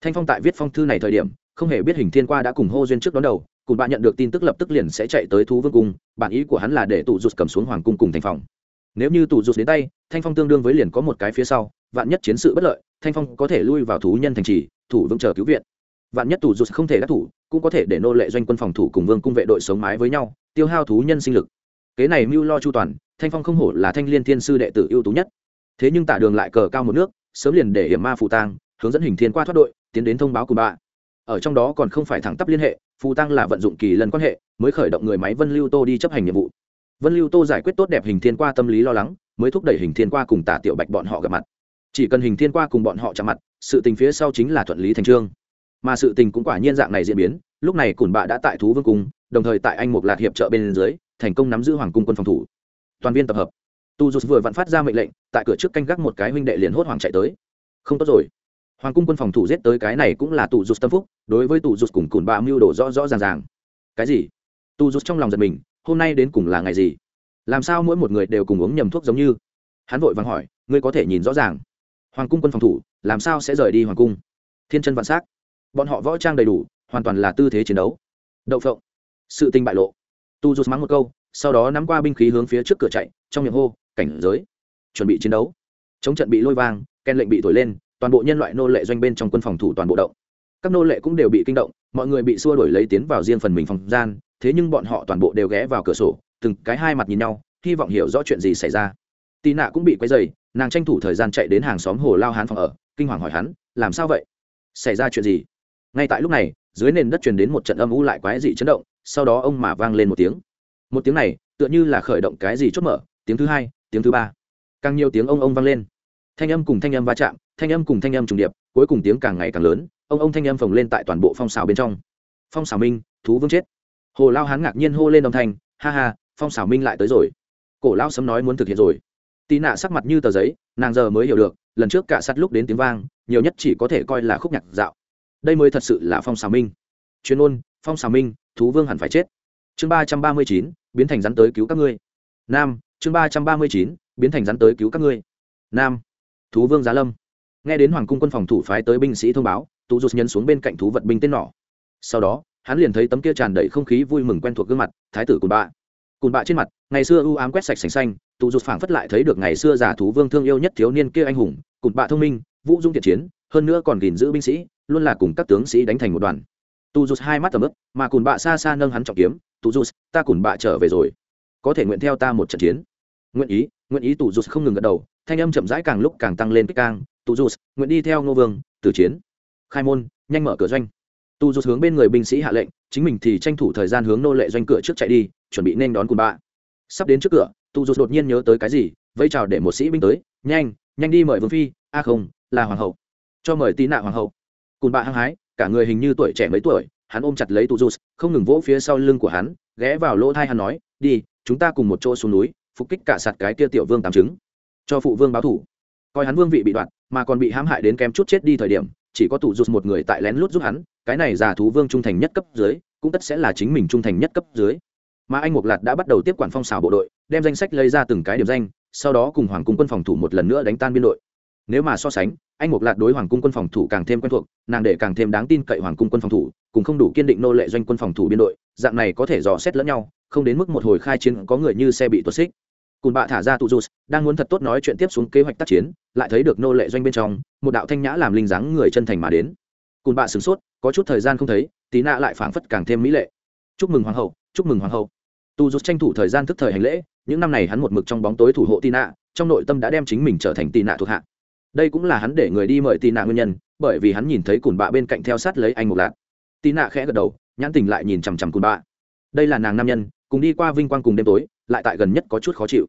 Thanh phong tại viết phong thư này thời điểm, không hề biết hình thiên qua đã cùng hô duyên trước đón đầu, cùng bạn nhận được tin tức lập tức liền sẽ chạy tới thú vương cung bản ý của hắn là để tụ rụt cầm xuống hoàng cung cùng thành phòng. Nếu như tụ rụt đến tay, thanh phong tương đương với liền có một cái phía sau, vạn nhất chiến sự bất lợi, thanh phong có thể lui vào thú nhân thành trì, thủ vương chờ cứu viện vạn nhất tù rụt không thể đắc thủ, cũng có thể để nô lệ doanh quân phòng thủ cùng vương cung vệ đội sống mái với nhau, tiêu hao thú nhân sinh lực. Kế này mưu lo chu toàn, thanh phong không hổ là thanh liên thiên sư đệ tử ưu tú nhất. Thế nhưng tả đường lại cờ cao một nước, sớm liền để hiểm ma phù tang, hướng dẫn hình thiên qua thoát đội, tiến đến thông báo cùng bạ. Ở trong đó còn không phải thẳng tắp liên hệ, phù tăng là vận dụng kỳ lần quan hệ, mới khởi động người máy vân lưu tô đi chấp hành nhiệm vụ. Vân lưu tô giải quyết tốt đẹp hình thiên qua tâm lý lo lắng, mới thúc đẩy hình thiên qua cùng tả tiểu bạch bọn họ gặp mặt. Chỉ cần hình thiên qua cùng bọn họ chạm mặt, sự tình phía sau chính là thuận lý thành trương mà sự tình cũng quả nhiên dạng này diễn biến, lúc này cùn bạ đã tại thú vương cung, đồng thời tại anh một lạt hiệp trợ bên dưới, thành công nắm giữ hoàng cung quân phòng thủ. Toàn viên tập hợp. Tu dù vừa vặn phát ra mệnh lệnh, tại cửa trước canh gác một cái huynh đệ liền hốt hoàng chạy tới. Không tốt rồi. Hoàng cung quân phòng thủ giết tới cái này cũng là tù rụt tâm phúc, đối với tù rụt cùng cùn bạ mưu đồ rõ rõ ràng ràng. Cái gì? Tu rụt trong lòng giật mình, hôm nay đến cùng là ngày gì? Làm sao mỗi một người đều cùng uống nhầm thuốc giống như? Hắn vội vàng hỏi, ngươi có thể nhìn rõ ràng. Hoàng cung quân phòng thủ, làm sao sẽ rời đi hoàng cung? Thiên chân vạn s á c bọn họ võ trang đầy đủ, hoàn toàn là tư thế chiến đấu. Đậu phộng. Sự tình bại lộ. Tu rút mắng một câu, sau đó nắm qua binh khí hướng phía trước cửa chạy, trong miệng hô, cảnh giới. Chuẩn bị chiến đấu. Chống trận bị lôi vang, ken lệnh bị thổi lên, toàn bộ nhân loại nô lệ doanh bên trong quân phòng thủ toàn bộ động. Các nô lệ cũng đều bị kinh động, mọi người bị xua đổi lấy tiến vào riêng phần mình phòng gian, thế nhưng bọn họ toàn bộ đều ghé vào cửa sổ, từng cái hai mặt nhìn nhau, hy vọng hiểu rõ chuyện gì xảy ra. Tì nạ cũng bị quấy dày nàng tranh thủ thời gian chạy đến hàng xóm hồ lao hán phòng ở, kinh hoàng hỏi hắn, làm sao vậy? Xảy ra chuyện gì? Ngay tại lúc này, dưới nền đất truyền đến một trận âm u lại quái dị chấn động, sau đó ông mà vang lên một tiếng. Một tiếng này, tựa như là khởi động cái gì chốt mở, tiếng thứ hai, tiếng thứ ba. Càng nhiều tiếng ông ông vang lên. Thanh âm cùng thanh âm va chạm, thanh âm cùng thanh âm trùng điệp, cuối cùng tiếng càng ngày càng lớn, ông ông thanh âm phồng lên tại toàn bộ phong xào bên trong. Phong xào minh, thú vương chết. Hồ lao hán ngạc nhiên hô lên đồng thanh, ha ha, phong xào minh lại tới rồi. Cổ lao sấm nói muốn thực hiện rồi. Tì nạ sắc mặt như tờ giấy, nàng giờ mới hiểu được, lần trước cả sắt lúc đến tiếng vang, nhiều nhất chỉ có thể coi là khúc nhạc dạo đây mới thật sự là phong xà minh. Chuyên ôn phong xà minh, thú vương hẳn phải chết. Chương ba trăm ba mươi chín, biến thành rắn tới cứu các ngươi. Nam, chương ba trăm ba mươi chín, biến thành rắn tới cứu các ngươi. Nam, thú vương giá lâm. Nghe đến hoàng cung quân phòng thủ phái tới binh sĩ thông báo, tú rụt nhấn xuống bên cạnh thú vật binh tên nỏ sau đó, hắn liền thấy tấm kia tràn đầy không khí vui mừng quen thuộc gương mặt, thái tử cùn bạ. Cùn bạ trên mặt, ngày xưa ưu ám quét sạch sành xanh, tú rụt phảng phất lại thấy được ngày xưa giả thú vương thương yêu nhất thiếu niên kia anh hùng, cùn bạ thông minh, vũ dung thiện chiến, hơn nữa còn gìn giữ binh sĩ luôn là cùng các tướng sĩ đánh thành một đoàn. Tu rụt hai mắt tầm ướp, mà cùn bạ xa xa nâng hắn trọng kiếm. Tu rụt ta cùn bạ trở về rồi. Có thể nguyện theo ta một trận chiến. Nguyện ý nguyện ý tu rụt không ngừng gật đầu. Thanh âm chậm rãi càng lúc càng tăng lên kích càng tu rụt nguyện đi theo ngô vương tử chiến. Khai môn, nhanh mở cửa doanh. Tu rút hướng bên người binh sĩ hạ lệnh, chính mình thì tranh thủ thời gian hướng nô lệ doanh cửa trước chạy đi, chuẩn bị nên đón cùn bạ. Sắp đến trước cửa tu rút đột nhiên nhớ tới cái gì, vẫy chào để một sĩ binh tới. Nhanh nhanh đi mời vương phi. A không, là hoàng hậu. Cho mời tí nạ hoàng hậu cùn bạ hăng hái, cả người hình như tuổi trẻ mấy tuổi, hắn ôm chặt lấy tù dùs không ngừng vỗ phía sau lưng của hắn, ghé vào lỗ thai hắn nói, đi, chúng ta cùng một chỗ xuống núi, phục kích cả sạt cái kia tiểu vương tám trứng, cho phụ vương báo thủ. Coi hắn vương vị bị đoạn mà còn bị hãm hại đến kém chút chết đi thời điểm, chỉ có tụ dùs một người tại lén lút giúp hắn, cái này già thú vương trung thành nhất cấp dưới, cũng tất sẽ là chính mình trung thành nhất cấp dưới. Mà anh mục lạt đã bắt đầu tiếp quản phong xào bộ đội, đem danh sách lấy ra từng cái điểm danh, sau đó cùng hoàng cung quân phòng thủ một lần nữa đánh tan biên đội nếu mà so sánh, anh mục lạc đối hoàng cung quân phòng thủ càng thêm quen thuộc, nàng để càng thêm đáng tin cậy hoàng cung quân phòng thủ, cùng không đủ kiên định nô lệ doanh quân phòng thủ biên đội, dạng này có thể dò xét lẫn nhau, không đến mức một hồi khai chiến có người như xe bị tuột xích. Cùn bạ thả ra tụ rút đang muốn thật tốt nói chuyện tiếp xuống kế hoạch tác chiến, lại thấy được nô lệ doanh bên trong, một đạo thanh nhã làm linh dáng người chân thành mà đến. Cùn bạ sửng sốt, có chút thời gian không thấy, tí nạ lại phảng phất càng thêm mỹ lệ. Chúc mừng hoàng hậu, chúc mừng hoàng hậu. Tu rút tranh thủ thời gian thức thời hành lễ, những năm này hắn một mực trong bóng tối thủ hộ tì nạ trong nội tâm đã đem chính mình trở thành tị nạ thuộc hạ đây cũng là hắn để người đi mời tì nạ nguyên nhân, bởi vì hắn nhìn thấy cùn bạ bên cạnh theo sát lấy anh một lạc tì nạ khẽ gật đầu, nhãn tình lại nhìn chằm chằm cùn bạ. Đây là nàng nam nhân, cùng đi qua vinh quang cùng đêm tối, lại tại gần nhất có chút khó chịu.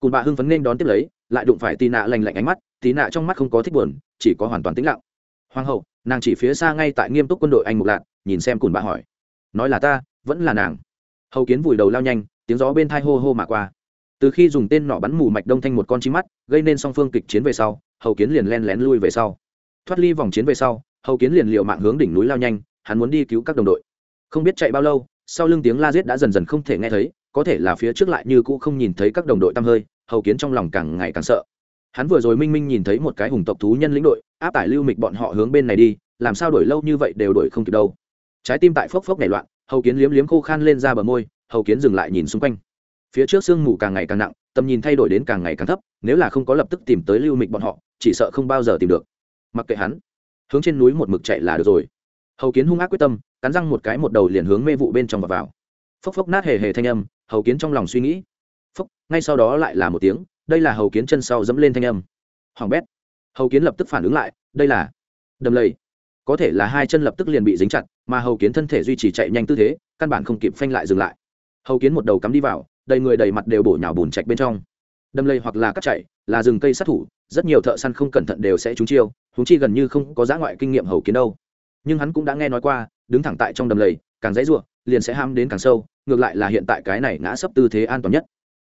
Cùn bạ hưng phấn nên đón tiếp lấy, lại đụng phải tì nạ lành lạnh ánh mắt tì nạ trong mắt không có thích buồn, chỉ có hoàn toàn tĩnh lặng. Hoàng hậu, nàng chỉ phía xa ngay tại nghiêm túc quân đội anh mục lạc nhìn xem cùn bạ hỏi. Nói là ta, vẫn là nàng. Hầu kiến vùi đầu lao nhanh, tiếng gió bên thai hô hô mà qua. Từ khi dùng tên nọ bắn mù mạch đông thanh một con chim mắt, gây nên song phương kịch chiến về sau hầu kiến liền len lén lui về sau. Thoát ly vòng chiến về sau, hầu kiến liền liệu mạng hướng đỉnh núi lao nhanh, hắn muốn đi cứu các đồng đội. Không biết chạy bao lâu, sau lưng tiếng la giết đã dần dần không thể nghe thấy, có thể là phía trước lại như cũ không nhìn thấy các đồng đội tăm hơi, hầu kiến trong lòng càng ngày càng sợ. Hắn vừa rồi minh minh nhìn thấy một cái hùng tộc thú nhân lĩnh đội, áp tải lưu mịch bọn họ hướng bên này đi, làm sao đổi lâu như vậy đều đổi không kịp đâu. Trái tim tại phốc phốc nảy loạn, hầu kiến liếm liếm khô khan lên ra bờ môi, hầu kiến dừng lại nhìn xung quanh phía trước sương mù càng ngày càng nặng, tầm nhìn thay đổi đến càng ngày càng thấp, nếu là không có lập tức tìm tới lưu mịch bọn họ, chỉ sợ không bao giờ tìm được. Mặc kệ hắn, hướng trên núi một mực chạy là được rồi. Hầu kiến hung ác quyết tâm, cắn răng một cái một đầu liền hướng mê vụ bên trong và vào. Phốc phốc nát hề hề thanh âm, hầu kiến trong lòng suy nghĩ. Phốc, ngay sau đó lại là một tiếng, đây là hầu kiến chân sau dẫm lên thanh âm. Hoàng bét. Hầu kiến lập tức phản ứng lại, đây là đầm lầy. Có thể là hai chân lập tức liền bị dính chặt, mà hầu kiến thân thể duy trì chạy nhanh tư thế, căn bản không kịp phanh lại dừng lại. Hầu kiến một đầu cắm đi vào đầy người đầy mặt đều bổ nhào bùn trạch bên trong. Đâm lây hoặc là cắt chạy là rừng cây sát thủ, rất nhiều thợ săn không cẩn thận đều sẽ trúng chiêu húng chi gần như không có giã ngoại kinh nghiệm hầu kiến đâu. Nhưng hắn cũng đã nghe nói qua, đứng thẳng tại trong đầm lầy, càng dãy ruộng liền sẽ ham đến càng sâu, ngược lại là hiện tại cái này ngã sấp tư thế an toàn nhất.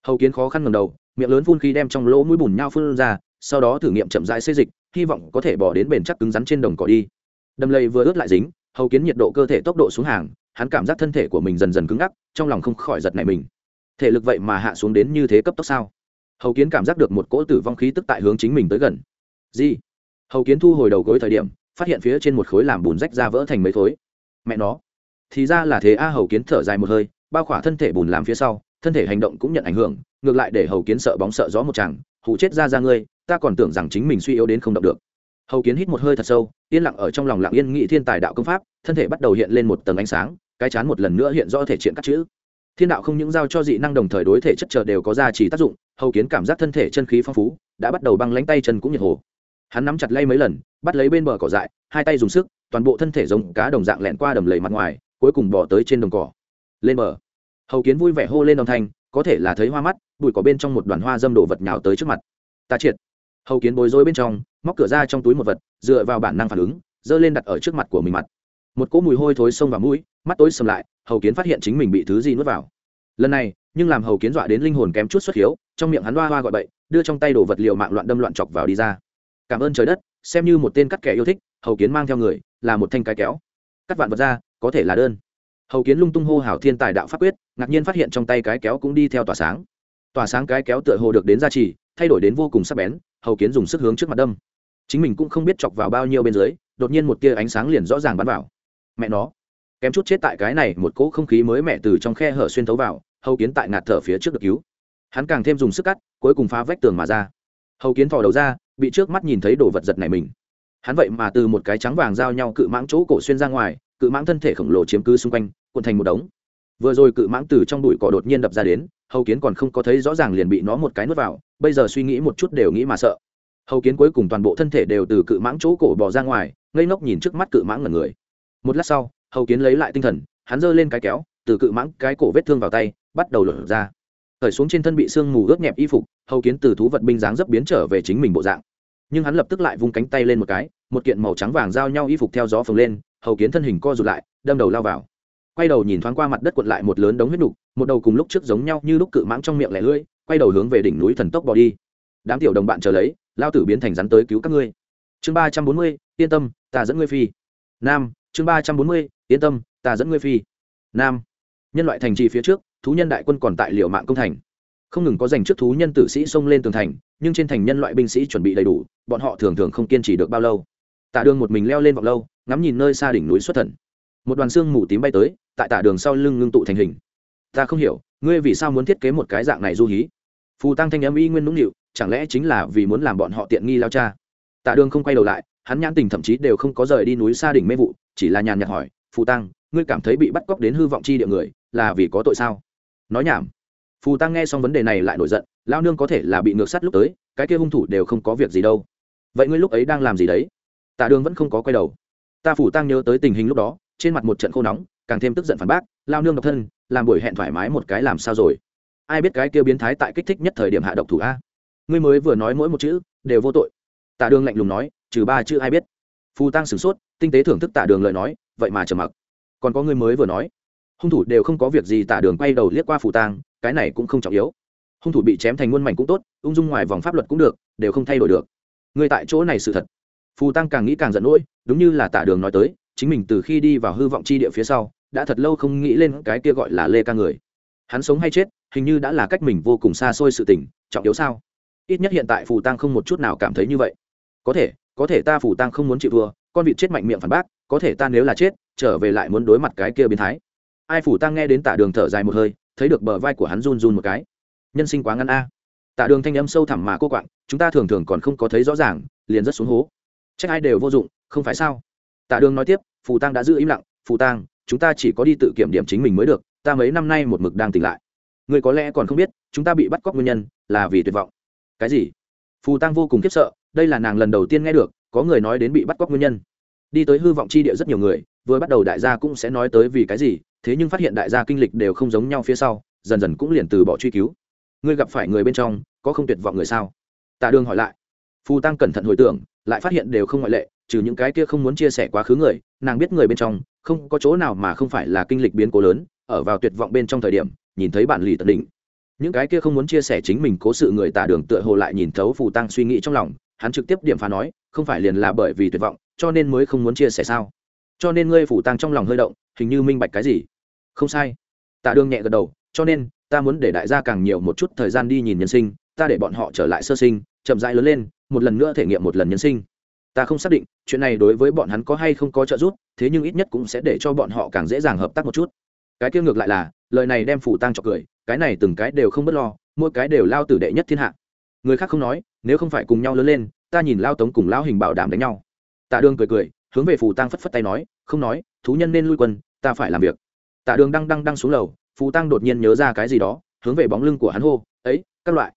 Hầu kiến khó khăn ngầm đầu, miệng lớn phun khí đem trong lỗ mũi bùn nhau phun ra, sau đó thử nghiệm chậm rãi xê dịch, hy vọng có thể bỏ đến bền chắc cứng rắn trên đồng cỏ đi. Đầm lầy vừa ướt lại dính, hầu kiến nhiệt độ cơ thể tốc độ xuống hàng, hắn cảm giác thân thể của mình dần dần cứng ngắc, trong lòng không khỏi giật này mình thể lực vậy mà hạ xuống đến như thế cấp tốc sao? Hầu kiến cảm giác được một cỗ tử vong khí tức tại hướng chính mình tới gần. Gì? Hầu kiến thu hồi đầu gối thời điểm, phát hiện phía trên một khối làm bùn rách ra vỡ thành mấy khối. Mẹ nó! Thì ra là thế a, hầu kiến thở dài một hơi, bao khỏa thân thể bùn làm phía sau, thân thể hành động cũng nhận ảnh hưởng, ngược lại để hầu kiến sợ bóng sợ gió một chàng hụ chết ra ra ngươi, ta còn tưởng rằng chính mình suy yếu đến không động được. Hầu kiến hít một hơi thật sâu, yên lặng ở trong lòng lặng yên nghị thiên tài đạo công pháp, thân thể bắt đầu hiện lên một tầng ánh sáng, cái chán một lần nữa hiện rõ thể triển các chữ thiên đạo không những giao cho dị năng đồng thời đối thể chất chờ đều có gia trì tác dụng, hầu kiến cảm giác thân thể chân khí phong phú, đã bắt đầu băng lánh tay chân cũng nhiệt hồ. Hắn nắm chặt lay mấy lần, bắt lấy bên bờ cỏ dại, hai tay dùng sức, toàn bộ thân thể giống cá đồng dạng lẹn qua đầm lầy mặt ngoài, cuối cùng bỏ tới trên đồng cỏ. Lên bờ. Hầu kiến vui vẻ hô lên đồng thanh, có thể là thấy hoa mắt, bụi có bên trong một đoàn hoa dâm đổ vật nhào tới trước mặt. Ta triệt. Hầu kiến bối rối bên trong, móc cửa ra trong túi một vật, dựa vào bản năng phản ứng, giơ lên đặt ở trước mặt của mình mặt. Một cỗ mùi hôi thối xông vào mũi, mắt tối sầm lại hầu kiến phát hiện chính mình bị thứ gì nuốt vào. Lần này, nhưng làm hầu kiến dọa đến linh hồn kém chút xuất hiếu, trong miệng hắn hoa hoa gọi bậy, đưa trong tay đồ vật liệu mạng loạn đâm loạn chọc vào đi ra. Cảm ơn trời đất, xem như một tên cắt kẻ yêu thích, hầu kiến mang theo người, là một thanh cái kéo. Cắt vạn vật ra, có thể là đơn. Hầu kiến lung tung hô hào thiên tài đạo pháp quyết, ngạc nhiên phát hiện trong tay cái kéo cũng đi theo tỏa sáng. Tỏa sáng cái kéo tựa hồ được đến gia trì, thay đổi đến vô cùng sắc bén, hầu kiến dùng sức hướng trước mặt đâm. Chính mình cũng không biết chọc vào bao nhiêu bên dưới, đột nhiên một tia ánh sáng liền rõ ràng bắn vào. Mẹ nó kém chút chết tại cái này một cỗ không khí mới mẻ từ trong khe hở xuyên thấu vào, hầu kiến tại ngạt thở phía trước được cứu. Hắn càng thêm dùng sức cắt, cuối cùng phá vách tường mà ra. Hầu kiến thò đầu ra, bị trước mắt nhìn thấy đồ vật giật này mình. Hắn vậy mà từ một cái trắng vàng giao nhau cự mãng chỗ cổ xuyên ra ngoài, cự mãng thân thể khổng lồ chiếm cứ xung quanh, cuộn thành một đống. Vừa rồi cự mãng từ trong bụi cỏ đột nhiên đập ra đến, hầu kiến còn không có thấy rõ ràng liền bị nó một cái nuốt vào, bây giờ suy nghĩ một chút đều nghĩ mà sợ. Hầu kiến cuối cùng toàn bộ thân thể đều từ cự mãng chỗ cổ bỏ ra ngoài, ngây ngốc nhìn trước mắt cự mãng ngẩn người. Một lát sau hầu kiến lấy lại tinh thần, hắn giơ lên cái kéo, từ cự mãng cái cổ vết thương vào tay, bắt đầu lột ra. Khởi xuống trên thân bị sương mù ướt nhẹp y phục, hầu kiến từ thú vật binh dáng dấp biến trở về chính mình bộ dạng. Nhưng hắn lập tức lại vung cánh tay lên một cái, một kiện màu trắng vàng giao nhau y phục theo gió phồng lên, hầu kiến thân hình co rụt lại, đâm đầu lao vào. Quay đầu nhìn thoáng qua mặt đất cuộn lại một lớn đống huyết nục, một đầu cùng lúc trước giống nhau như lúc cự mãng trong miệng lẻ lưỡi, quay đầu hướng về đỉnh núi thần tốc bỏ đi. Đám tiểu đồng bạn chờ lấy, lao tử biến thành rắn tới cứu các ngươi. Chương ba trăm bốn mươi, yên tâm, ta dẫn ngươi phi. Nam chương ba trăm bốn mươi, yên tâm, ta dẫn ngươi phi. Nam. Nhân loại thành trì phía trước, thú nhân đại quân còn tại liệu mạng công thành. Không ngừng có dành trước thú nhân tử sĩ xông lên tường thành, nhưng trên thành nhân loại binh sĩ chuẩn bị đầy đủ, bọn họ thường thường không kiên trì được bao lâu. Tạ đường một mình leo lên vọng lâu, ngắm nhìn nơi xa đỉnh núi xuất thần. Một đoàn xương mù tím bay tới, tại tạ đường sau lưng ngưng tụ thành hình. Ta không hiểu, ngươi vì sao muốn thiết kế một cái dạng này du hí? Phù tăng thanh âm y nguyên nũng nịu, chẳng lẽ chính là vì muốn làm bọn họ tiện nghi lao cha? Tạ đường không quay đầu lại, hắn nhãn tình thậm chí đều không có rời đi núi xa đỉnh mê vụ chỉ là nhàn nhạt hỏi, phù tăng, ngươi cảm thấy bị bắt cóc đến hư vọng chi địa người là vì có tội sao? Nói nhảm. Phù tăng nghe xong vấn đề này lại nổi giận lao nương có thể là bị ngược sắt lúc tới, cái kia hung thủ đều không có việc gì đâu. Vậy ngươi lúc ấy đang làm gì đấy? Tạ đường vẫn không có quay đầu. Ta phủ tăng nhớ tới tình hình lúc đó, trên mặt một trận khô nóng, càng thêm tức giận phản bác lao nương độc thân, làm buổi hẹn thoải mái một cái làm sao rồi? Ai biết cái kia biến thái tại kích thích nhất thời điểm hạ độc thủ a? Ngươi mới vừa nói mỗi một chữ đều vô tội. Tạ đường lạnh lùng nói, trừ ba chữ ai biết? Phù tăng sửng sốt, tinh tế thưởng thức Tả đường lời nói, vậy mà trầm mặc. Còn có người mới vừa nói, hung thủ đều không có việc gì Tả đường quay đầu liếc qua phù tăng cái này cũng không trọng yếu. Hung thủ bị chém thành muôn mảnh cũng tốt, ung dung ngoài vòng pháp luật cũng được, đều không thay đổi được. Người tại chỗ này sự thật. Phù tăng càng nghĩ càng giận nỗi, đúng như là Tả đường nói tới, chính mình từ khi đi vào hư vọng chi địa phía sau, đã thật lâu không nghĩ lên cái kia gọi là lê ca người. Hắn sống hay chết, hình như đã là cách mình vô cùng xa xôi sự tình, trọng yếu sao? Ít nhất hiện tại phù tăng không một chút nào cảm thấy như vậy. Có thể có thể ta phủ tăng không muốn chịu thua, con vịt chết mạnh miệng phản bác, có thể ta nếu là chết, trở về lại muốn đối mặt cái kia biến thái. Ai phủ tăng nghe đến tả đường thở dài một hơi, thấy được bờ vai của hắn run run một cái. Nhân sinh quá ngăn a. Tả đường thanh âm sâu thẳm mà cô quạng, chúng ta thường thường còn không có thấy rõ ràng, liền rất xuống hố. Trách ai đều vô dụng, không phải sao? Tả đường nói tiếp phù tăng đã giữ im lặng phù tăng chúng ta chỉ có đi tự kiểm điểm chính mình mới được, ta mấy năm nay một mực đang tỉnh lại. Người có lẽ còn không biết, chúng ta bị bắt cóc nguyên nhân là vì tuyệt vọng. Cái gì? Phù tăng vô cùng khiếp sợ đây là nàng lần đầu tiên nghe được, có người nói đến bị bắt cóc nguyên nhân. Đi tới hư vọng chi địa rất nhiều người, vừa bắt đầu đại gia cũng sẽ nói tới vì cái gì, thế nhưng phát hiện đại gia kinh lịch đều không giống nhau phía sau, dần dần cũng liền từ bỏ truy cứu. Ngươi gặp phải người bên trong, có không tuyệt vọng người sao? Tạ đường hỏi lại. Phù tăng cẩn thận hồi tưởng, lại phát hiện đều không ngoại lệ, trừ những cái kia không muốn chia sẻ quá khứ người, nàng biết người bên trong, không có chỗ nào mà không phải là kinh lịch biến cố lớn, ở vào tuyệt vọng bên trong thời điểm, nhìn thấy bản lì tận đỉnh. Những cái kia không muốn chia sẻ chính mình cố sự người tả đường tựa hồ lại nhìn thấu phù tăng suy nghĩ trong lòng hắn trực tiếp điểm phá nói, không phải liền là bởi vì tuyệt vọng, cho nên mới không muốn chia sẻ sao? Cho nên ngươi phủ tăng trong lòng hơi động, hình như minh bạch cái gì? Không sai. Tạ đương nhẹ gật đầu, cho nên, ta muốn để đại gia càng nhiều một chút thời gian đi nhìn nhân sinh, ta để bọn họ trở lại sơ sinh, chậm rãi lớn lên, một lần nữa thể nghiệm một lần nhân sinh. Ta không xác định, chuyện này đối với bọn hắn có hay không có trợ giúp, thế nhưng ít nhất cũng sẽ để cho bọn họ càng dễ dàng hợp tác một chút. Cái kia ngược lại là, lời này đem phủ tăng cho cười, cái này từng cái đều không b ấ t lo, mỗi cái đều lao tử đệ nhất thiên hạ người khác không nói, nếu không phải cùng nhau lớn lên, ta nhìn lao tống cùng lao hình bảo đảm đánh nhau. Tạ đường cười cười, hướng về phù tăng phất phất tay nói, không nói, thú nhân nên lui quân, ta phải làm việc. Tạ đường đang đang đang xuống lầu, phù tăng đột nhiên nhớ ra cái gì đó, hướng về bóng lưng của hắn hô, ấy, các loại,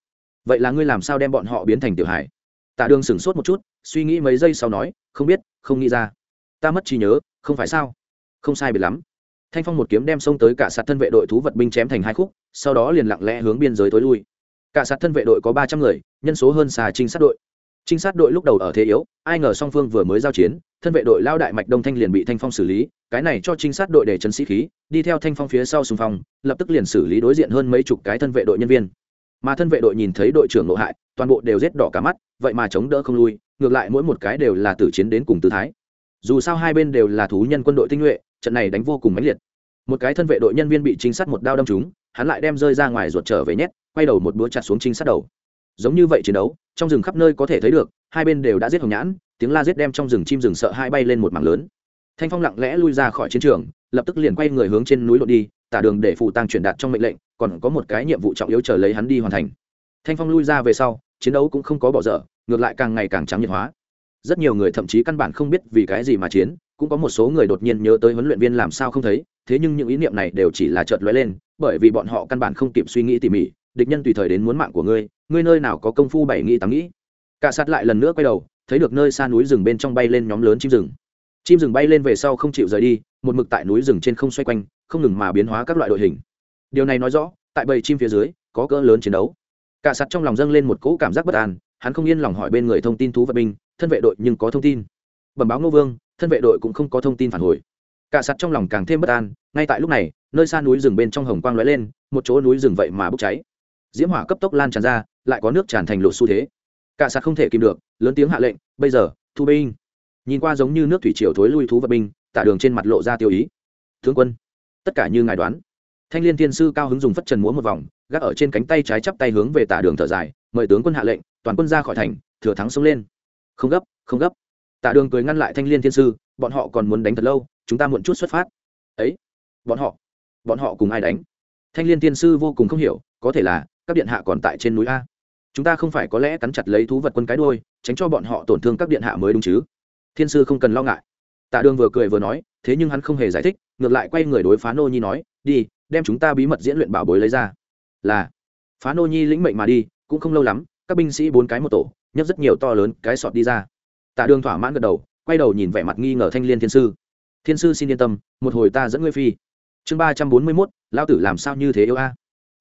vậy là ngươi làm sao đem bọn họ biến thành tiểu hải tạ đường sửng sốt một chút, suy nghĩ mấy giây sau nói, không biết, không nghĩ ra. Ta mất trí nhớ, không phải sao? Không sai biệt lắm. Thanh phong một kiếm đem xông tới cả sạt thân vệ đội thú vật binh chém thành hai khúc, sau đó liền lặng lẽ hướng biên giới tối lui cả sát thân vệ đội có ba trăm người, nhân số hơn xà trinh sát đội. Trinh sát đội lúc đầu ở thế yếu, ai ngờ song phương vừa mới giao chiến, thân vệ đội lao đại mạch đông thanh liền bị thanh phong xử lý, cái này cho trinh sát đội để trấn sĩ khí, đi theo thanh phong phía sau xung phong, lập tức liền xử lý đối diện hơn mấy chục cái thân vệ đội nhân viên. Mà thân vệ đội nhìn thấy đội trưởng nội hại, toàn bộ đều rét đỏ cả mắt, vậy mà chống đỡ không lui, ngược lại mỗi một cái đều là tử chiến đến cùng tư thái. Dù sao hai bên đều là thú nhân quân đội tinh nhuệ, trận này đánh vô cùng mãnh liệt. Một cái thân vệ đội nhân viên bị trinh sát một đao đâm trúng hắn lại đem rơi ra ngoài ruột trở về nhét, quay đầu một búa chặt xuống trinh sát đầu. Giống như vậy chiến đấu, trong rừng khắp nơi có thể thấy được, hai bên đều đã giết hồng nhãn, tiếng la giết đem trong rừng chim rừng sợ hai bay lên một mảng lớn. Thanh phong lặng lẽ lui ra khỏi chiến trường, lập tức liền quay người hướng trên núi lộn đi, tả đường để phụ tăng truyền đạt trong mệnh lệnh, còn có một cái nhiệm vụ trọng yếu chờ lấy hắn đi hoàn thành. Thanh phong lui ra về sau, chiến đấu cũng không có bỏ dở, ngược lại càng ngày càng trắng nhiệt hóa. Rất nhiều người thậm chí căn bản không biết vì cái gì mà chiến, cũng có một số người đột nhiên nhớ tới huấn luyện viên làm sao không thấy, thế nhưng những ý niệm này đều chỉ là chợt lóe lên bởi vì bọn họ căn bản không kịp suy nghĩ tỉ mỉ, địch nhân tùy thời đến muốn mạng của ngươi ngươi nơi nào có công phu bảy nghĩ tám nghĩ. Cả sát lại lần nữa quay đầu, thấy được nơi xa núi rừng bên trong bay lên nhóm lớn chim rừng. Chim rừng bay lên về sau không chịu rời đi, một mực tại núi rừng trên không xoay quanh, không ngừng mà biến hóa các loại đội hình. Điều này nói rõ, tại bầy chim phía dưới, có cỡ lớn chiến đấu. Cả sạt trong lòng dâng lên một cỗ cảm giác bất an, hắn không yên lòng hỏi bên người thông tin thú vật binh, thân vệ đội nhưng có thông tin? Bẩm báo ngô vương, thân vệ đội cũng không có thông tin phản hồi. Cả sạt trong lòng càng thêm bất an, ngay tại lúc này nơi xa núi rừng bên trong hồng quang lóe lên, một chỗ núi rừng vậy mà bốc cháy. Diễm hỏa cấp tốc lan tràn ra, lại có nước tràn thành lộ xu thế. Cả sạt không thể kìm được, lớn tiếng hạ lệnh, bây giờ, thu binh. Nhìn qua giống như nước thủy triều thối lui thú vật binh, tả đường trên mặt lộ ra tiêu ý. Tướng quân, tất cả như ngài đoán. Thanh liên thiên sư cao hứng dùng phất trần múa một vòng, gác ở trên cánh tay trái chắp tay hướng về tả đường thở dài, mời tướng quân hạ lệnh, toàn quân ra khỏi thành, thừa thắng xông lên. Không gấp không gấp. Tả đường cười ngăn lại thanh liên thiên sư, bọn họ còn muốn đánh thật lâu, chúng ta muộn chút xuất phát. Ấy, bọn họ bọn họ cùng ai đánh? Thanh liên thiên sư vô cùng không hiểu, có thể là, các điện hạ còn tại trên núi a. Chúng ta không phải có lẽ cắn chặt lấy thú vật quân cái đôi tránh cho bọn họ tổn thương các điện hạ mới đúng chứ? Thiên sư không cần lo ngại. Tạ đường vừa cười vừa nói, thế nhưng hắn không hề giải thích, ngược lại quay người đối phá nô nhi nói, đi, đem chúng ta bí mật diễn luyện bảo bối lấy ra. Là, phá nô nhi lĩnh mệnh mà đi, cũng không lâu lắm, các binh sĩ bốn cái một tổ, nhấc rất nhiều to lớn, cái sọt đi ra. Tạ đường thỏa mãn gật đầu, quay đầu nhìn vẻ mặt nghi ngờ thanh liên thiên sư. Thiên sư xin yên tâm, một hồi ta dẫn ngươi phi chương ba trăm bốn mươi mốt, lao tử làm sao như thế yêu a?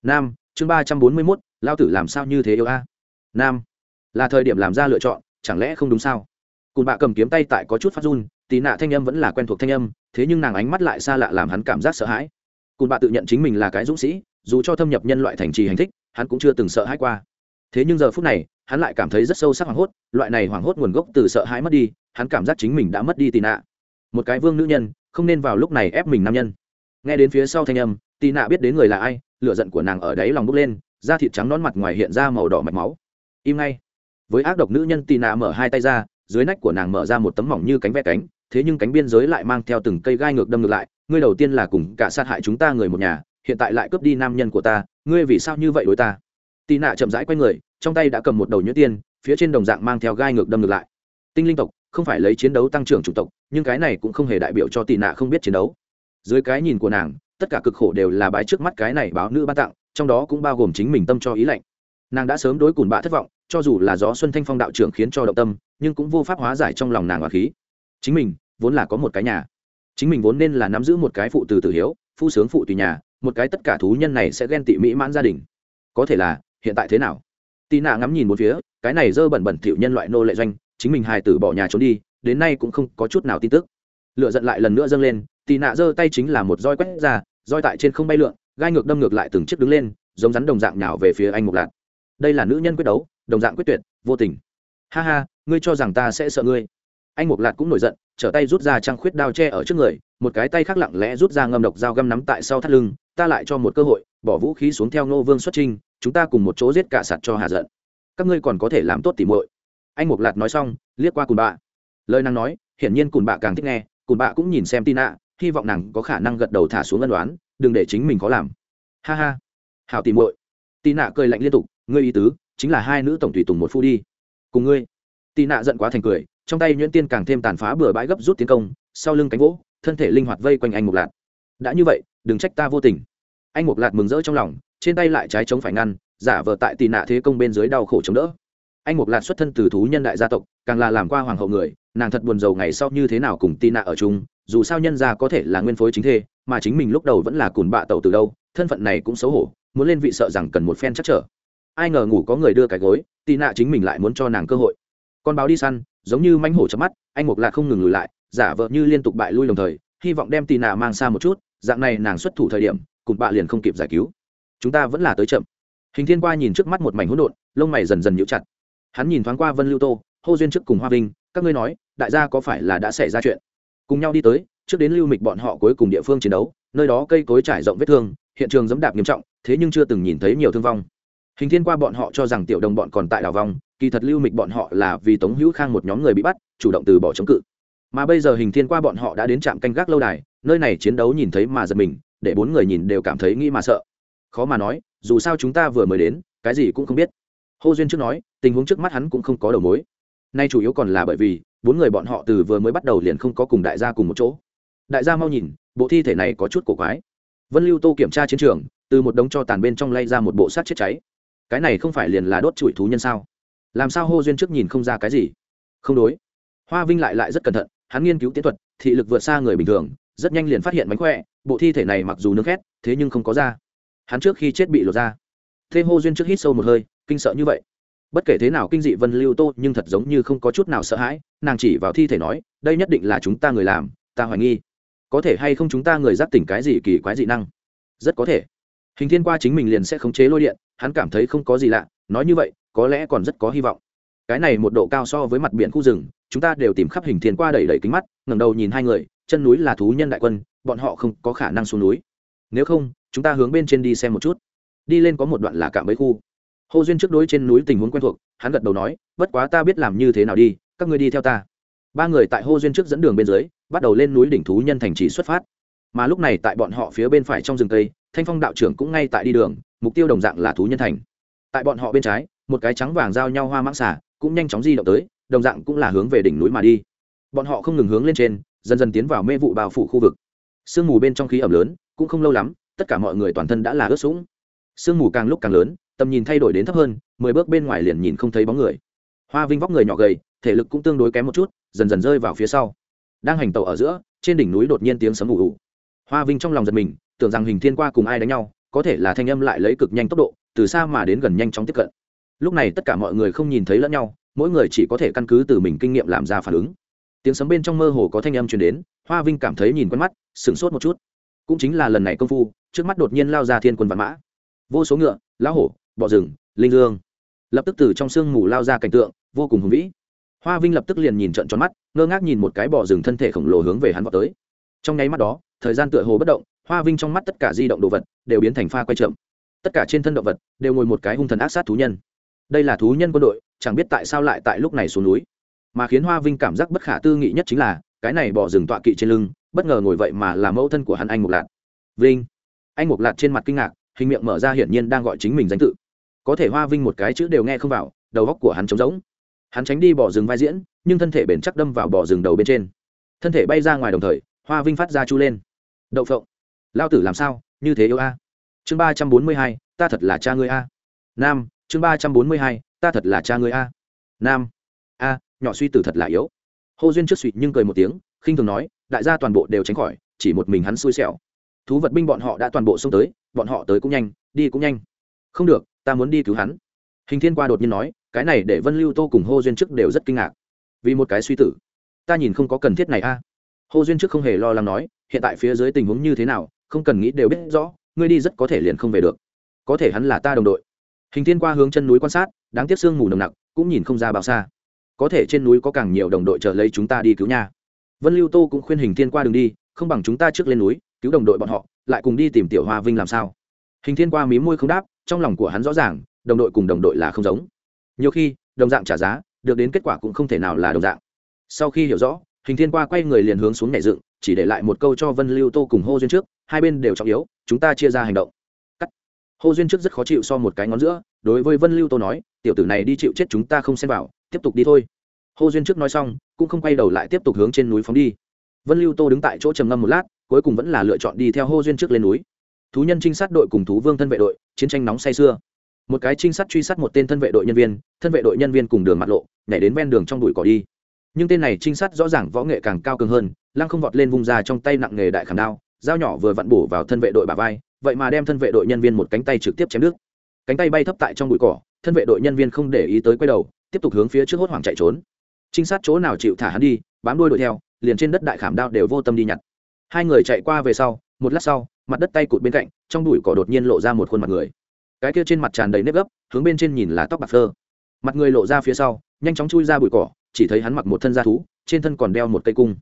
Nam, chương ba trăm bốn mươi mốt, lao tử làm sao như thế yêu a? Nam, là thời điểm làm ra lựa chọn, chẳng lẽ không đúng sao? Cùn bạ cầm kiếm tay tại có chút phát run, tì nạ thanh âm vẫn là quen thuộc thanh âm, thế nhưng nàng ánh mắt lại xa lạ làm hắn cảm giác sợ hãi. Cùn bạ tự nhận chính mình là cái dũng sĩ, dù cho thâm nhập nhân loại thành trì hành thích, hắn cũng chưa từng sợ hãi qua. Thế nhưng giờ phút này, hắn lại cảm thấy rất sâu sắc hoảng hốt, loại này hoảng hốt nguồn gốc từ sợ hãi mất đi, hắn cảm giác chính mình đã mất đi tì nạ. Một cái vương nữ nhân, không nên vào lúc này ép mình nam nhân nghe đến phía sau thanh âm tì nạ biết đến người là ai, lửa giận của nàng ở đáy lòng bốc lên, da thịt trắng nón mặt ngoài hiện ra màu đỏ mạch máu. Im ngay. Với ác độc nữ nhân tì nạ mở hai tay ra, dưới nách của nàng mở ra một tấm mỏng như cánh ve cánh, thế nhưng cánh biên giới lại mang theo từng cây gai ngược đâm ngược lại. Ngươi đầu tiên là cùng cả sát hại chúng ta người một nhà, hiện tại lại cướp đi nam nhân của ta, ngươi vì sao như vậy đối ta? Tì nạ chậm rãi q u a y người, trong tay đã cầm một đầu nhuyễn tiên, phía trên đồng dạng mang theo gai ngược đâm ngược lại. Tinh linh tộc, không phải lấy chiến đấu tăng trưởng chủng tộc, nhưng cái này cũng không hề đại biểu cho tì nạ không biết chiến đấu dưới cái nhìn của nàng, tất cả cực khổ đều là bái trước mắt cái này báo nữ ban tặng, trong đó cũng bao gồm chính mình tâm cho ý lạnh. Nàng đã sớm đối cùn bạ thất vọng, cho dù là gió xuân thanh phong đạo trưởng khiến cho động tâm, nhưng cũng vô pháp hóa giải trong lòng nàng và khí. Chính mình, vốn là có một cái nhà. Chính mình vốn nên là nắm giữ một cái phụ từ tử hiếu, phu sướng phụ tùy nhà, một cái tất cả thú nhân này sẽ ghen tị mỹ mãn gia đình. Có thể là, hiện tại thế nào? Tì nạ ngắm nhìn một phía, cái này dơ bẩn bẩn thiệu nhân loại nô lệ doanh, chính mình hài tử bỏ nhà trốn đi, đến nay cũng không có chút nào tin tức. Lựa giận lại lần nữa dâng lên tì nạ giơ tay chính là một roi quét ra, roi tại trên không bay lượn, gai ngược đâm ngược lại từng chiếc đứng lên, giống rắn đồng dạng nhào về phía anh mục lạc. Đây là nữ nhân quyết đấu, đồng dạng quyết tuyệt, vô tình. Ha ha, ngươi cho rằng ta sẽ sợ ngươi. Anh mục lạc cũng nổi giận, trở tay rút ra trang khuyết đao tre ở trước người, một cái tay khác lặng lẽ rút ra ngâm độc dao găm nắm tại sau thắt lưng, ta lại cho một cơ hội, bỏ vũ khí xuống theo ngô vương xuất trinh chúng ta cùng một chỗ giết cả sạt cho hạ giận. Các ngươi còn có thể làm tốt tỉ muội. Anh mục lạc nói xong, liếc qua cùn bạ. Lời nàng nói, hiển nhiên cùn bạ càng thích nghe, cùn bạ cũng nhìn xem tin ạ hy vọng nàng có khả năng gật đầu thả xuống ân đoán, đừng để chính mình có làm. Ha ha. Hảo tìm muội. Tì nạ cười lạnh liên tục, ngươi ý tứ, chính là hai nữ tổng tùy tùng một phu đi. Cùng ngươi. Tì nạ giận quá thành cười, trong tay nhuyễn tiên càng thêm tàn phá bừa bãi gấp rút tiến công, sau lưng cánh vỗ, thân thể linh hoạt vây quanh anh mục lạt. Đã như vậy, đừng trách ta vô tình. Anh mục lạt mừng rỡ trong lòng, trên tay lại trái chống phải ngăn, giả vờ tại tì nạ thế công bên dưới đau khổ chống đỡ. Anh mục lạt xuất thân từ thú nhân đại gia tộc, càng là làm qua hoàng hậu người, nàng thật buồn rầu ngày sau như thế nào cùng tì nạ ở chung dù sao nhân ra có thể là nguyên phối chính thê, mà chính mình lúc đầu vẫn là cùn bạ tẩu từ đâu, thân phận này cũng xấu hổ, muốn lên vị sợ rằng cần một phen chắc trở. Ai ngờ ngủ có người đưa cái gối tị nạ chính mình lại muốn cho nàng cơ hội. Con báo đi săn, giống như manh hổ chớp mắt, anh mục lạc không ngừng lùi lại, giả vợ như liên tục bại lui đồng thời, hy vọng đem tị nạ mang xa một chút, dạng này nàng xuất thủ thời điểm, cùn bạ liền không kịp giải cứu. Chúng ta vẫn là tới chậm. Hình thiên qua nhìn trước mắt một mảnh hỗn độn, lông mày dần dần nhíu chặt. Hắn nhìn thoáng qua vân lưu tô, hô duyên trước cùng hoa vinh, các ngươi nói, đại gia có phải là đã xảy ra chuyện? Cùng nhau đi tới, trước đến lưu mịch bọn họ cuối cùng địa phương chiến đấu, nơi đó cây cối trải rộng vết thương, hiện trường dẫm đạp nghiêm trọng, thế nhưng chưa từng nhìn thấy nhiều thương vong. Hình thiên qua bọn họ cho rằng tiểu đồng bọn còn tại đảo vong, kỳ thật lưu mịch bọn họ là vì tống hữu khang một nhóm người bị bắt, chủ động từ bỏ chống cự. Mà bây giờ hình thiên qua bọn họ đã đến trạm canh gác lâu đài, nơi này chiến đấu nhìn thấy mà giật mình, để bốn người nhìn đều cảm thấy nghĩ mà sợ. Khó mà nói, dù sao chúng ta vừa mới đến, cái gì cũng không biết. Hô duyên trước nói, tình huống trước mắt hắn cũng không có đầu mối nay chủ yếu còn là bởi vì, bốn người bọn họ từ vừa mới bắt đầu liền không có cùng đại gia cùng một chỗ. Đại gia mau nhìn, bộ thi thể này có chút cổ quái. Vân lưu tô kiểm tra chiến trường, từ một đống cho tàn bên trong lay ra một bộ sát chết cháy. Cái này không phải liền là đốt chuỗi thú nhân sao? Làm sao hô duyên trước nhìn không ra cái gì? Không đối. Hoa vinh lại lại rất cẩn thận, hắn nghiên cứu tiến thuật, thị lực vượt xa người bình thường, rất nhanh liền phát hiện mánh khỏe, bộ thi thể này mặc dù nước khét, thế nhưng không có da. Hắn trước khi chết bị lột da. thế hô duyên trước hít sâu một hơi, kinh sợ như vậy bất kể thế nào kinh dị vân lưu tô nhưng thật giống như không có chút nào sợ hãi, nàng chỉ vào thi thể nói, đây nhất định là chúng ta người làm, ta hoài nghi. Có thể hay không chúng ta người giác tỉnh cái gì kỳ quái dị năng? Rất có thể. Hình thiên qua chính mình liền sẽ khống chế lôi điện, hắn cảm thấy không có gì lạ, nói như vậy, có lẽ còn rất có hy vọng. Cái này một độ cao so với mặt biển khu rừng, chúng ta đều tìm khắp hình thiên qua đẩy đẩy kính mắt, ngẩng đầu nhìn hai người, chân núi là thú nhân đại quân, bọn họ không có khả năng xuống núi. Nếu không, chúng ta hướng bên trên đi xem một chút. Đi lên có một đoạn là cạm bẫy khu hồ duyên trước đối trên núi tình huống quen thuộc hắn gật đầu nói bất quá ta biết làm như thế nào đi các ngươi đi theo ta. Ba người tại hồ duyên trước dẫn đường bên dưới bắt đầu lên núi đỉnh thú nhân thành trì xuất phát. Mà lúc này tại bọn họ phía bên phải trong rừng tây, thanh phong đạo trưởng cũng ngay tại đi đường mục tiêu đồng dạng là thú nhân thành. Tại bọn họ bên trái một cái trắng vàng giao nhau hoa mãng xả cũng nhanh chóng di động tới đồng dạng cũng là hướng về đỉnh núi mà đi. Bọn họ không ngừng hướng lên trên dần dần tiến vào mê vụ bao phủ khu vực. Sương mù bên trong khí ẩm lớn cũng không lâu lắm tất cả mọi người toàn thân đã là ướt sũng. Sương mù càng lúc càng lớn tầm nhìn thay đổi đến thấp hơn, mười bước bên ngoài liền nhìn không thấy bóng người. Hoa vinh vóc người nhỏ gầy, thể lực cũng tương đối kém một chút, dần dần rơi vào phía sau. Đang hành tàu ở giữa, trên đỉnh núi đột nhiên tiếng sấm ủ ủ hoa vinh trong lòng giật mình, tưởng rằng hình thiên qua cùng ai đánh nhau, có thể là thanh âm lại lấy cực nhanh tốc độ, từ xa mà đến gần nhanh chóng tiếp cận. Lúc này tất cả mọi người không nhìn thấy lẫn nhau, mỗi người chỉ có thể căn cứ từ mình kinh nghiệm làm ra phản ứng. Tiếng sấm bên trong mơ hồ có thanh âm truyền đến, hoa vinh cảm thấy nhìn quen mắt, sửng sốt một chút. Cũng chính là lần này công phu, trước mắt đột nhiên lao ra thiên quân vạn mã. Vô số ngựa, lão hổ bọ rừng, linh dương. Lập tức từ trong sương mù lao ra cảnh tượng, vô cùng hùng vĩ. Hoa vinh lập tức liền nhìn trận tròn mắt, ngơ ngác nhìn một cái bọ rừng thân thể khổng lồ hướng về hắn vào tới. Trong nháy mắt đó, thời gian tựa hồ bất động, hoa vinh trong mắt tất cả di động đồ vật đều biến thành pha quay chậm. Tất cả trên thân động vật đều ngồi một cái hung thần ác sát thú nhân. Đây là thú nhân quân đội, chẳng biết tại sao lại tại lúc này xuống núi. Mà khiến hoa vinh cảm giác bất khả tư nghị nhất chính là, cái này bỏ rừng tọa kỵ trên lưng, bất ngờ ngồi vậy mà là mẫu thân của hắn anh mục lạt. Vinh. Anh mục lạt trên mặt kinh ngạc, hình miệng mở ra hiển nhiên đang gọi chính mình danh tự có thể hoa vinh một cái chữ đều nghe không vào, đầu góc của hắn trống rỗng. Hắn tránh đi bỏ rừng vai diễn, nhưng thân thể bền chắc đâm vào bỏ rừng đầu bên trên. Thân thể bay ra ngoài đồng thời, hoa vinh phát ra chu lên. Đậu phộng. Lao tử làm sao? Như thế yêu a. Chương ba trăm bốn mươi hai, ta thật là cha ngươi a. Nam, chương ba trăm bốn mươi hai, ta thật là cha ngươi a. Nam. A, nhỏ suy tử thật là yếu. Hô duyên trước suỵt nhưng cười một tiếng, khinh thường nói, đại gia toàn bộ đều tránh khỏi, chỉ một mình hắn xui xẻo. Thú vật binh bọn họ đã toàn bộ xông tới, bọn họ tới cũng nhanh, đi cũng nhanh. Không được ta muốn đi cứu hắn. Hình thiên qua đột nhiên nói, cái này để vân lưu tô cùng hô duyên trước đều rất kinh ngạc. Vì một cái suy tử, ta nhìn không có cần thiết này a. Hô duyên trước không hề lo lắng nói, hiện tại phía dưới tình huống như thế nào, không cần nghĩ đều biết rõ, ngươi đi rất có thể liền không về được. Có thể hắn là ta đồng đội. Hình thiên qua hướng chân núi quan sát, đáng tiếc sương mù nồng nặc, cũng nhìn không ra bao xa. Có thể trên núi có càng nhiều đồng đội chờ lấy chúng ta đi cứu nhà vân lưu tô cũng khuyên hình thiên qua đường đi, không bằng chúng ta trước lên núi, cứu đồng đội bọn họ, lại cùng đi tìm tiểu hoa vinh làm sao? Hình thiên qua mí môi không đáp trong lòng của hắn rõ ràng, đồng đội cùng đồng đội là không giống. Nhiều khi, đồng dạng trả giá, được đến kết quả cũng không thể nào là đồng dạng. Sau khi hiểu rõ, hình thiên qua quay người liền hướng xuống nhảy dựng, chỉ để lại một câu cho vân lưu tô cùng hô duyên trước, hai bên đều trọng yếu, chúng ta chia ra hành động. Cắt. Hô duyên trước rất khó chịu so một cái ngón giữa, đối với vân lưu tô nói, tiểu tử này đi chịu chết chúng ta không xem vào, tiếp tục đi thôi. Hô duyên trước nói xong, cũng không quay đầu lại tiếp tục hướng trên núi phóng đi. Vân lưu tô đứng tại chỗ trầm ngâm một lát, cuối cùng vẫn là lựa chọn đi theo hô duyên trước lên núi. Thú nhân trinh sát đội cùng thú vương thân vệ đội chiến tranh nóng say sưa. Một cái trinh sát truy sát một tên thân vệ đội nhân viên, thân vệ đội nhân viên cùng đường mặt lộ, nhảy đến ven đường trong đùi cỏ đi. Nhưng tên này trinh sát rõ ràng võ nghệ càng cao cường hơn, lăng không vọt lên vung ra trong tay nặng nghề đại khảm đao, dao nhỏ vừa vặn bổ vào thân vệ đội bà vai, vậy mà đem thân vệ đội nhân viên một cánh tay trực tiếp chém đứt. Cánh tay bay thấp tại trong bụi cỏ, thân vệ đội nhân viên không để ý tới quay đầu, tiếp tục hướng phía trước hốt hoảng chạy trốn. Trinh sát chỗ nào chịu thả hắn đi, bám đuôi đuổi theo, liền trên đất đại khảm đao đều vô tâm đi nhặt. Hai người chạy qua về sau, một lát sau mặt đất tay cụt bên cạnh, trong bụi cỏ đột nhiên lộ ra một khuôn mặt người. Cái kia trên mặt tràn đầy nếp gấp, hướng bên trên nhìn là tóc bạc phơ. Mặt người lộ ra phía sau, nhanh chóng chui ra bụi cỏ, chỉ thấy hắn mặc một thân da thú, trên thân còn đeo một cây cung.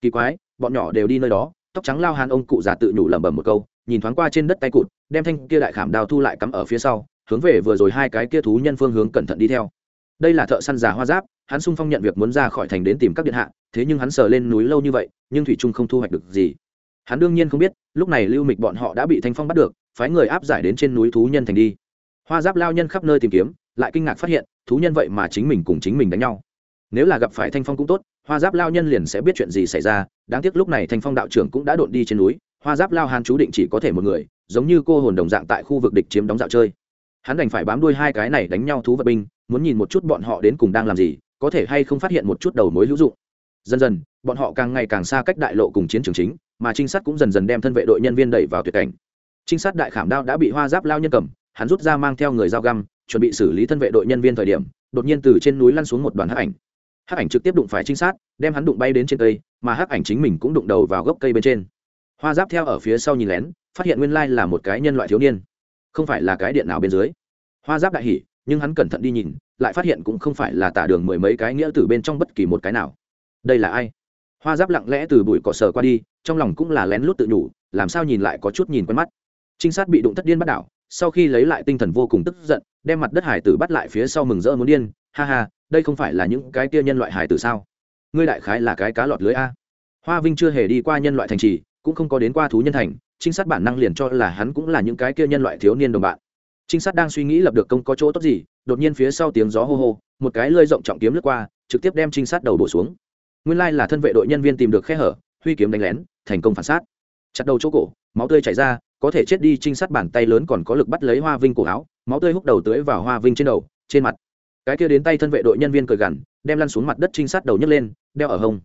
Kỳ quái, bọn nhỏ đều đi nơi đó, tóc trắng lao hàn ông cụ già tự nhủ lẩm bẩm một câu, nhìn thoáng qua trên đất tay cụt, đem thanh kia đại khảm đao thu lại cắm ở phía sau, hướng về vừa rồi hai cái kia thú nhân phương hướng cẩn thận đi theo. Đây là thợ săn già hoa giáp, hắn sung phong nhận việc muốn ra khỏi thành đến tìm các điện hạ, thế nhưng hắn sờ lên núi lâu như vậy, nhưng thủy trung không thu hoạch được gì hắn đương nhiên không biết, lúc này lưu mịch bọn họ đã bị thanh phong bắt được, phái người áp giải đến trên núi thú nhân thành đi. Hoa giáp lao nhân khắp nơi tìm kiếm, lại kinh ngạc phát hiện, thú nhân vậy mà chính mình cùng chính mình đánh nhau. Nếu là gặp phải thanh phong cũng tốt, hoa giáp lao nhân liền sẽ biết chuyện gì xảy ra, đáng tiếc lúc này thanh phong đạo trưởng cũng đã đột đi trên núi, hoa giáp lao hàn chú định chỉ có thể một người, giống như cô hồn đồng dạng tại khu vực địch chiếm đóng dạo chơi. Hắn đành phải bám đuôi hai cái này đánh nhau thú vật binh, muốn nhìn một chút bọn họ đến cùng đang làm gì, có thể hay không phát hiện một chút đầu mối hữu dụng. Dần dần, bọn họ càng ngày càng xa cách đại lộ cùng chiến trường chính mà trinh sát cũng dần dần đem thân vệ đội nhân viên đẩy vào tuyệt cảnh. Trinh sát đại khảm đao đã bị hoa giáp lao nhân cầm, hắn rút ra mang theo người dao găm, chuẩn bị xử lý thân vệ đội nhân viên thời điểm, đột nhiên từ trên núi lăn xuống một đoàn hắc ảnh. Hắc ảnh trực tiếp đụng phải trinh sát, đem hắn đụng bay đến trên cây, mà hắc ảnh chính mình cũng đụng đầu vào gốc cây bên trên. Hoa giáp theo ở phía sau nhìn lén, phát hiện nguyên lai là một cái nhân loại thiếu niên. Không phải là cái điện nào bên dưới. Hoa giáp đại hỉ, nhưng hắn cẩn thận đi nhìn, lại phát hiện cũng không phải là tả đường mười mấy cái nghĩa từ bên trong bất kỳ một cái nào. Đây là ai? Hoa giáp lặng lẽ từ bụi cỏ sờ qua đi trong lòng cũng là lén lút tự nhủ, làm sao nhìn lại có chút nhìn quen mắt. Trinh sát bị đụng thất điên bắt đảo, sau khi lấy lại tinh thần vô cùng tức giận, đem mặt đất hải tử bắt lại phía sau mừng rỡ muốn điên. Ha ha, đây không phải là những cái tia nhân loại hải tử sao? Ngươi đại khái là cái cá lọt lưới a. Hoa vinh chưa hề đi qua nhân loại thành trì, cũng không có đến qua thú nhân thành, trinh sát bản năng liền cho là hắn cũng là những cái kia nhân loại thiếu niên đồng bạn. Trinh sát đang suy nghĩ lập được công có chỗ tốt gì, đột nhiên phía sau tiếng gió hô hô, một cái lơi rộng trọng kiếm lướt qua, trực tiếp đem trinh sát đầu bổ xuống. Nguyên lai là thân vệ đội nhân viên tìm được khe hở huy kiếm đánh lén, thành công phản sát. Chặt đầu chỗ cổ, máu tươi chảy ra, có thể chết đi trinh sát bàn tay lớn còn có lực bắt lấy hoa vinh cổ áo, máu tươi húc đầu tưới vào hoa vinh trên đầu, trên mặt. Cái kia đến tay thân vệ đội nhân viên cười gằn, đem lăn xuống mặt đất trinh sát đầu nhấc lên, đeo ở hông.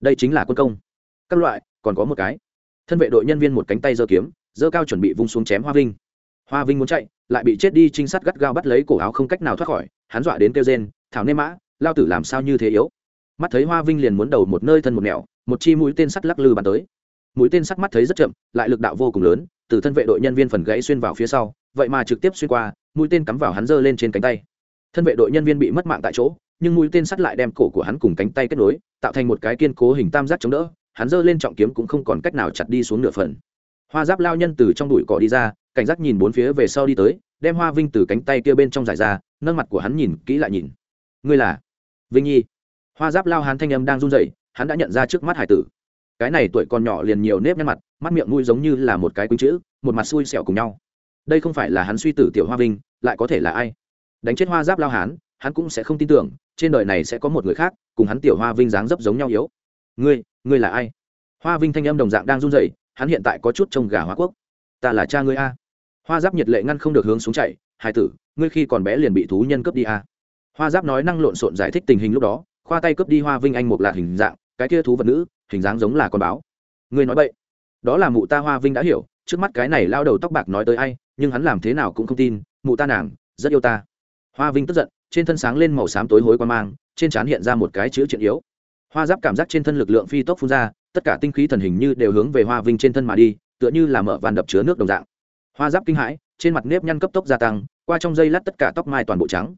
Đây chính là quân công. Các loại, còn có một cái. Thân vệ đội nhân viên một cánh tay giơ kiếm, giơ cao chuẩn bị vung xuống chém hoa vinh. Hoa vinh muốn chạy, lại bị chết đi trinh sát gắt gao bắt lấy cổ áo không cách nào thoát khỏi, hắn dọa đến kêu rên, thảo nê mã, lao tử làm sao như thế yếu? Mắt thấy hoa vinh liền muốn đầu một nơi thân một nẻo một chi mũi tên sắt lắc lư bắn tới. Mũi tên sắt mắt thấy rất chậm, lại lực đạo vô cùng lớn, từ thân vệ đội nhân viên phần gãy xuyên vào phía sau, vậy mà trực tiếp xuyên qua, mũi tên cắm vào hắn giơ lên trên cánh tay. Thân vệ đội nhân viên bị mất mạng tại chỗ, nhưng mũi tên sắt lại đem cổ của hắn cùng cánh tay kết nối, tạo thành một cái kiên cố hình tam giác chống đỡ, hắn giơ lên trọng kiếm cũng không còn cách nào chặt đi xuống nửa phần. Hoa giáp lao nhân từ trong đùi cỏ đi ra, cảnh giác nhìn bốn phía về sau đi tới, đem hoa vinh từ cánh tay kia bên trong giải ra, nâng mặt của hắn nhìn kỹ lại nhìn. Ngươi là? Vinh nhi. Hoa giáp lao hắn thanh âm đang run rẩy hắn đã nhận ra trước mắt hải tử. Cái này tuổi còn nhỏ liền nhiều nếp nhăn mặt, mắt miệng nuôi giống như là một cái quýnh chữ, một mặt xui xẻo cùng nhau. Đây không phải là hắn suy tử tiểu hoa vinh, lại có thể là ai? Đánh chết hoa giáp lao hán, hắn cũng sẽ không tin tưởng, trên đời này sẽ có một người khác, cùng hắn tiểu hoa vinh dáng dấp giống nhau yếu. Ngươi ngươi là ai? Hoa vinh thanh âm đồng dạng đang run rẩy, hắn hiện tại có chút trông gà hoa quốc. Ta là cha ngươi a. Hoa giáp nhiệt lệ ngăn không được hướng xuống chạy hai tử, ngươi khi còn bé liền bị thú nhân cướp đi a. Hoa giáp nói năng lộn xộn giải thích tình hình lúc đó, khoa tay cướp đi hoa vinh anh một lạc hình dạng cái kia thú vật nữ, hình dáng giống là con báo. Ngươi nói vậy đó là mụ ta hoa vinh đã hiểu, trước mắt cái này lao đầu tóc bạc nói tới ai, nhưng hắn làm thế nào cũng không tin, mụ ta nàng, rất yêu ta. Hoa vinh tức giận, trên thân sáng lên màu xám tối hối quan mang, trên trán hiện ra một cái chữ chuyện yếu. Hoa giáp cảm giác trên thân lực lượng phi tốc phun ra, tất cả tinh khí thần hình như đều hướng về hoa vinh trên thân mà đi, tựa như là mở van đập chứa nước đồng dạng. Hoa giáp kinh hãi, trên mặt nếp nhăn cấp tốc gia tăng, qua trong dây lát tất cả tóc mai toàn bộ trắng.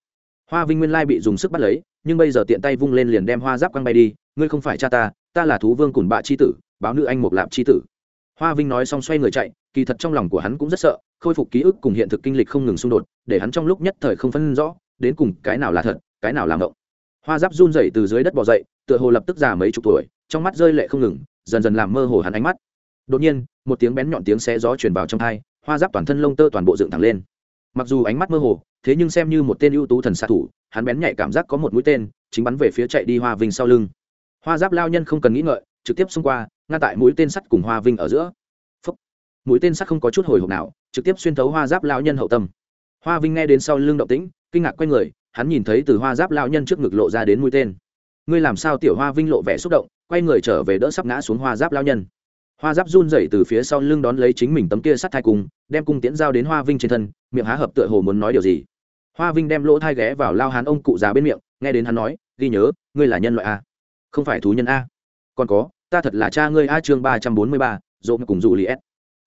Hoa vinh nguyên lai bị dùng sức bắt lấy, nhưng bây giờ tiện tay vung lên liền đem hoa giáp quăng bay đi ngươi không phải cha ta ta là thú vương cùn bạ c h i tử, báo nữ anh một lạp c h i tử. Hoa vinh nói xong xoay người chạy, kỳ thật trong lòng của hắn cũng rất sợ, khôi phục ký ức cùng hiện thực kinh lịch không ngừng xung đột, để hắn trong lúc nhất thời không phân rõ, đến cùng cái nào là thật, cái nào là động hoa giáp run rẩy từ dưới đất bỏ dậy, tựa hồ lập tức già mấy chục tuổi, trong mắt rơi lệ không ngừng, dần dần làm mơ hồ hắn ánh mắt. Đột nhiên, một tiếng bén nhọn tiếng xé gió truyền vào trong thai hoa giáp toàn thân lông tơ toàn bộ dựng thẳng lên. Mặc dù ánh mắt mơ hồ, thế nhưng xem như một tên ưu tú thần xạ thủ, hắn bén nhạy cảm giác có một mũi tên, chính bắn về phía chạy đi hoa vinh sau lưng hoa giáp lao nhân không cần nghĩ ngợi trực tiếp xông qua ngăn tại mũi tên sắt cùng hoa vinh ở giữa. Phúc. mũi tên sắt không có chút hồi hộp nào trực tiếp xuyên thấu hoa giáp lao nhân hậu tâm. Hoa vinh nghe đến sau lưng động tĩnh kinh ngạc q u a y người hắn nhìn thấy từ hoa giáp lao nhân trước ngực lộ ra đến mũi tên. Ngươi làm sao tiểu hoa vinh lộ vẻ xúc động quay người trở về đỡ sắp ngã xuống hoa giáp lao nhân. Hoa giáp run rẩy từ phía sau lưng đón lấy chính mình tấm kia sắt thai cùng, đem cung tiễn dao đến hoa vinh trên thân miệng há hợp tựa hồ muốn nói điều gì. Hoa vinh đem lỗ thai ghé vào lao hán ông cụ già bên miệng nghe đến hắn nói ghi nhớ ngươi là nhân loại a không phải thú nhân a. Còn có, ta thật là cha ngươi a chương ba trăm bốn mươi ba, dỗ cùng dù li s.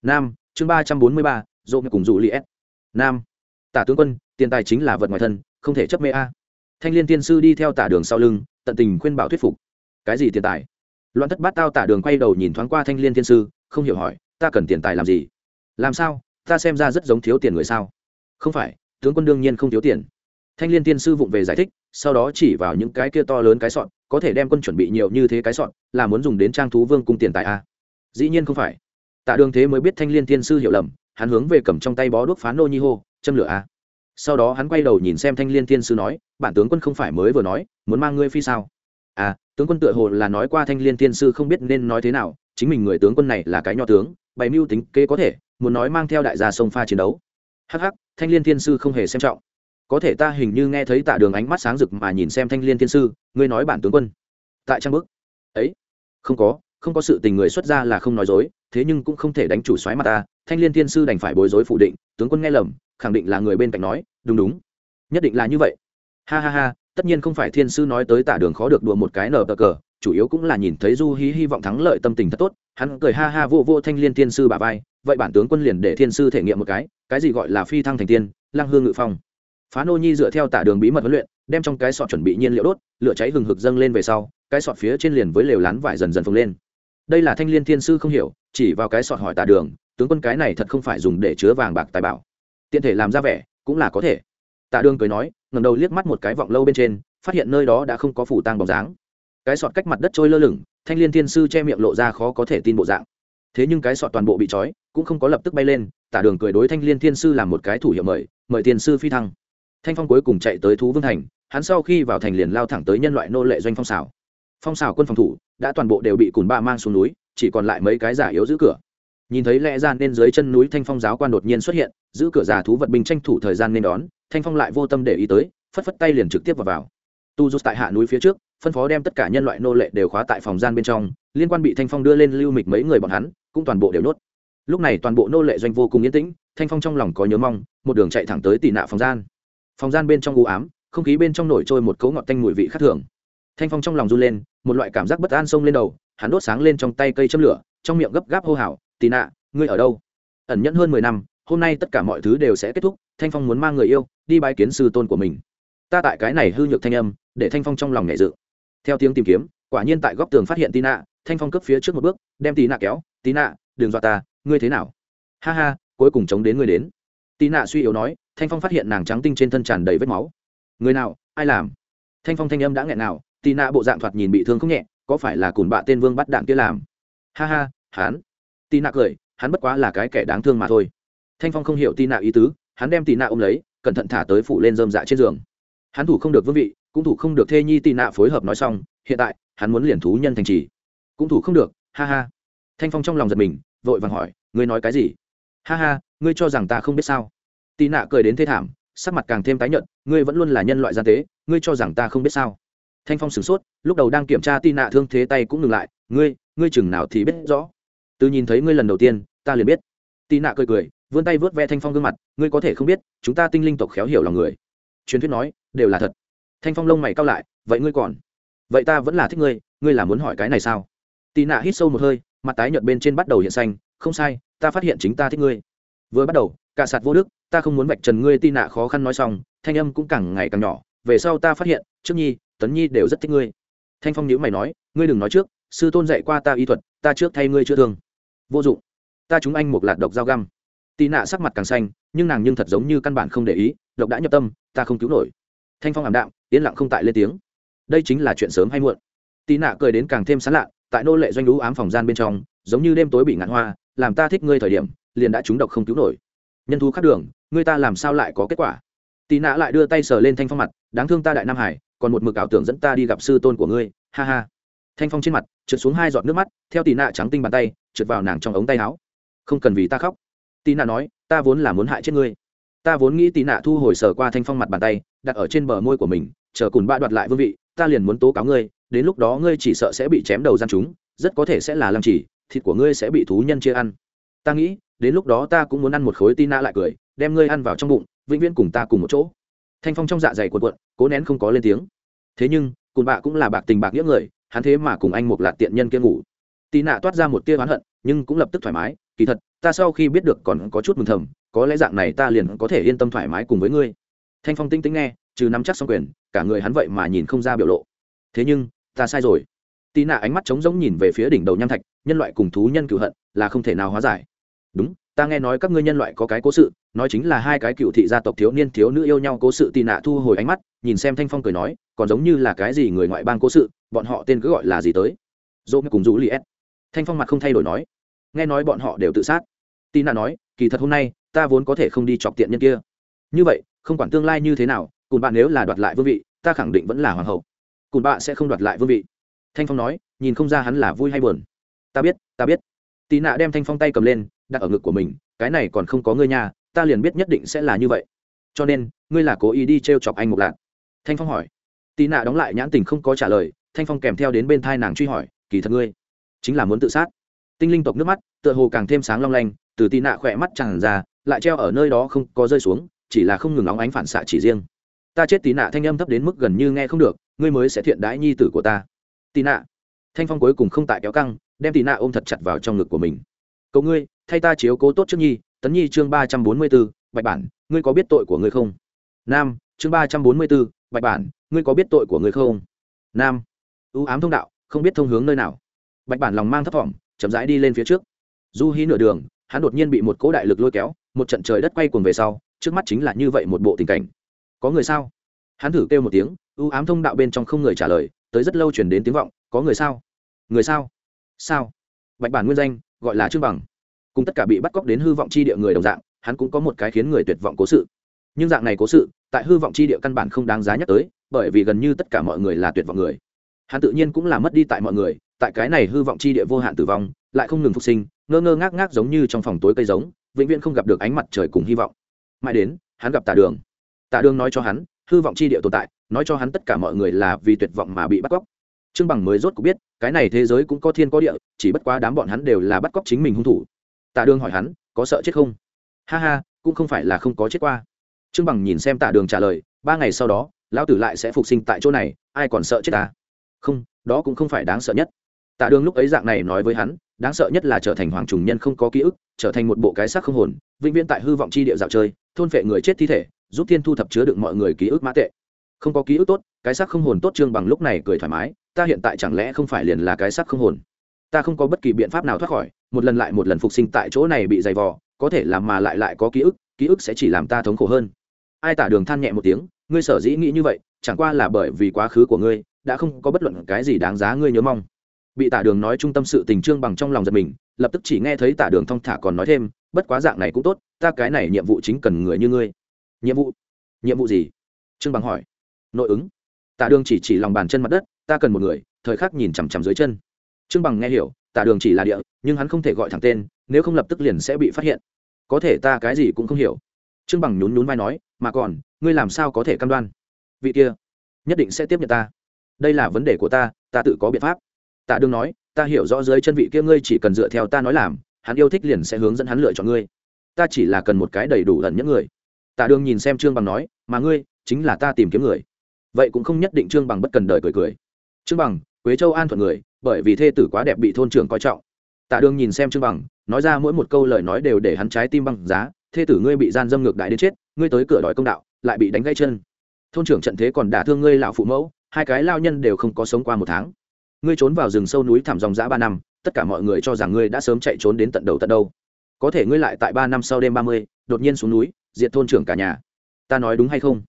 Nam, chương ba trăm bốn mươi ba, dỗ cùng dù li s. Nam. Tả tướng quân, tiền tài chính là vật ngoài thân, không thể chấp mê a. Thanh liên tiên sư đi theo tả đường sau lưng, tận tình khuyên bảo thuyết phục. Cái gì tiền tài? Loạn thất bát tao tả đường quay đầu nhìn thoáng qua thanh liên tiên sư, không hiểu hỏi, ta cần tiền tài làm gì? Làm sao? Ta xem ra rất giống thiếu tiền người sao? Không phải, tướng quân đương nhiên không thiếu tiền. Thanh liên tiên sư vụng về giải thích, sau đó chỉ vào những cái kia to lớn cái sọn có thể đem quân chuẩn bị nhiều như thế cái sọn, là muốn dùng đến trang thú vương cung tiền tài a dĩ nhiên không phải. Tạ đường thế mới biết thanh liên thiên sư hiểu lầm, hắn hướng về cầm trong tay bó đuốc phán nô nhi hô, châm lửa a sau đó hắn quay đầu nhìn xem thanh liên thiên sư nói, bản tướng quân không phải mới vừa nói, muốn mang ngươi phi sao? À tướng quân tựa hồ là nói qua thanh liên thiên sư không biết nên nói thế nào, chính mình người tướng quân này là cái nho tướng, bày mưu tính kế có thể, muốn nói mang theo đại gia sông pha chiến đấu. Hh thanh liên thiên sư không hề xem trọng có thể ta hình như nghe thấy tạ đường ánh mắt sáng rực mà nhìn xem thanh liên thiên sư, ngươi nói bản tướng quân. Tại trang bức. Ấy, không có không có sự tình người xuất ra là không nói dối, thế nhưng cũng không thể đánh chủ xoáy mặt ta, thanh liên thiên sư đành phải bối rối phủ định, tướng quân nghe lầm, khẳng định là người bên cạnh nói, đúng đúng, nhất định là như vậy. Ha ha ha, tất nhiên không phải thiên sư nói tới tả đường khó được đùa một cái nở bờ cờ, chủ yếu cũng là nhìn thấy du hí hy vọng thắng lợi tâm tình thật tốt, hắn cười ha ha vô vô thanh liên thiên sư bà vai, vậy bản tướng quân liền để thiên sư thể nghiệm một cái cái gì gọi là phi thăng thành tiên lang hương ngự phong phá nô nhi dựa theo tả đường bí mật huấn luyện, đem trong cái sọt chuẩn bị nhiên liệu đốt, lửa cháy hừng hực dâng lên về sau, cái sọt phía trên liền với lều lán vải dần dần phồng lên. Đây là thanh liên thiên sư không hiểu, chỉ vào cái sọt hỏi tả đường, tướng quân cái này thật không phải dùng để chứa vàng bạc tài bảo. Tiện thể làm ra vẻ, cũng là có thể. Tạ đường cười nói ngầm đầu liếc mắt một cái vọng lâu bên trên, phát hiện nơi đó đã không có phủ tang bóng dáng. Cái sọt cách mặt đất trôi lơ lửng, thanh liên thiên sư che miệng lộ ra khó có thể tin bộ dạng. Thế nhưng cái sọt toàn bộ bị trói, cũng không có lập tức bay lên, tả đường cười đối thanh liên thiên sư làm một cái thủ hiệu mời mời thiên sư phi thăng thanh phong cuối cùng chạy tới thú vương thành, hắn sau khi vào thành liền lao thẳng tới nhân loại nô lệ doanh phong xào. Phong xào quân phòng thủ, đã toàn bộ đều bị cùn ba mang xuống núi, chỉ còn lại mấy cái giả yếu giữ cửa. Nhìn thấy lẽ ra nên dưới chân núi thanh phong giáo quan đột nhiên xuất hiện, giữ cửa giả thú vật binh tranh thủ thời gian nên đón, thanh phong lại vô tâm để ý tới, phất phất tay liền trực tiếp vào vào. Tu rút tại hạ núi phía trước, phân phó đem tất cả nhân loại nô lệ đều khóa tại phòng gian bên trong, liên quan bị thanh phong đưa lên lưu mịch mấy người bọn hắn, cũng toàn bộ đều nốt lúc này toàn bộ nô lệ doanh vô cùng yên tĩnh, thanh phong trong lòng có nhớ mong, một đường chạy thẳng tới tị nạ phòng gian phòng gian bên trong u ám, không khí bên trong nổi trôi một cấu ngọt tanh mùi vị khác thường. Thanh phong trong lòng run lên, một loại cảm giác bất an xông lên đầu, hắn đốt sáng lên trong tay cây châm lửa, trong miệng gấp gáp hô hào, tì nạ, ngươi ở đâu? Ẩn nhẫn hơn mười năm, hôm nay tất cả mọi thứ đều sẽ kết thúc, thanh phong muốn mang người yêu, đi bái kiến sư tôn của mình. Ta tại cái này hư nhược thanh âm, để thanh phong trong lòng nhẹ dự. Theo tiếng tìm kiếm, quả nhiên tại góc tường phát hiện tì nạ, thanh phong cấp phía trước một bước, đem tì nạ kéo, tì nạ, đừng dọa ta, ngươi thế nào? Ha ha, cuối cùng chống đến ngươi đến. Tì nạ suy yếu nói thanh phong phát hiện nàng trắng tinh trên thân tràn đầy vết máu. Người nào? Ai làm? Thanh phong thanh âm đã nghẹn nào, tì nạ bộ dạng thoạt nhìn bị thương không nhẹ, có phải là cùn bạ tên vương bắt đạn kia làm? Ha ha, hắn. Tì nạ cười, hắn bất quá là cái kẻ đáng thương mà thôi. Thanh phong không hiểu tì nạ ý tứ, hắn đem tì nạ ôm lấy, cẩn thận thả tới phủ lên dơm dạ trên giường. Hắn thủ không được vương vị, cũng thủ không được thê nhi Tì nạ phối hợp nói xong, hiện tại, hắn muốn liền thú nhân thành trì. Cũng thủ không được, ha ha. Thanh phong trong lòng giật mình, vội vàng hỏi, ngươi nói cái gì? Ha ha, ngươi cho rằng ta không biết sao? Tị nạ cười đến thê thảm, sắc mặt càng thêm tái nhợt, ngươi vẫn luôn là nhân loại gian tế, ngươi cho rằng ta không biết sao? Thanh phong sửng sốt, lúc đầu đang kiểm tra tị nạ thương thế tay cũng ngừng lại, ngươi ngươi chừng nào thì biết rõ? Từ nhìn thấy ngươi lần đầu tiên, ta liền biết. Tị nạ cười cười, vươn tay vớt ve thanh phong gương mặt, ngươi có thể không biết, chúng ta tinh linh tộc khéo hiểu lòng người. Truyền thuyết nói, đều là thật. Thanh phong lông mày cao lại, vậy ngươi còn? Vậy ta vẫn là thích ngươi ngươi là muốn hỏi cái này sao? Tị nạ hít sâu một hơi, mặt tái nhợt bên trên bắt đầu hiện xanh, không sai, ta phát hiện chính ta thích ngươi. Vừa bắt đầu, cả sạt vô đức ta không muốn vạch trần ngươi tì nạ khó khăn nói xong, thanh âm cũng càng ngày càng nhỏ. Về sau ta phát hiện, trước nhi, tấn nhi đều rất thích ngươi. Thanh phong nhữ mày nói, ngươi đừng nói trước, sư tôn dạy qua ta y thuật, ta trước thay ngươi chữa thương. Vô dụng. Ta chúng anh một lạt độc dao găm. Tì nạ sắc mặt càng xanh, nhưng nàng nhưng thật giống như căn bản không để ý, độc đã nhập tâm, ta không cứu nổi. Thanh phong ảm đạm, yên lặng không tại lên tiếng. Đây chính là chuyện sớm hay muộn. Tì nạ cười đến càng thêm sán lạ, tại nô lệ doanh lũ ám phòng gian bên trong, giống như đêm tối bị ngạn hoa, làm ta thích ngươi thời điểm, liền đã trúng độc không cứu nổi. Nhân thú khắc đường ngươi ta làm sao lại có kết quả? Tì nạ lại đưa tay sờ lên thanh phong mặt, đáng thương ta đại nam hải, còn một mực ảo tưởng dẫn ta đi gặp sư tôn của ngươi, ha ha. Thanh phong trên mặt trượt xuống hai giọt nước mắt, theo tì nạ trắng tinh bàn tay, trượt vào nàng trong ống tay áo. Không cần vì ta khóc. Tì nạ nói, ta vốn là muốn hại chết ngươi. Ta vốn nghĩ tì nạ thu hồi sờ qua thanh phong mặt bàn tay, đặt ở trên bờ môi của mình, chờ cùng ba đoạt lại vương vị, ta liền muốn tố cáo ngươi, đến lúc đó ngươi chỉ sợ sẽ bị chém đầu gian chúng, rất có thể sẽ là làm chỉ thịt của ngươi sẽ bị thú nhân chia ăn ta nghĩ, đến lúc đó ta cũng muốn ăn một khối tin nạ lại cười, đem ngươi ăn vào trong bụng, vĩnh viễn cùng ta cùng một chỗ. Thanh phong trong dạ dày cuộn cuộn, cố nén không có lên tiếng. Thế nhưng, cùng bạ cũng là bạc tình bạc nghĩa người, hắn thế mà cùng anh một lạt tiện nhân kia ngủ. Tì nạ toát ra một tia oán hận, nhưng cũng lập tức thoải mái, kỳ thật, ta sau khi biết được còn có chút mừng thầm, có lẽ dạng này ta liền có thể yên tâm thoải mái cùng với ngươi. Thanh phong tinh tinh nghe, trừ nắm chắc xong quyền, cả người hắn vậy mà nhìn không ra biểu lộ. Thế nhưng, ta sai rồi. Tì nạ ánh mắt trống rỗng nhìn về phía đỉnh đầu nham thạch, nhân loại cùng thú nhân cựu hận, là không thể nào hóa giải đúng, ta nghe nói các ngươi nhân loại có cái cố sự, nói chính là hai cái cựu thị gia tộc thiếu niên thiếu nữ yêu nhau cố sự tì nạ thu hồi ánh mắt, nhìn xem thanh phong cười nói, còn giống như là cái gì người ngoại bang cố sự, bọn họ tên cứ gọi là gì tới? Dỗ cùng rũ li s. Thanh phong mặt không thay đổi nói. Nghe nói bọn họ đều tự sát. Tì nạ nói, kỳ thật hôm nay, ta vốn có thể không đi chọc tiện nhân kia. Như vậy, không quản tương lai như thế nào cùn bạn nếu là đoạt lại vương vị, ta khẳng định vẫn là hoàng hậu. Cùn bạn sẽ không đoạt lại vương vị. Thanh phong nói, nhìn không ra hắn là vui hay buồn. Ta biết ta biết. Tì nạ đem thanh phong tay cầm lên đặt ở ngực của mình, cái này còn không có ngươi nhà ta liền biết nhất định sẽ là như vậy. Cho nên, ngươi là cố ý đi t r e o chọc anh một lạc. Thanh phong hỏi. Tì nạ đóng lại nhãn tình không có trả lời, thanh phong kèm theo đến bên thai nàng truy hỏi, kỳ thật ngươi chính là muốn tự sát. Tinh linh tộc nước mắt, tựa hồ càng thêm sáng long lanh, từ tì nạ khỏe mắt chẳng ra, lại treo ở nơi đó không có rơi xuống, chỉ là không ngừng óng ánh phản xạ chỉ riêng. Ta chết, tì nạ thanh âm thấp đến mức gần như nghe không được, ngươi mới sẽ thiện đãi nhi tử của ta. Tì nạ. Thanh phong cuối cùng không tại kéo căng, đem tì nạ ôm thật chặt vào trong ngực của mình cậu ngươi, thay ta chiếu cố tốt trước nhi, tấn nhi chương ba trăm bốn mươi b ố bạch bản, ngươi có biết tội của ngươi không? Nam, chương ba trăm bốn mươi b ố bạch bản, ngươi có biết tội của ngươi không? Nam ưu ám thông đạo, không biết thông hướng nơi nào. Bạch bản lòng mang thấp thỏm, chậm rãi đi lên phía trước. Du hí nửa đường, hắn đột nhiên bị một cỗ đại lực lôi kéo, một trận trời đất quay cuồng về sau, trước mắt chính là như vậy một bộ tình cảnh. Có người sao? Hắn thử kêu một tiếng ưu ám thông đạo bên trong không người trả lời, tới rất lâu chuyển đến tiếng vọng, có người sao? Người sao? Sao? Bạch bản nguyên danh gọi là trương bằng. Cùng tất cả bị bắt cóc đến hư vọng chi địa người đồng dạng, hắn cũng có một cái khiến người tuyệt vọng cố sự. Nhưng dạng này cố sự, tại hư vọng chi địa căn bản không đáng giá nhắc tới, bởi vì gần như tất cả mọi người là tuyệt vọng người. Hắn tự nhiên cũng là mất đi tại mọi người, tại cái này hư vọng chi địa vô hạn tử vong, lại không ngừng phục sinh, ngơ ngơ ngác ngác giống như trong phòng tối cây giống, vĩnh viễn không gặp được ánh mặt trời cùng hy vọng. Mãi đến, hắn gặp tà đường. Tà đường nói cho hắn, hư vọng chi địa tồn tại, nói cho hắn tất cả mọi người là vì tuyệt vọng mà bị bắt cóc trương bằng mới rốt cũng biết, cái này thế giới cũng có thiên có địa, chỉ bất quá đám bọn hắn đều là bắt cóc chính mình hung thủ. Tạ đường hỏi hắn, có sợ chết không? Ha ha, cũng không phải là không có chết qua. Trương bằng nhìn xem tạ đường trả lời, ba ngày sau đó, lão tử lại sẽ phục sinh tại chỗ này, ai còn sợ chết ta? Không, đó cũng không phải đáng sợ nhất. Tạ đường lúc ấy dạng này nói với hắn, đáng sợ nhất là trở thành hoàng trùng nhân không có ký ức, trở thành một bộ cái xác không hồn, vĩnh viễn tại hư vọng chi địa dạo chơi, thôn phệ người chết thi thể, giúp thiên thu thập chứa đựng mọi người ký ức mã tệ không có ký ức tốt, cái xác không hồn tốt trương bằng lúc này cười thoải mái, ta hiện tại chẳng lẽ không phải liền là cái xác không hồn? Ta không có bất kỳ biện pháp nào thoát khỏi, một lần lại một lần phục sinh tại chỗ này bị dày vò, có thể làm mà lại lại có ký ức ký ức sẽ chỉ làm ta thống khổ hơn. Ai tả đường than nhẹ một tiếng, ngươi sở dĩ nghĩ như vậy, chẳng qua là bởi vì quá khứ của ngươi, đã không có bất luận cái gì đáng giá ngươi nhớ mong. Bị tả đường nói trung tâm sự tình trương bằng trong lòng giật mình, lập tức chỉ nghe thấy tả đường thong thả còn nói thêm, bất quá dạng này cũng tốt, ta cái này nhiệm vụ chính cần người như ngươi. Nhiệm vụ? Nhiệm vụ gì? Trương bằng hỏi nội ứng. Tả đường chỉ chỉ lòng bàn chân mặt đất, ta cần một người, thời khắc nhìn chằm chằm dưới chân. Trương bằng nghe hiểu, tả đường chỉ là địa, nhưng hắn không thể gọi thẳng tên, nếu không lập tức liền sẽ bị phát hiện. Có thể ta cái gì cũng không hiểu. Trương bằng nhún nhún vai nói, mà còn, ngươi làm sao có thể cam đoan? Vị kia, nhất định sẽ tiếp nhận ta. Đây là vấn đề của ta ta tự có biện pháp. Tạ đường nói, ta hiểu rõ dưới chân vị kia ngươi chỉ cần dựa theo ta nói làm, hắn yêu thích liền sẽ hướng dẫn hắn lựa chọn ngươi. Ta chỉ là cần một cái đầy đủ ẩn những người. Tạ đường nhìn xem trương bằng nói, mà ngươi, chính là ta tìm kiếm người vậy cũng không nhất định trương bằng bất cần đời cười cười. Trương bằng, quế châu an thuận người, bởi vì thê tử quá đẹp bị thôn trưởng coi trọng. Tạ đường nhìn xem trương bằng, nói ra mỗi một câu lời nói đều để hắn trái tim băng giá. Thê tử ngươi bị gian dâm ngược đại đến chết, ngươi tới cửa đòi công đạo, lại bị đánh gãy chân. Thôn trưởng trận thế còn đả thương ngươi lão phụ mẫu, hai cái lao nhân đều không có sống qua một tháng. Ngươi trốn vào rừng sâu núi thảm dòng dã ba năm, tất cả mọi người cho rằng ngươi đã sớm chạy trốn đến tận đầu tận đâu. Có thể ngươi lại tại ba năm sau đêm ba mươi, đột nhiên xuống núi, diệt thôn trưởng cả nhà. Ta nói đúng hay không?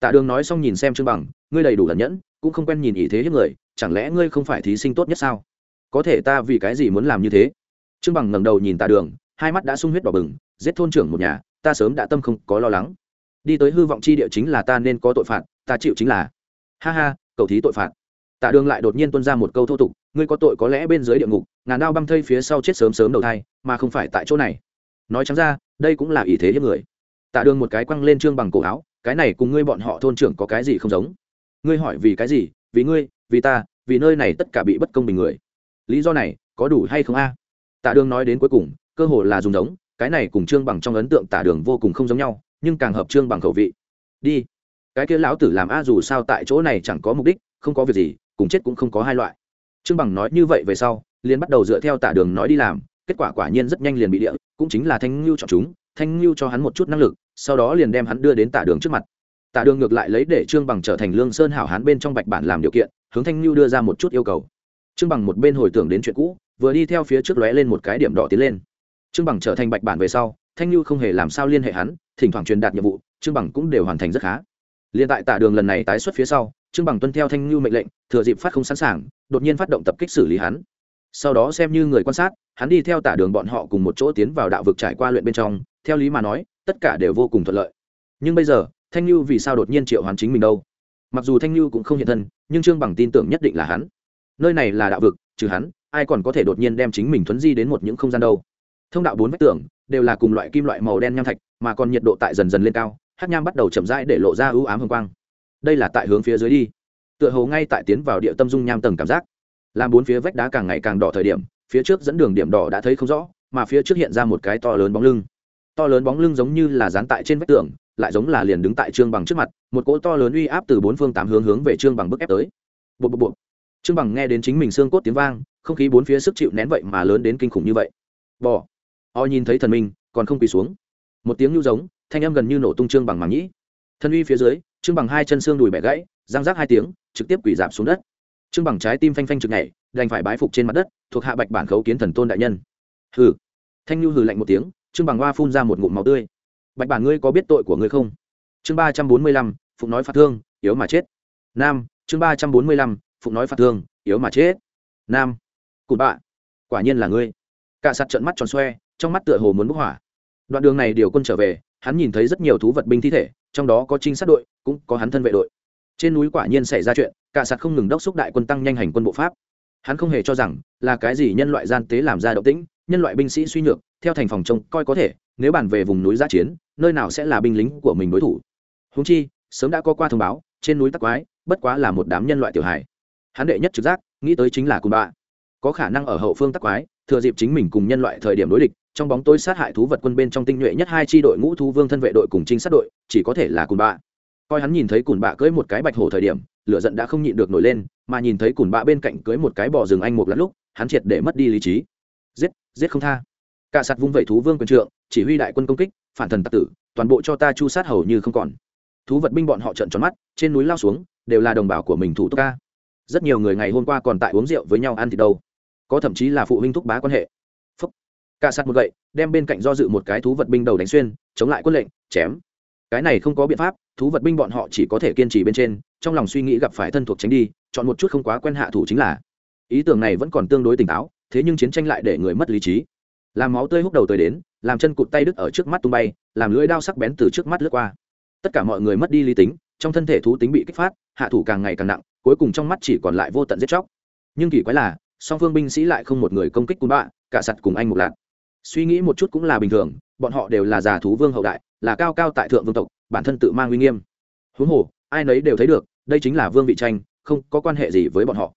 Tạ đường nói xong nhìn xem trương bằng, ngươi đầy đủ lẩn nhẫn, cũng không quen nhìn ý thế hiếp người, chẳng lẽ ngươi không phải thí sinh tốt nhất sao? Có thể ta vì cái gì muốn làm như thế? Trương bằng ngẩng đầu nhìn tạ đường, hai mắt đã sung huyết đỏ bừng, giết thôn trưởng một nhà, ta sớm đã tâm không có lo lắng. Đi tới hư vọng chi địa chính là ta nên có tội phạt, ta chịu chính là. Ha ha, cầu thí tội phạt. Tạ đường lại đột nhiên tuân ra một câu thô tục, ngươi có tội có lẽ bên dưới địa ngục, ngàn đao băng thây phía sau chết sớm sớm đầu thai, mà không phải tại chỗ này. Nói chẳng ra, đây cũng là ý thế hiếp người. Tạ đường một cái quăng lên trương bằng cổ áo cái này cùng ngươi bọn họ thôn trưởng có cái gì không giống? Ngươi hỏi vì cái gì? Vì ngươi, vì ta, vì nơi này tất cả bị bất công bình người. Lý do này, có đủ hay không a? Tạ đường nói đến cuối cùng, cơ hồ là dùng giống, cái này cùng trương bằng trong ấn tượng tả đường vô cùng không giống nhau, nhưng càng hợp trương bằng khẩu vị. Đi. Cái kia lão tử làm a dù sao tại chỗ này chẳng có mục đích, không có việc gì, cùng chết cũng không có hai loại. Trương bằng nói như vậy về sau, liền bắt đầu dựa theo tả đường nói đi làm, kết quả quả nhiên rất nhanh liền bị địa, cũng chính là thanh ngưu chọn chúng thanh lưu cho hắn một chút năng lực, sau đó liền đem hắn đưa đến tả đường trước mặt. Tả đường ngược lại lấy để trương bằng trở thành lương sơn hảo hán bên trong bạch bản làm điều kiện, hướng thanh lưu đưa ra một chút yêu cầu. Trương bằng một bên hồi tưởng đến chuyện cũ, vừa đi theo phía trước lóe lên một cái điểm đỏ tiến lên. Trương bằng trở thành bạch bản về sau, thanh lưu không hề làm sao liên hệ hắn, thỉnh thoảng truyền đạt nhiệm vụ, trương bằng cũng đều hoàn thành rất khá. Liên tại tả đường lần này tái xuất phía sau, trương bằng tuân theo thanh lưu mệnh lệnh, thừa dịp phát không sẵn sàng, đột nhiên phát động tập kích xử lý hắn. Sau đó xem như người quan sát, hắn đi theo tả đường bọn họ cùng một chỗ tiến vào đạo vực trải qua luyện bên trong theo lý mà nói, tất cả đều vô cùng thuận lợi. Nhưng bây giờ, thanh lưu vì sao đột nhiên triệu hoàn chính mình đâu? Mặc dù thanh lưu cũng không hiện thân, nhưng trương bằng tin tưởng nhất định là hắn. Nơi này là đạo vực, trừ hắn, ai còn có thể đột nhiên đem chính mình thuấn di đến một những không gian đâu? Thông đạo bốn vách tường, đều là cùng loại kim loại màu đen nham thạch, mà còn nhiệt độ tại dần dần lên cao, hát nham bắt đầu chậm rãi để lộ ra ưu ám hương quang. Đây là tại hướng phía dưới đi. Tựa hồ ngay tại tiến vào địa tâm dung nham tầng cảm giác. Làm bốn phía vách đá càng ngày càng đỏ thời điểm, phía trước dẫn đường điểm đỏ đã thấy không rõ, mà phía trước hiện ra một cái to lớn bóng lưng to lớn bóng lưng giống như là dán tại trên vách tường, lại giống là liền đứng tại trương bằng trước mặt, một cỗ to lớn uy áp từ bốn phương tám hướng hướng về trương bằng bức ép tới. Bộ bộ bộ trương bằng nghe đến chính mình xương cốt tiếng vang, không khí bốn phía sức chịu nén vậy mà lớn đến kinh khủng như vậy. Bò. O nhìn thấy thần minh, còn không quỳ xuống. Một tiếng nhu giống, thanh âm gần như nổ tung trương bằng màng nhĩ thân uy phía dưới, trương bằng hai chân xương đùi bẻ gãy, răng rác hai tiếng, trực tiếp quỳ giảm xuống đất. Trương bằng trái tim phanh phanh trực nhảy, đành phải bái phục trên mặt đất, thuộc hạ bạch bản khấu kiến thần tôn đại nhân. Hừ. Thanh nhu hừ lạnh một tiếng trương bằng hoa phun ra một ngụm máu tươi. Bạch bản, ngươi có biết tội của ngươi không? Chương ba trăm bốn mươi lăm, phụng nói phạt thương, yếu mà chết. Nam, chương ba trăm bốn mươi lăm, phụng nói phạt thương, yếu mà chết. Nam, cụt bạ, quả nhiên là ngươi. Cả sạt trận mắt tròn xoe, trong mắt tựa hồ muốn bức hỏa. Đoạn đường này điều quân trở về, hắn nhìn thấy rất nhiều thú vật binh thi thể, trong đó có trinh sát đội, cũng có hắn thân vệ đội. Trên núi quả nhiên xảy ra chuyện, cả sạt không ngừng đốc xúc đại quân tăng nhanh hành quân bộ pháp. Hắn không hề cho rằng là cái gì nhân loại gian tế làm ra động tĩnh, nhân loại binh sĩ suy nhược theo thành phòng trông coi có thể, nếu bàn về vùng núi giã chiến, nơi nào sẽ là binh lính của mình đối thủ. Húng chi, sớm đã có qua thông báo, trên núi tắc quái, bất quá là một đám nhân loại tiểu hài. Hắn đệ nhất trực giác, nghĩ tới chính là cùn bạ. Có khả năng ở hậu phương tắc quái, thừa dịp chính mình cùng nhân loại thời điểm đối địch, trong bóng tối sát hại thú vật quân bên trong tinh nhuệ nhất hai tri đội ngũ thu vương thân vệ đội cùng trinh sát đội, chỉ có thể là cùn bạ. Coi hắn nhìn thấy cùn bạ cưỡi một cái bạch hổ thời điểm, lửa giận đã không nhịn được nổi lên, mà nhìn thấy cùn bạ bên cạnh cưỡi một cái bò rừng anh một lát lúc, hắn triệt để mất đi lý trí. Giết giết không tha cả sạt vung vẩy thú vương quyền trượng, chỉ huy đại quân công kích, phản thần tặc tử, toàn bộ cho ta chu sát hầu như không còn. Thú vật binh bọn họ trận tròn mắt, trên núi lao xuống, đều là đồng bào của mình thủ tốc ca. Rất nhiều người ngày hôm qua còn tại uống rượu với nhau ăn thì đâu. Có thậm chí là phụ huynh thúc bá quan hệ. Phúc. Cả sạt một gậy, đem bên cạnh do dự một cái thú vật binh đầu đánh xuyên, chống lại quân lệnh, chém. Cái này không có biện pháp, thú vật binh bọn họ chỉ có thể kiên trì bên trên, trong lòng suy nghĩ gặp phải thân thuộc tránh đi, chọn một chút không quá quen hạ thủ chính là. Ý tưởng này vẫn còn tương đối tỉnh táo, thế nhưng chiến tranh lại để người mất lý trí làm máu tươi húc đầu tới đến, làm chân cụt tay đứt ở trước mắt tung bay, làm lưỡi đao sắc bén từ trước mắt lướt qua. Tất cả mọi người mất đi lý tính, trong thân thể thú tính bị kích phát, hạ thủ càng ngày càng nặng, cuối cùng trong mắt chỉ còn lại vô tận giết chóc. Nhưng kỳ quái là, song phương binh sĩ lại không một người công kích cún bạ, cả sặt cùng anh một lạc suy nghĩ một chút cũng là bình thường, bọn họ đều là già thú vương hậu đại, là cao cao tại thượng vương tộc, bản thân tự mang uy nghiêm. Huống hồ, ai nấy đều thấy được, đây chính là vương vị tranh, không có quan hệ gì với bọn họ.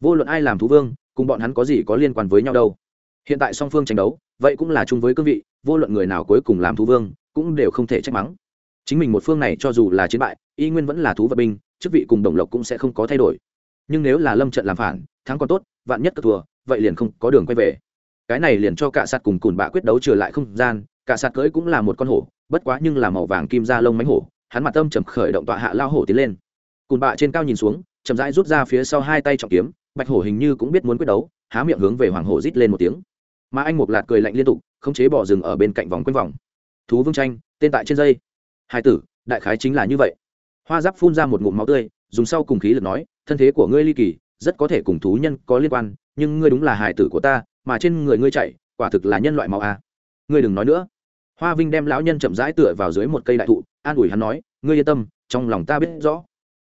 Vô luận ai làm thú vương, cùng bọn hắn có gì có liên quan với nhau đâu hiện tại song phương tranh đấu, vậy cũng là chung với cương vị, vô luận người nào cuối cùng làm thú vương, cũng đều không thể trách mắng. Chính mình một phương này cho dù là chiến bại, y nguyên vẫn là thú vật binh, chức vị cùng đồng lộc cũng sẽ không có thay đổi. Nhưng nếu là lâm trận làm phản, thắng còn tốt, vạn nhất cất thua, vậy liền không có đường quay về. Cái này liền cho cả sạt cùng cùn bạ quyết đấu trở lại không gian, cả sạt cưỡi cũng là một con hổ, bất quá nhưng là màu vàng kim da lông mánh hổ, hắn mặt tâm trầm khởi động tọa hạ lao hổ tiến lên. Cùn bạ trên cao nhìn xuống, chậm rãi rút ra phía sau hai tay trọng kiếm, bạch hổ hình như cũng biết muốn quyết đấu, há miệng hướng về hoàng hổ rít lên một tiếng mà anh mục lạt cười lạnh liên tục, khống chế bỏ rừng ở bên cạnh vòng quanh vòng. Thú vương tranh, tên tại trên dây. Hai tử, đại khái chính là như vậy. Hoa giáp phun ra một ngụm máu tươi, dùng sau cùng khí lực nói, thân thế của ngươi ly kỳ, rất có thể cùng thú nhân có liên quan, nhưng ngươi đúng là hải tử của ta, mà trên người ngươi chạy, quả thực là nhân loại máu a. À. ngươi đừng nói nữa. Hoa vinh đem lão nhân chậm rãi tựa vào dưới một cây đại thụ, an ủi hắn nói, ngươi yên tâm, trong lòng ta biết rõ.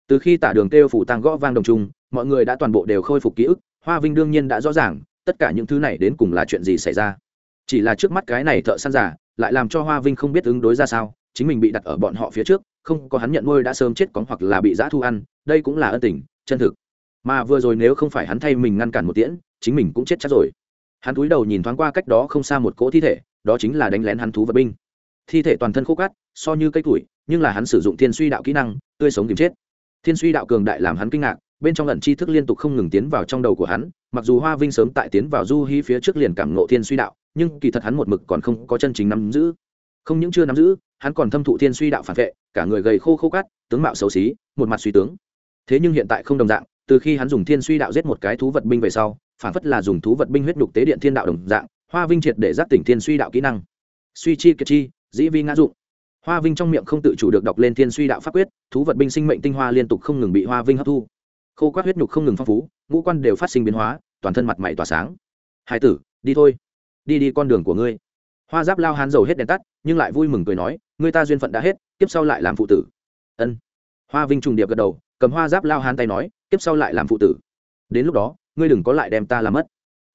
Từ khi tả đường kêu phủ tàng gõ vang đồng trung mọi người đã toàn bộ đều khôi phục ký ức, hoa vinh đương nhiên đã rõ ràng tất cả những thứ này đến cùng là chuyện gì xảy ra? Chỉ là trước mắt cái này thợ săn giả, lại làm cho hoa vinh không biết ứng đối ra sao, chính mình bị đặt ở bọn họ phía trước, không có hắn nhận nuôi đã sớm chết cóng hoặc là bị giã thu ăn, đây cũng là ân tình, chân thực. Mà vừa rồi nếu không phải hắn thay mình ngăn cản một tiễn, chính mình cũng chết chắc rồi. Hắn cúi đầu nhìn thoáng qua cách đó không xa một cỗ thi thể, đó chính là đánh lén hắn thú vật binh. Thi thể toàn thân khô cát, so như cây củi, nhưng là hắn sử dụng thiên suy đạo kỹ năng, tươi sống tìm chết. Thiên suy đạo cường đại làm hắn kinh ngạc bên trong lần tri thức liên tục không ngừng tiến vào trong đầu của hắn, mặc dù hoa vinh sớm tại tiến vào du hí phía trước liền cảm ngộ thiên suy đạo, nhưng kỳ thật hắn một mực còn không có chân chính nắm giữ. Không những chưa nắm giữ, hắn còn thâm thụ thiên suy đạo phản vệ, cả người gầy khô khô cát, tướng mạo xấu xí, một mặt suy tướng. Thế nhưng hiện tại không đồng dạng, từ khi hắn dùng thiên suy đạo giết một cái thú vật binh về sau, phản phất là dùng thú vật binh huyết nhục tế điện thiên đạo đồng dạng, hoa vinh triệt để giác tỉnh thiên suy đạo kỹ năng. Suy chi, kiệt chi, dĩ vi ngã dụng. Hoa vinh trong miệng không tự chủ được đọc lên thiên suy đạo pháp quyết, thú vật binh sinh mệnh tinh hoa liên tục không ngừng bị hoa vinh hấp thu khô quát huyết nhục không ngừng phong phú, ngũ quan đều phát sinh biến hóa, toàn thân mặt mày tỏa sáng. Hai tử, đi thôi. Đi đi con đường của ngươi. Hoa giáp lao hán dầu hết đèn tắt, nhưng lại vui mừng cười nói người ta duyên phận đã hết tiếp sau lại làm phụ tử. Ân. Hoa vinh trùng điệp gật đầu, cầm hoa giáp lao hán tay nói tiếp sau lại làm phụ tử. Đến lúc đó, ngươi đừng có lại đem ta làm mất.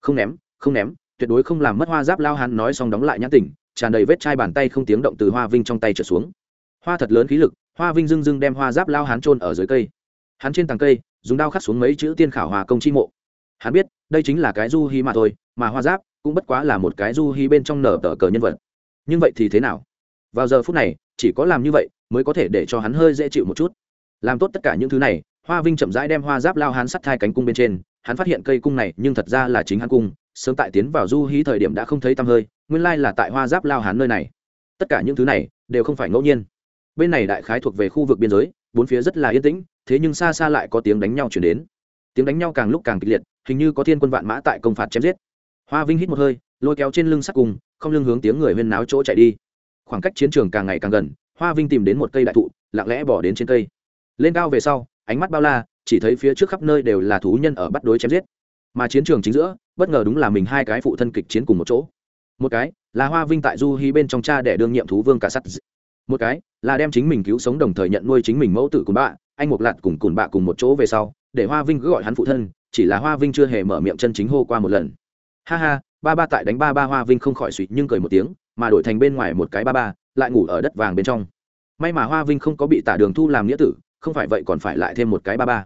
Không ném không ném, tuyệt đối không làm mất hoa giáp lao hán nói xong đóng lại nhãn tỉnh, tràn đầy vết chai bàn tay không tiếng động từ hoa vinh trong tay trở xuống. Hoa thật lớn khí lực, hoa vinh dưng dưng đem hoa giáp lao hán trôn ở dưới cây. Hắn trên tàng cây dùng đao khắc xuống mấy chữ tiên khảo hòa công chi mộ. Hắn biết, đây chính là cái du hi mà thôi, mà hoa giáp cũng bất quá là một cái du hi bên trong nở tờ cờ nhân vật. Nhưng vậy thì thế nào? Vào giờ phút này, chỉ có làm như vậy mới có thể để cho hắn hơi dễ chịu một chút. Làm tốt tất cả những thứ này, hoa vinh chậm rãi đem hoa giáp lao hắn sắt thai cánh cung bên trên, hắn phát hiện cây cung này nhưng thật ra là chính hắn cung, sớm tại tiến vào du hí thời điểm đã không thấy tăm hơi, nguyên lai là tại hoa giáp lao hắn nơi này. Tất cả những thứ này đều không phải ngẫu nhiên. Bên này đại khái thuộc về khu vực biên giới, bốn phía rất là yên tĩnh thế nhưng xa xa lại có tiếng đánh nhau chuyển đến. Tiếng đánh nhau càng lúc càng kịch liệt, hình như có thiên quân vạn mã tại công phạt chém giết. Hoa vinh hít một hơi, lôi kéo trên lưng sắt cùng, không lưng hướng tiếng người huyên náo chỗ chạy đi. Khoảng cách chiến trường càng ngày càng gần, hoa vinh tìm đến một cây đại thụ, lặng lẽ bỏ đến trên cây. Lên cao về sau, ánh mắt bao la, chỉ thấy phía trước khắp nơi đều là thú nhân ở bắt đối chém giết. Mà chiến trường chính giữa, bất ngờ đúng là mình hai cái phụ thân kịch chiến cùng một chỗ. Một cái là hoa vinh tại du hy bên trong cha để đương nhiệm thú vương cả sắt. Một cái là đem chính mình cứu sống đồng thời nhận nuôi chính mình mẫu tử cùng bạ anh mục lạt cùng cùn bạ cùng một chỗ về sau, để hoa vinh cứ gọi hắn phụ thân, chỉ là hoa vinh chưa hề mở miệng chân chính hô qua một lần. Ha ha, ba ba tại đánh ba ba hoa vinh không khỏi suỵt nhưng cười một tiếng, mà đổi thành bên ngoài một cái ba ba, lại ngủ ở đất vàng bên trong. May mà hoa vinh không có bị tả đường thu làm nghĩa tử, không phải vậy còn phải lại thêm một cái ba ba.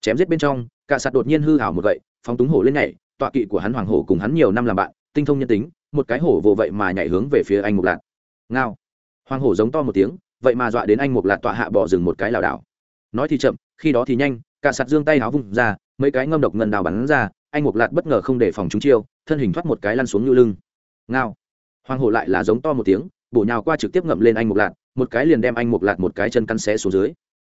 Chém giết bên trong, cả sạt đột nhiên hư hảo một vậy phóng túng hổ lên nhảy, tọa kỵ của hắn hoàng hổ cùng hắn nhiều năm làm bạn, tinh thông nhân tính, một cái hổ vồ vậy mà nhảy hướng về phía anh mục lạt. Ngao. Hoàng hổ giống to một tiếng, vậy mà dọa đến anh mục lạt tọa hạ bỏ rừng một cái lảo đảo nói thì chậm khi đó thì nhanh cả sạt dương tay áo vung ra mấy cái ngâm độc ngần đào bắn ra anh mục lạt bất ngờ không để phòng chúng chiêu thân hình thoát một cái lăn xuống như lưng. Ngao. Hoàng hổ lại là giống to một tiếng bổ nhào qua trực tiếp ngậm lên anh mục lạt, một cái liền đem anh mục lạt một cái chân căn xé xuống dưới.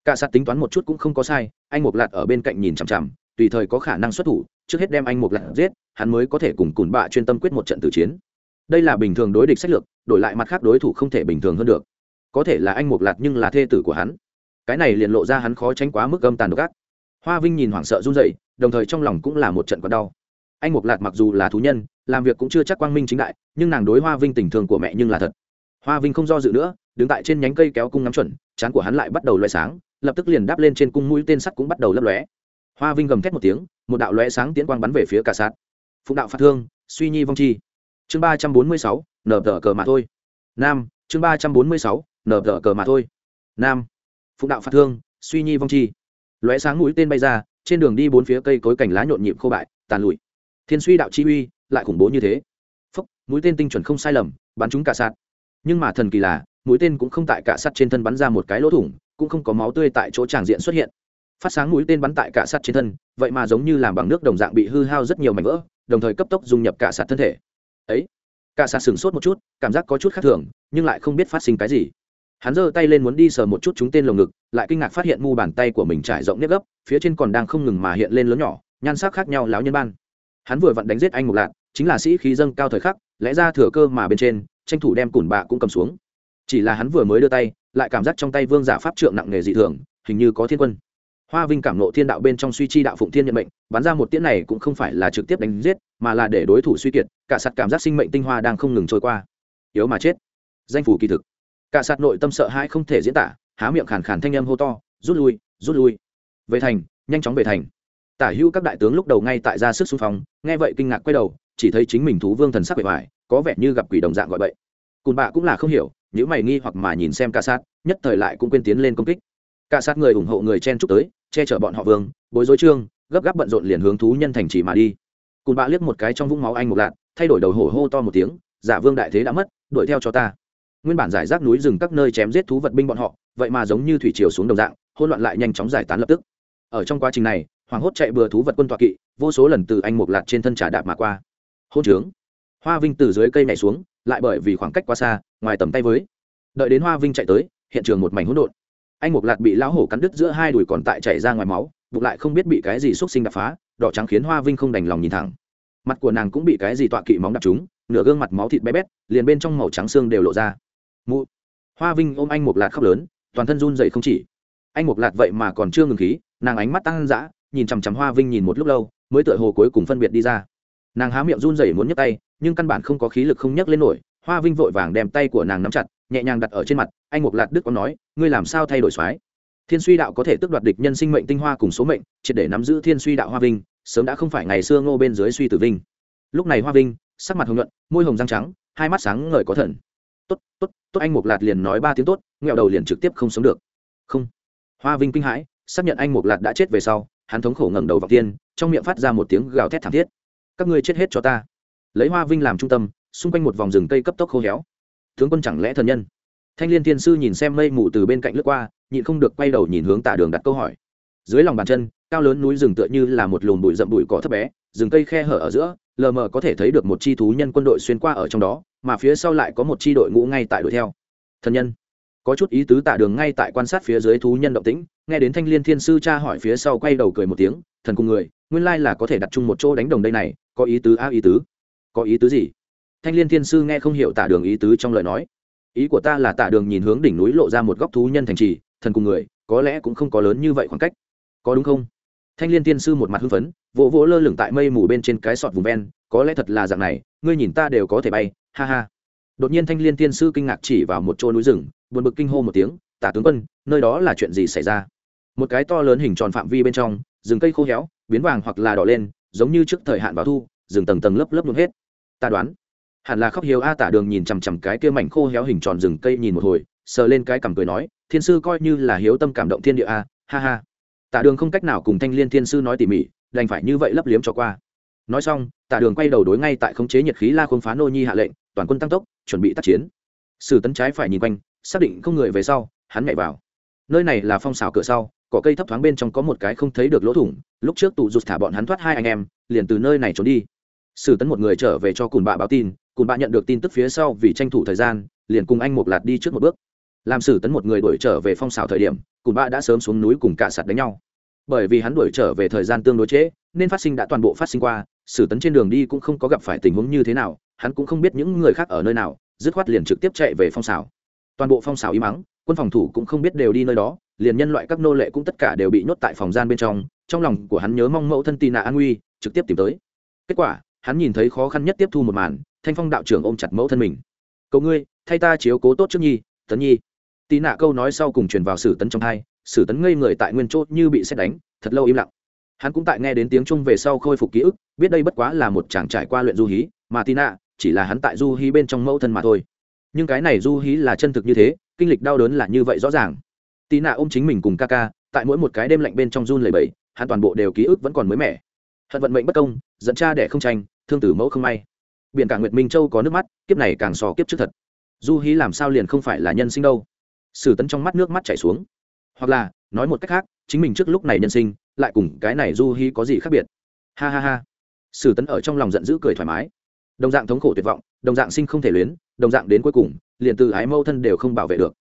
Cả sạt tính toán một chút cũng không có sai anh mục lạt ở bên cạnh nhìn chằm chằm tùy thời có khả năng xuất thủ trước hết đem anh mục lạt giết hắn mới có thể cùng cùn bạ chuyên tâm quyết một trận tử chiến. Đây là bình thường đối địch sách lược đổi lại mặt khác đối thủ không thể bình thường hơn được. Có thể là anh mục lạt nhưng là thê tử của hắn cái này liền lộ ra hắn khó tránh quá mức gâm tàn độc ác. Hoa vinh nhìn hoảng sợ run dậy đồng thời trong lòng cũng là một trận còn đau. Anh mục lạc mặc dù là thú nhân, làm việc cũng chưa chắc quang minh chính đại, nhưng nàng đối hoa vinh tình thường của mẹ nhưng là thật. Hoa vinh không do dự nữa, đứng tại trên nhánh cây kéo cung ngắm chuẩn, chán của hắn lại bắt đầu loé sáng, lập tức liền đáp lên trên cung mũi tên sắt cũng bắt đầu lấp lóe. Hoa vinh gầm thét một tiếng, một đạo lóe sáng tiến quang bắn về phía cả sát phụng đạo phát thương, suy nhi vong chi. Chương ba trăm bốn mươi sáu, nở tờ cờ mà thôi. Nam, chương ba trăm bốn mươi sáu, nở tờ cờ mà thôi. Nam phụng đạo phạt thương suy nhi vong chi. Lóe sáng mũi tên bay ra trên đường đi bốn phía cây cối cảnh lá nhộn nhịp khô bại tàn lụi. Thiên suy đạo chi uy lại khủng bố như thế. Phúc, mũi tên tinh chuẩn không sai lầm bắn chúng cả sạt. Nhưng mà thần kỳ là mũi tên cũng không tại cả sắt trên thân bắn ra một cái lỗ thủng cũng không có máu tươi tại chỗ tràng diện xuất hiện. Phát sáng mũi tên bắn tại cả sắt trên thân vậy mà giống như làm bằng nước đồng dạng bị hư hao rất nhiều mảnh vỡ đồng thời cấp tốc dung nhập cả sạt thân thể. Ấy cả sạt sửng sốt một chút cảm giác có chút khác thường nhưng lại không biết phát sinh cái gì hắn giơ tay lên muốn đi sờ một chút chúng tên lồng ngực, lại kinh ngạc phát hiện mu bàn tay của mình trải rộng nếp gấp, phía trên còn đang không ngừng mà hiện lên lớn nhỏ, nhan sắc khác nhau láo nhân ban. Hắn vừa vặn đánh giết anh một lạc, chính là sĩ khí dâng cao thời khắc, lẽ ra thừa cơ mà bên trên, tranh thủ đem củn bạ cũng cầm xuống. Chỉ là hắn vừa mới đưa tay, lại cảm giác trong tay vương giả pháp trượng nặng nề dị thường, hình như có thiên quân. Hoa vinh cảm nộ thiên đạo bên trong suy chi đạo phụng thiên nhận mệnh, bắn ra một tiễn này cũng không phải là trực tiếp đánh giết, mà là để đối thủ suy kiệt, cả sạt cảm giác sinh mệnh tinh hoa đang không ngừng trôi qua. Yếu mà chết. Danh phủ kỳ thực cả sạt nội tâm sợ hãi không thể diễn tả, há miệng khàn khàn thanh âm hô to, rút lui rút lui. Về thành, nhanh chóng về thành. Tả hữu các đại tướng lúc đầu ngay tại ra sức xung phong, nghe vậy kinh ngạc quay đầu, chỉ thấy chính mình thú vương thần sắc bề ngoài, có vẻ như gặp quỷ đồng dạng gọi vậy cùn bạ cũng là không hiểu những mày nghi hoặc mà nhìn xem ca sát nhất thời lại cũng quên tiến lên công kích. Ca sát người ủng hộ người chen chúc tới, che chở bọn họ vương, bối rối trương, gấp gáp bận rộn liền hướng thú nhân thành trì mà đi. Cùn bạ liếc một cái trong vũng máu anh một lạt, thay đổi đầu hổ hô to một tiếng giả vương đại thế đã mất, đuổi theo cho ta nguyên bản giải rác núi rừng các nơi chém giết thú vật binh bọn họ, vậy mà giống như thủy triều xuống đồng dạng hôn loạn lại nhanh chóng giải tán lập tức. Ở trong quá trình này, hoàng hốt chạy bừa thú vật quân tọa kỵ, vô số lần từ anh một lạt trên thân trà đạp mà qua. Hôn trướng. Hoa vinh từ dưới cây này xuống, lại bởi vì khoảng cách quá xa, ngoài tầm tay với. Đợi đến hoa vinh chạy tới, hiện trường một mảnh hỗn độn. Anh một lạt bị lão hổ cắn đứt giữa hai đùi còn tại chảy ra ngoài máu, bụng lại không biết bị cái gì xúc sinh đập phá, đỏ trắng khiến hoa vinh không đành lòng nhìn thẳng. Mặt của nàng cũng bị cái gì tọa kỵ móng đập trúng, nửa gương mặt máu thịt bé bét, liền bên trong màu trắng xương đều lộ ra mụ. Hoa vinh ôm anh một lạt khóc lớn, toàn thân run dậy không chỉ. Anh một lạt vậy mà còn chưa ngừng khí, nàng ánh mắt tăng dã, nhìn chằm chằm hoa vinh nhìn một lúc lâu, mới tựa hồ cuối cùng phân biệt đi ra. Nàng há miệng run rẩy muốn nhấc tay, nhưng căn bản không có khí lực không nhấc lên nổi, hoa vinh vội vàng đem tay của nàng nắm chặt, nhẹ nhàng đặt ở trên mặt, anh một lạt đức có nói, ngươi làm sao thay đổi soái? Thiên suy đạo có thể tước đoạt địch nhân sinh mệnh tinh hoa cùng số mệnh, triệt để nắm giữ thiên suy đạo hoa vinh, sớm đã không phải ngày xưa ngô bên dưới suy tử vinh. Lúc này hoa vinh, sắc mặt hồng nhuận, môi hồng răng trắng, hai mắt sáng ngời có thần tốt tốt tốt, anh một lạt liền nói ba tiếng tốt, nghẹo đầu liền trực tiếp không sống được. Không. Hoa vinh kinh hãi, xác nhận anh một lạt đã chết về sau, hắn thống khổ ngẩng đầu vào tiên, trong miệng phát ra một tiếng gào thét thảm thiết. Các ngươi chết hết cho ta. Lấy hoa vinh làm trung tâm, xung quanh một vòng rừng cây cấp tốc khô héo. Tướng quân chẳng lẽ thần nhân? Thanh liên thiên sư nhìn xem mây mù từ bên cạnh lướt qua, nhịn không được quay đầu nhìn hướng tả đường đặt câu hỏi. Dưới lòng bàn chân, cao lớn núi rừng tựa như là một lùn bụi rậm bụi cỏ thấp bé, rừng cây khe hở ở giữa, lờ mờ có thể thấy được một chi thú nhân quân đội xuyên qua ở trong đó mà phía sau lại có một chi đội ngũ ngay tại đuổi theo. Thần nhân, có chút ý tứ tạ đường ngay tại quan sát phía dưới thú nhân động tĩnh, nghe đến thanh liên thiên sư cha hỏi phía sau quay đầu cười một tiếng, thần cùng người, nguyên lai là có thể đặt chung một chỗ đánh đồng đây này, có ý tứ a, ý tứ. Có ý tứ gì? Thanh liên thiên sư nghe không hiểu tạ đường ý tứ trong lời nói. Ý của ta là tạ đường nhìn hướng đỉnh núi lộ ra một góc thú nhân thành trì, thần cùng người, có lẽ cũng không có lớn như vậy khoảng cách. Có đúng không? Thanh liên tiên sư một mặt hưng phấn, vỗ vỗ lơ lửng tại mây mù bên trên cái sọt vùng ven, có lẽ thật là dạng này, ngươi nhìn ta đều có thể bay ha ha. Đột nhiên thanh liên tiên sư kinh ngạc chỉ vào một chỗ núi rừng, buồn bực kinh hô một tiếng, tả tướng quân, nơi đó là chuyện gì xảy ra? Một cái to lớn hình tròn phạm vi bên trong, rừng cây khô héo, biến vàng hoặc là đỏ lên, giống như trước thời hạn vào thu, rừng tầng tầng lớp lớp luôn hết. Ta đoán, hẳn là khóc hiếu a tả đường nhìn chằm chằm cái kia mảnh khô héo hình tròn rừng cây nhìn một hồi, sờ lên cái cằm cười nói, thiên sư coi như là hiếu tâm cảm động thiên địa a, ha ha. Tả đường không cách nào cùng thanh liên thiên sư nói tỉ mỉ, đành phải như vậy lấp liếm cho qua. Nói xong, tả đường quay đầu đối ngay tại khống chế nhiệt khí la khôn phá nô nhi hạ lệnh toàn quân tăng tốc, chuẩn bị tác chiến. Sử tấn trái phải nhìn quanh, xác định không người về sau, hắn nhảy vào. Nơi này là phong xào cửa sau, cỏ cây thấp thoáng bên trong có một cái không thấy được lỗ thủng, lúc trước tụ rụt thả bọn hắn thoát hai anh em, liền từ nơi này trốn đi. Sử tấn một người trở về cho cùn bạ báo tin, cùn bạ nhận được tin tức phía sau vì tranh thủ thời gian, liền cùng anh một lạt đi trước một bước. Làm sử tấn một người đuổi trở về phong xào thời điểm, cùn bạ đã sớm xuống núi cùng cả sạt đánh nhau. Bởi vì hắn đuổi trở về thời gian tương đối trễ, nên phát sinh đã toàn bộ phát sinh qua sử tấn trên đường đi cũng không có gặp phải tình huống như thế nào, hắn cũng không biết những người khác ở nơi nào, dứt khoát liền trực tiếp chạy về phong xào toàn bộ phong xào y mắng quân phòng thủ cũng không biết đều đi nơi đó, liền nhân loại các nô lệ cũng tất cả đều bị nhốt tại phòng gian bên trong trong lòng của hắn nhớ mong mẫu thân tì nạ an nguy trực tiếp tìm tới. Kết quả, hắn nhìn thấy khó khăn nhất tiếp thu một màn, thanh phong đạo trưởng ôm chặt mẫu thân mình. Cầu ngươi, thay ta chiếu cố tốt trước nhi, tấn nhi. Tì nạ câu nói sau cùng truyền vào sử tấn trong hai, sử tấn ngây người tại nguyên chốt như bị xét đánh, thật lâu im lặng hắn cũng tại nghe đến tiếng chung về sau khôi phục ký ức, biết đây bất quá là một chàng trải qua luyện du hí, mà tina chỉ là hắn tại du hí bên trong mẫu thân mà thôi. Nhưng cái này du hí là chân thực như thế, kinh lịch đau đớn là như vậy rõ ràng. Tina ôm chính mình cùng ca ca tại mỗi một cái đêm lạnh bên trong run lầy bẫy hắn toàn bộ đều ký ức vẫn còn mới mẻ. Hận vận mệnh bất công dẫn cha để không tranh, thương tử mẫu không may. Biển cả nguyệt minh châu có nước mắt, kiếp này càng sò kiếp trước thật. Du hí làm sao liền không phải là nhân sinh đâu. Sử tấn trong mắt nước mắt chảy xuống. Hoặc là nói một cách khác, chính mình trước lúc này nhân sinh, lại cùng cái này du hi có gì khác biệt? Ha ha ha. Sử tấn ở trong lòng giận dữ cười thoải mái. Đồng dạng thống khổ tuyệt vọng, đồng dạng sinh không thể luyến, đồng dạng đến cuối cùng, liền từ ái mâu thân đều không bảo vệ được.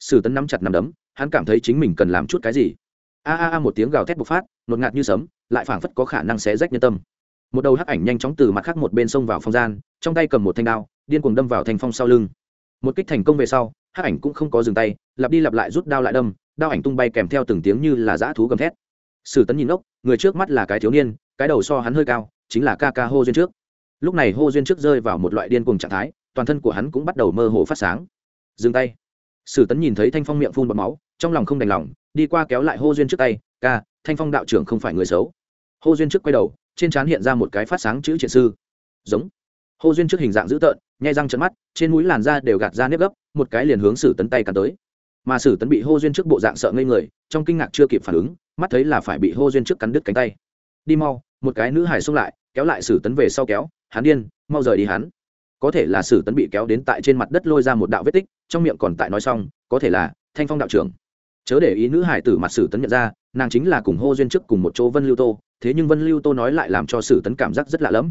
Sử tấn nắm chặt nắm đấm, hắn cảm thấy chính mình cần làm chút cái gì. A a a, một tiếng gào thét bộc phát nột ngạt như sấm, lại phảng phất có khả năng xé rách nhân tâm. Một đầu hắc ảnh nhanh chóng từ mặt khác một bên sông vào phong gian, trong tay cầm một thanh đao, điên cuồng đâm vào thành phong sau lưng. Một kích thành công về sau, hắc ảnh cũng không có dừng tay, lặp đi lặp lại rút đao lại đâm đao ảnh tung bay kèm theo từng tiếng như là dã thú gầm thét. Sử tấn nhìn ốc người trước mắt là cái thiếu niên, cái đầu so hắn hơi cao, chính là ca ca hô duyên trước. Lúc này hô duyên trước rơi vào một loại điên cuồng trạng thái, toàn thân của hắn cũng bắt đầu mơ hồ phát sáng. Dừng tay. Sử tấn nhìn thấy thanh phong miệng phun bọt máu, trong lòng không đành lòng, đi qua kéo lại hô duyên trước tay, ca, thanh phong đạo trưởng không phải người xấu. Hô duyên trước quay đầu, trên trán hiện ra một cái phát sáng chữ triện sư. Giống. Hô duyên trước hình dạng dữ tợn, nhai răng trận mắt, trên mũi làn da đều gạt ra nếp gấp, một cái liền hướng sử tấn tay cắn tới mà sử tấn bị hô duyên trước bộ dạng sợ ngây người, trong kinh ngạc chưa kịp phản ứng, mắt thấy là phải bị hô duyên trước cắn đứt cánh tay. Đi mau, một cái nữ hải xông lại, kéo lại sử tấn về sau kéo, hắn điên, mau rời đi hắn. Có thể là sử tấn bị kéo đến tại trên mặt đất lôi ra một đạo vết tích, trong miệng còn tại nói xong, có thể là thanh phong đạo trưởng. Chớ để ý nữ hải tử mặt sử tấn nhận ra, nàng chính là cùng hô duyên trước cùng một chỗ vân lưu tô, thế nhưng vân lưu tô nói lại làm cho sử tấn cảm giác rất lạ lẫm.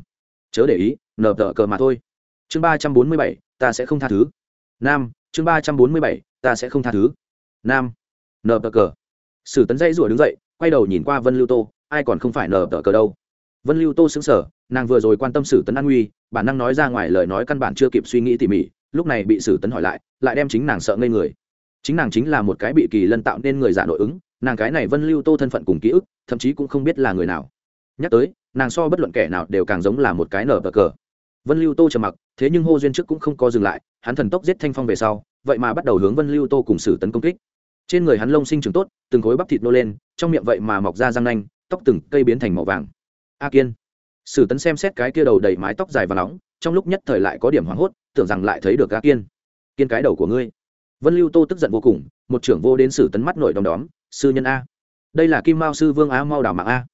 Chớ để ý, nở tờ cờ mà thôi. Chương ba trăm bốn mươi bảy, ta sẽ không tha thứ. Nam, chương ba trăm bốn mươi bảy ta sẽ không tha thứ. Nam. Nờ tờ cờ sử tấn dây rủa đứng dậy, quay đầu nhìn qua vân lưu tô, ai còn không phải nờ tờ cờ đâu. Vân lưu tô xứng sở nàng vừa rồi quan tâm sử tấn an nguy, bản năng nói ra ngoài lời nói căn bản chưa kịp suy nghĩ tỉ mỉ, lúc này bị sử tấn hỏi lại lại đem chính nàng sợ ngây người. Chính nàng chính là một cái bị kỳ lân tạo nên người giả nội ứng, nàng cái này vân lưu tô thân phận cùng ký ức, thậm chí cũng không biết là người nào. Nhắc tới, nàng so bất luận kẻ nào đều càng giống là một cái nở bờ cờ vân lưu tô trầm mặc, thế nhưng hô duyên trước cũng không có dừng lại, hắn thần tốc giết thanh phong về sau, vậy mà bắt đầu hướng vân lưu tô cùng sử tấn công kích. Trên người hắn lông sinh trưởng tốt, từng khối bắp thịt nô lên, trong miệng vậy mà mọc ra răng nanh, tóc từng cây biến thành màu vàng. A kiên. Sử tấn xem xét cái kia đầu đầy mái tóc dài và nóng, trong lúc nhất thời lại có điểm hoảng hốt, tưởng rằng lại thấy được a kiên. Kiên cái đầu của ngươi. Vân lưu tô tức giận vô cùng, một trưởng vô đến sử tấn mắt nổi đom đóm, sư nhân a. Đây là kim mao sư vương a, mau đảo mạng a.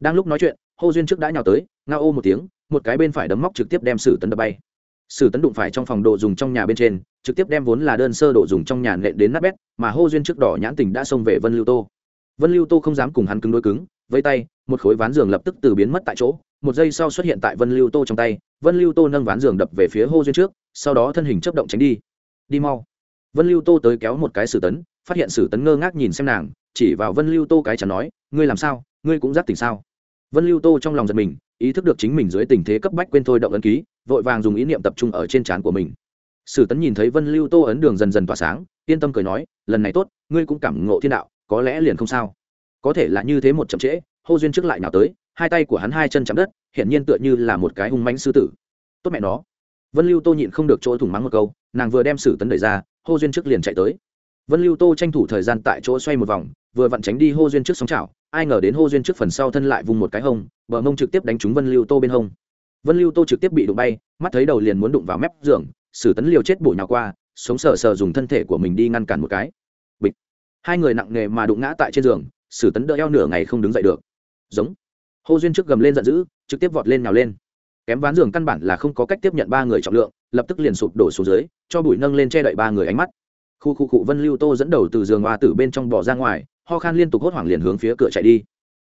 Đang lúc nói chuyện, hô duyên trước đã nhào tới nga ô một tiếng một cái bên phải đấm móc trực tiếp đem sử tấn đập bay. Sử tấn đụng phải trong phòng đồ dùng trong nhà bên trên, trực tiếp đem vốn là đơn sơ đồ dùng trong nhà nện đến nát bét, mà hô duyên trước đỏ nhãn tình đã xông về vân lưu tô. Vân lưu tô không dám cùng hắn cứng đối cứng với tay, một khối ván giường lập tức từ biến mất tại chỗ, một giây sau xuất hiện tại vân lưu tô trong tay, vân lưu tô nâng ván giường đập về phía hô duyên trước, sau đó thân hình chấp động tránh đi. Đi mau. Vân lưu tô tới kéo một cái sử tấn, phát hiện sử tấn ngơ ngác nhìn xem nàng, chỉ vào vân lưu tô cái chắn nói, ngươi làm sao? Ngươi cũng giác tỉnh sao? Vân lưu tô trong lòng giật mình, ý thức được chính mình dưới tình thế cấp bách quên thôi động ấn ký, vội vàng dùng ý niệm tập trung ở trên trán của mình. Sử tấn nhìn thấy vân lưu tô ấn đường dần dần tỏa sáng, yên tâm cười nói, lần này tốt, ngươi cũng cảm ngộ thiên đạo, có lẽ liền không sao. Có thể là như thế một chậm trễ, hô duyên trước lại nào tới, hai tay của hắn hai chân chạm đất, hiển nhiên tựa như là một cái hung mãnh sư tử. Tốt mẹ nó. Vân lưu tô nhịn không được chỗ thủng mắng một câu, nàng vừa đem sử tấn đẩy ra, hô duyên trước liền chạy tới. Vân lưu tô tranh thủ thời gian tại chỗ xoay một vòng, vừa vặn tránh đi hô duyên trước sóng chảo ai ngờ đến hô duyên trước phần sau thân lại vùng một cái hông, bờ mông trực tiếp đánh trúng vân lưu tô bên hông. Vân lưu tô trực tiếp bị đụng bay, mắt thấy đầu liền muốn đụng vào mép giường, sử tấn liều chết bổ nhào qua, sống sờ sờ dùng thân thể của mình đi ngăn cản một cái. Bịch. Hai người nặng nề mà đụng ngã tại trên giường, sử tấn đỡ eo nửa ngày không đứng dậy được. Giống. Hô duyên trước gầm lên giận dữ, trực tiếp vọt lên nhào lên. Kém ván giường căn bản là không có cách tiếp nhận ba người trọng lượng, lập tức liền sụp đổ xuống dưới, cho bụi nâng lên che đậy ba người ánh mắt. Khu khu cụ vân lưu tô dẫn đầu từ giường hoa tử bên trong bỏ ra ngoài ho khan liên tục hốt hoảng liền hướng phía cửa chạy đi.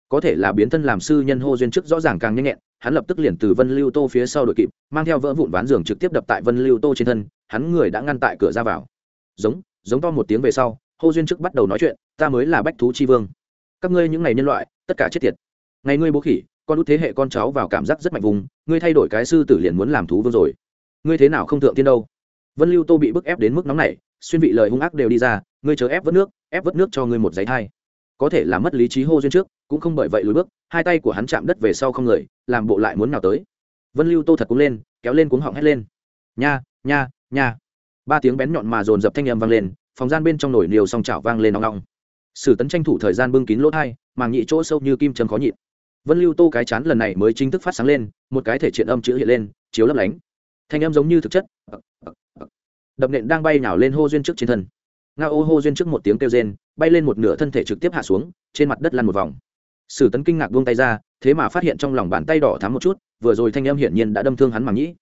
Có thể là biến thân làm sư nhân hô duyên chức rõ ràng càng nhanh nhẹn, hắn lập tức liền từ vân lưu tô phía sau đội kịp, mang theo vỡ vụn ván giường trực tiếp đập tại vân lưu tô trên thân, hắn người đã ngăn tại cửa ra vào. Giống giống to một tiếng về sau hô duyên chức bắt đầu nói chuyện, ta mới là bách thú chi vương. Các ngươi những ngày nhân loại, tất cả chết tiệt. Ngày ngươi bố khỉ, con út thế hệ con cháu vào cảm giác rất mạnh vùng, ngươi thay đổi cái sư tử liền muốn làm thú vương rồi. Ngươi thế nào không thượng tiên đâu? Vân lưu tô bị bức ép đến mức nóng này xuyên vị lời hung ác đều đi ra, ngươi chờ ép vớt nước, ép vớt nước cho ngươi một giấy thai có thể là mất lý trí hô duyên trước, cũng không bởi vậy lùi bước, hai tay của hắn chạm đất về sau không người, làm bộ lại muốn nào tới. Vân lưu tô thật cũng lên, kéo lên cuống họng hét lên. Nha nha nha. Ba tiếng bén nhọn mà dồn dập thanh âm vang lên, phòng gian bên trong nổi niều song chảo vang lên nóng nóng sử tấn tranh thủ thời gian bưng kín lỗ thai, màng nhị chỗ sâu như kim châm khó nhịn. Vân lưu tô cái chán lần này mới chính thức phát sáng lên, một cái thể triện âm chữ hiện lên, chiếu lấp lánh. Thanh âm giống như thực chất. Đập nện đang bay nhào lên hô duyên trước trên thân nga ô hô duyên trước một tiếng kêu rên, bay lên một nửa thân thể trực tiếp hạ xuống, trên mặt đất lăn một vòng. Sử tấn kinh ngạc buông tay ra, thế mà phát hiện trong lòng bàn tay đỏ thắm một chút, vừa rồi thanh âm hiển nhiên đã đâm thương hắn màng nhĩ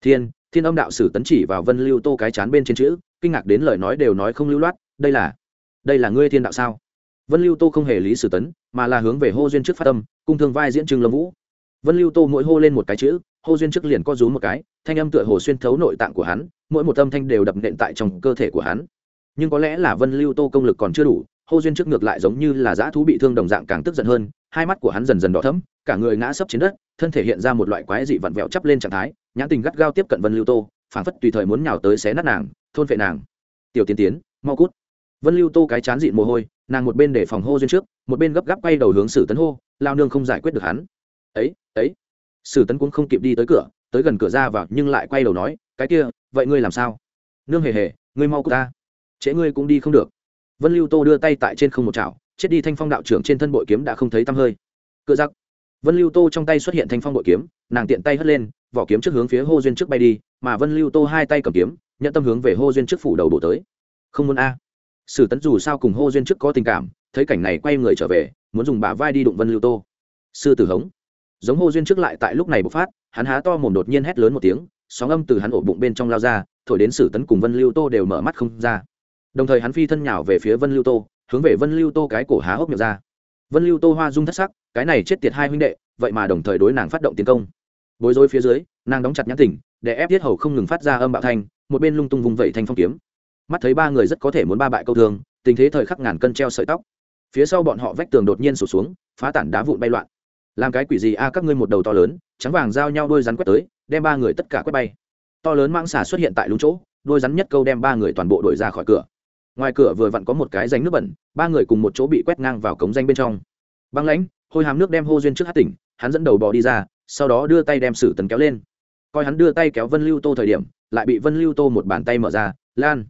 thiên thiên âm đạo sử tấn chỉ vào vân lưu tô cái chán bên trên chữ, kinh ngạc đến lời nói đều nói không lưu loát, đây là đây là ngươi thiên đạo sao? Vân lưu tô không hề lý sử tấn, mà là hướng về hô duyên trước phát tâm cung thương vai diễn trưng lâm vũ. Vân lưu tô mỗi hô lên một cái chữ, hô duyên trước liền co rú một cái, thanh âm tựa hồ xuyên thấu nội tạng của hắn, mỗi một âm thanh đều đập nện tại trong cơ thể của hắn nhưng có lẽ là vân lưu tô công lực còn chưa đủ, hô duyên trước ngược lại giống như là dã thú bị thương đồng dạng càng tức giận hơn, hai mắt của hắn dần dần đỏ thấm cả người ngã sấp trên đất, thân thể hiện ra một loại quái dị vặn vẹo chắp lên trạng thái, nhãn tình gắt gao tiếp cận vân lưu tô, phảng phất tùy thời muốn nhào tới xé nát nàng, thôn vệ nàng. Tiểu tiến tiến, mau cút. Vân lưu tô cái chán dịn mồ hôi, nàng một bên để phòng hô duyên trước, một bên gấp gáp quay đầu hướng sử tấn hô, lao nương không giải quyết được hắn. Ấy ấy. Sử tấn cũng không kịp đi tới cửa, tới gần cửa ra vào nhưng lại quay đầu nói, cái kia, vậy ngươi làm sao? Nương hề hề, ngươi mau cút ta trễ ngươi cũng đi không được. Vân lưu tô đưa tay tại trên không một chảo, chết đi thanh phong đạo trưởng trên thân bội kiếm đã không thấy tăm hơi. Cựa giặc. Vân lưu tô trong tay xuất hiện thanh phong bội kiếm, nàng tiện tay hất lên, vỏ kiếm trước hướng phía hô duyên trước bay đi, mà vân lưu tô hai tay cầm kiếm, nhận tâm hướng về hô duyên trước phủ đầu bổ tới. Không muốn a. Sử tấn dù sao cùng hô duyên trước có tình cảm, thấy cảnh này quay người trở về, muốn dùng bả vai đi đụng vân lưu tô. Sư tử hống. Giống hô duyên trước lại tại lúc này bộc phát, hắn há to mồm đột nhiên hét lớn một tiếng, sóng âm từ hắn ổ bụng bên trong lao ra, thổi đến sử tấn cùng vân lưu tô đều mở mắt không ra đồng thời hắn phi thân nhào về phía vân lưu tô hướng về vân lưu tô cái cổ há hốc miệng ra. Vân lưu tô hoa dung thất sắc cái này chết tiệt hai huynh đệ vậy mà đồng thời đối nàng phát động tiến công. Bối rối phía dưới nàng đóng chặt nhãn tỉnh để ép Tiết hầu không ngừng phát ra âm bạo thanh một bên lung tung vùng vẩy thanh phong kiếm. Mắt thấy ba người rất có thể muốn ba bại câu thường, tình thế thời khắc ngàn cân treo sợi tóc. Phía sau bọn họ vách tường đột nhiên sụt xuống phá tản đá vụn bay loạn. Làm cái quỷ gì a các ngươi một đầu to lớn trắng vàng giao nhau đôi rắn quét tới đem ba người tất cả quét bay. To lớn mang xà xuất hiện tại lúng chỗ đôi rắn nhất câu đem ba người toàn bộ đuổi ra khỏi cửa ngoài cửa vừa vặn có một cái ránh nước bẩn, ba người cùng một chỗ bị quét ngang vào cống danh bên trong. Băng lãnh, hôi hàm nước đem hô duyên trước hát tỉnh, hắn dẫn đầu bò đi ra, sau đó đưa tay đem sử tấn kéo lên. Coi hắn đưa tay kéo vân lưu tô thời điểm, lại bị vân lưu tô một bàn tay mở ra, lan.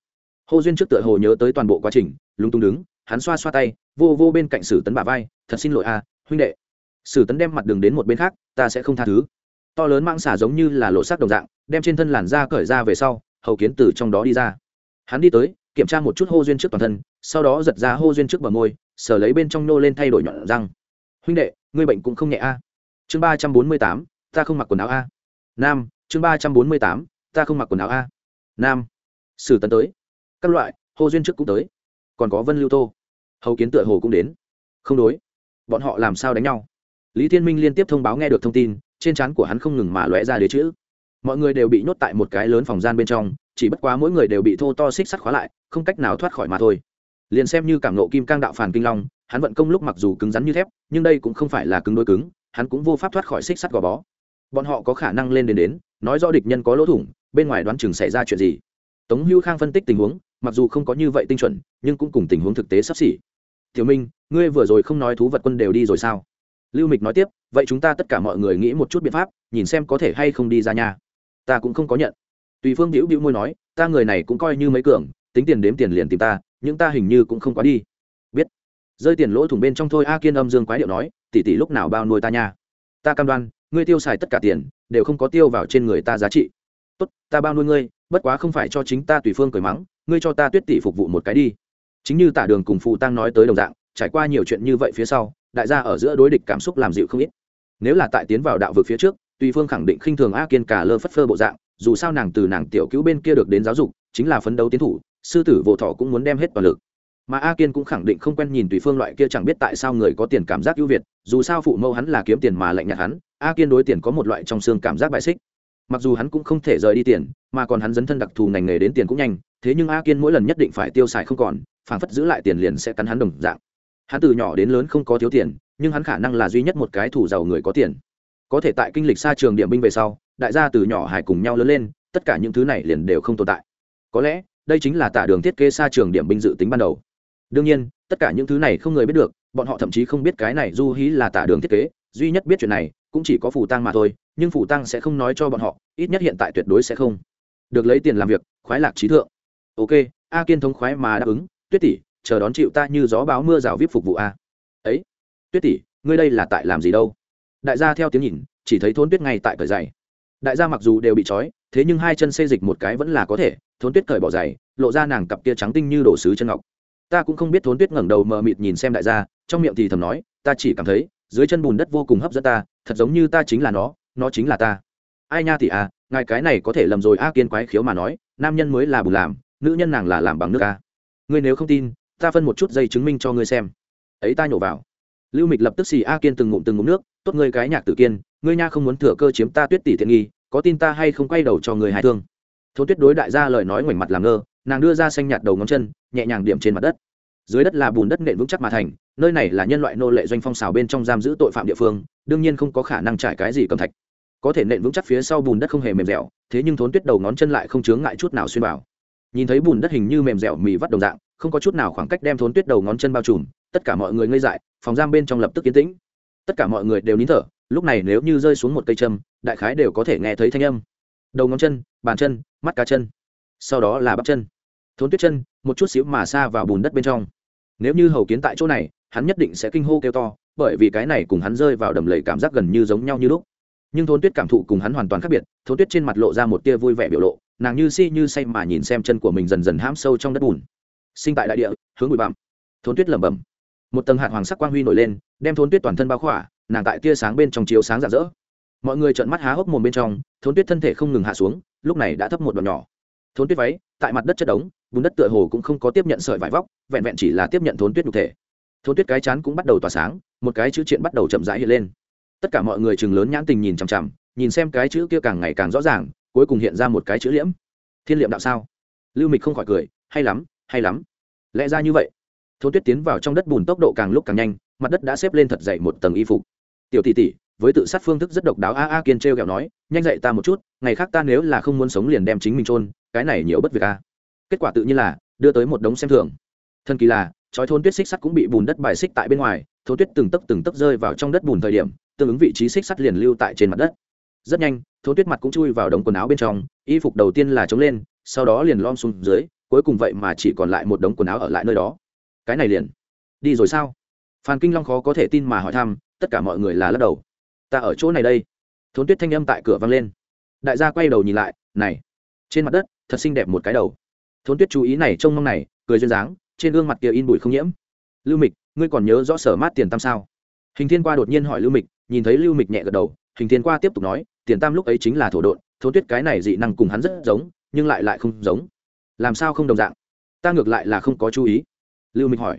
Hô duyên trước tựa hồ nhớ tới toàn bộ quá trình, lúng túng đứng, hắn xoa xoa tay, vô vô bên cạnh sử tấn bà vai, thật xin lỗi a, huynh đệ. Sử tấn đem mặt đường đến một bên khác, ta sẽ không tha thứ. To lớn mang xả giống như là lộ sắc đồng dạng, đem trên thân làn da cởi ra về sau, hầu kiến từ trong đó đi ra. Hắn đi tới kiểm tra một chút hô duyên trước toàn thân, sau đó giật ra hô duyên trước bờ môi sở lấy bên trong nô lên thay đổi nhọn răng. Huynh đệ, ngươi bệnh cũng không nhẹ a. Chương ba trăm bốn mươi tám, ta không mặc quần áo a. Nam, chương ba trăm bốn mươi tám, ta không mặc quần áo a. Nam, sử tấn tới. Các loại, hô duyên trước cũng tới. Còn có vân lưu tô. Hầu kiến tựa hồ cũng đến. Không đối. Bọn họ làm sao đánh nhau? Lý thiên minh liên tiếp thông báo nghe được thông tin, trên trán của hắn không ngừng mà lóe ra đế chữ. Mọi người đều bị nhốt tại một cái lớn phòng gian bên trong, chỉ bất quá mỗi người đều bị thô to xích sắt khóa lại không cách nào thoát khỏi mà thôi. Liền xem như cảm nộ kim cang đạo phản kinh long, hắn vận công lúc mặc dù cứng rắn như thép, nhưng đây cũng không phải là cứng đối cứng, hắn cũng vô pháp thoát khỏi xích sắt gò bó. Bọn họ có khả năng lên đến đến, nói do địch nhân có lỗ thủng, bên ngoài đoán chừng xảy ra chuyện gì. Tống hữu khang phân tích tình huống, mặc dù không có như vậy tinh chuẩn, nhưng cũng cùng tình huống thực tế sắp xỉ. Tiểu minh, ngươi vừa rồi không nói thú vật quân đều đi rồi sao? Lưu mịch nói tiếp, vậy chúng ta tất cả mọi người nghĩ một chút biện pháp, nhìn xem có thể hay không đi ra nhà ta cũng không có nhận. Tùy phương Diễu Diễu môi nói, ta người này cũng coi như mấy cường tính tiền đếm tiền liền tìm ta, nhưng ta hình như cũng không quá đi. Biết. Rơi tiền lỗ thủng bên trong thôi, a kiên âm dương quái điệu nói, tỷ tỷ lúc nào bao nuôi ta nha? Ta cam đoan, ngươi tiêu xài tất cả tiền, đều không có tiêu vào trên người ta giá trị. Tốt, ta bao nuôi ngươi, bất quá không phải cho chính ta tùy phương cười mắng, ngươi cho ta tuyết tỷ phục vụ một cái đi. Chính như tả đường cùng phụ tăng nói tới đồng dạng, trải qua nhiều chuyện như vậy phía sau, đại gia ở giữa đối địch cảm xúc làm dịu không ít. Nếu là tại tiến vào đạo vực phía trước, tùy phương khẳng định khinh thường a kiên cả lơ phất phơ bộ dạng, dù sao nàng từ nàng tiểu cứu bên kia được đến giáo dục, chính là phấn đấu tiến thủ sư tử vô thọ cũng muốn đem hết toàn lực. Mà a kiên cũng khẳng định không quen nhìn tùy phương loại kia chẳng biết tại sao người có tiền cảm giác ưu việt, dù sao phụ mẫu hắn là kiếm tiền mà lạnh nhạt hắn, a kiên đối tiền có một loại trong xương cảm giác bại xích. Mặc dù hắn cũng không thể rời đi tiền, mà còn hắn dấn thân đặc thù ngành nghề đến tiền cũng nhanh, thế nhưng a kiên mỗi lần nhất định phải tiêu xài không còn phảng phất giữ lại tiền liền sẽ cắn hắn đồng dạng. Hắn từ nhỏ đến lớn không có thiếu tiền, nhưng hắn khả năng là duy nhất một cái thủ giàu người có tiền. Có thể tại kinh lịch xa trường điểm binh về sau, đại gia từ nhỏ hải cùng nhau lớn lên, tất cả những thứ này liền đều không tồn tại. Có lẽ đây chính là tả đường thiết kế xa trường điểm binh dự tính ban đầu. Đương nhiên, tất cả những thứ này không người biết được, bọn họ thậm chí không biết cái này du hí là tả đường thiết kế, duy nhất biết chuyện này, cũng chỉ có phủ tăng mà thôi, nhưng phủ tăng sẽ không nói cho bọn họ, ít nhất hiện tại tuyệt đối sẽ không. Được lấy tiền làm việc, khoái lạc trí thượng. Ok, a kiên thống khoái mà đáp ứng, tuyết tỷ, chờ đón chịu ta như gió báo mưa rào vip phục vụ a. Ấy, tuyết tỷ, ngươi đây là tại làm gì đâu? Đại gia theo tiếng nhìn, chỉ thấy thôn tuyết ngay tại cởi dày đại gia mặc dù đều bị trói, thế nhưng hai chân xê dịch một cái vẫn là có thể thốn tuyết cởi bỏ giày, lộ ra nàng cặp kia trắng tinh như đổ sứ chân ngọc. Ta cũng không biết thốn tuyết ngẩng đầu mờ mịt nhìn xem đại gia, trong miệng thì thầm nói, ta chỉ cảm thấy, dưới chân bùn đất vô cùng hấp dẫn ta, thật giống như ta chính là nó nó chính là ta. Ai nha thì à ngài cái này có thể lầm rồi a, kiên quái khiếu mà nói, nam nhân mới là bùn làm, nữ nhân nàng là làm bằng nước a. Ngươi nếu không tin, ta phân một chút dây chứng minh cho ngươi xem. Ấy ta nhổ vào. Lưu mịch lập tức xì a kiên từng ngụm từng ngụm nước, tốt ngươi cái nhạc tử kiên, ngươi nha không muốn thừa cơ chiếm ta tuyết tỷ thiện nghi, có tin ta hay không quay đầu cho người hài thương thôn tuyết đối đại gia lời nói ngoảnh mặt làm ngơ, nàng đưa ra xanh nhạt đầu ngón chân, nhẹ nhàng điểm trên mặt đất. Dưới đất là bùn đất nện vững chắc mà thành, nơi này là nhân loại nô lệ doanh phong xào bên trong giam giữ tội phạm địa phương, đương nhiên không có khả năng trải cái gì cầm thạch. Có thể nện vững chắc phía sau bùn đất không hề mềm dẻo, thế nhưng thốn tuyết đầu ngón chân lại không chướng ngại chút nào xuyên vào. Nhìn thấy bùn đất hình như mềm dẻo mì vắt đồng dạng, không có chút nào khoảng cách đem thốn tuyết đầu ngón chân bao trùm, tất cả mọi người ngây dại, phòng giam bên trong lập tức yên tĩnh. Tất cả mọi người đều nín thở, lúc này nếu như rơi xuống một cây châm, đại khái đều có thể nghe thấy thanh âm. Đầu ngón chân bàn chân, mắt cá chân, sau đó là bắp chân. Thốn tuyết chân, một chút xíu mà xa vào bùn đất bên trong. Nếu như hầu kiến tại chỗ này, hắn nhất định sẽ kinh hô kêu to, bởi vì cái này cùng hắn rơi vào đầm lầy cảm giác gần như giống nhau như lúc. Nhưng thốn tuyết cảm thụ cùng hắn hoàn toàn khác biệt, thốn tuyết trên mặt lộ ra một tia vui vẻ biểu lộ, nàng như si như say mà nhìn xem chân của mình dần dần hãm sâu trong đất bùn. Sinh tại đại địa, hướng bụi bặm. Thốn tuyết lẩm bẩm. Một tầng hạt hoàng sắc quang huy nổi lên, đem thốn tuyết toàn thân bao khỏa, nàng tại tia sáng bên trong chiếu sáng rạng rỡ mọi người trợn mắt há hốc mồm bên trong, thốn tuyết thân thể không ngừng hạ xuống, lúc này đã thấp một đoạn nhỏ. Thốn tuyết váy, tại mặt đất chất đống, bùn đất tựa hồ cũng không có tiếp nhận sợi vải vóc, vẹn vẹn chỉ là tiếp nhận thốn tuyết nhục thể. Thốn tuyết cái chán cũng bắt đầu tỏa sáng, một cái chữ triện bắt đầu chậm rãi hiện lên. Tất cả mọi người chừng lớn nhãn tình nhìn chằm chằm, nhìn xem cái chữ kia càng ngày càng rõ ràng, cuối cùng hiện ra một cái chữ liễm. Thiên liệm đạo sao? Lưu mịch không khỏi cười, hay lắm hay lắm. Lẽ ra như vậy. Thốn tuyết tiến vào trong đất bùn tốc độ càng lúc càng nhanh, mặt đất đã xếp lên thật dậy một tầng y phục. Tiểu tỷ tỷ với tự sát phương thức rất độc đáo. A a kiên trêu kẹo nói, nhanh dậy ta một chút, ngày khác ta nếu là không muốn sống liền đem chính mình trôn cái này nhiều bất việc a. Kết quả tự nhiên là, đưa tới một đống xem thường. Thần kỳ là chói thôn tuyết xích sắt cũng bị bùn đất bài xích tại bên ngoài, thôn tuyết từng tấc từng tấc rơi vào trong đất bùn thời điểm, tương ứng vị trí xích sắt liền lưu tại trên mặt đất. Rất nhanh, thôn tuyết mặt cũng chui vào đống quần áo bên trong, y phục đầu tiên là chống lên, sau đó liền lom xuống dưới, cuối cùng vậy mà chỉ còn lại một đống quần áo ở lại nơi đó. Cái này liền. Đi rồi sao? Phan kinh long khó có thể tin mà hỏi thăm, tất cả mọi người là lắc đầu ta ở chỗ này đây. Thốn tuyết thanh âm tại cửa vang lên. Đại gia quay đầu nhìn lại, này, trên mặt đất, thật xinh đẹp một cái đầu. Thốn tuyết chú ý này trông mong này, cười duyên dáng, trên gương mặt kia in bụi không nhiễm. Lưu mịch, ngươi còn nhớ rõ sở mát tiền tam sao? Hình thiên qua đột nhiên hỏi lưu mịch, nhìn thấy lưu mịch nhẹ gật đầu, hình thiên qua tiếp tục nói, tiền tam lúc ấy chính là thổ độn, thốn tuyết cái này dị năng cùng hắn rất giống, nhưng lại lại không giống. Làm sao không đồng dạng? Ta ngược lại là không có chú ý. Lưu mịch hỏi.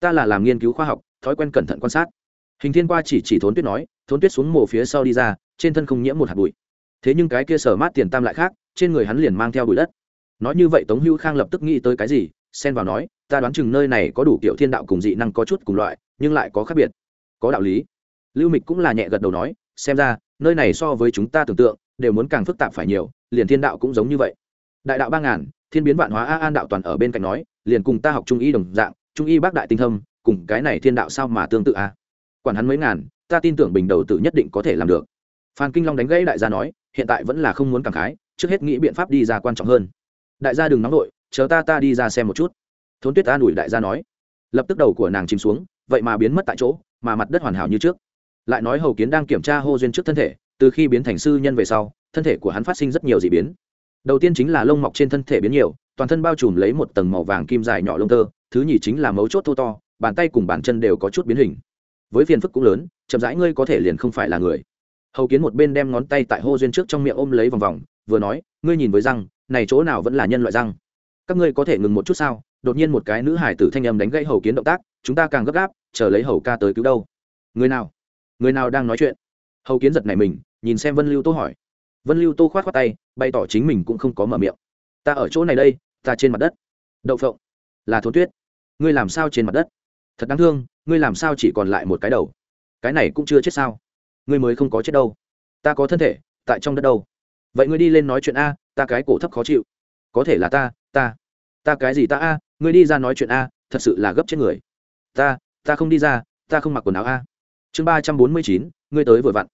Ta là làm nghiên cứu khoa học, thói quen cẩn thận quan sát hình thiên qua chỉ chỉ thốn tuyết nói, thốn tuyết xuống mồ phía sau đi ra, trên thân không nhiễm một hạt bụi. Thế nhưng cái kia sở mát tiền tam lại khác, trên người hắn liền mang theo bụi đất. Nói như vậy tống hữu khang lập tức nghĩ tới cái gì, xen vào nói, ta đoán chừng nơi này có đủ kiểu thiên đạo cùng dị năng có chút cùng loại, nhưng lại có khác biệt. Có đạo lý. Lưu mịch cũng là nhẹ gật đầu nói, xem ra, nơi này so với chúng ta tưởng tượng, đều muốn càng phức tạp phải nhiều, liền thiên đạo cũng giống như vậy. Đại đạo ba ngàn, thiên biến vạn hóa a an đạo toàn ở bên cạnh nói, liền cùng ta học trung y đồng dạng, trung y bác đại tinh thâm, cùng cái này thiên đạo sao mà tương tự a? Quản hắn mấy ngàn, ta tin tưởng bình đầu tử nhất định có thể làm được. Phan kinh long đánh gãy đại gia nói, hiện tại vẫn là không muốn cảm khái, trước hết nghĩ biện pháp đi ra quan trọng hơn. Đại gia đừng nóng vội, chờ ta ta đi ra xem một chút. Thốn tuyết an ủi đại gia nói. Lập tức đầu của nàng chìm xuống, vậy mà biến mất tại chỗ, mà mặt đất hoàn hảo như trước. Lại nói hầu kiến đang kiểm tra hô duyên trước thân thể, từ khi biến thành sư nhân về sau, thân thể của hắn phát sinh rất nhiều d ị biến. Đầu tiên chính là lông mọc trên thân thể biến nhiều, toàn thân bao trùm lấy một tầng màu vàng kim dài nhỏ lông tơ, thứ nhì chính là mấu chốt thô to, bàn tay cùng bàn chân đều có chút biến hình với phiền phức cũng lớn, chậm rãi ngươi có thể liền không phải là người. Hầu kiến một bên đem ngón tay tại hô duyên trước trong miệng ôm lấy vòng vòng, vừa nói, ngươi nhìn với răng, này chỗ nào vẫn là nhân loại răng? Các ngươi có thể ngừng một chút sao? Đột nhiên một cái nữ hải tử thanh âm đánh gãy hầu kiến động tác, chúng ta càng gấp gáp, chờ lấy hầu ca tới cứu đâu? Người nào? Người nào đang nói chuyện? Hầu kiến giật này mình, nhìn xem vân lưu tô hỏi. Vân lưu tô khoát khoát tay, bày tỏ chính mình cũng không có mở miệng. Ta ở chỗ này đây, ta trên mặt đất. Đậu phộng, là thố tuyết. Ngươi làm sao trên mặt đất? Thật đáng thương, ngươi làm sao chỉ còn lại một cái đầu? Cái này cũng chưa chết sao? Ngươi mới không có chết đâu. Ta có thân thể, tại trong đất đâu? Vậy ngươi đi lên nói chuyện a, ta cái cổ thấp khó chịu. Có thể là ta ta. Ta cái gì ta a, ngươi đi ra nói chuyện a, thật sự là gấp chết người. Ta ta không đi ra, ta không mặc quần áo a. Chương ba trăm bốn mươi chín, ngươi tới vừa vặn.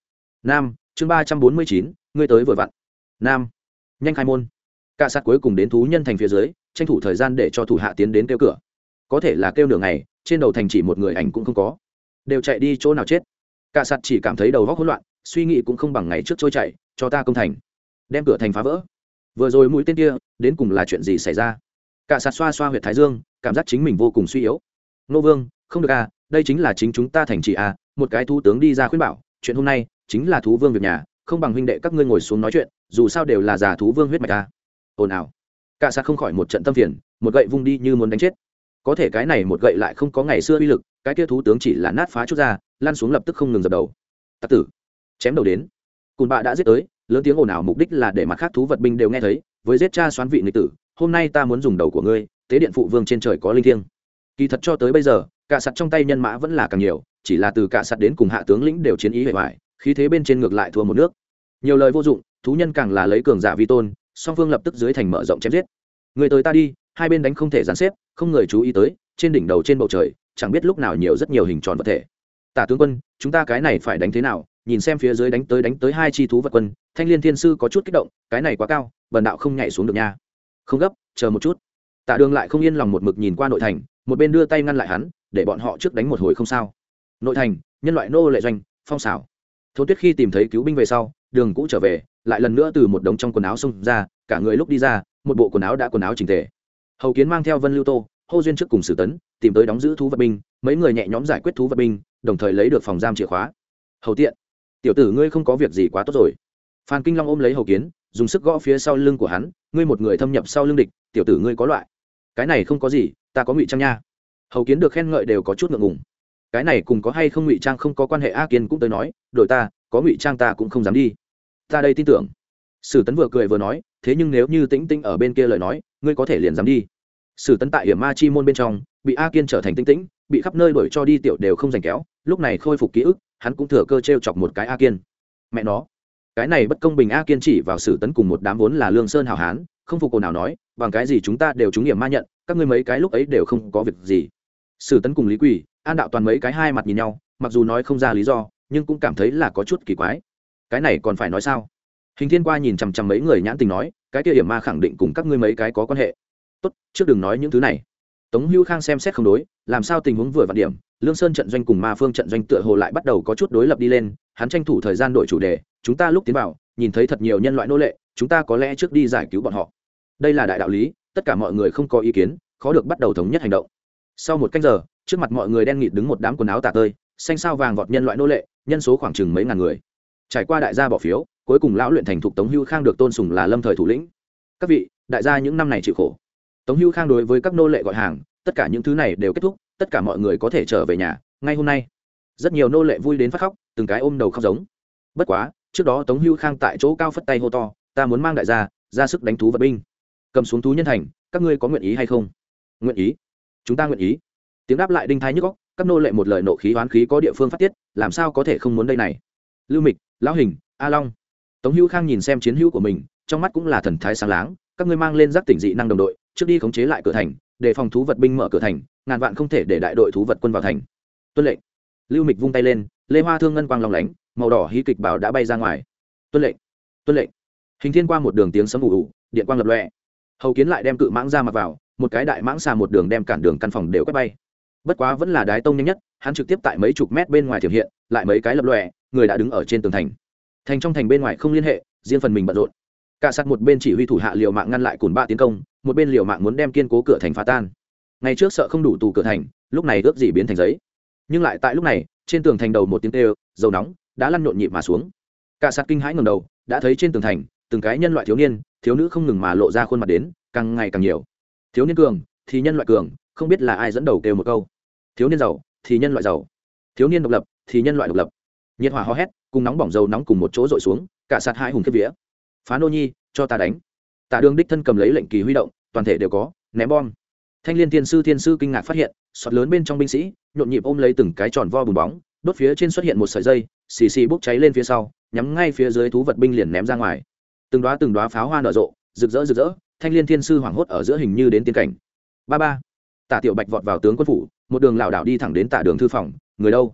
Nam, chương ba trăm bốn mươi chín, ngươi tới vừa vặn. Nam, nhanh khai môn. Cả sát cuối cùng đến thú nhân thành phía dưới, tranh thủ thời gian để cho thủ hạ tiến đến kêu cửa có thể là kêu nửa ngày, trên đầu thành chỉ một người ảnh cũng không có. Đều chạy đi chỗ nào chết? Cả sạt chỉ cảm thấy đầu góc hỗn loạn, suy nghĩ cũng không bằng ngày trước trôi chạy, cho ta công thành. Đem cửa thành phá vỡ. Vừa rồi mũi tên kia, đến cùng là chuyện gì xảy ra? Cả sạt xoa xoa huyệt thái dương, cảm giác chính mình vô cùng suy yếu. Nô vương, không được à đây chính là chính chúng ta thành chỉ à một cái thú tướng đi ra khuyên bảo, chuyện hôm nay chính là thú vương việc nhà, không bằng huynh đệ các ngươi ngồi xuống nói chuyện, dù sao đều là già thú vương huyết mạch à. Ồn ào. Cả sạt không khỏi một trận tâm phiền, một gậy vung đi như muốn đánh chết có thể cái này một gậy lại không có ngày xưa uy lực, cái kia thú tướng chỉ là nát phá chút ra lan xuống lập tức không ngừng dập đầu. Tặc tử, chém đầu đến. Cùn bạ đã giết tới, lớn tiếng ồn ào mục đích là để mặt khác thú vật binh đều nghe thấy, với giết cha xoán vị nghịch tử, hôm nay ta muốn dùng đầu của ngươi, tế điện phụ vương trên trời có linh thiêng. Kỳ thật cho tới bây giờ, cả sặt trong tay nhân mã vẫn là càng nhiều, chỉ là từ cả sặt đến cùng hạ tướng lĩnh đều chiến ý hệ hoại khí thế bên trên ngược lại thua một nước. Nhiều lời vô dụng, thú nhân càng là lấy cường giả vi tôn, song phương lập tức dưới thành mở rộng chém giết. Người tới ta đi hai bên đánh không thể dàn xếp, không người chú ý tới, trên đỉnh đầu trên bầu trời, chẳng biết lúc nào nhiều rất nhiều hình tròn vật thể. Tả tướng quân, chúng ta cái này phải đánh thế nào? Nhìn xem phía dưới đánh tới đánh tới hai chi thú vật quân, thanh liên thiên sư có chút kích động, cái này quá cao, bần đạo không nhảy xuống được nha. Không gấp, chờ một chút. Tạ đường lại không yên lòng một mực nhìn qua nội thành, một bên đưa tay ngăn lại hắn, để bọn họ trước đánh một hồi không sao. Nội thành, nhân loại nô lệ doanh, phong xảo. Thấu tuyết khi tìm thấy cứu binh về sau, đường cũ trở về, lại lần nữa từ một đống trong quần áo xông ra, cả người lúc đi ra, một bộ quần áo đã quần áo trình tề hầu kiến mang theo vân lưu tô, hô duyên trước cùng sử tấn, tìm tới đóng giữ thú vật binh, mấy người nhẹ nhõm giải quyết thú vật binh, đồng thời lấy được phòng giam chìa khóa. Hầu tiện, tiểu tử ngươi không có việc gì quá tốt rồi. Phan kinh long ôm lấy hầu kiến, dùng sức gõ phía sau lưng của hắn, ngươi một người thâm nhập sau lưng địch, tiểu tử ngươi có loại. Cái này không có gì, ta có ngụy trang nha. Hầu kiến được khen ngợi đều có chút ngượng ngùng. Cái này cùng có hay không ngụy trang không có quan hệ, a kiên cũng tới nói, đội ta, có ngụy trang ta cũng không dám đi. Ta đây tin tưởng. Sử tấn vừa cười vừa nói thế nhưng nếu như tĩnh tĩnh ở bên kia lời nói, ngươi có thể liền dám đi. Sử tấn tại hiểm ma chi môn bên trong, bị a kiên trở thành tĩnh tĩnh, bị khắp nơi đuổi cho đi tiểu đều không giành kéo, lúc này khôi phục ký ức, hắn cũng thừa cơ t r e o chọc một cái a kiên. Mẹ nó, cái này bất công bình a kiên chỉ vào sử tấn cùng một đám vốn là lương sơn hào hán, không phục cổ nào nói, bằng cái gì chúng ta đều trúng hiểm ma nhận, các ngươi mấy cái lúc ấy đều không có việc gì. Sử tấn cùng lý quỳ, an đạo toàn mấy cái hai mặt nhìn nhau, mặc dù nói không ra lý do, nhưng cũng cảm thấy là có chút kỳ quái. Cái này còn phải nói sao? Hình thiên qua nhìn chằm chằm mấy người nhãn tình nói, cái kia hiểm ma khẳng định cùng các ngươi mấy cái có quan hệ. Tốt, trước đừng nói những thứ này. Tống hữu khang xem xét không đối, làm sao tình huống vừa vặn điểm, lương sơn trận doanh cùng ma phương trận doanh tựa hồ lại bắt đầu có chút đối lập đi lên, hắn tranh thủ thời gian đổi chủ đề, chúng ta lúc tiến vào, nhìn thấy thật nhiều nhân loại nô lệ, chúng ta có lẽ trước đi giải cứu bọn họ. Đây là đại đạo lý, tất cả mọi người không có ý kiến, khó được bắt đầu thống nhất hành động. Sau một cách giờ, trước mặt mọi người đen nghịt đứng một đám quần áo tả tơi, xanh sao vàng vọt nhân loại nô lệ, nhân số khoảng chừng mấy ngàn người. Trải qua đại gia bỏ phiếu cuối cùng lão luyện thành thục tống hưu khang được tôn sùng là lâm thời thủ lĩnh. Các vị, đại gia những năm này chịu khổ. Tống hưu khang đối với các nô lệ gọi hàng, tất cả những thứ này đều kết thúc, tất cả mọi người có thể trở về nhà, ngay hôm nay. Rất nhiều nô lệ vui đến phát khóc, từng cái ôm đầu khóc giống. Bất quá, trước đó tống hưu khang tại chỗ cao phất tay hô to, ta muốn mang đại gia, ra sức đánh thú vật binh. Cầm xuống thú nhân thành, các ngươi có nguyện ý hay không? Nguyện ý. Chúng ta nguyện ý. Tiếng đáp lại đinh thái nhức góc các nô lệ một lời nộ khí oán khí có địa phương phát tiết, làm sao có thể không muốn đây này? Lưu mịch, lão hình, a long tống hữu khang nhìn xem chiến hữu của mình, trong mắt cũng là thần thái sáng láng, các ngươi mang lên giác tỉnh dị năng đồng đội, trước đi khống chế lại cửa thành, để phòng thú vật binh mở cửa thành, ngàn vạn không thể để đại đội thú vật quân vào thành. Tuân lệnh. Lưu mịch vung tay lên, lê hoa thương ngân quang lòng lánh, màu đỏ hí kịch bảo đã bay ra ngoài. Tuân lệnh. Tuân lệnh. Hình thiên qua một đường tiếng sấm ủ ủ điện quang lập lọe hầu kiến lại đem cự mãng ra mặc vào, một cái đại mãng xà một đường đem cản đường căn phòng đều quét bay. Bất quá vẫn là đái tông nhanh nhất, hắn trực tiếp tại mấy chục mét bên ngoài thiểm hiện, lại mấy cái lập lòe, người đã đứng ở trên tường thành thành trong thành bên ngoài không liên hệ, riêng phần mình bận rộn. Cả sát một bên chỉ huy thủ hạ liều mạng ngăn lại cùn ba tiến công, một bên liều mạng muốn đem kiên cố cửa thành phá tan. Ngày trước sợ không đủ tù cửa thành, lúc này ước gì biến thành giấy. Nhưng lại tại lúc này, trên tường thành đầu một tiếng tê dầu nóng, đã lăn nhộn nhịp mà xuống. Cả sát kinh hãi ngầm đầu, đã thấy trên tường thành, từng cái nhân loại thiếu niên, thiếu nữ không ngừng mà lộ ra khuôn mặt đến, càng ngày càng nhiều. Thiếu niên cường, thì nhân loại cường, không biết là ai dẫn đầu kêu một câu. Thiếu niên giàu, thì nhân loại giàu. Thiếu niên độc lập, thì nhân loại độc lập nhiệt hỏa ho hét, cùng nóng bỏng dầu nóng cùng một chỗ dội xuống, cả sạt hai hùng kiếp vía. Phá nô nhi, cho ta đánh. Tạ đường đích thân cầm lấy lệnh kỳ huy động, toàn thể đều có, ném bom. Thanh liên thiên sư thiên sư kinh ngạc phát hiện, sọt lớn bên trong binh sĩ, nhộn nhịp ôm lấy từng cái tròn vo bùn bóng, đốt phía trên xuất hiện một sợi dây, xì xì bốc cháy lên phía sau, nhắm ngay phía dưới thú vật binh liền ném ra ngoài. Từng đoá từng đoá pháo hoa nở rộ, rực rỡ rực rỡ, thanh liên thiên sư hoảng hốt ở giữa hình như đến tiên cảnh. Ba ba. Tả tiểu bạch vọt vào tướng quân phủ, một đường lảo đảo đi thẳng đến tả đường thư phòng, người đâu?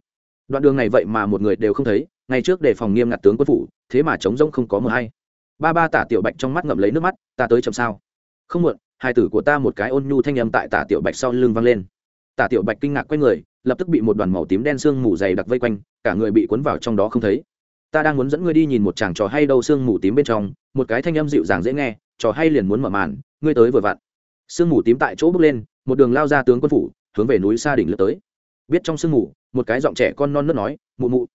Đoạn đường này vậy mà một người đều không thấy, ngày trước đề phòng nghiêm ngặt tướng quân phủ, thế mà trống rỗng không có mờ hay. Ba ba tả tiểu bạch trong mắt ngậm lấy nước mắt, ta tới chậm sao? Không muộn, hai tử của ta một cái ôn nhu thanh âm tại tả tiểu bạch sau lưng vang lên. Tả tiểu bạch kinh ngạc quay người, lập tức bị một đoàn màu tím đen sương mù dày đặc vây quanh, cả người bị cuốn vào trong đó không thấy. Ta đang muốn dẫn ngươi đi nhìn một chàng trò hay đâu sương mù tím bên trong, một cái thanh âm dịu dàng dễ nghe, trò hay liền muốn mở màn, ngươi tới vừa vặn. Sương mù tím tại chỗ bước lên, một đường lao ra tướng quân phủ, hướng về núi xa đỉnh lướt tới biết trong sương mù, một cái giọng trẻ con non nớt nói, mụ mụ.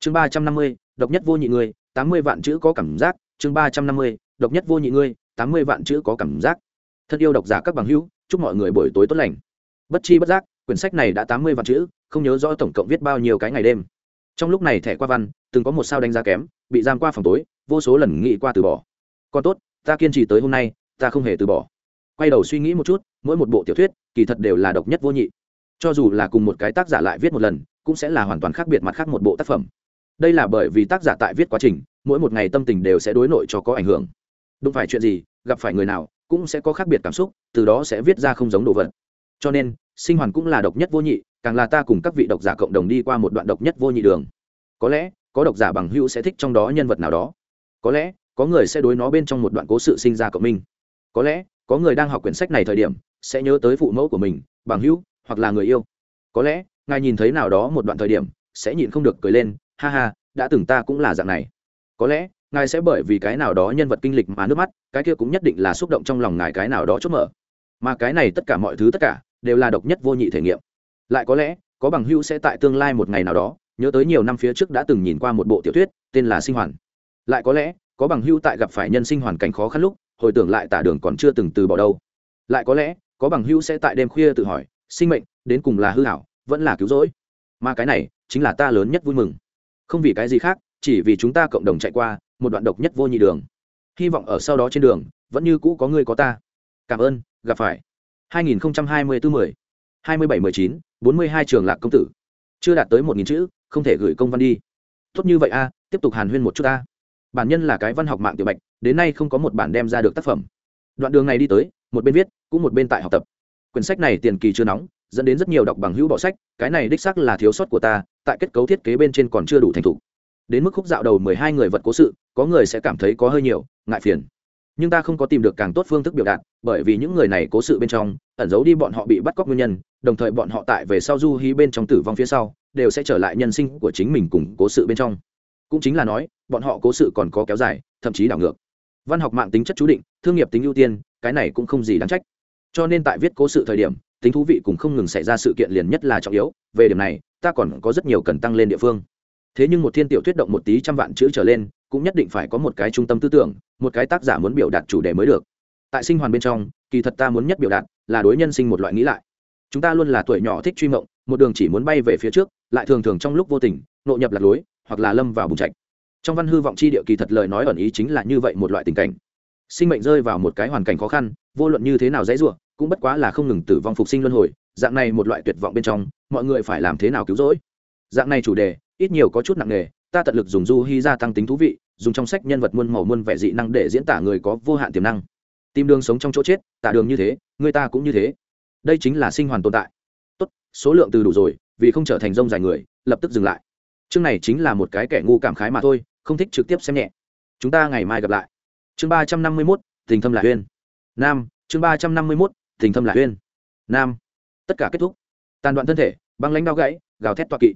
Chương ba trăm năm mươi, độc nhất vô nhị người, tám mươi vạn chữ có cảm giác. Chương ba trăm năm mươi, độc nhất vô nhị người, tám mươi vạn chữ có cảm giác. Thân yêu độc giả các bằng hữu, chúc mọi người buổi tối tốt lành. Bất chi bất giác, quyển sách này đã tám mươi vạn chữ, không nhớ rõ tổng cộng viết bao nhiêu cái ngày đêm. Trong lúc này thẻ qua văn, từng có một sao đánh giá kém, bị giam qua phòng tối, vô số lần nghĩ qua từ bỏ. Còn tốt, ta kiên trì tới hôm nay, ta không hề từ bỏ. Quay đầu suy nghĩ một chút, mỗi một bộ tiểu thuyết, kỳ thật đều là độc nhất vô nhị cho dù là cùng một cái tác giả lại viết một lần, cũng sẽ là hoàn toàn khác biệt mặt khác một bộ tác phẩm. Đây là bởi vì tác giả tại viết quá trình, mỗi một ngày tâm tình đều sẽ đối nội cho có ảnh hưởng. Đúng phải chuyện gì, gặp phải người nào, cũng sẽ có khác biệt cảm xúc, từ đó sẽ viết ra không giống đồ vật. Cho nên, sinh hoàn cũng là độc nhất vô nhị, càng là ta cùng các vị độc giả cộng đồng đi qua một đoạn độc nhất vô nhị đường. Có lẽ, có độc giả bằng hữu sẽ thích trong đó nhân vật nào đó. Có lẽ, có người sẽ đối nó bên trong một đoạn cố sự sinh ra cộng minh. Có lẽ, có người đang học quyển sách này thời điểm, sẽ nhớ tới phụ mẫu của mình, bằng hữu hoặc là người yêu. Có lẽ, ngài nhìn thấy nào đó một đoạn thời điểm, sẽ nhịn không được cười lên, ha ha, đã từng ta cũng là dạng này. Có lẽ, ngài sẽ bởi vì cái nào đó nhân vật kinh lịch mà nước mắt, cái kia cũng nhất định là xúc động trong lòng ngài cái nào đó chốt mở. Mà cái này tất cả mọi thứ tất cả, đều là độc nhất vô nhị thể nghiệm. Lại có lẽ, có bằng hữu sẽ tại tương lai một ngày nào đó, nhớ tới nhiều năm phía trước đã từng nhìn qua một bộ tiểu thuyết, tên là sinh hoàn. Lại có lẽ, có bằng hữu tại gặp phải nhân sinh hoàn cảnh khó khăn lúc, hồi tưởng lại tả đường còn chưa từng từ bỏ đâu. Lại có lẽ, có bằng hữu sẽ tại đêm khuya tự hỏi sinh mệnh, đến cùng là hư hảo, vẫn là cứu rỗi. Mà cái này, chính là ta lớn nhất vui mừng. Không vì cái gì khác, chỉ vì chúng ta cộng đồng chạy qua, một đoạn độc nhất vô nhị đường. Hy vọng ở sau đó trên đường, vẫn như cũ có người có ta. Cảm ơn, gặp phải. 2024 10 27 19 42 trường lạc công tử. Chưa đạt tới một nghìn chữ, không thể gửi công văn đi. Tốt như vậy a, tiếp tục hàn huyên một chút a bản nhân là cái văn học mạng tiểu bạch, đến nay không có một bản đem ra được tác phẩm. Đoạn đường này đi tới, một bên viết, cũng một bên tại học tập quyển sách này tiền kỳ chưa nóng, dẫn đến rất nhiều đọc bằng hữu bỏ sách, cái này đích xác là thiếu sót của ta, tại kết cấu thiết kế bên trên còn chưa đủ thành thục. Đến mức khúc dạo đầu mười hai người vật cố sự, có người sẽ cảm thấy có hơi nhiều, ngại phiền. Nhưng ta không có tìm được càng tốt phương thức biểu đạt, bởi vì những người này cố sự bên trong, ẩn giấu đi bọn họ bị bắt cóc nguyên nhân, đồng thời bọn họ tại về sau du hí bên trong tử vong phía sau, đều sẽ trở lại nhân sinh của chính mình cùng cố sự bên trong. Cũng chính là nói, bọn họ cố sự còn có kéo dài, thậm chí đảo ngược. Văn học mạng tính chất chú định, thương nghiệp tính ưu tiên, cái này cũng không gì đáng trách cho nên tại viết cố sự thời điểm, tính thú vị cũng không ngừng xảy ra sự kiện liền nhất là trọng yếu, về điểm này, ta còn có rất nhiều cần tăng lên địa phương. Thế nhưng một thiên tiểu thuyết động một tí trăm vạn chữ trở lên, cũng nhất định phải có một cái trung tâm tư tưởng, một cái tác giả muốn biểu đạt chủ đề mới được. Tại sinh hoàn bên trong, kỳ thật ta muốn nhất biểu đạt là đối nhân sinh một loại nghĩ lại. Chúng ta luôn là tuổi nhỏ thích truy mộng, một đường chỉ muốn bay về phía trước, lại thường thường trong lúc vô tình nội nhập lạc lối, hoặc là lâm vào bùng trạch. Trong văn hư vọng chi địa kỳ thật lời nói ẩn ý chính là như vậy một loại tình cảnh sinh mệnh rơi vào một cái hoàn cảnh khó khăn, vô luận như thế nào dễ dụa cũng bất quá là không ngừng tử vong phục sinh luân hồi, dạng này một loại tuyệt vọng bên trong, mọi người phải làm thế nào cứu rỗi? Dạng này chủ đề, ít nhiều có chút nặng nề, ta tận lực dùng du hy gia tăng tính thú vị, dùng trong sách nhân vật muôn màu muôn vẻ dị năng để diễn tả người có vô hạn tiềm năng. Tìm đường sống trong chỗ chết, tả đường như thế, người ta cũng như thế. Đây chính là sinh hoàn tồn tại. Tốt, số lượng từ đủ rồi, vì không trở thành rông dài người, lập tức dừng lại. Chương này chính là một cái kẻ ngu cảm khái mà thôi, không thích trực tiếp xem nhẹ. Chúng ta ngày mai gặp lại chương ba trăm năm mươi mốt, tình thâm là huyên. Nam, chương ba trăm năm mươi mốt, tình thâm là huyên. Nam. Tất cả kết thúc. Tàn đoạn thân thể, băng lãnh đau gãy, gào thét toa kỵ.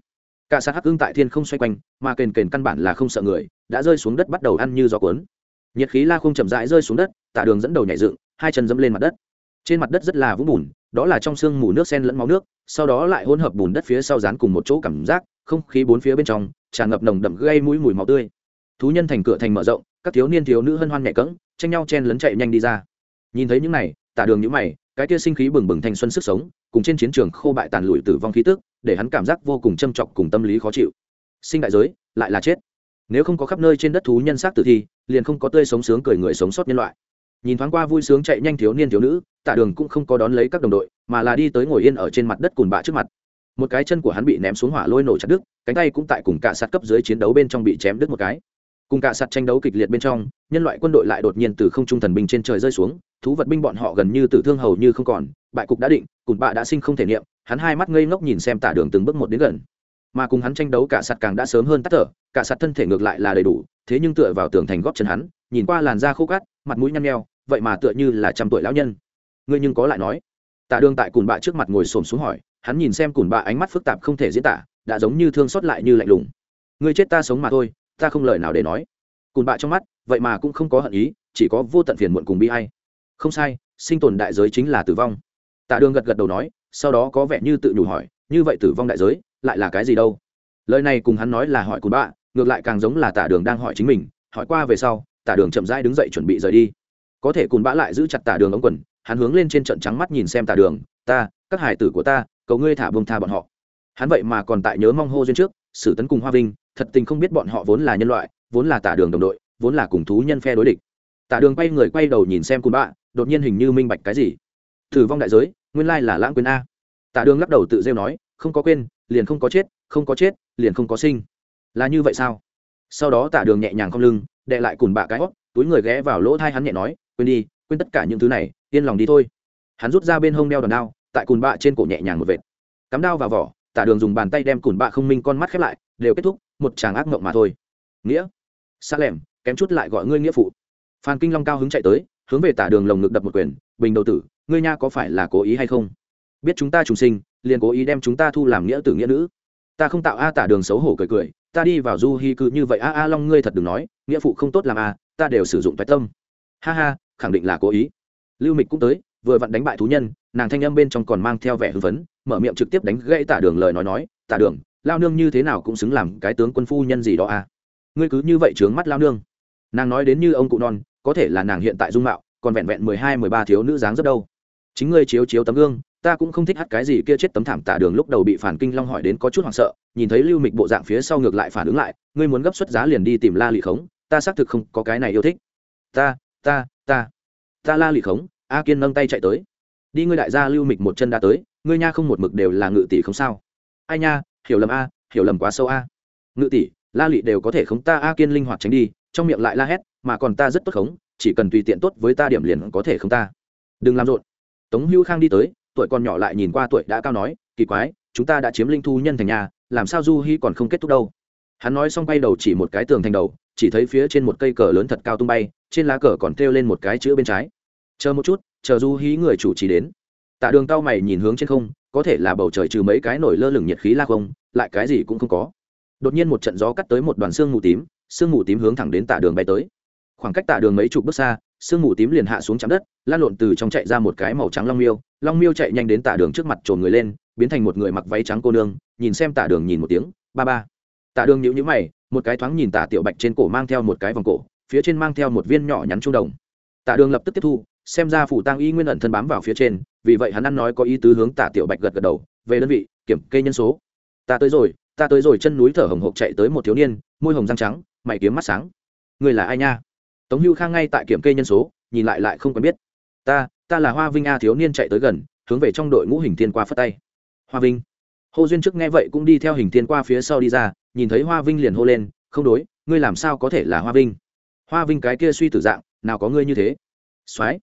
Cả sát hắc ưng tại thiên không xoay quanh, mà kền kền căn bản là không sợ người, đã rơi xuống đất bắt đầu ăn như gió cuốn. Nhiệt khí la không chậm rãi rơi xuống đất tạ đường dẫn đầu nhảy dựng, hai chân dẫm lên mặt đất. Trên mặt đất rất là vũng bùn, đó là trong sương mù nước sen lẫn máu nước, sau đó lại hỗn hợp bùn đất phía sau dán cùng một chỗ cảm giác, không khí bốn phía bên trong, tràn ngập nồng đậm gây mũi mùi máu tươi. Thú nhân thành cửa thành mở rộng các thiếu niên thiếu nữ hân hoan nhẹ cẫng, tranh nhau chen lấn chạy nhanh đi ra. Nhìn thấy những này, tả đường nhữ mày, cái kia sinh khí bừng bừng thanh xuân sức sống, cùng trên chiến trường khô bại tàn lụi tử vong khí tức, để hắn cảm giác vô cùng châm trọng cùng tâm lý khó chịu. Sinh đại giới, lại là chết. Nếu không có khắp nơi trên đất thú nhân xác tử thi, liền không có tươi sống sướng cười người sống sót nhân loại. Nhìn thoáng qua vui sướng chạy nhanh thiếu niên thiếu nữ, tả đường cũng không có đón lấy các đồng đội, mà là đi tới ngồi yên ở trên mặt đất cùn bạ trước mặt. Một cái chân của hắn bị ném xuống hỏa lôi nổ chặt đứt, cánh tay cũng tại cùng cả sát cấp dưới chiến đấu bên trong bị chém đứt một cái cùng cả sạt tranh đấu kịch liệt bên trong, nhân loại quân đội lại đột nhiên từ không trung thần binh trên trời rơi xuống, thú vật binh bọn họ gần như tử thương hầu như không còn, bại cục đã định cùn bạ đã sinh không thể niệm, hắn hai mắt ngây ngốc nhìn xem tả đường từng bước một đến gần. Mà cùng hắn tranh đấu cả sạt càng đã sớm hơn tắt thở, cả sạt thân thể ngược lại là đầy đủ, thế nhưng tựa vào tường thành góp chân hắn, nhìn qua làn da khô cát, mặt mũi nhăn nheo, vậy mà tựa như là trăm tuổi lão nhân. Ngươi nhưng có lại nói. Tạ đường tại cùn bạ trước mặt ngồi xổm xuống hỏi, hắn nhìn xem cùn bạ ánh mắt phức tạp không thể diễn tả, đã giống như thương xót lại như lạnh lùng. Ngươi chết ta sống mà thôi ta không lời nào để nói. Cùn bạ trong mắt, vậy mà cũng không có hận ý, chỉ có vô tận phiền muộn cùng bi hay không sai, sinh tồn đại giới chính là tử vong. Tạ đường gật gật đầu nói, sau đó có vẻ như tự nhủ hỏi, như vậy tử vong đại giới, lại là cái gì đâu? Lời này cùng hắn nói là hỏi cùn bạ, ngược lại càng giống là tạ đường đang hỏi chính mình, hỏi qua về sau, tạ đường chậm rãi đứng dậy chuẩn bị rời đi. Có thể cùn bã lại giữ chặt tạ đường ống quần, hắn hướng lên trên trận trắng mắt nhìn xem tạ đường, ta, các hải tử của ta, cầu ngươi thả bông tha bọn họ. Hắn vậy mà còn tại nhớ mong hô duyên trước, sử tấn cùng hoa vinh thật tình không biết bọn họ vốn là nhân loại, vốn là tả đường đồng đội, vốn là cùng thú nhân phe đối địch. Tả đường quay người quay đầu nhìn xem cùn bạ, đột nhiên hình như minh bạch cái gì. Thử vong đại giới, nguyên lai là lãng quên a. Tả đường lắc đầu tự rêu nói, không có quên, liền không có chết, không có chết, liền không có sinh. Là như vậy sao? Sau đó tả đường nhẹ nhàng không lưng, đệ lại cùn bạ cái hót, túi người ghé vào lỗ thai hắn nhẹ nói, quên đi, quên tất cả những thứ này, yên lòng đi thôi. Hắn rút ra bên hông đeo đòn đao, tại cùn bạ trên cổ nhẹ nhàng một vệt. Cắm đao vào vỏ, tả đường dùng bàn tay đem cùn bạ không minh con mắt khép lại, đều kết thúc một chàng ác mộng mà thôi. Nghĩa. Xa lẻm kém chút lại gọi ngươi nghĩa phụ. Phan kinh long cao hứng chạy tới, hướng về tả đường lồng ngực đập một quyền, bình đầu tử, ngươi nha có phải là cố ý hay không? Biết chúng ta trùng sinh, liền cố ý đem chúng ta thu làm nghĩa tử nghĩa nữ. Ta không tạo a tả đường xấu hổ cười cười, ta đi vào du hi cư như vậy, a a long ngươi thật đừng nói, nghĩa phụ không tốt làm a, ta đều sử dụng toái tâm. Ha ha, khẳng định là cố ý. Lưu mịch cũng tới, vừa vặn đánh bại thú nhân, nàng thanh âm bên trong còn mang theo vẻ hưng phấn, mở miệng trực tiếp đánh gãy tả đường lời nói nói, tả đường lao nương như thế nào cũng xứng làm cái tướng quân phu nhân gì đó à. Ngươi cứ như vậy trướng mắt lao nương. Nàng nói đến như ông cụ non, có thể là nàng hiện tại dung mạo, còn vẹn vẹn mười hai, mười ba thiếu nữ dáng rất đâu. Chính ngươi chiếu chiếu tấm gương, ta cũng không thích hát cái gì kia chết tấm thảm tả đường lúc đầu bị phản kinh long hỏi đến có chút hoảng sợ, nhìn thấy lưu mịch bộ dạng phía sau ngược lại phản ứng lại, ngươi muốn gấp xuất giá liền đi tìm la lị khống, ta xác thực không có cái này yêu thích. Ta ta ta ta la lị khống, a kiên nâng tay chạy tới. Đi ngươi đại gia lưu mịch một chân đã tới, ngươi nha không một mực đều là ngự tỷ không sao. Ai nha hiểu lầm a, hiểu lầm quá sâu a. Ngự tỷ, la lị đều có thể khống ta a kiên linh hoạt tránh đi, trong miệng lại la hét, mà còn ta rất tốt khống, chỉ cần tùy tiện tốt với ta điểm liền có thể khống ta. Đừng làm rộn. Tống hữu khang đi tới, tuổi còn nhỏ lại nhìn qua tuổi đã cao nói, kỳ quái, chúng ta đã chiếm linh thu nhân thành nhà, làm sao du hi còn không kết thúc đâu? Hắn nói xong bay đầu chỉ một cái tường thành đầu, chỉ thấy phía trên một cây cờ lớn thật cao tung bay, trên lá cờ còn treo lên một cái chữ bên trái. Chờ một chút, chờ du hí người chủ trì đến. Tạ đường cao mày nhìn hướng trên không có thể là bầu trời trừ mấy cái nổi lơ lửng nhiệt khí la không, lại cái gì cũng không có. Đột nhiên một trận gió cắt tới một đoàn xương mù tím xương mù tím hướng thẳng đến tạ đường bay tới. Khoảng cách tạ đường mấy chục bước xa xương mù tím liền hạ xuống chạm đất, lan lộn từ trong chạy ra một cái màu trắng long miêu long miêu chạy nhanh đến tạ đường trước mặt trồn người lên, biến thành một người mặc váy trắng cô nương, nhìn xem tạ đường nhìn một tiếng, ba ba. Tạ đường nhữ nhữ mày, một cái thoáng nhìn tạ tiểu bạch trên cổ mang theo một cái vòng cổ, phía trên mang theo một viên nhỏ nhắn trung đồng. Tạ đường lập tức tiếp thu xem ra phủ tăng y nguyên ẩn thân bám vào phía trên, vì vậy hắn ăn nói có ý tứ hướng tả tiểu bạch gật gật đầu, về đơn vị, kiểm kê nhân số. Ta tới rồi, ta tới rồi, chân núi thở hồng hộc chạy tới một thiếu niên, môi hồng răng trắng, mày kiếm mắt sáng. Người là ai nha? Tống hưu khang ngay tại kiểm kê nhân số, nhìn lại lại không quen biết. Ta ta là hoa vinh a thiếu niên chạy tới gần, hướng về trong đội ngũ hình thiên qua phất tay. Hoa vinh. Hô duyên trước nghe vậy cũng đi theo hình thiên qua phía sau đi ra, nhìn thấy hoa vinh liền hô lên, không đối, ngươi làm sao có thể là hoa vinh? Hoa vinh cái kia suy tử dạng, nào có ngươi như thế? Soái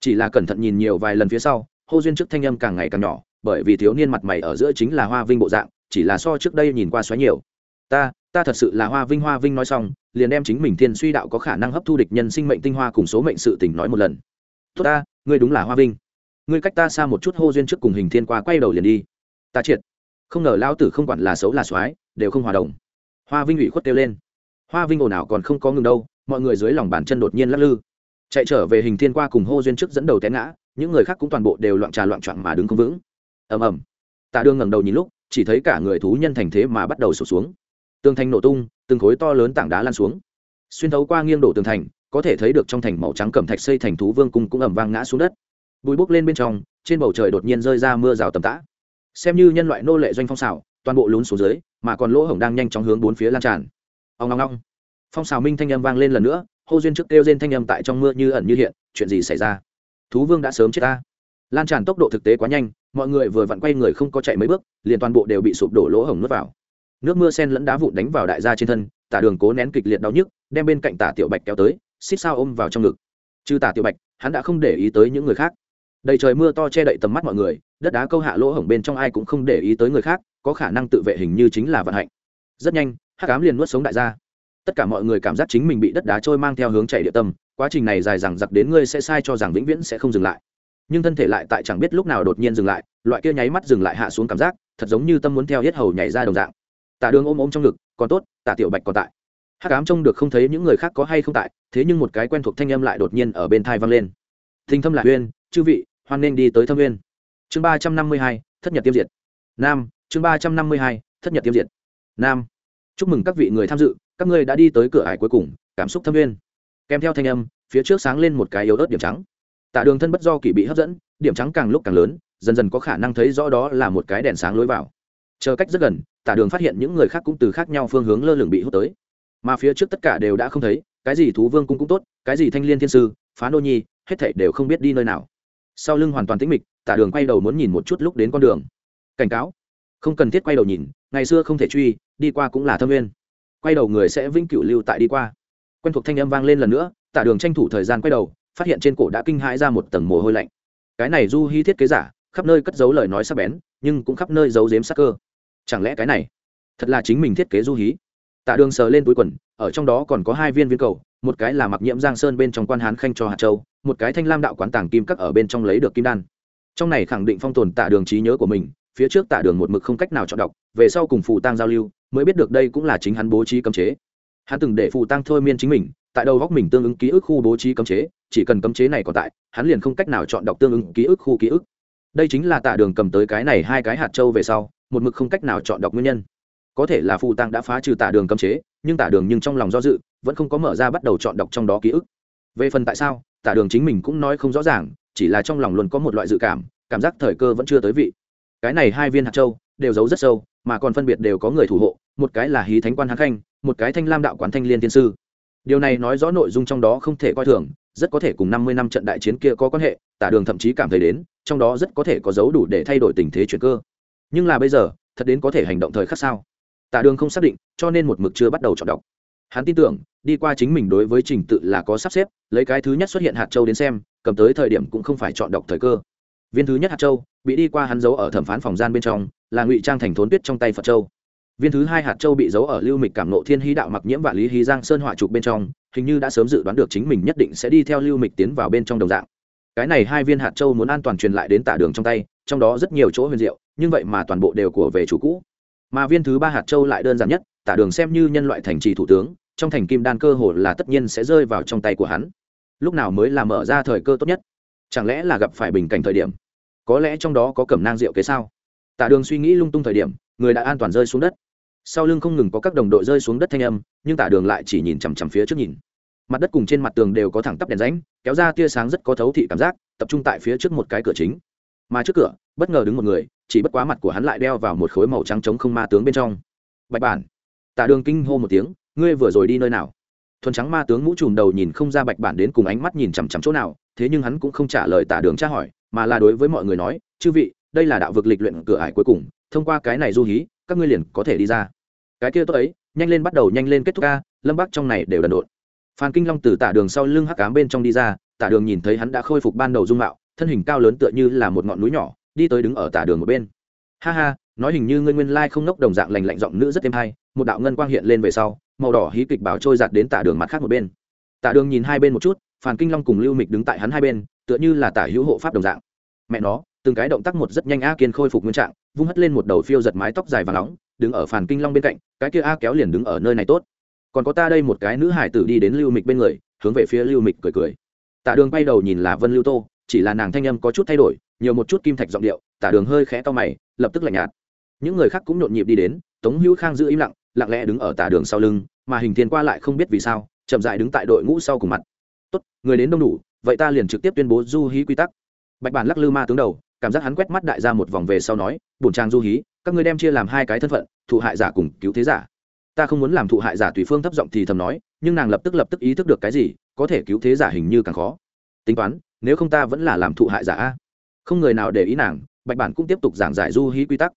chỉ là cẩn thận nhìn nhiều vài lần phía sau, hô duyên trước thanh âm càng ngày càng nhỏ, bởi vì thiếu niên mặt mày ở giữa chính là hoa vinh bộ dạng, chỉ là so trước đây nhìn qua xoáy nhiều. Ta ta thật sự là hoa vinh hoa vinh nói xong, liền đem chính mình thiên suy đạo có khả năng hấp thu địch nhân sinh mệnh tinh hoa cùng số mệnh sự tình nói một lần. Tốt ta, ngươi đúng là hoa vinh. Ngươi cách ta xa một chút hô duyên trước cùng hình thiên qua quay đầu liền đi. Ta triệt. Không ngờ lao tử không quản là xấu là soái đều không hòa đồng. Hoa vinh ủy khuất kêu lên. Hoa vinh ồn ào còn không có ngừng đâu, mọi người dưới lòng bàn chân đột nhiên lắc lư chạy trở về hình thiên qua cùng hô duyên trước dẫn đầu té ngã, những người khác cũng toàn bộ đều loạn trà loạn trọn mà đứng không vững. Ầm ầm. Tạ đương ngẩng đầu nhìn lúc, chỉ thấy cả người thú nhân thành thế mà bắt đầu sụp xuống. Tường thành nổ tung, từng khối to lớn tảng đá lan xuống. Xuyên thấu qua nghiêng đổ tường thành, có thể thấy được trong thành màu trắng cẩm thạch xây thành thú vương cung cũng ầm vang ngã xuống đất. Bùi bốc lên bên trong, trên bầu trời đột nhiên rơi ra mưa rào tầm tã. Xem như nhân loại nô lệ doanh phong xào, toàn bộ lún xuống dưới, mà còn lỗ hổng đang nhanh chóng hướng bốn phía lan tràn. Ông ngong ngong phong xào minh thanh âm vang lên lần nữa hô duyên trước kêu trên thanh âm tại trong mưa như ẩn như hiện, chuyện gì xảy ra? Thú vương đã sớm chết ta. Lan tràn tốc độ thực tế quá nhanh, mọi người vừa vặn quay người không có chạy mấy bước, liền toàn bộ đều bị sụp đổ lỗ hổng nước vào. Nước mưa sen lẫn đá vụn đánh vào đại gia trên thân, tả đường cố nén kịch liệt đau nhức, đem bên cạnh tả tiểu bạch kéo tới, xích sao ôm vào trong ngực. Trừ tả tiểu bạch, hắn đã không để ý tới những người khác. Đầy trời mưa to che đậy tầm mắt mọi người, đất đá câu hạ lỗ hổng bên trong ai cũng không để ý tới người khác, có khả năng tự vệ hình như chính là vận hạnh. Rất nhanh, hắc ám liền nuốt sống đại gia tất cả mọi người cảm giác chính mình bị đất đá trôi mang theo hướng chạy địa tâm, quá trình này dài dằng dặc đến ngươi sẽ sai cho rằng vĩnh viễn sẽ không dừng lại. Nhưng thân thể lại tại chẳng biết lúc nào đột nhiên dừng lại, loại kia nháy mắt dừng lại hạ xuống cảm giác, thật giống như tâm muốn theo hết hầu nhảy ra đồng dạng. Tả đường ôm ôm trong ngực, còn tốt, tả tiểu bạch còn tại. Hắc ám trông được không thấy những người khác có hay không tại, thế nhưng một cái quen thuộc thanh âm lại đột nhiên ở bên thai vang lên. Thinh thâm lạc uyên, chư vị, hoan nên đi tới thâm uyên. Chương ba trăm năm mươi hai, thất nhật tiêm diệt. Nam, chương ba trăm năm mươi hai, thất nhật tiêm diệt. Nam. Chúc mừng các vị người tham dự các ngươi đã đi tới cửa ải cuối cùng, cảm xúc thâm viên. Kèm theo thanh âm, phía trước sáng lên một cái yếu ớt điểm trắng. Tạ đường thân bất do kỳ bị hấp dẫn, điểm trắng càng lúc càng lớn, dần dần có khả năng thấy rõ đó là một cái đèn sáng lối vào. Chờ cách rất gần tạ đường phát hiện những người khác cũng từ khác nhau phương hướng lơ lửng bị hút tới. Mà phía trước tất cả đều đã không thấy, cái gì thú vương cung cũng tốt, cái gì thanh liên thiên sư, phá nô nhi, hết thảy đều không biết đi nơi nào. Sau lưng hoàn toàn tĩnh mịch tạ đường quay đầu muốn nhìn một chút lúc đến con đường. Cảnh cáo, không cần thiết quay đầu nhìn, ngày xưa không thể truy, đi qua cũng là thâm nguyên quay đầu người sẽ vĩnh cửu lưu tại đi qua. Quen thuộc thanh âm vang lên lần nữa tạ đường tranh thủ thời gian quay đầu, phát hiện trên cổ đã kinh hãi ra một tầng mồ hôi lạnh. Cái này du hy thiết kế giả, khắp nơi cất giấu lời nói sắc bén, nhưng cũng khắp nơi giấu giếm sắc cơ. Chẳng lẽ cái này, thật là chính mình thiết kế du hí? Tạ đường sờ lên túi quần, ở trong đó còn có hai viên viên cầu, một cái là mặc nhiễm giang sơn bên trong quan hán khanh cho hạt châu, một cái thanh lam đạo quán tàng kim các ở bên trong lấy được kim đan. Trong này khẳng định phong tồn tạ đường trí nhớ của mình, phía trước tạ đường một mực không cách nào chọn đọc, về sau cùng phù tăng giao lưu mới biết được đây cũng là chính hắn bố trí cấm chế. Hắn từng để phù tăng thôi miên chính mình, tại đầu góc mình tương ứng ký ức khu bố trí cấm chế, chỉ cần cấm chế này còn tại, hắn liền không cách nào chọn đọc tương ứng ký ức khu ký ức. Đây chính là tạ đường cầm tới cái này hai cái hạt châu về sau, một mực không cách nào chọn đọc nguyên nhân. Có thể là phù tăng đã phá trừ tạ đường cấm chế, nhưng tạ đường nhưng trong lòng do dự, vẫn không có mở ra bắt đầu chọn đọc trong đó ký ức. Về phần tại sao, tạ đường chính mình cũng nói không rõ ràng, chỉ là trong lòng luôn có một loại dự cảm cảm giác thời cơ vẫn chưa tới vị. Cái này hai viên hạt châu đều giấu rất sâu mà còn phân biệt đều có người thủ hộ, một cái là hí thánh quan hán khanh, một cái thanh lam đạo quán thanh liên tiên sư. Điều này nói rõ nội dung trong đó không thể coi thường, rất có thể cùng năm mươi năm trận đại chiến kia có quan hệ, tả đường thậm chí cảm thấy đến, trong đó rất có thể có dấu đủ để thay đổi tình thế chuyển cơ. Nhưng là bây giờ, thật đến có thể hành động thời khắc sao? Tả đường không xác định, cho nên một mực chưa bắt đầu chọn đọc. Hắn tin tưởng, đi qua chính mình đối với trình tự là có sắp xếp, lấy cái thứ nhất xuất hiện hạt châu đến xem, cầm tới thời điểm cũng không phải chọn đọc thời cơ viên thứ nhất hạt châu, bị đi qua hắn giấu ở thẩm phán phòng gian bên trong, là ngụy trang thành thốn tuyết trong tay phật châu. Viên thứ hai hạt châu bị giấu ở lưu mịch cảm nộ thiên hí đạo mặc nhiễm vạn lý hí giang sơn họa trục bên trong, hình như đã sớm dự đoán được chính mình nhất định sẽ đi theo lưu mịch tiến vào bên trong đồng dạng. Cái này hai viên hạt châu muốn an toàn truyền lại đến tả đường trong tay, trong đó rất nhiều chỗ huyền diệu, nhưng vậy mà toàn bộ đều của về chủ cũ. Mà viên thứ ba hạt châu lại đơn giản nhất, tả đường xem như nhân loại thành trì thủ tướng, trong thành kim đan cơ hồ là tất nhiên sẽ rơi vào trong tay của hắn. Lúc nào mới là mở ra thời cơ tốt nhất? Chẳng lẽ là gặp phải bình cảnh thời điểm? Có lẽ trong đó có cẩm nang rượu kế sao? Tả đường suy nghĩ lung tung thời điểm, người đã an toàn rơi xuống đất. Sau lưng không ngừng có các đồng đội rơi xuống đất thanh âm, nhưng tả đường lại chỉ nhìn chằm chằm phía trước nhìn. Mặt đất cùng trên mặt tường đều có thẳng tắp đèn ránh kéo ra tia sáng rất có thấu thị cảm giác, tập trung tại phía trước một cái cửa chính. Mà trước cửa, bất ngờ đứng một người, chỉ bất quá mặt của hắn lại đeo vào một khối màu trắng trống không ma tướng bên trong. Bạch bản. Tả đường kinh hô một tiếng, ngươi vừa rồi đi nơi nào? Thuần trắng ma tướng mũ trùm đầu nhìn không ra bạch bản đến cùng ánh mắt nhìn chằm chằm chỗ nào, thế nhưng hắn cũng không trả lời tả đường tra hỏi, mà là đối với mọi người nói, chư vị, đây là đạo vực lịch luyện cửa ải cuối cùng, thông qua cái này du hí, các ngươi liền có thể đi ra. Cái kia tốt ấy, nhanh lên bắt đầu nhanh lên kết thúc ca, lâm bắc trong này đều đần độn. Phan kinh long từ tả đường sau lưng hắc cám bên trong đi ra, tả đường nhìn thấy hắn đã khôi phục ban đầu dung mạo, thân hình cao lớn tựa như là một ngọn núi nhỏ, đi tới đứng ở tả đường một bên. Ha ha, nói hình như ngươi nguyên lai không nốc đồng dạng lành lạnh giọng nữ rất êm hay, một đạo ngân quang hiện lên về sau màu đỏ hí kịch bảo trôi giạt đến tả đường mặt khác một bên. Tả đường nhìn hai bên một chút, phàn kinh long cùng lưu mịch đứng tại hắn hai bên, tựa như là tả hữu hộ pháp đồng dạng. Mẹ nó, từng cái động tác một rất nhanh a kiên khôi phục nguyên trạng, vung hất lên một đầu phiêu giật mái tóc dài và nóng, đứng ở phàn kinh long bên cạnh, cái kia a kéo liền đứng ở nơi này tốt. Còn có ta đây một cái nữ hải tử đi đến lưu mịch bên người, hướng về phía lưu mịch cười cười. Tạ đường bay đầu nhìn là vân lưu tô, chỉ là nàng thanh âm có chút thay đổi, nhiều một chút kim thạch giọng điệu tạ đường hơi khẽ to mày, lập tức lạnh nhạt. Những người khác cũng nhộn nhịp đi đến, tống hữu khang giữ im lặng lặng lẽ đứng ở tả đường sau lưng, mà hình thiên qua lại không biết vì sao, chậm dại đứng tại đội ngũ sau cùng mặt. Tốt, người đến đông đủ, vậy ta liền trực tiếp tuyên bố du hí quy tắc. Bạch bản lắc lư ma tướng đầu, cảm giác hắn quét mắt đại ra một vòng về sau nói, bổn trang du hí, các ngươi đem chia làm hai cái thân phận, thụ hại giả cùng cứu thế giả. Ta không muốn làm thụ hại giả tùy phương thấp giọng thì thầm nói, nhưng nàng lập tức lập tức ý thức được cái gì, có thể cứu thế giả hình như càng khó. Tính toán, nếu không ta vẫn là làm thụ hại giả a. Không người nào để ý nàng, bạch bản cũng tiếp tục giảng giải du hí quy tắc.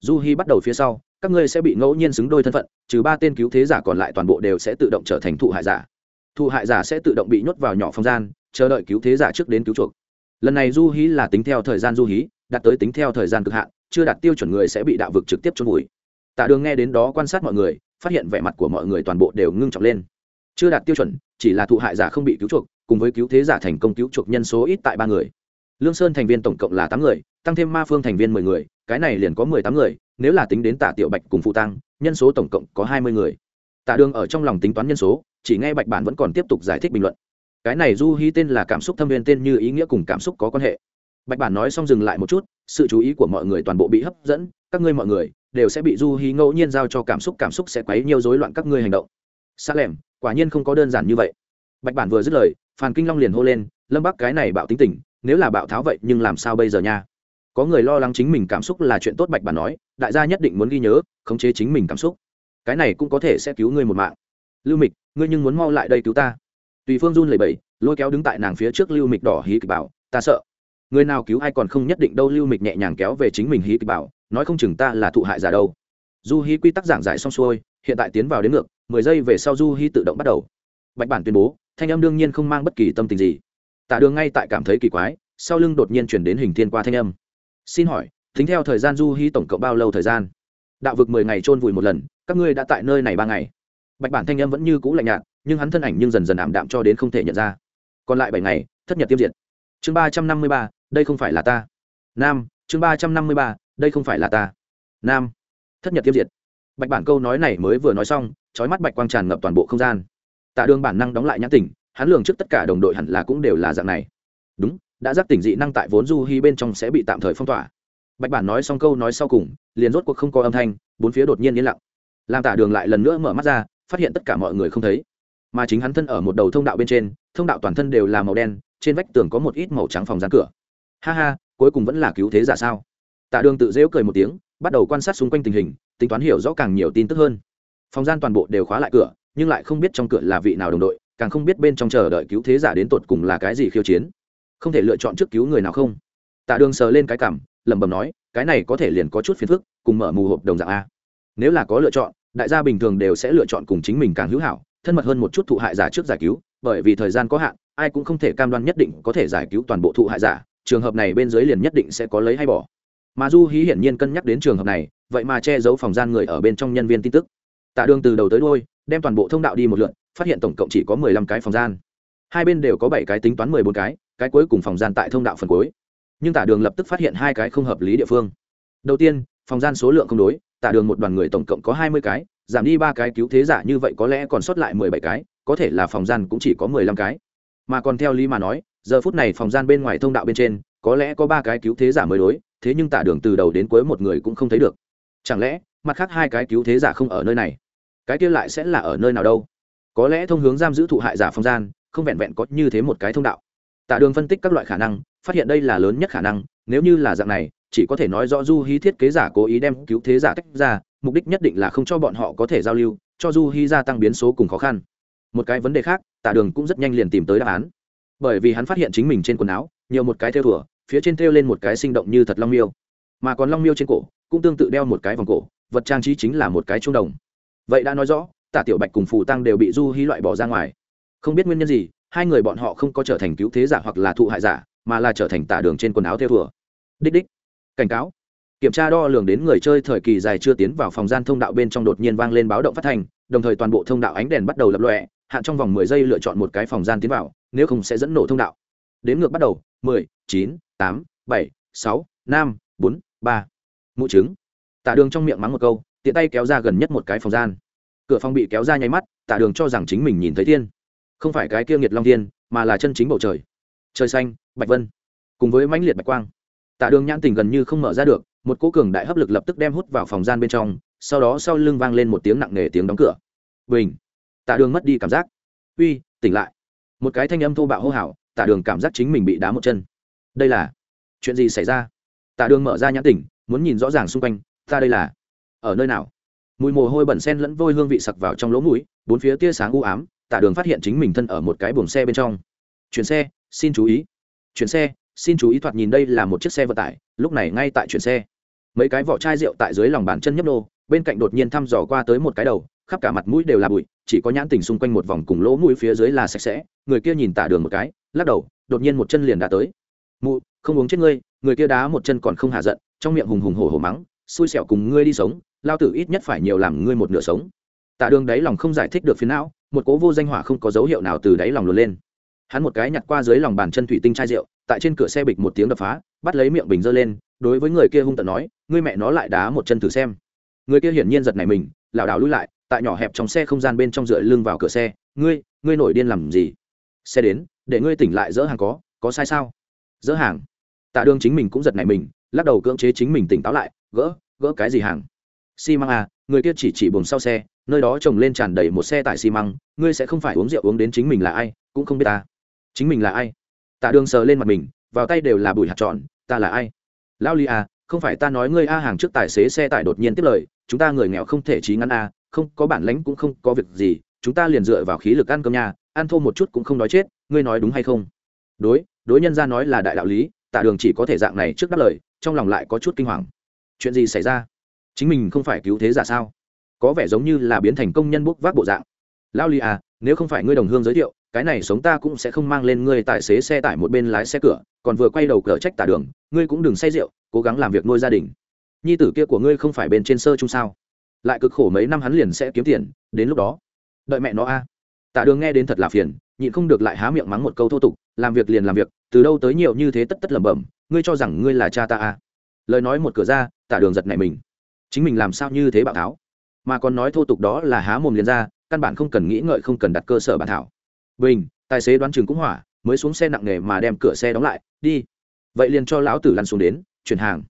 Du hí bắt đầu phía sau các ngươi sẽ bị ngẫu nhiên xứng đôi thân phận, trừ ba tên cứu thế giả còn lại toàn bộ đều sẽ tự động trở thành thụ hại giả. Thụ hại giả sẽ tự động bị nhốt vào nhỏ không gian, chờ đợi cứu thế giả trước đến cứu chuộc. Lần này du hí là tính theo thời gian du hí, đạt tới tính theo thời gian cực hạn, chưa đạt tiêu chuẩn người sẽ bị đạo vực trực tiếp trôn vùi. Tạ đường nghe đến đó quan sát mọi người, phát hiện vẻ mặt của mọi người toàn bộ đều ngưng trọng lên. Chưa đạt tiêu chuẩn, chỉ là thụ hại giả không bị cứu chuộc, cùng với cứu thế giả thành công cứu chuộc nhân số ít tại ba người. Lương sơn thành viên tổng cộng là tám người, tăng thêm ma phương thành viên mười người, cái này liền có mười tám người nếu là tính đến tạ tiểu bạch cùng phụ tăng nhân số tổng cộng có hai mươi người. Tạ đường ở trong lòng tính toán nhân số, chỉ nghe bạch bản vẫn còn tiếp tục giải thích bình luận. Cái này du hí tên là cảm xúc thâm viên tên như ý nghĩa cùng cảm xúc có quan hệ. Bạch bản nói xong dừng lại một chút, sự chú ý của mọi người toàn bộ bị hấp dẫn, các ngươi mọi người đều sẽ bị du hí ngẫu nhiên giao cho cảm xúc cảm xúc sẽ quấy nhiều rối loạn các ngươi hành động. Xa lẻm, quả nhiên không có đơn giản như vậy. Bạch bản vừa dứt lời phan kinh long liền hô lên, lâm bắc, cái này bạo tính tình, nếu là bạo tháo vậy nhưng làm sao bây giờ nha? Có người lo lắng chính mình cảm xúc là chuyện tốt bạch bản nói, đại gia nhất định muốn ghi nhớ, khống chế chính mình cảm xúc. Cái này cũng có thể sẽ cứu ngươi một mạng. Lưu mịch, ngươi nhưng muốn mau lại đây cứu ta. Tùy phương run lẩy bẩy, lôi kéo đứng tại nàng phía trước lưu mịch đỏ hí kịch bảo, ta sợ. Người nào cứu ai còn không nhất định đâu. Lưu mịch nhẹ nhàng kéo về chính mình hí kịch bảo, nói, không chừng ta là thụ hại giả đâu. Du hí quy tắc giảng giải xong xuôi, hiện tại tiến vào đến ngược, mười giây về sau du hí tự động bắt đầu. Bạch bản tuyên bố, thanh âm đương nhiên không mang bất kỳ tâm tình gì. Tạ đường ngay tại cảm thấy kỳ quái, sau lưng đột nhiên chuyển đến hình thiên qua thanh âm xin hỏi, tính theo thời gian du hy tổng cộng bao lâu thời gian? Đạo vực mười ngày trôn vùi một lần, các ngươi đã tại nơi này ba ngày. Bạch bản thanh em vẫn như cũ lạnh nhạt, nhưng hắn thân ảnh nhưng dần dần ảm đạm cho đến không thể nhận ra. Còn lại bảy ngày, thất nhật tiêu diệt. Chương ba trăm năm mươi ba, đây không phải là ta. Nam, chương ba trăm năm mươi ba, đây không phải là ta. Nam, thất nhật tiêu diệt. Bạch bản câu nói này mới vừa nói xong trói mắt bạch quang tràn ngập toàn bộ không gian. Tạ đường bản năng đóng lại nhãn tỉnh, hắn lường trước tất cả đồng đội hẳn là cũng đều là dạng này. Đúng đã giác tỉnh dị năng tại vốn du hy bên trong sẽ bị tạm thời phong tỏa. Bạch bản nói xong câu nói sau cùng, liền rốt cuộc không có âm thanh, bốn phía đột nhiên yên lặng. Làm tả đường lại lần nữa mở mắt ra, phát hiện tất cả mọi người không thấy. Mà chính hắn thân ở một đầu thông đạo bên trên, thông đạo toàn thân đều là màu đen, trên vách tường có một ít màu trắng phòng gian cửa. Ha ha, cuối cùng vẫn là cứu thế giả sao? Tạ đường tự dễu cười một tiếng, bắt đầu quan sát xung quanh tình hình, tính toán hiểu rõ càng nhiều tin tức hơn. Phòng gian toàn bộ đều khóa lại cửa, nhưng lại không biết trong cửa là vị nào đồng đội, càng không biết bên trong chờ đợi cứu thế giả đến tột cùng là cái gì khiêu chiến không thể lựa chọn trước cứu người nào không? Tạ đường sờ lên cái cảm, lẩm bẩm nói, cái này có thể liền có chút phiền phức, cùng mở mù hộp đồng dạng a. Nếu là có lựa chọn, đại gia bình thường đều sẽ lựa chọn cùng chính mình càng hữu hảo, thân mật hơn một chút thụ hại giả trước giải cứu, bởi vì thời gian có hạn, ai cũng không thể cam đoan nhất định có thể giải cứu toàn bộ thụ hại giả, trường hợp này bên dưới liền nhất định sẽ có lấy hay bỏ. Mà du hí hiển nhiên cân nhắc đến trường hợp này, vậy mà che giấu phòng gian người ở bên trong nhân viên tin tức. Tạ đường từ đầu tới đôi đem toàn bộ thông đạo đi một lượt phát hiện tổng cộng chỉ có mười lăm cái phòng gian. Hai bên đều có bảy cái tính toán mười bốn cái cái cuối cùng phòng gian tại thông đạo phần cuối. Nhưng tạ đường lập tức phát hiện hai cái không hợp lý địa phương. Đầu tiên, phòng gian số lượng không đối tạ đường một đoàn người tổng cộng có hai mươi cái, giảm đi ba cái cứu thế giả như vậy có lẽ còn sót lại mười bảy cái, có thể là phòng gian cũng chỉ có mười lăm cái. Mà còn theo lý mà nói, giờ phút này phòng gian bên ngoài thông đạo bên trên, có lẽ có ba cái cứu thế giả mới đối, thế nhưng tạ đường từ đầu đến cuối một người cũng không thấy được. Chẳng lẽ, mặt khác hai cái cứu thế giả không ở nơi này? Cái kia lại sẽ là ở nơi nào đâu? Có lẽ thông hướng giam giữ thụ hại giả phòng gian, không vẹn vẹn có như thế một cái thông đạo tạ đường phân tích các loại khả năng phát hiện đây là lớn nhất khả năng nếu như là dạng này chỉ có thể nói rõ du hí thiết kế giả cố ý đem cứu thế giả tách ra mục đích nhất định là không cho bọn họ có thể giao lưu cho du hí gia tăng biến số cùng khó khăn. Một cái vấn đề khác tạ đường cũng rất nhanh liền tìm tới đáp án. Bởi vì hắn phát hiện chính mình trên quần áo nhiều một cái theo thùa, phía trên thêu lên một cái sinh động như thật long miêu. Mà còn long miêu trên cổ cũng tương tự đeo một cái vòng cổ vật trang trí chính là một cái trung đồng. Vậy đã nói rõ tạ tiểu bạch cùng phù tăng đều bị du hí loại bỏ ra ngoài. Không biết nguyên nhân gì hai người bọn họ không có trở thành cứu thế giả hoặc là thụ hại giả, mà là trở thành tả đường trên quần áo theo thừa đích đích. Cảnh cáo. Kiểm tra đo lường đến người chơi thời kỳ dài chưa tiến vào phòng gian thông đạo bên trong đột nhiên vang lên báo động phát thành, đồng thời toàn bộ thông đạo ánh đèn bắt đầu lập lọe hạn trong vòng mười giây lựa chọn một cái phòng gian tiến vào, nếu không sẽ dẫn nổ thông đạo. Đến ngược bắt đầu, mười, chín, tám, bảy, sáu, năm, bốn, ba. Mụ trứng. Tạ đường trong miệng mắng một câu, tiện tay kéo ra gần nhất một cái phòng gian. Cửa phòng bị kéo ra nháy mắt tạ đường cho rằng chính mình nhìn thấy thiên không phải cái kia nghiệt long thiên, mà là chân chính bầu trời. Trời xanh, bạch vân, cùng với mãnh liệt bạch quang. Tạ đường nhãn tình gần như không mở ra được, một cỗ cường đại hấp lực lập tức đem hút vào phòng gian bên trong, sau đó sau lưng vang lên một tiếng nặng nề tiếng đóng cửa. Bình! Tạ đường mất đi cảm giác. Uy, tỉnh lại. Một cái thanh âm thô bạo hô hào, tạ đường cảm giác chính mình bị đá một chân. Đây là chuyện gì xảy ra? Tạ đường mở ra nhãn tỉnh, muốn nhìn rõ ràng xung quanh, ta đây là ở nơi nào? Mùi mồ hôi bẩn sen lẫn vôi hương vị sặc vào trong lỗ mũi, bốn phía tia sáng u ám tạ đường phát hiện chính mình thân ở một cái buồng xe bên trong. Chuyển xe, xin chú ý. Chuyển xe, xin chú ý. Thoạt nhìn đây là một chiếc xe vận tải, lúc này ngay tại chuyển xe. Mấy cái vỏ chai rượu tại dưới lòng bàn chân nhấp nô, bên cạnh đột nhiên thăm dò qua tới một cái đầu, khắp cả mặt mũi đều là bụi, chỉ có nhãn tình xung quanh một vòng cùng lỗ mũi phía dưới là sạch sẽ. Người kia nhìn tả đường một cái, lắc đầu, đột nhiên một chân liền đã tới. Mụ, không uống chết ngươi, người kia đá một chân còn không hạ giận, trong miệng hùng hùng hổ hổ mắng, xui xẻo cùng ngươi đi sống, lao tử ít nhất phải nhiều làm ngươi một nửa sống. Tạ đường đấy lòng không giải thích được phiến não một cố vô danh hỏa không có dấu hiệu nào từ đáy lòng luồn lên. Hắn một cái nhặt qua dưới lòng bàn chân thủy tinh chai rượu, tại trên cửa xe bịch một tiếng đập phá, bắt lấy miệng bình dơ lên, đối với người kia hung tận nói, ngươi mẹ nó lại đá một chân thử xem. Người kia hiển nhiên giật này mình, lảo đảo lui lại, tại nhỏ hẹp trong xe không gian bên trong dựa lưng vào cửa xe, ngươi ngươi nổi điên làm gì? Xe đến, để ngươi tỉnh lại dỡ hàng có có sai sao? Dỡ hàng? Tạ đương chính mình cũng giật này mình, lắc đầu cưỡng chế chính mình tỉnh táo lại, gỡ gỡ cái gì hàng? Xi măng à người kia chỉ chỉ buồng sau xe, nơi đó trồng lên tràn đầy một xe tải xi măng, ngươi sẽ không phải uống rượu uống đến chính mình là ai, cũng không biết ta. Chính mình là ai? Tạ đường sờ lên mặt mình, vào tay đều là bụi hạt tròn, ta là ai? Lao li à không phải ta nói ngươi a hàng trước tài xế xe tải đột nhiên tiếp lời, chúng ta người nghèo không thể trí ngắn a, không có bản lãnh cũng không có việc gì, chúng ta liền dựa vào khí lực ăn cơm nhà ăn thô một chút cũng không nói chết, ngươi nói đúng hay không? Đối đối nhân ra nói là đại đạo lý, tạ đường chỉ có thể dạng này trước đáp lời, trong lòng lại có chút kinh hoàng. Chuyện gì xảy ra? Chính mình không phải cứu thế giả sao? Có vẻ giống như là biến thành công nhân bốc vác bộ dạng. Lao li à nếu không phải ngươi đồng hương giới thiệu, cái này sống ta cũng sẽ không mang lên ngươi tài xế xe tải một bên lái xe cửa, còn vừa quay đầu cửa trách tả đường, ngươi cũng đừng say rượu, cố gắng làm việc nuôi gia đình. Nhi tử kia của ngươi không phải bên trên sơ chung sao? Lại cực khổ mấy năm hắn liền sẽ kiếm tiền, đến lúc đó. Đợi mẹ nó a. À. tả đường nghe đến thật là phiền, nhịn không được lại há miệng mắng một câu thô tục, làm việc liền làm việc, từ đâu tới nhiều như thế tất tất lẩm bẩm, ngươi cho rằng ngươi là cha ta a lời nói một cửa ra, tả đường giật này mình chính mình làm sao như thế bạo tháo? Mà còn nói thô tục đó là há mồm liền ra, căn bản không cần nghĩ ngợi, không cần đặt cơ sở bản thảo. Bình, tài xế đoán chừng cũng hỏa, mới xuống xe nặng nề mà đem cửa xe đóng lại, đi. Vậy liền cho lão tử lăn xuống đến, chuyển hàng.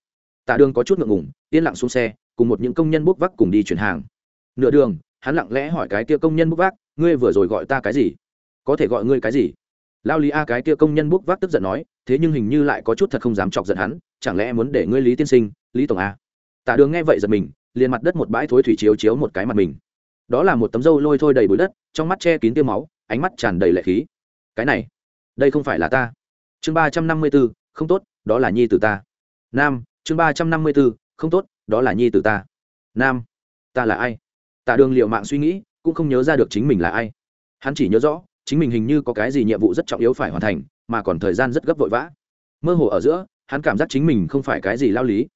Tạ đường có chút ngượng ngùng, yên lặng xuống xe, cùng một những công nhân bốc vác cùng đi chuyển hàng. Nửa đường, hắn lặng lẽ hỏi cái kia công nhân bốc vác, ngươi vừa rồi gọi ta cái gì? Có thể gọi ngươi cái gì? Lao lý a cái kia công nhân bốc vác tức giận nói, thế nhưng hình như lại có chút thật không dám chọc giận hắn, chẳng lẽ muốn để ngươi lý tiên sinh, lý tổng a? Tạ đường nghe vậy giật mình, liền mặt đất một bãi thối thủy chiếu chiếu một cái mặt mình. Đó là một tấm dâu lôi thôi đầy bụi đất, trong mắt che kín tiêu máu, ánh mắt tràn đầy lệ khí. Cái này, đây không phải là ta. Chương ba trăm năm mươi b ố không tốt, đó là nhi t ta. Nam, chương ba trăm năm mươi b ố không tốt, đó là nhi t ta. Nam, ta là ai? Tạ đường liệu mạng suy nghĩ, cũng không nhớ ra được chính mình là ai. Hắn chỉ nhớ rõ, chính mình hình như có cái gì nhiệm vụ rất trọng yếu phải hoàn thành, mà còn thời gian rất gấp vội vã. Mơ hồ ở giữa, hắn cảm giác chính mình không phải cái gì lao lý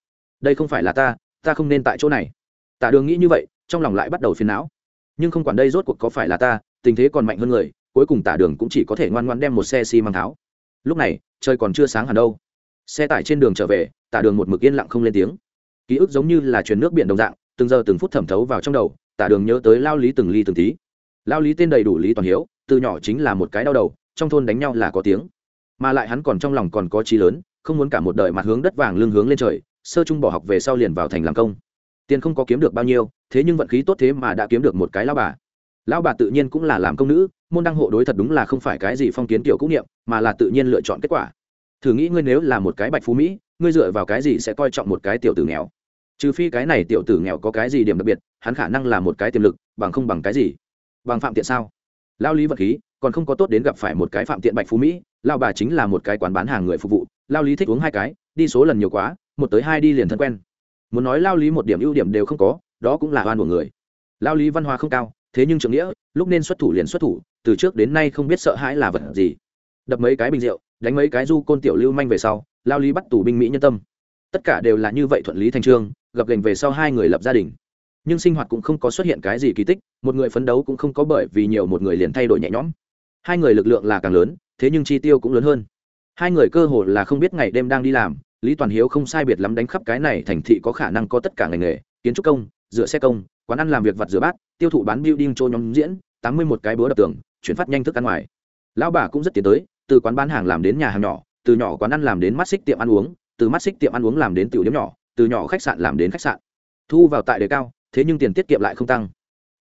đây không phải là ta ta không nên tại chỗ này. Tạ đường nghĩ như vậy, trong lòng lại bắt đầu phiền não. Nhưng không quản đây rốt cuộc có phải là ta, tình thế còn mạnh hơn người, cuối cùng tả đường cũng chỉ có thể ngoan ngoan đem một xe xi、si、măng tháo. Lúc này, trời còn chưa sáng hẳn đâu. Xe tải trên đường trở về, tả đường một mực yên lặng không lên tiếng. Ký ức giống như là truyền nước biển đồng dạng, từng giờ từng phút thẩm thấu vào trong đầu, tả đường nhớ tới lao lý từng ly từng tí. Lao lý tên đầy đủ lý toàn hiếu, từ nhỏ chính là một cái đau đầu, trong thôn đánh nhau là có tiếng. Mà lại hắn còn trong lòng còn có trí lớn, không muốn cả một đời mặt hướng đất vàng lưng hướng lên trời sơ trung bỏ học về sau liền vào thành làm công. Tiền không có kiếm được bao nhiêu, thế nhưng vận khí tốt thế mà đã kiếm được một cái lao bà. Lão bà tự nhiên cũng là làm công nữ, môn đăng hộ đối thật đúng là không phải cái gì phong kiến tiểu cũng niệm, mà là tự nhiên lựa chọn kết quả. Thử nghĩ ngươi nếu là một cái bạch phú mỹ, ngươi dựa vào cái gì sẽ coi trọng một cái tiểu tử nghèo? Trừ phi cái này tiểu tử nghèo có cái gì điểm đặc biệt, hắn khả năng là một cái tiềm lực, bằng không bằng cái gì? Bằng phạm tiện sao? Lao lý vật khí, còn không có tốt đến gặp phải một cái phạm tiện bạch phú mỹ lao bà chính là một cái quán bán hàng người phục vụ lao lý thích uống hai cái, đi số lần nhiều quá một tới hai đi liền thân quen. Muốn nói lao lý một điểm ưu điểm đều không có, đó cũng là oan của người. Lao lý văn hóa không cao, thế nhưng trưởng nghĩa, lúc nên xuất thủ liền xuất thủ, từ trước đến nay không biết sợ hãi là vật gì. Đập mấy cái bình rượu, đánh mấy cái du côn tiểu lưu manh về sau, lao lý bắt tù binh mỹ nhân tâm. Tất cả đều là như vậy thuận lý thành trương, gặp gành về sau hai người lập gia đình. Nhưng sinh hoạt cũng không có xuất hiện cái gì kỳ tích, một người phấn đấu cũng không có bởi vì nhiều một người liền thay đổi nhẹ nhõm. Hai người lực lượng là càng lớn, thế nhưng chi tiêu cũng lớn hơn. Hai người cơ hồ là không biết ngày đêm đang đi làm lý toàn hiếu không sai biệt lắm đánh khắp cái này thành thị có khả năng có tất cả ngành nghề, kiến trúc công, rửa xe công, quán ăn làm việc vặt rửa bát, tiêu thụ bán building cho nhóm diễn, tám mươi một cái búa đập tường, chuyển phát nhanh thức ăn ngoài. Lão bà cũng rất tiến tới, từ quán bán hàng làm đến nhà hàng nhỏ, từ nhỏ quán ăn làm đến mắt xích tiệm ăn uống, từ mắt xích tiệm ăn uống làm đến tiểu điểm nhỏ, từ nhỏ khách sạn làm đến khách sạn. Thu vào tại đề cao, thế nhưng tiền tiết kiệm lại không tăng.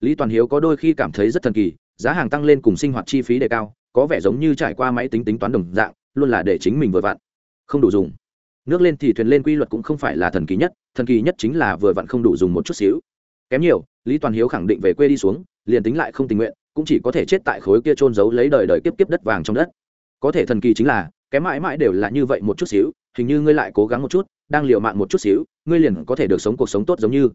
Lý toàn hiếu có đôi khi cảm thấy rất thần kỳ, giá hàng tăng lên cùng sinh hoạt chi phí đề cao, có vẻ giống như trải qua máy tính tính toán đồng dạng, luôn là để chính mình vừa vặn. Không đủ dùng nước lên thì thuyền lên quy luật cũng không phải là thần kỳ nhất, thần kỳ nhất chính là vừa vặn không đủ dùng một chút xíu. Kém nhiều, lý toàn hiếu khẳng định về quê đi xuống, liền tính lại không tình nguyện, cũng chỉ có thể chết tại khối kia trôn giấu lấy đời đời kiếp kiếp đất vàng trong đất. Có thể thần kỳ chính là, kém mãi mãi đều là như vậy một chút xíu, hình như ngươi lại cố gắng một chút, đang liều mạng một chút xíu, ngươi liền có thể được sống cuộc sống tốt giống như.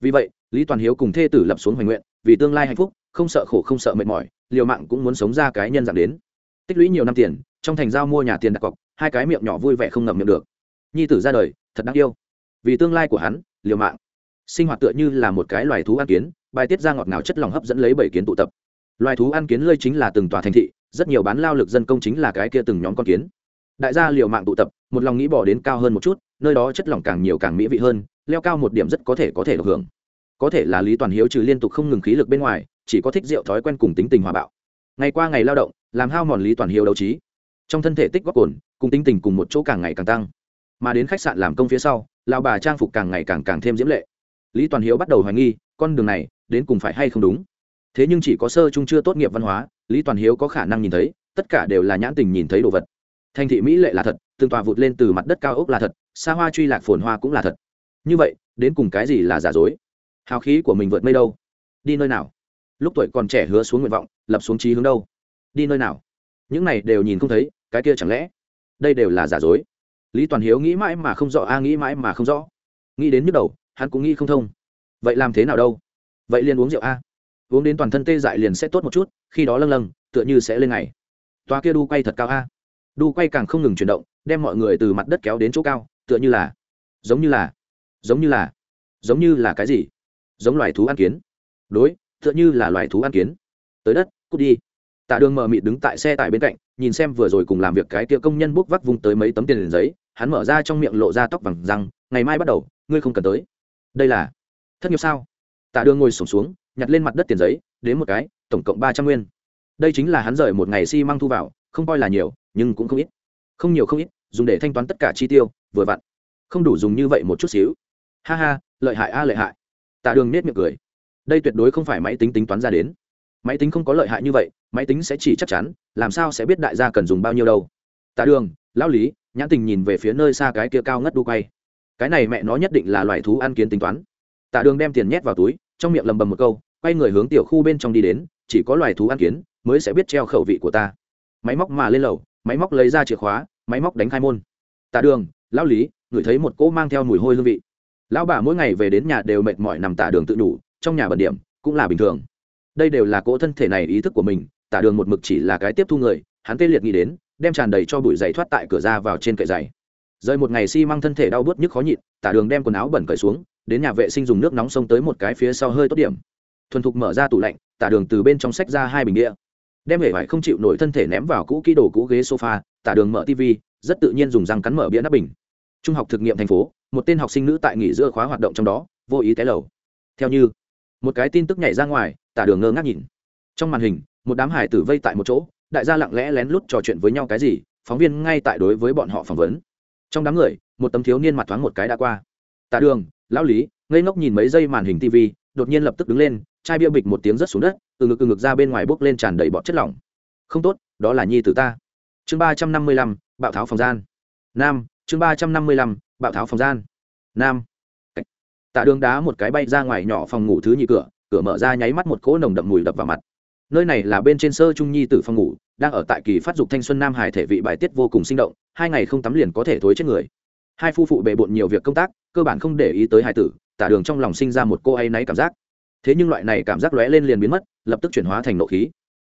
Vì vậy, lý toàn hiếu cùng thê tử lập xuống hoành nguyện, vì tương lai hạnh phúc, không sợ khổ không sợ mệt mỏi, liều mạng cũng muốn sống ra cái nhân dạng đến. Tích lũy nhiều năm tiền, trong thành giao mua nhà tiền đặt cọc, hai cái miệng nhỏ vui vẻ không ngậm miệng được nhi tử ra đời, thật đáng yêu. Vì tương lai của hắn, liều mạng. Sinh hoạt tựa như là một cái loài thú ăn kiến, bài tiết ra ngọt ngào chất lòng hấp dẫn lấy bảy kiến tụ tập. Loài thú ăn kiến lơi chính là từng tòa thành thị, rất nhiều bán lao lực dân công chính là cái kia từng nhóm con kiến. Đại gia liều mạng tụ tập, một lòng nghĩ bỏ đến cao hơn một chút, nơi đó chất lỏng càng nhiều càng mỹ vị hơn, leo cao một điểm rất có thể có thể được hưởng. Có thể là lý toàn hiếu trừ liên tục không ngừng khí lực bên ngoài, chỉ có thích rượu thói quen cùng tính tình hòa bạo. Ngày qua ngày lao động, làm hao mòn lý toàn hiếu đấu trí. Trong thân thể tích góp cồn, cùng tính tình cùng một chỗ càng ngày càng tăng mà đến khách sạn làm công phía sau lao bà trang phục càng ngày càng càng thêm diễm lệ. Lý toàn hiếu bắt đầu hoài nghi, con đường này đến cùng phải hay không đúng? Thế nhưng chỉ có sơ trung chưa tốt nghiệp văn hóa, lý toàn hiếu có khả năng nhìn thấy, tất cả đều là nhãn tình nhìn thấy đồ vật. Thành thị mỹ lệ là thật từng tòa vụt lên từ mặt đất cao ốc là thật, xa hoa truy lạc phồn hoa cũng là thật. Như vậy, đến cùng cái gì là giả dối? Hào khí của mình vượt mây đâu? Đi nơi nào? Lúc tuổi còn trẻ hứa xuống nguyện vọng, lập xuống trí hướng đâu? Đi nơi nào? Những này đều nhìn không thấy, cái kia chẳng lẽ đây đều là giả dối? Lý toàn hiếu nghĩ mãi mà không rõ, a nghĩ mãi mà không rõ. Nghĩ đến nhức đầu, hắn cũng nghĩ không thông. Vậy làm thế nào đâu? Vậy liền uống rượu a. Uống đến toàn thân tê dại liền sẽ tốt một chút, khi đó lâng lâng, tựa như sẽ lên ngày. Toa kia đu quay thật cao a. Đu quay càng không ngừng chuyển động, đem mọi người từ mặt đất kéo đến chỗ cao, tựa như là, giống như là, giống như là, giống như là cái gì? Giống loài thú ăn kiến. Đối, tựa như là loài thú ăn kiến. Tới đất, cút đi tạ đường mờ mịt đứng tại xe tải bên cạnh nhìn xem vừa rồi cùng làm việc cái kia công nhân bốc vác vung tới mấy tấm tiền giấy hắn mở ra trong miệng lộ ra tóc bằng răng ngày mai bắt đầu ngươi không cần tới. Đây là thất nghiệp sao? Tạ đường ngồi sổng xuống, nhặt lên mặt đất tiền giấy đến một cái tổng cộng ba trăm nguyên. Đây chính là hắn rời một ngày xi、si、măng thu vào không coi là nhiều nhưng cũng không ít. Không nhiều không ít dùng để thanh toán tất cả chi tiêu vừa vặn. Không đủ dùng như vậy một chút xíu. Ha ha lợi hại a lợi hại. Tạ đường nết miệng cười. Đây tuyệt đối không phải máy tính tính toán ra đến máy tính không có lợi hại như vậy, máy tính sẽ chỉ chắc chắn, làm sao sẽ biết đại gia cần dùng bao nhiêu đâu. Tạ đường, lão lý, nhãn tình nhìn về phía nơi xa cái kia cao ngất đu quay. Cái này mẹ nó nhất định là loại thú ăn kiến tính toán. Tạ đường đem tiền nhét vào túi, trong miệng lầm bầm một câu, quay người hướng tiểu khu bên trong đi đến, chỉ có loài thú ăn kiến mới sẽ biết treo khẩu vị của ta. Máy móc mà lên lầu, máy móc lấy ra chìa khóa, máy móc đánh khai môn. Tạ đường, lão lý, ngửi thấy một cỗ mang theo mùi hôi hương vị. Lão bà mỗi ngày về đến nhà đều mệt mỏi nằm tạ đường tự đủ trong nhà bẩn điểm cũng là bình thường đây đều là cỗ thân thể này ý thức của mình tạ đường một mực chỉ là cái tiếp thu người, hắn tê liệt nghĩ đến, đem tràn đầy cho bụi giày thoát tại cửa ra vào trên cậy giày rời một ngày xi、si、măng thân thể đau bớt nhức khó nhịn tạ đường đem quần áo bẩn cởi xuống, đến nhà vệ sinh dùng nước nóng xông tới một cái phía sau hơi tốt điểm. Thuần thục mở ra tủ lạnh tạ đường từ bên trong sách ra hai bình đĩa đem hệ vải không chịu nổi thân thể ném vào cũ kỹ đồ cũ ghế sofa tạ đường mở tv rất tự nhiên dùng răng cắn mở bia nắp bình. Trung học thực nghiệm thành phố, một tên học sinh nữ tại nghỉ giữa khóa hoạt động trong đó, vô ý té lầu. Theo như một cái tin tức nhảy ra ngoài tạ đường ngơ ngác nhìn. Trong màn hình, một đám hải tử vây tại một chỗ, đại gia lặng lẽ lén lút trò chuyện với nhau cái gì, phóng viên ngay tại đối với bọn họ phỏng vấn. Trong đám người, một tấm thiếu niên mặt thoáng một cái đã qua. Tạ đường, lão lý, ngây ngốc nhìn mấy giây màn hình tv đột nhiên lập tức đứng lên, chai bia bịch một tiếng rớt xuống đất, từ ngực từ ngực ra bên ngoài bốc lên tràn đầy bọt chất lỏng. Không tốt, đó là nhi tử ta. Chương ba trăm năm mươi lăm, bạo tháo phòng gian. Nam, chương ba trăm năm mươi lăm, bạo tháo phòng gian. Nam tạ đường đá một cái bay ra ngoài nhỏ phòng ngủ thứ nhị cửa cửa mở ra nháy mắt một cỗ nồng đậm mùi đập vào mặt. Nơi này là bên trên sơ trung nhi tử phòng ngủ, đang ở tại kỳ phát dục thanh xuân nam hải thể vị bài tiết vô cùng sinh động, hai ngày không tắm liền có thể thối chết người. Hai phu phụ bề bộn nhiều việc công tác, cơ bản không để ý tới hải tử tả đường trong lòng sinh ra một cô ấy náy cảm giác. Thế nhưng loại này cảm giác lóe lên liền biến mất, lập tức chuyển hóa thành nộ khí.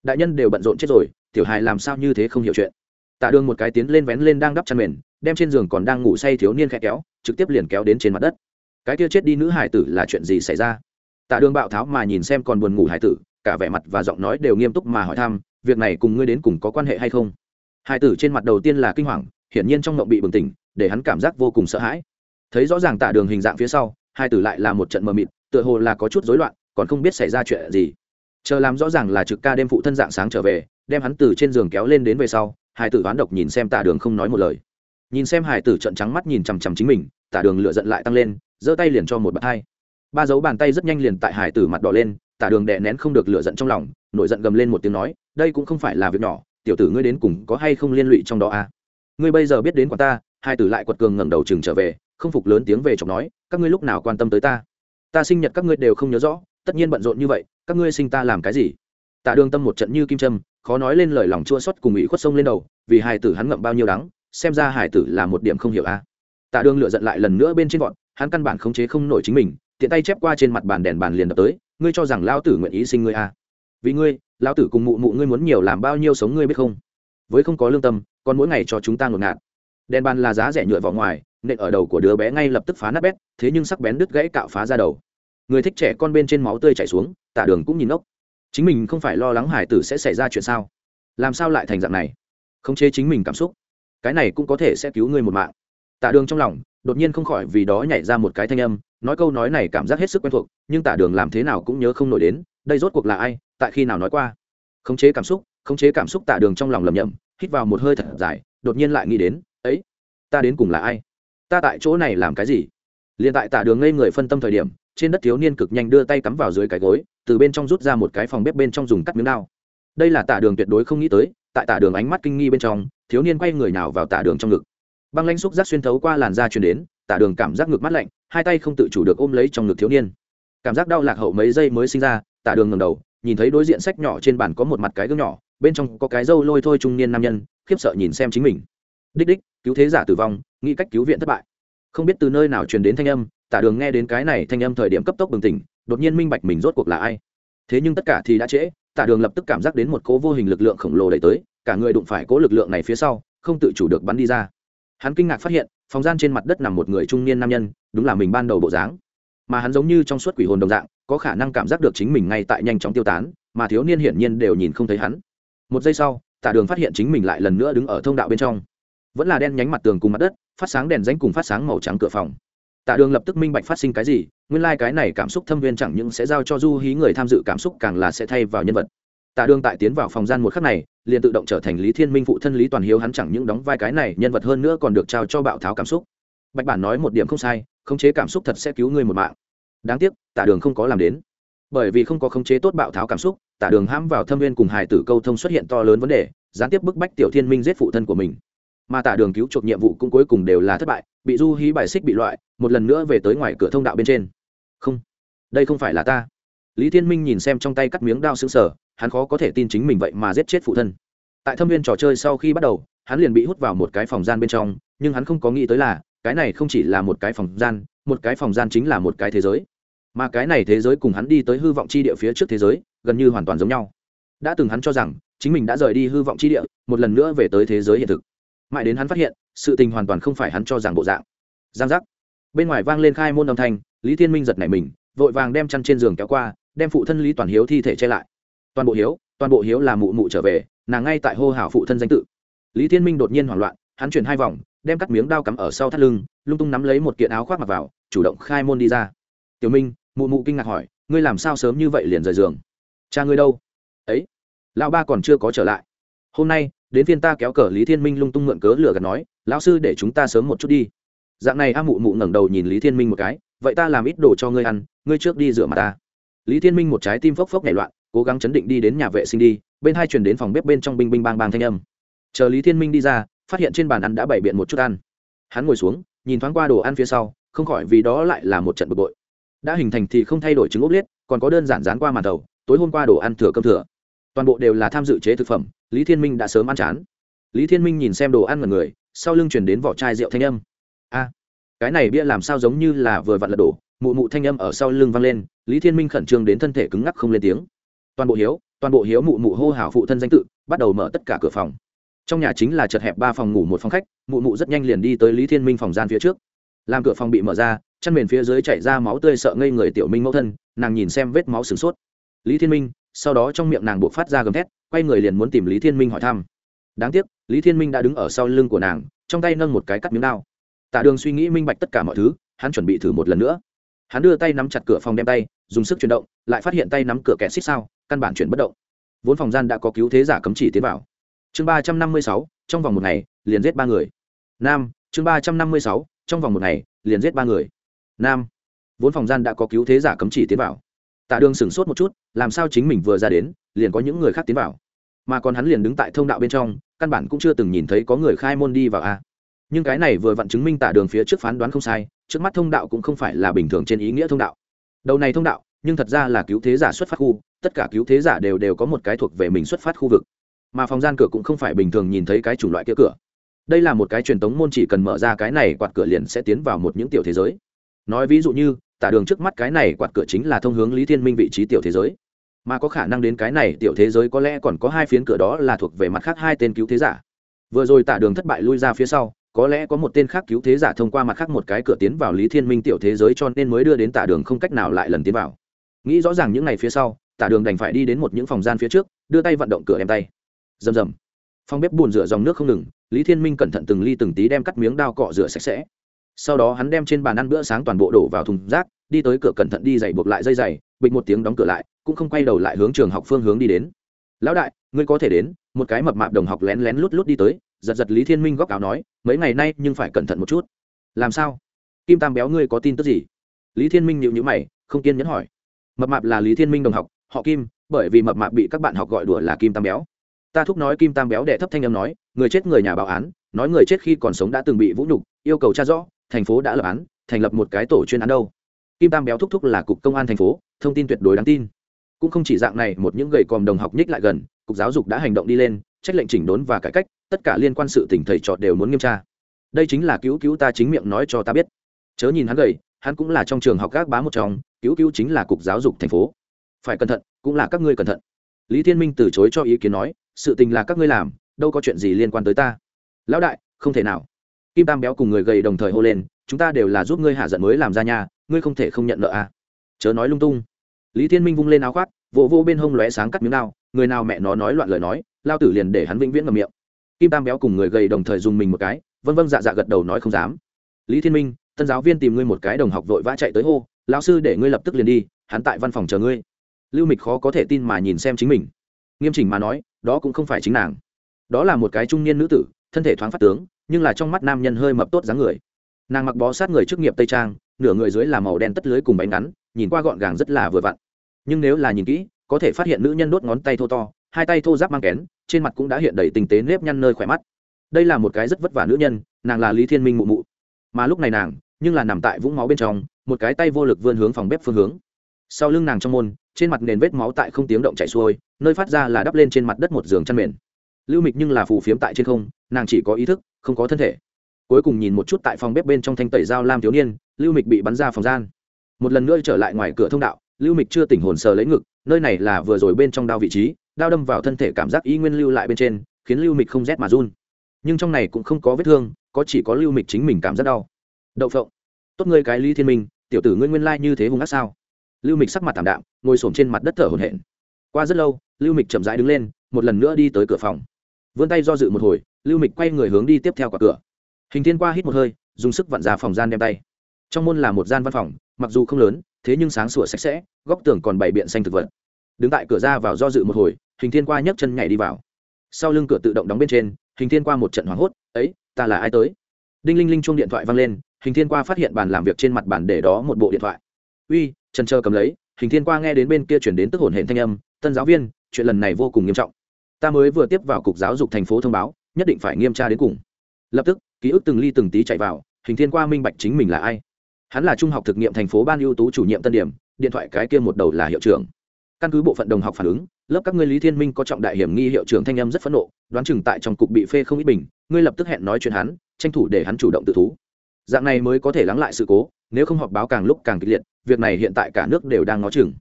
Đại nhân đều bận rộn chết rồi, tiểu hài làm sao như thế không hiểu chuyện. Tạ đường một cái tiến lên vén lên đang đắp chăn mền, đem trên giường còn đang ngủ say thiếu niên khẽ kéo, trực tiếp liền kéo đến trên mặt đất cái kia chết đi nữ hải tử là chuyện gì xảy ra? Tạ đường bạo tháo mà nhìn xem còn buồn ngủ hải tử, cả vẻ mặt và giọng nói đều nghiêm túc mà hỏi thăm, việc này cùng ngươi đến cùng có quan hệ hay không? Hải tử trên mặt đầu tiên là kinh hoàng, hiển nhiên trong mộng bị bừng tỉnh, để hắn cảm giác vô cùng sợ hãi. Thấy rõ ràng tạ đường hình dạng phía sau hải tử lại là một trận mờ mịt, tựa hồ là có chút rối loạn, còn không biết xảy ra chuyện gì. Chờ làm rõ ràng là trực ca đem phụ thân dạng sáng trở về, đem hắn từ trên giường kéo lên đến về sau hải tử oán độc nhìn xem tạ đường không nói một lời. Nhìn xem hải tử trận trắng mắt nhìn chằm chằm chính mình, tạ đường lựa giận lại tăng lên giơ tay liền cho một bạt hai. Ba dấu bàn tay rất nhanh liền tại hải tử mặt đỏ lên tạ đường đè nén không được lửa giận trong lòng, nổi giận gầm lên một tiếng nói, đây cũng không phải là việc nhỏ, tiểu tử ngươi đến cùng có hay không liên lụy trong đó à? Ngươi bây giờ biết đến quả ta. Hai tử lại quật cường ngẩng đầu chừng trở về, không phục lớn tiếng về chọc nói, các ngươi lúc nào quan tâm tới ta? Ta sinh nhật các ngươi đều không nhớ rõ, tất nhiên bận rộn như vậy, các ngươi sinh ta làm cái gì? Tạ đường tâm một trận như kim trâm khó nói lên lời lòng chua xót cùng ủy khuất sông lên đầu, vì hải tử hắn ngậm bao nhiêu đắng, xem ra hải tử là một điểm không hiểu à. a tạ đường lựa giận lại lần nữa bên trên vọn hắn căn bản khống chế không nổi chính mình, tiện tay chép qua trên mặt bàn đèn bàn liền đập tới, ngươi cho rằng lão tử nguyện ý sinh ngươi à? vì ngươi, lão tử cùng mụ mụ ngươi muốn nhiều làm bao nhiêu sống ngươi biết không? Với không có lương tâm, còn mỗi ngày cho chúng ta ngột ngạt. Đèn bàn là giá rẻ nhựa vào ngoài, nện ở đầu của đứa bé ngay lập tức phá nát bét, thế nhưng sắc bén đứt gãy cạo phá ra đầu. Người thích trẻ con bên trên máu tươi chảy xuống tạ đường cũng nhìn ốc chính mình không phải lo lắng hải tử sẽ xảy ra chuyện sao? Làm sao lại thành dạng này? Khống chế chính mình cảm xúc. Cái này cũng có thể sẽ cứu người một mạng. Tạ đường trong lòng đột nhiên không khỏi vì đó nhảy ra một cái thanh âm, nói câu nói này cảm giác hết sức quen thuộc, nhưng tạ đường làm thế nào cũng nhớ không nổi đến, đây rốt cuộc là ai, tại khi nào nói qua. Khống chế cảm xúc, khống chế cảm xúc tạ đường trong lòng lầm nhầm hít vào một hơi thật dài, đột nhiên lại nghĩ đến, ấy, ta đến cùng là ai? Ta tại chỗ này làm cái gì? Liền tại tạ đường ngây người phân tâm thời điểm, trên đất thiếu niên cực nhanh đưa tay cắm vào dưới cái gối, từ bên trong rút ra một cái phòng bếp bên trong dùng cắt miếng đao. Đây là tạ đường tuyệt đối không nghĩ tới, tại tạ đường ánh mắt kinh nghi bên trong, thiếu niên quay người nào vào tạ đường trong ngực băng lãnh xúc giác xuyên thấu qua làn da truyền đến tạ đường cảm giác ngực mắt lạnh, hai tay không tự chủ được ôm lấy trong ngực thiếu niên. Cảm giác đau lạc hậu mấy giây mới sinh ra tạ đường ngầm đầu, nhìn thấy đối diện sách nhỏ trên bàn có một mặt cái gương nhỏ, bên trong có cái dâu lôi thôi trung niên nam nhân, khiếp sợ nhìn xem chính mình. Đích đích, cứu thế giả tử vong, nghĩ cách cứu viện thất bại. Không biết từ nơi nào truyền đến thanh âm, tả đường nghe đến cái này thanh âm thời điểm cấp tốc bừng tỉnh, đột nhiên minh bạch mình rốt cuộc là ai. Thế nhưng tất cả thì đã trễ, tả đường lập tức cảm giác đến một cố vô hình lực lượng khổng lồ đẩy tới, cả người đụng phải cố lực lượng này phía sau, không tự chủ được bắn đi ra hắn kinh ngạc phát hiện, phòng gian trên mặt đất nằm một người trung niên nam nhân, đúng là mình ban đầu bộ dáng. Mà hắn giống như trong suốt quỷ hồn đồng dạng, có khả năng cảm giác được chính mình ngay tại nhanh chóng tiêu tán, mà thiếu niên hiển nhiên đều nhìn không thấy hắn. Một giây sau tả đường phát hiện chính mình lại lần nữa đứng ở thông đạo bên trong. Vẫn là đen nhánh mặt tường cùng mặt đất, phát sáng đèn danh cùng phát sáng màu trắng cửa phòng. Tạ đường lập tức minh bạch phát sinh cái gì, nguyên lai、like、cái này cảm xúc thâm viên chẳng những sẽ giao cho du hí người tham dự, cảm xúc càng là sẽ thay vào nhân vật tạ đường tại tiến vào phòng gian một khắc này, liền tự động trở thành lý thiên minh phụ thân lý toàn hiếu hắn chẳng những đóng vai cái này nhân vật hơn nữa còn được trao cho bạo tháo cảm xúc. Bạch bản nói một điểm không sai, khống chế cảm xúc thật sẽ cứu người một mạng. Đáng tiếc, tạ đường không có làm đến. Bởi vì không có khống chế tốt bạo tháo cảm xúc, Tạ đường hãm vào thâm viên cùng hải tử câu thông xuất hiện to lớn vấn đề, gián tiếp bức bách tiểu thiên minh giết phụ thân của mình. Mà Tạ đường cứu chuộc nhiệm vụ cũng cuối cùng đều là thất bại, bị du hí bài xích bị loại, một lần nữa về tới ngoài cửa thông đạo bên trên. Không, đây không phải là ta. Lý thiên minh nhìn xem trong tay cắt miếng đao xứng sở hắn khó có thể tin chính mình vậy mà giết chết phụ thân. Tại thâm viên trò chơi sau khi bắt đầu, hắn liền bị hút vào một cái phòng gian bên trong, nhưng hắn không có nghĩ tới là, cái này không chỉ là một cái phòng gian, một cái phòng gian chính là một cái thế giới. Mà cái này thế giới cùng hắn đi tới hư vọng chi địa phía trước thế giới, gần như hoàn toàn giống nhau. Đã từng hắn cho rằng, chính mình đã rời đi hư vọng chi địa, một lần nữa về tới thế giới hiện thực. Mãi đến hắn phát hiện, sự tình hoàn toàn không phải hắn cho rằng bộ dạng. Giang giác. Bên ngoài vang lên khai môn âm thanh, lý thiên minh giật nảy mình, vội vàng đem chăn trên giường kéo qua, đem phụ thân lý toàn hiếu thi thể che lại toàn bộ hiếu, toàn bộ hiếu là mụ mụ trở về, nàng ngay tại hô hào phụ thân danh tự. Lý thiên minh đột nhiên hoảng loạn, hắn chuyển hai vòng, đem cắt miếng đao cắm ở sau thắt lưng, lung tung nắm lấy một kiện áo khoác mặc vào, chủ động khai môn đi ra. Tiểu minh, mụ mụ kinh ngạc hỏi, ngươi làm sao sớm như vậy liền rời giường? Cha ngươi đâu? Ấy, lão ba còn chưa có trở lại. Hôm nay, đến phiên ta kéo cờ. Lý thiên minh lung tung mượn cớ lửa gạt nói, lão sư để chúng ta sớm một chút đi. Dạng này a mụ mụ ngẩng đầu nhìn lý thiên minh một cái, vậy ta làm ít đồ cho ngươi ăn, ngươi trước đi rửa mặt ta. Lý thiên minh một trái tim phốc phốc nảy loạn cố gắng chấn định đi đến nhà vệ sinh đi, bên hai chuyển đến phòng bếp bên trong binh binh bang bang thanh âm. Chờ lý thiên minh đi ra, phát hiện trên bàn ăn đã bày biện một chút ăn. Hắn ngồi xuống, nhìn thoáng qua đồ ăn phía sau, không khỏi vì đó lại là một trận bực bội. Đã hình thành thì không thay đổi trứng ốp liết, còn có đơn giản dán qua màn đầu, tối hôm qua đồ ăn thừa cơm thừa. Toàn bộ đều là tham dự chế thực phẩm, lý thiên minh đã sớm ăn chán. Lý thiên minh nhìn xem đồ ăn mật người, sau lưng chuyển đến vỏ chai rượu thanh âm. A, cái này bia làm sao giống như là vừa vặn lật đổ? Mụ mụ thanh âm ở sau lưng vang lên, lý thiên minh khẩn trương đến thân thể cứng ngắc không lên tiếng toàn bộ hiếu, toàn bộ hiếu mụ mụ hô hào phụ thân danh tự, bắt đầu mở tất cả cửa phòng. Trong nhà chính là chật hẹp ba phòng ngủ một phòng khách, mụ mụ rất nhanh liền đi tới lý thiên minh phòng gian phía trước. Làm cửa phòng bị mở ra, chăn mền phía dưới chảy ra máu tươi sợ ngây người tiểu minh mẫu thân, nàng nhìn xem vết máu sửng sốt. Lý thiên minh, sau đó trong miệng nàng buộc phát ra gầm thét, quay người liền muốn tìm lý thiên minh hỏi thăm. Đáng tiếc, lý thiên minh đã đứng ở sau lưng của nàng, trong tay nâng một cái cắt miếng đao. Tạ đường suy nghĩ minh bạch tất cả mọi thứ, hắn chuẩn bị thử một lần nữa. Hắn đưa tay nắm chặt cửa phòng đem tay, dùng sức chuyển động, lại phát hiện tay nắm cửa kẹt xích sao căn bản chuyển bất động. Vốn phòng gian đã có cứu thế giả cấm chỉ tiến vào. Chương ba trăm năm mươi sáu, trong vòng một ngày, liền giết ba người. Nam, chương ba trăm năm mươi sáu, trong vòng một ngày, liền giết ba người. Nam, vốn phòng gian đã có cứu thế giả cấm chỉ tiến vào. Tạ đường sửng sốt một chút, làm sao chính mình vừa ra đến, liền có những người khác tiến vào? Mà còn hắn liền đứng tại thông đạo bên trong, căn bản cũng chưa từng nhìn thấy có người khai môn đi vào a. Nhưng cái này vừa vặn chứng minh tạ đường phía trước phán đoán không sai, trước mắt thông đạo cũng không phải là bình thường trên ý nghĩa thông đạo. Đầu này thông đạo, nhưng thật ra là cứu thế giả xuất phát khu tất cả cứu thế giả đều đều có một cái thuộc về mình xuất phát khu vực. Mà phòng gian cửa cũng không phải bình thường nhìn thấy cái chủng loại kia cửa. Đây là một cái truyền thống môn chỉ cần mở ra cái này quạt cửa liền sẽ tiến vào một những tiểu thế giới. Nói ví dụ như, tả đường trước mắt cái này quạt cửa chính là thông hướng lý thiên minh vị trí tiểu thế giới. Mà có khả năng đến cái này tiểu thế giới có lẽ còn có hai phiến cửa đó là thuộc về mặt khác hai tên cứu thế giả. Vừa rồi tả đường thất bại lui ra phía sau, có lẽ có một tên khác cứu thế giả thông qua mặt khác một cái cửa tiến vào lý thiên minh tiểu thế giới cho nên mới đưa đến tả đường không cách nào lại lần tiến vào. Nghĩ rõ ràng những ngày phía sau tả đường đành phải đi đến một những phòng gian phía trước, đưa tay vận động cửa em tay. Rầm rầm. Phòng bếp bùn rửa dòng nước không ngừng, lý thiên minh cẩn thận từng ly từng tí đem cắt miếng đao cọ rửa sạch sẽ. Sau đó hắn đem trên bàn ăn bữa sáng toàn bộ đổ vào thùng rác, đi tới cửa cẩn thận đi dày buộc lại dây dày bịch một tiếng đóng cửa lại, cũng không quay đầu lại hướng trường học phương hướng đi đến. Lão đại, ngươi có thể đến. Một cái mập mạp đồng học lén lén lút lút đi tới, giật giật lý thiên minh góc áo nói, mấy ngày nay nhưng phải cẩn thận một chút. Làm sao? Kim tam béo ngươi có tin tức gì? Lý thiên minh nhịu nhữ mày, không kiên nhẫn hỏi. Mập mạp là lý thiên minh đồng học họ kim, bởi vì mập mạp bị các bạn học gọi đùa là kim tam béo. Ta thúc nói kim tam béo đệ thấp thanh âm nói, người chết người nhà báo án, nói người chết khi còn sống đã từng bị vũ nhục, yêu cầu tra rõ, thành phố đã lập án, thành lập một cái tổ chuyên án đâu. Kim tam béo thúc thúc là cục công an thành phố, thông tin tuyệt đối đáng tin. Cũng không chỉ dạng này, một những gầy còm đồng học nhích lại gần, cục giáo dục đã hành động đi lên, trách lệnh chỉnh đốn và cải cách, tất cả liên quan sự tỉnh thầy trọt đều muốn nghiêm tra. Đây chính là cứu cứu ta chính miệng nói cho ta biết. Chớ nhìn hắn gầy, hắn cũng là trong trường học các bá một trong, cứu cứu chính là cục giáo dục thành phố phải cẩn thận, cũng là các ngươi cẩn thận. Lý thiên minh từ chối cho ý kiến nói, sự tình là các ngươi làm, đâu có chuyện gì liên quan tới ta. Lão đại, không thể nào. Kim tam béo cùng người gầy đồng thời hô lên, chúng ta đều là giúp ngươi hạ giận mới làm ra nhà ngươi không thể không nhận nợ à. Chớ nói lung tung. Lý thiên minh vung lên áo khoác, vỗ vô bên hông lóe sáng cắt miếng nào người nào mẹ nó nói loạn lời nói, lao tử liền để hắn vĩnh viễn ngầm miệng. Kim tam béo cùng người gầy đồng thời dùng mình một cái vân vân dạ dạ gật đầu nói không dám. Lý thiên minh, tân giáo viên tìm ngươi một cái đồng học vội vã chạy tới hô, lão sư để ngươi lập tức liền đi, hắn tại văn phòng chờ ngươi lưu mịch khó có thể tin mà nhìn xem chính mình. Nghiêm chỉnh mà nói, đó cũng không phải chính nàng. Đó là một cái trung niên nữ tử, thân thể thoáng phát tướng, nhưng là trong mắt nam nhân hơi mập tốt dáng người. Nàng mặc bó sát người chức nghiệp tây trang, nửa người dưới là màu đen tất lưới cùng bánh ngắn, nhìn qua gọn gàng rất là vừa vặn. Nhưng nếu là nhìn kỹ, có thể phát hiện nữ nhân đốt ngón tay thô to, hai tay thô giáp mang kén, trên mặt cũng đã hiện đầy tình tế nếp nhăn nơi khỏe mắt. Đây là một cái rất vất vả nữ nhân, nàng là lý thiên minh mụ mụ. Mà lúc này nàng, nhưng là nằm tại vũng máu bên trong, một cái tay vô lực vươn hướng phòng bếp phương hướng sau lưng nàng trong môn, trên mặt nền vết máu tại không tiếng động chảy xuôi, nơi phát ra là đắp lên trên mặt đất một giường chăn mền. Lưu mịch nhưng là phù phiếm tại trên không, nàng chỉ có ý thức, không có thân thể. Cuối cùng nhìn một chút tại phòng bếp bên trong thanh tẩy dao lam thiếu niên, lưu mịch bị bắn ra phòng gian. Một lần nữa trở lại ngoài cửa thông đạo, lưu mịch chưa tỉnh hồn sờ lấy ngực, nơi này là vừa rồi bên trong đao vị trí, đao đâm vào thân thể cảm giác y nguyên lưu lại bên trên, khiến lưu mịch không rét mà run. Nhưng trong này cũng không có vết thương, có chỉ có lưu mịch chính mình cảm giác đau. Đậu phộng. Tốt ngươi cái lý thiên minh, tiểu tử ngươi nguyên lai như thế hung ác sao? Lưu mịch sắc mặt tảm đạm, ngồi s trên mặt đất thở hổn hển. Qua rất lâu, lưu mịch chậm rãi đứng lên, một lần nữa đi tới cửa phòng. Vươn tay do dự một hồi, lưu mịch quay người hướng đi tiếp theo quả cửa. Hình thiên qua hít một hơi, dùng sức vặn ra phòng gian đem tay. Trong môn là một gian văn phòng, mặc dù không lớn, thế nhưng sáng sủa sạch sẽ, góc tường còn bày biện xanh thực vật. Đứng tại cửa ra vào do dự một hồi, hình thiên qua nhấc chân nhảy đi vào. Sau lưng cửa tự động đóng bên trên, hình thiên qua một trận hoảng hốt, ấy, ta là ai tới? Đinh linh linh chung điện thoại văng lên, hình thiên qua phát hiện bàn làm việc trên mặt bàn để đó một bộ điện thoại uy, trần trơ cầm lấy, hình thiên qua nghe đến bên kia chuyển đến tức hồn hển thanh âm, tân giáo viên, chuyện lần này vô cùng nghiêm trọng. Ta mới vừa tiếp vào cục giáo dục thành phố thông báo, nhất định phải nghiêm tra đến cùng. Lập tức, ký ức từng ly từng tí chạy vào, hình thiên qua minh bạch chính mình là ai. Hắn là trung học thực nghiệm thành phố ban ưu tú chủ nhiệm tân điểm, điện thoại cái kia một đầu là hiệu trưởng. Căn cứ bộ phận đồng học phản ứng, lớp các ngươi lý thiên minh có trọng đại hiểm nghi hiệu trưởng thanh âm rất phẫn nộ, đoán chừng tại trong cục bị phê không ít bình, ngươi lập tức hẹn nói chuyện hắn, tranh thủ để hắn chủ động tự thú. Dạng này mới có thể lắng lại sự cố nếu không họp báo càng lúc càng kịch liệt, việc này hiện tại cả nước đều đang ngó chừng.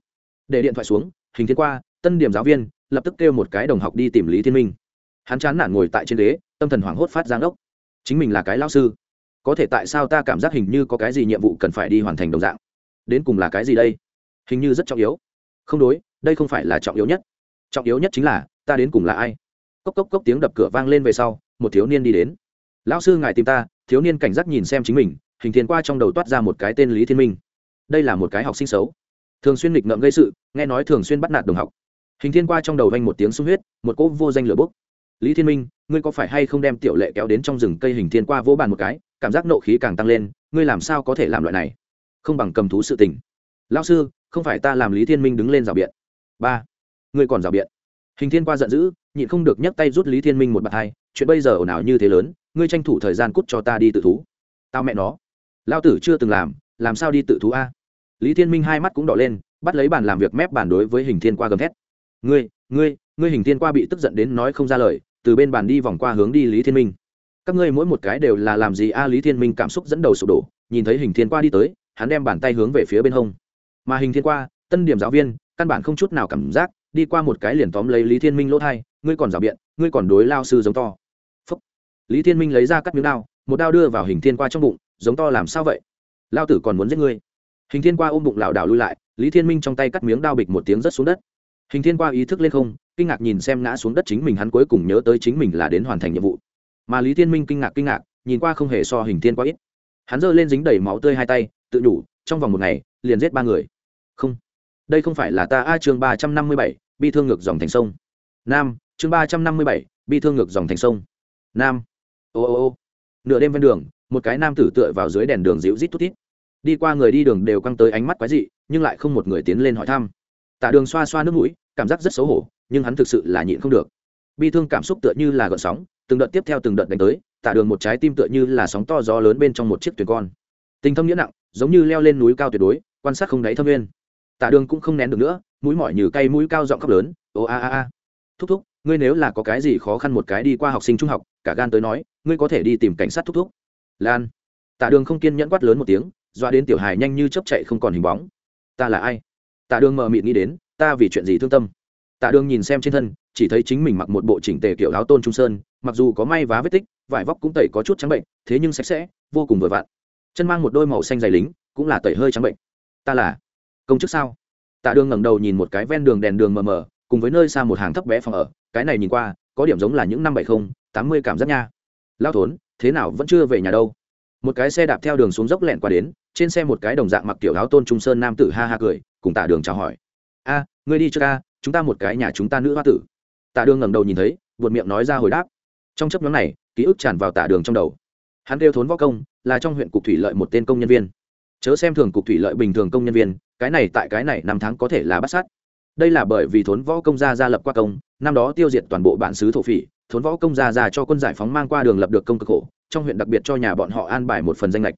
Để điện thoại xuống, hình thiên qua, tân điểm giáo viên, lập tức kêu một cái đồng học đi tìm lý thiên minh. Hắn chán nản ngồi tại trên ghế, tâm thần hoảng hốt phát giang ốc chính mình là cái lao sư. Có thể tại sao ta cảm giác hình như có cái gì nhiệm vụ cần phải đi hoàn thành đồng dạng? Đến cùng là cái gì đây? Hình như rất trọng yếu. Không đối, đây không phải là trọng yếu nhất. Trọng yếu nhất chính là, ta đến cùng là ai? Cốc cốc cốc tiếng đập cửa vang lên về sau, một thiếu niên đi đến. Lão sư ngài tìm ta, thiếu niên cảnh giác nhìn xem chính mình hình thiên qua trong đầu toát ra một cái tên lý thiên minh đây là một cái học sinh xấu thường xuyên nghịch ngợm gây sự nghe nói thường xuyên bắt nạt đồng học hình thiên qua trong đầu vanh một tiếng sung huyết một cỗ vô danh lửa bốc lý thiên minh ngươi có phải hay không đem tiểu lệ kéo đến trong rừng cây hình thiên qua vỗ bàn một cái cảm giác nộ khí càng tăng lên ngươi làm sao có thể làm loại này không bằng cầm thú sự tình lao sư không phải ta làm lý thiên minh đứng lên rào biện ba ngươi còn rào biện hình thiên qua giận dữ nhịn không được nhấc tay rút lý thiên minh một bàn hai chuyện bây giờ ồn ào như thế lớn ngươi tranh thủ thời gian cút cho ta đi tự thú tao mẹ nó lao tử chưa từng làm làm sao đi tự thú a? Lý thiên minh hai mắt cũng đỏ lên, bắt lấy bàn làm việc mép bàn đối với hình thiên qua gầm thét. Ngươi ngươi ngươi hình thiên qua bị tức giận đến nói không ra lời, từ bên bàn đi vòng qua hướng đi lý thiên minh. Các ngươi mỗi một cái đều là làm gì a? Lý thiên minh cảm xúc dẫn đầu sụp đổ, nhìn thấy hình thiên qua đi tới, hắn đem bàn tay hướng về phía bên hông. Mà hình thiên qua, tân điểm giáo viên, căn bản không chút nào cảm giác, đi qua một cái liền tóm lấy lý thiên minh lỗ thai, ngươi còn rào biện, ngươi còn đối lao sư giống to. Phúc. lý thiên minh lấy ra cắt miếng đao, một đao đưa vào hình thiên qua trong bụng giống to làm sao vậy? Lao tử còn muốn giết ngươi. Hình thiên qua ôm bụng lảo đảo lui lại, lý thiên minh trong tay cắt miếng đao bịch một tiếng rớt xuống đất. Hình thiên qua ý thức lên không, kinh ngạc nhìn xem ngã xuống đất chính mình, hắn cuối cùng nhớ tới chính mình là đến hoàn thành nhiệm vụ. Mà lý thiên minh kinh ngạc kinh ngạc, nhìn qua không hề so hình thiên qua ít. Hắn giơ lên dính đầy máu tươi hai tay, tự nhủ, trong vòng một ngày, liền giết ba người. Không, đây không phải là ta. A, chương ba trăm năm mươi bảy, bi thương ngược dòng thành sông. Nam, chương ba trăm năm mươi bảy, bi thương ngược dòng thành sông. Nam. Ô ô ô. Nửa đêm ven đường một cái nam tử tựa vào dưới đèn đường dịu rít tút tít đi qua người đi đường đều căng tới ánh mắt quái dị, nhưng lại không một người tiến lên hỏi thăm. Tạ đường xoa xoa nước mũi, cảm giác rất xấu hổ, nhưng hắn thực sự là nhịn không được. Bi thương cảm xúc tựa như là gợn sóng, từng đợt tiếp theo từng đợt đánh tới tạ đường một trái tim tựa như là sóng to gió lớn bên trong một chiếc thuyền con. Tình thâm nghĩa nặng, giống như leo lên núi cao tuyệt đối, quan sát không đáy thâm nguyên. Tạ đường cũng không nén được nữa, mũi mỏi như cây mũi cao giọng khóc lớn, ô a a a. Thúc thúc, ngươi nếu là có cái gì khó khăn một cái đi qua học sinh trung học, cả gan tới nói, ngươi có thể đi tìm cảnh sát thúc thúc lan. Tạ đường không kiên nhẫn quát lớn một tiếng doa đến tiểu hài nhanh như chấp chạy không còn hình bóng. Ta là ai? Tạ đường mờ mịt nghĩ đến, ta vì chuyện gì thương tâm? Tạ đường nhìn xem trên thân, chỉ thấy chính mình mặc một bộ chỉnh tề kiểu áo tôn trung sơn, mặc dù có may vá vết tích, vải vóc cũng tẩy có chút trắng bệnh, thế nhưng sạch sẽ, vô cùng vừa vặn. Chân mang một đôi màu xanh dày lính, cũng là tẩy hơi trắng bệnh. Ta là công chức sao? Tạ đường ngẩng đầu nhìn một cái ven đường đèn đường mờ mờ, cùng với nơi xa một hàng thấp bé phòng ở, cái này nhìn qua, có điểm giống là những năm bảy mươi tám mươi cảm giác nha. Lao thốn thế nào vẫn chưa về nhà đâu. Một cái xe đạp theo đường xuống dốc lẹn qua đến, trên xe một cái đồng dạng mặc kiểu áo tôn trung sơn nam tử ha ha cười, cùng tạ đường chào hỏi. A, ngươi đi trước ca chúng ta một cái nhà chúng ta nữ hoa tử. Tạ đường ngẩng đầu nhìn thấy, buột miệng nói ra hồi đáp. Trong chấp nhóm này, ký ức tràn vào tạ đường trong đầu. Hắn kêu thốn võ công, là trong huyện cục thủy lợi một tên công nhân viên. Chớ xem thường cục thủy lợi bình thường công nhân viên, cái này tại cái này năm tháng có thể là bắt sát. Đây là bởi vì thốn võ công gia gia lập qua công, năm đó tiêu diệt toàn bộ bản xứ thổ phỉ thốn võ công già già cho quân giải phóng mang qua đường lập được công cực khổ, trong huyện đặc biệt cho nhà bọn họ an bài một phần danh lệch.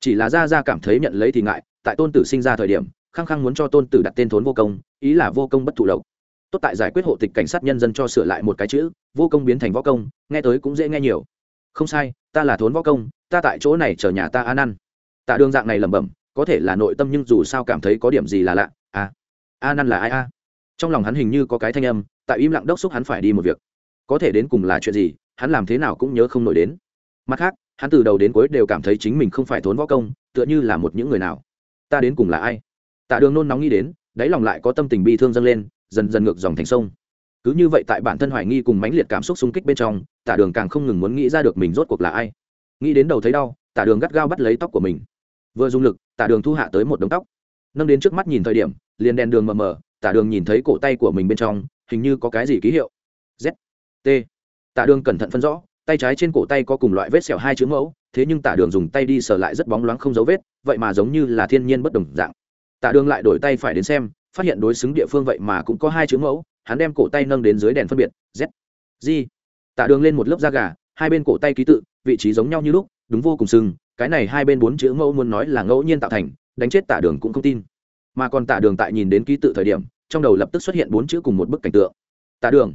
Chỉ là gia gia cảm thấy nhận lấy thì ngại, tại tôn tử sinh ra thời điểm, khăng khăng muốn cho tôn tử đặt tên thốn vô công, ý là vô công bất thụ lộc. Tốt tại giải quyết hộ tịch cảnh sát nhân dân cho sửa lại một cái chữ, vô công biến thành võ công, nghe tới cũng dễ nghe nhiều. Không sai, ta là thốn võ công, ta tại chỗ này chờ nhà ta an ăn. Tạ đường dạng này lẩm bẩm, có thể là nội tâm nhưng dù sao cảm thấy có điểm gì là lạ à. A năn là ai a? Trong lòng hắn hình như có cái thanh âm, tại im lặng đốc xúc hắn phải đi một việc có thể đến cùng là chuyện gì, hắn làm thế nào cũng nhớ không nổi đến. Mặt khác, hắn từ đầu đến cuối đều cảm thấy chính mình không phải thốn võ công, tựa như là một những người nào. Ta đến cùng là ai? Tạ đường nôn nóng nghĩ đến, đáy lòng lại có tâm tình bi thương dâng lên, dần dần ngược dòng thành sông. Cứ như vậy tại bản thân hoài nghi cùng mãnh liệt cảm xúc xung kích bên trong, tạ đường càng không ngừng muốn nghĩ ra được mình rốt cuộc là ai. Nghĩ đến đầu thấy đau, tạ đường gắt gao bắt lấy tóc của mình. Vừa dùng lực, tạ đường thu hạ tới một đống tóc. Nâng đến trước mắt nhìn thời điểm, liền đèn đường mờ mờ, tạ đường nhìn thấy cổ tay của mình bên trong, hình như có cái gì ký hiệu t. Tạ đường cẩn thận phân rõ, tay trái trên cổ tay có cùng loại vết sẹo hai chữ mẫu, thế nhưng tạ đường dùng tay đi sờ lại rất bóng loáng không dấu vết, vậy mà giống như là thiên nhiên bất đồng dạng. Tạ đường lại đổi tay phải đến xem, phát hiện đối xứng địa phương vậy mà cũng có hai chữ mẫu, hắn đem cổ tay nâng đến dưới đèn phân biệt, z, g. Tạ đường lên một lớp da gà, hai bên cổ tay ký tự, vị trí giống nhau như lúc, đúng vô cùng sưng cái này hai bên bốn chữ mẫu muốn nói là ngẫu nhiên tạo thành, đánh chết tạ đường cũng không tin. Mà còn tạ đường tại nhìn đến ký tự thời điểm, trong đầu lập tức xuất hiện bốn chữ cùng một bức cảnh tượng. Tạ đường,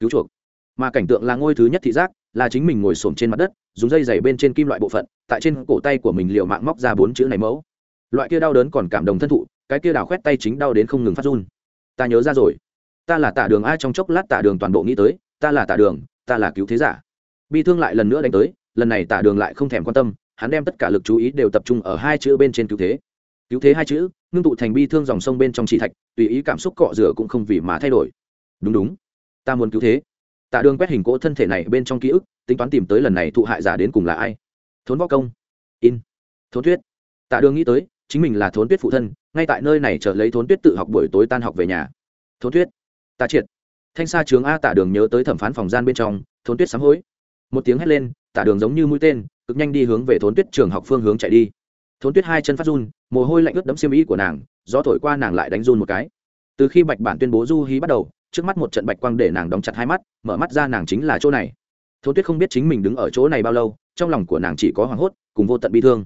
cứu chuộc mà cảnh tượng là ngôi thứ nhất thị giác, là chính mình ngồi xổm trên mặt đất, dùng dây dày bên trên kim loại bộ phận, tại trên cổ tay của mình liệu mạng móc ra bốn chữ này mẫu. Loại kia đau đớn còn cảm động thân thụ, cái kia đào khoét tay chính đau đến không ngừng phát run. Ta nhớ ra rồi. Ta là tạ đường ai trong chốc lát tạ đường toàn bộ nghĩ tới, ta là tạ đường, ta là cứu thế giả. Bi thương lại lần nữa đánh tới, lần này tạ đường lại không thèm quan tâm, hắn đem tất cả lực chú ý đều tập trung ở hai chữ bên trên cứu thế. Cứu thế hai chữ, ngưng tụ thành bi thương dòng sông bên trong chỉ thạch, tùy ý cảm xúc cọ rửa cũng không vì mà thay đổi. Đúng đúng, ta muốn cứu thế tạ đường quét hình cỗ thân thể này bên trong ký ức, tính toán tìm tới lần này thụ hại giả đến cùng là ai. Thốn võ công. In. Thốn tuyết. Tạ đường nghĩ tới, chính mình là thốn tuyết phụ thân, ngay tại nơi này trở lấy thốn tuyết tự học buổi tối tan học về nhà. Thốn tuyết. Tạ triệt. Thanh sa trướng a tạ đường nhớ tới thẩm phán phòng gian bên trong, thốn tuyết sám hối. Một tiếng hét lên, tạ đường giống như mũi tên, cực nhanh đi hướng về thốn tuyết trường học phương hướng chạy đi. Thốn tuyết hai chân phát run, mồ hôi lạnh ướt đẫm xiêm ý của nàng, gió thổi qua nàng lại đánh run một cái. Từ khi bạch bản tuyên bố du hí bắt đầu trước mắt một trận bạch quang để nàng đóng chặt hai mắt, mở mắt ra nàng chính là chỗ này. Thôn tuyết không biết chính mình đứng ở chỗ này bao lâu, trong lòng của nàng chỉ có hoảng hốt, cùng vô tận bi thương.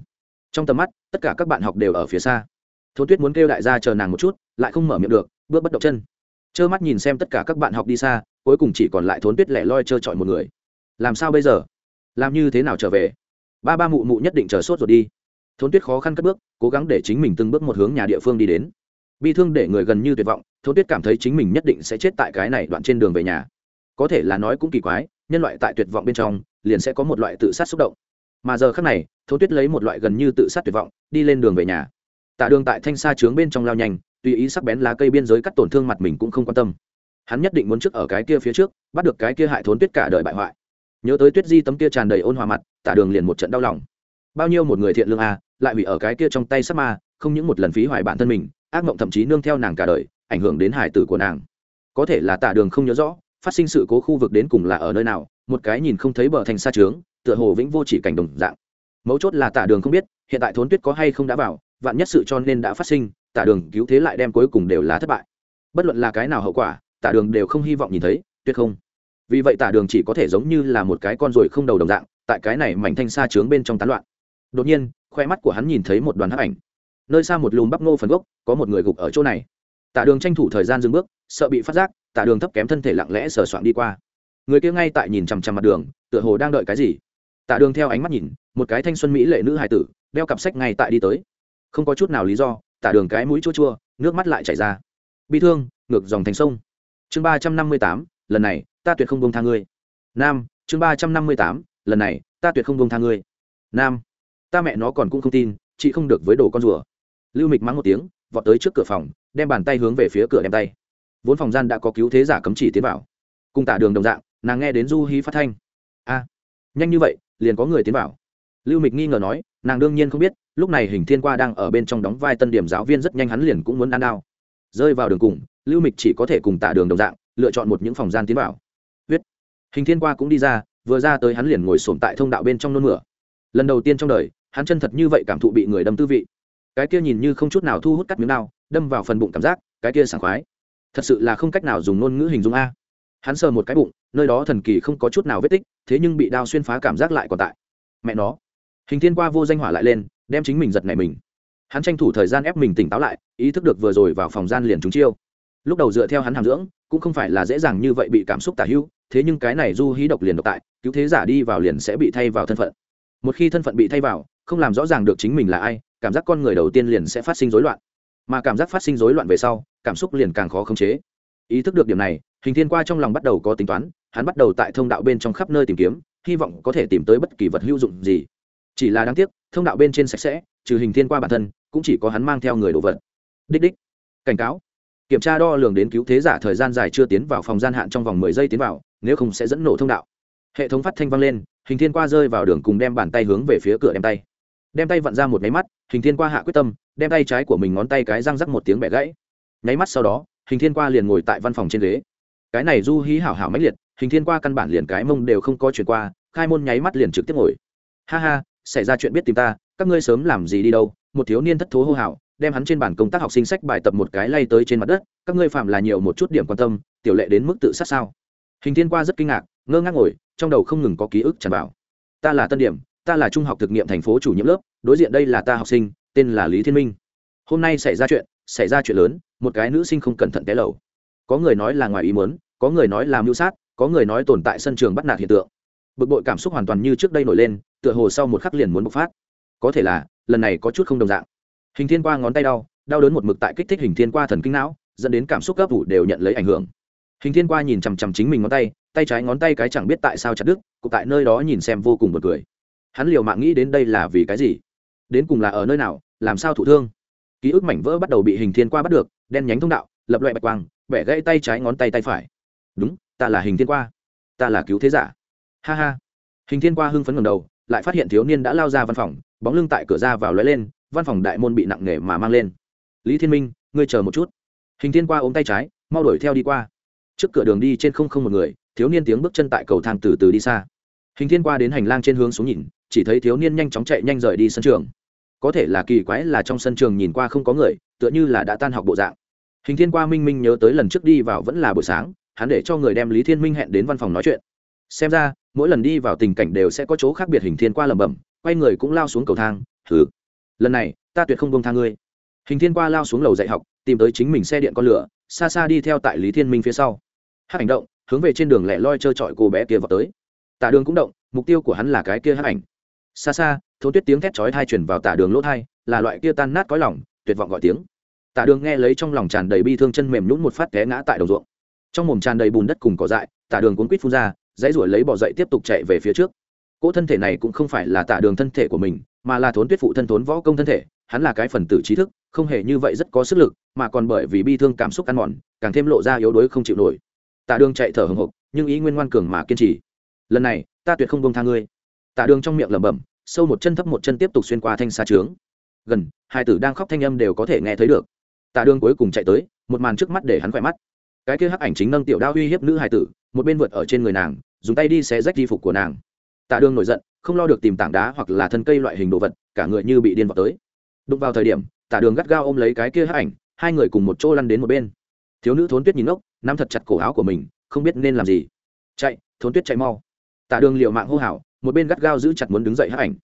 Trong tầm mắt, tất cả các bạn học đều ở phía xa. Thôn tuyết muốn kêu đại gia chờ nàng một chút, lại không mở miệng được, bước bất động chân. Trơ mắt nhìn xem tất cả các bạn học đi xa, cuối cùng chỉ còn lại thốn tuyết lẻ loi trơ trọi một người. Làm sao bây giờ? Làm như thế nào trở về? Ba ba mụ mụ nhất định chờ sốt rồi đi. Thốn tuyết khó khăn cất bước, cố gắng để chính mình từng bước một hướng nhà địa phương đi đến. Bi thương để người gần như tuyệt vọng Thấu tuyết cảm thấy chính mình nhất định sẽ chết tại cái này đoạn trên đường về nhà. Có thể là nói cũng kỳ quái, nhân loại tại tuyệt vọng bên trong, liền sẽ có một loại tự sát xúc động. Mà giờ khác này Thấu tuyết lấy một loại gần như tự sát tuyệt vọng, đi lên đường về nhà. Tạ đường tại thanh xa trướng bên trong lao nhanh, tùy ý sắc bén lá cây biên giới cắt tổn thương mặt mình cũng không quan tâm. Hắn nhất định muốn trước ở cái kia phía trước, bắt được cái kia hại thốn tuyết cả đời bại hoại. Nhớ tới tuyết di tấm kia tràn đầy ôn hòa mặt, tạ đường liền một trận đau lòng. Bao nhiêu một người thiện lương a lại bị ở cái kia trong tay sắc ma, không những một lần phí hoại bản thân mình, ác mộng thậm chí nương theo nàng cả đời ảnh hưởng đến hải tử của nàng. Có thể là tạ đường không nhớ rõ, phát sinh sự cố khu vực đến cùng là ở nơi nào, một cái nhìn không thấy bờ thành xa trướng, tựa hồ vĩnh vô chỉ cảnh đồng dạng. Mấu chốt là tạ đường không biết, hiện tại thốn tuyết có hay không đã vào, vạn nhất sự cho nên đã phát sinh tạ đường cứu thế lại đem cuối cùng đều là thất bại. Bất luận là cái nào hậu quả tạ đường đều không hy vọng nhìn thấy, tuyệt không. Vì vậy tạ đường chỉ có thể giống như là một cái con ruồi không đầu đồng dạng, tại cái này mảnh thanh xa trướng bên trong tán loạn. Đột nhiên, khoe mắt của hắn nhìn thấy một đoàn hấp ảnh. Nơi xa một lùm bắp ngô phần gốc, có một người gục ở chỗ này tạ đường tranh thủ thời gian dừng bước, sợ bị phát giác tạ đường thấp kém thân thể lặng lẽ sờ soạn đi qua. Người kia ngay tại nhìn chằm chằm mặt đường, tựa hồ đang đợi cái gì. Tạ đường theo ánh mắt nhìn, một cái thanh xuân mỹ lệ nữ hài tử, đeo cặp sách ngay tại đi tới. Không có chút nào lý do tạ đường cái mũi chua chua, nước mắt lại chảy ra. Bi thương, ngược dòng thành sông. Chương ba trăm năm mươi tám, lần này, ta tuyệt không bông tha ngươi. Nam, chương ba trăm năm mươi tám, lần này, ta tuyệt không bông tha ngươi. Nam, ta mẹ nó còn cũng không tin, chị không được với đồ con rùa. Lưu mịch mắng một tiếng vọt tới trước cửa phòng, đem bàn tay hướng về phía cửa đem tay. Vốn phòng gian đã có cứu thế giả cấm chỉ tiến vào. Cùng tả đường đồng dạng, nàng nghe đến du hí phát thanh. A, nhanh như vậy, liền có người tiến vào. Lưu mịch nghi ngờ nói, nàng đương nhiên không biết, lúc này hình thiên qua đang ở bên trong đóng vai tân điểm giáo viên rất nhanh hắn liền cũng muốn ăn đao rơi vào đường cùng, lưu mịch chỉ có thể cùng tả đường đồng dạng, lựa chọn một những phòng gian tiến vào. Huyết. Hình thiên qua cũng đi ra, vừa ra tới hắn liền ngồi sổm tại thông đạo bên trong nôn mửa. Lần đầu tiên trong đời, hắn chân thật như vậy cảm thụ bị người đâm tư vị cái kia nhìn như không chút nào thu hút cắt miếng đao, đâm vào phần bụng cảm giác, cái kia sảng khoái. Thật sự là không cách nào dùng ngôn ngữ hình dung a. Hắn sờ một cái bụng, nơi đó thần kỳ không có chút nào vết tích, thế nhưng bị đao xuyên phá cảm giác lại còn tại. Mẹ nó. Hình thiên qua vô danh hỏa lại lên, đem chính mình giật này mình. Hắn tranh thủ thời gian ép mình tỉnh táo lại, ý thức được vừa rồi vào phòng gian liền trúng chiêu. Lúc đầu dựa theo hắn hàm dưỡng, cũng không phải là dễ dàng như vậy bị cảm xúc tả hữu, thế nhưng cái này du hí độc liền độc tại, cứu thế giả đi vào liền sẽ bị thay vào thân phận. Một khi thân phận bị thay vào, không làm rõ ràng được chính mình là ai cảm giác con người đầu tiên liền sẽ phát sinh rối loạn. Mà cảm giác phát sinh rối loạn về sau, cảm xúc liền càng khó khống chế. Ý thức được điểm này, hình thiên qua trong lòng bắt đầu có tính toán, hắn bắt đầu tại thông đạo bên trong khắp nơi tìm kiếm, hy vọng có thể tìm tới bất kỳ vật hữu dụng gì. Chỉ là đáng tiếc, thông đạo bên trên sạch sẽ, trừ hình thiên qua bản thân, cũng chỉ có hắn mang theo người đồ vật. Đích đích. Cảnh cáo. Kiểm tra đo lường đến cứu thế giả thời gian dài chưa tiến vào phòng gian hạn trong vòng mười giây tiến vào, nếu không sẽ dẫn nổ thông đạo. Hệ thống phát thanh vang lên, hình thiên qua rơi vào đường cùng đem bàn tay hướng về phía cửa đem tay. Đem tay vặn ra một máy mắt hình thiên qua hạ quyết tâm, đem tay trái của mình ngón tay cái răng rắc một tiếng bẻ gãy. Nháy mắt sau đó, hình thiên qua liền ngồi tại văn phòng trên ghế. Cái này du hí hảo hảo mãnh liệt, hình thiên qua căn bản liền cái mông đều không có chuyện qua, khai môn nháy mắt liền trực tiếp ngồi. Ha ha, xảy ra chuyện biết tìm ta, các ngươi sớm làm gì đi đâu? Một thiếu niên thất thố hô hào, đem hắn trên bản công tác học sinh sách bài tập một cái lay tới trên mặt đất, các ngươi phạm là nhiều một chút điểm quan tâm, tiểu lệ đến mức tự sát sao? Hình thiên qua rất kinh ngạc, ngơ ngác ngồi, trong đầu không ngừng có ký ức tràn vào. Ta là tân điểm ta là trung học thực nghiệm thành phố chủ nhiệm lớp, đối diện đây là ta học sinh, tên là lý thiên minh. Hôm nay xảy ra chuyện, xảy ra chuyện lớn, một cái nữ sinh không cẩn thận té lầu. Có người nói là ngoài ý muốn, có người nói là mưu sát, có người nói tồn tại sân trường bắt nạt hiện tượng. Bực bội cảm xúc hoàn toàn như trước đây nổi lên, tựa hồ sau một khắc liền muốn bộc phát. Có thể là, lần này có chút không đồng dạng. Hình thiên qua ngón tay đau đau đớn một mực tại kích thích hình thiên qua thần kinh não, dẫn đến cảm xúc cấp vụ đều nhận lấy ảnh hưởng. Hình thiên qua nhìn chằm chằm chính mình ngón tay tay trái ngón tay cái chẳng biết tại sao chặt đứt cụ tại nơi đó nhìn xem vô cùng bật cười hắn liều mạng nghĩ đến đây là vì cái gì? Đến cùng là ở nơi nào? Làm sao thụ thương? Ký ức mảnh vỡ bắt đầu bị hình thiên qua bắt được, đen nhánh thông đạo, lập loại bạch quang, bẻ gãy tay trái ngón tay tay phải. Đúng, ta là hình thiên qua. Ta là cứu thế giả. Ha ha. Hình thiên qua hưng phấn ngầm đầu, lại phát hiện thiếu niên đã lao ra văn phòng, bóng lưng tại cửa ra vào lóe lên, văn phòng đại môn bị nặng nề mà mang lên. Lý thiên minh, ngươi chờ một chút. Hình thiên qua ôm tay trái, mau đuổi theo đi qua. Trước cửa đường đi trên không không một người, thiếu niên tiếng bước chân tại cầu thang từ từ đi xa. Hình thiên qua đến hành lang trên hướng xuống nhìn chỉ thấy thiếu niên nhanh chóng chạy nhanh rời đi sân trường. Có thể là kỳ quái là trong sân trường nhìn qua không có người, tựa như là đã tan học bộ dạng. Hình thiên qua minh minh nhớ tới lần trước đi vào vẫn là buổi sáng, hắn để cho người đem lý thiên minh hẹn đến văn phòng nói chuyện. Xem ra, mỗi lần đi vào tình cảnh đều sẽ có chỗ khác biệt hình thiên qua lẩm bẩm, quay người cũng lao xuống cầu thang thử lần này, ta tuyệt không bông tha ngươi. Hình thiên qua lao xuống lầu dạy học, tìm tới chính mình xe điện con lửa, xa xa đi theo tại lý thiên minh phía sau. Hát hành động, hướng về trên đường lẻ loi trơ trọi cô bé kia vào tới. Tả đường cũng động, mục tiêu của hắn là cái kia hát ảnh xa xa, thốn tuyết tiếng thét chói thai chuyển vào tả đường lỗ thai là loại kia tan nát cõi lòng, tuyệt vọng gọi tiếng. Tả đường nghe lấy trong lòng tràn đầy bi thương chân mềm nhún một phát té ngã tại đồng ruộng. Trong mồm tràn đầy bùn đất cùng cỏ dại, tả đường cuốn quýt phun ra, dãy ruổi lấy bỏ dậy tiếp tục chạy về phía trước. Cỗ thân thể này cũng không phải là tả đường thân thể của mình, mà là thốn tuyết phụ thân thốn võ công thân thể, hắn là cái phần tử trí thức, không hề như vậy rất có sức lực, mà còn bởi vì bi thương cảm xúc ăn mòn, càng thêm lộ ra yếu đuối không chịu nổi. Tả đường chạy thở hồng hộc, nhưng ý nguyên ngoan cường mà kiên trì. Lần này, ta tuyệt không bông tha ngươi. Tạ đường trong miệng lẩm bẩm, sâu một chân thấp một chân tiếp tục xuyên qua thanh xa trướng. Gần, hai tử đang khóc thanh âm đều có thể nghe thấy được. Tạ đường cuối cùng chạy tới, một màn trước mắt để hắn khỏe mắt. Cái kia hắc ảnh chính nâng tiểu đao uy hiếp nữ hài tử, một bên vượt ở trên người nàng, dùng tay đi xé rách di phục của nàng. Tạ đường nổi giận, không lo được tìm tảng đá hoặc là thân cây loại hình đồ vật, cả người như bị điên vào tới. Đụng vào thời điểm tạ đường gắt gao ôm lấy cái kia hắc ảnh, hai người cùng một chỗ lăn đến một bên. Thiếu nữ thốn tuyết nhìn ngốc, nắm thật chặt cổ áo của mình, không biết nên làm gì. Chạy, thốn tuyết chạy mau. Tạ đường liệu mạng hô hào một bên gắt gao giữ chặt muốn đứng dậy hắc ảnh.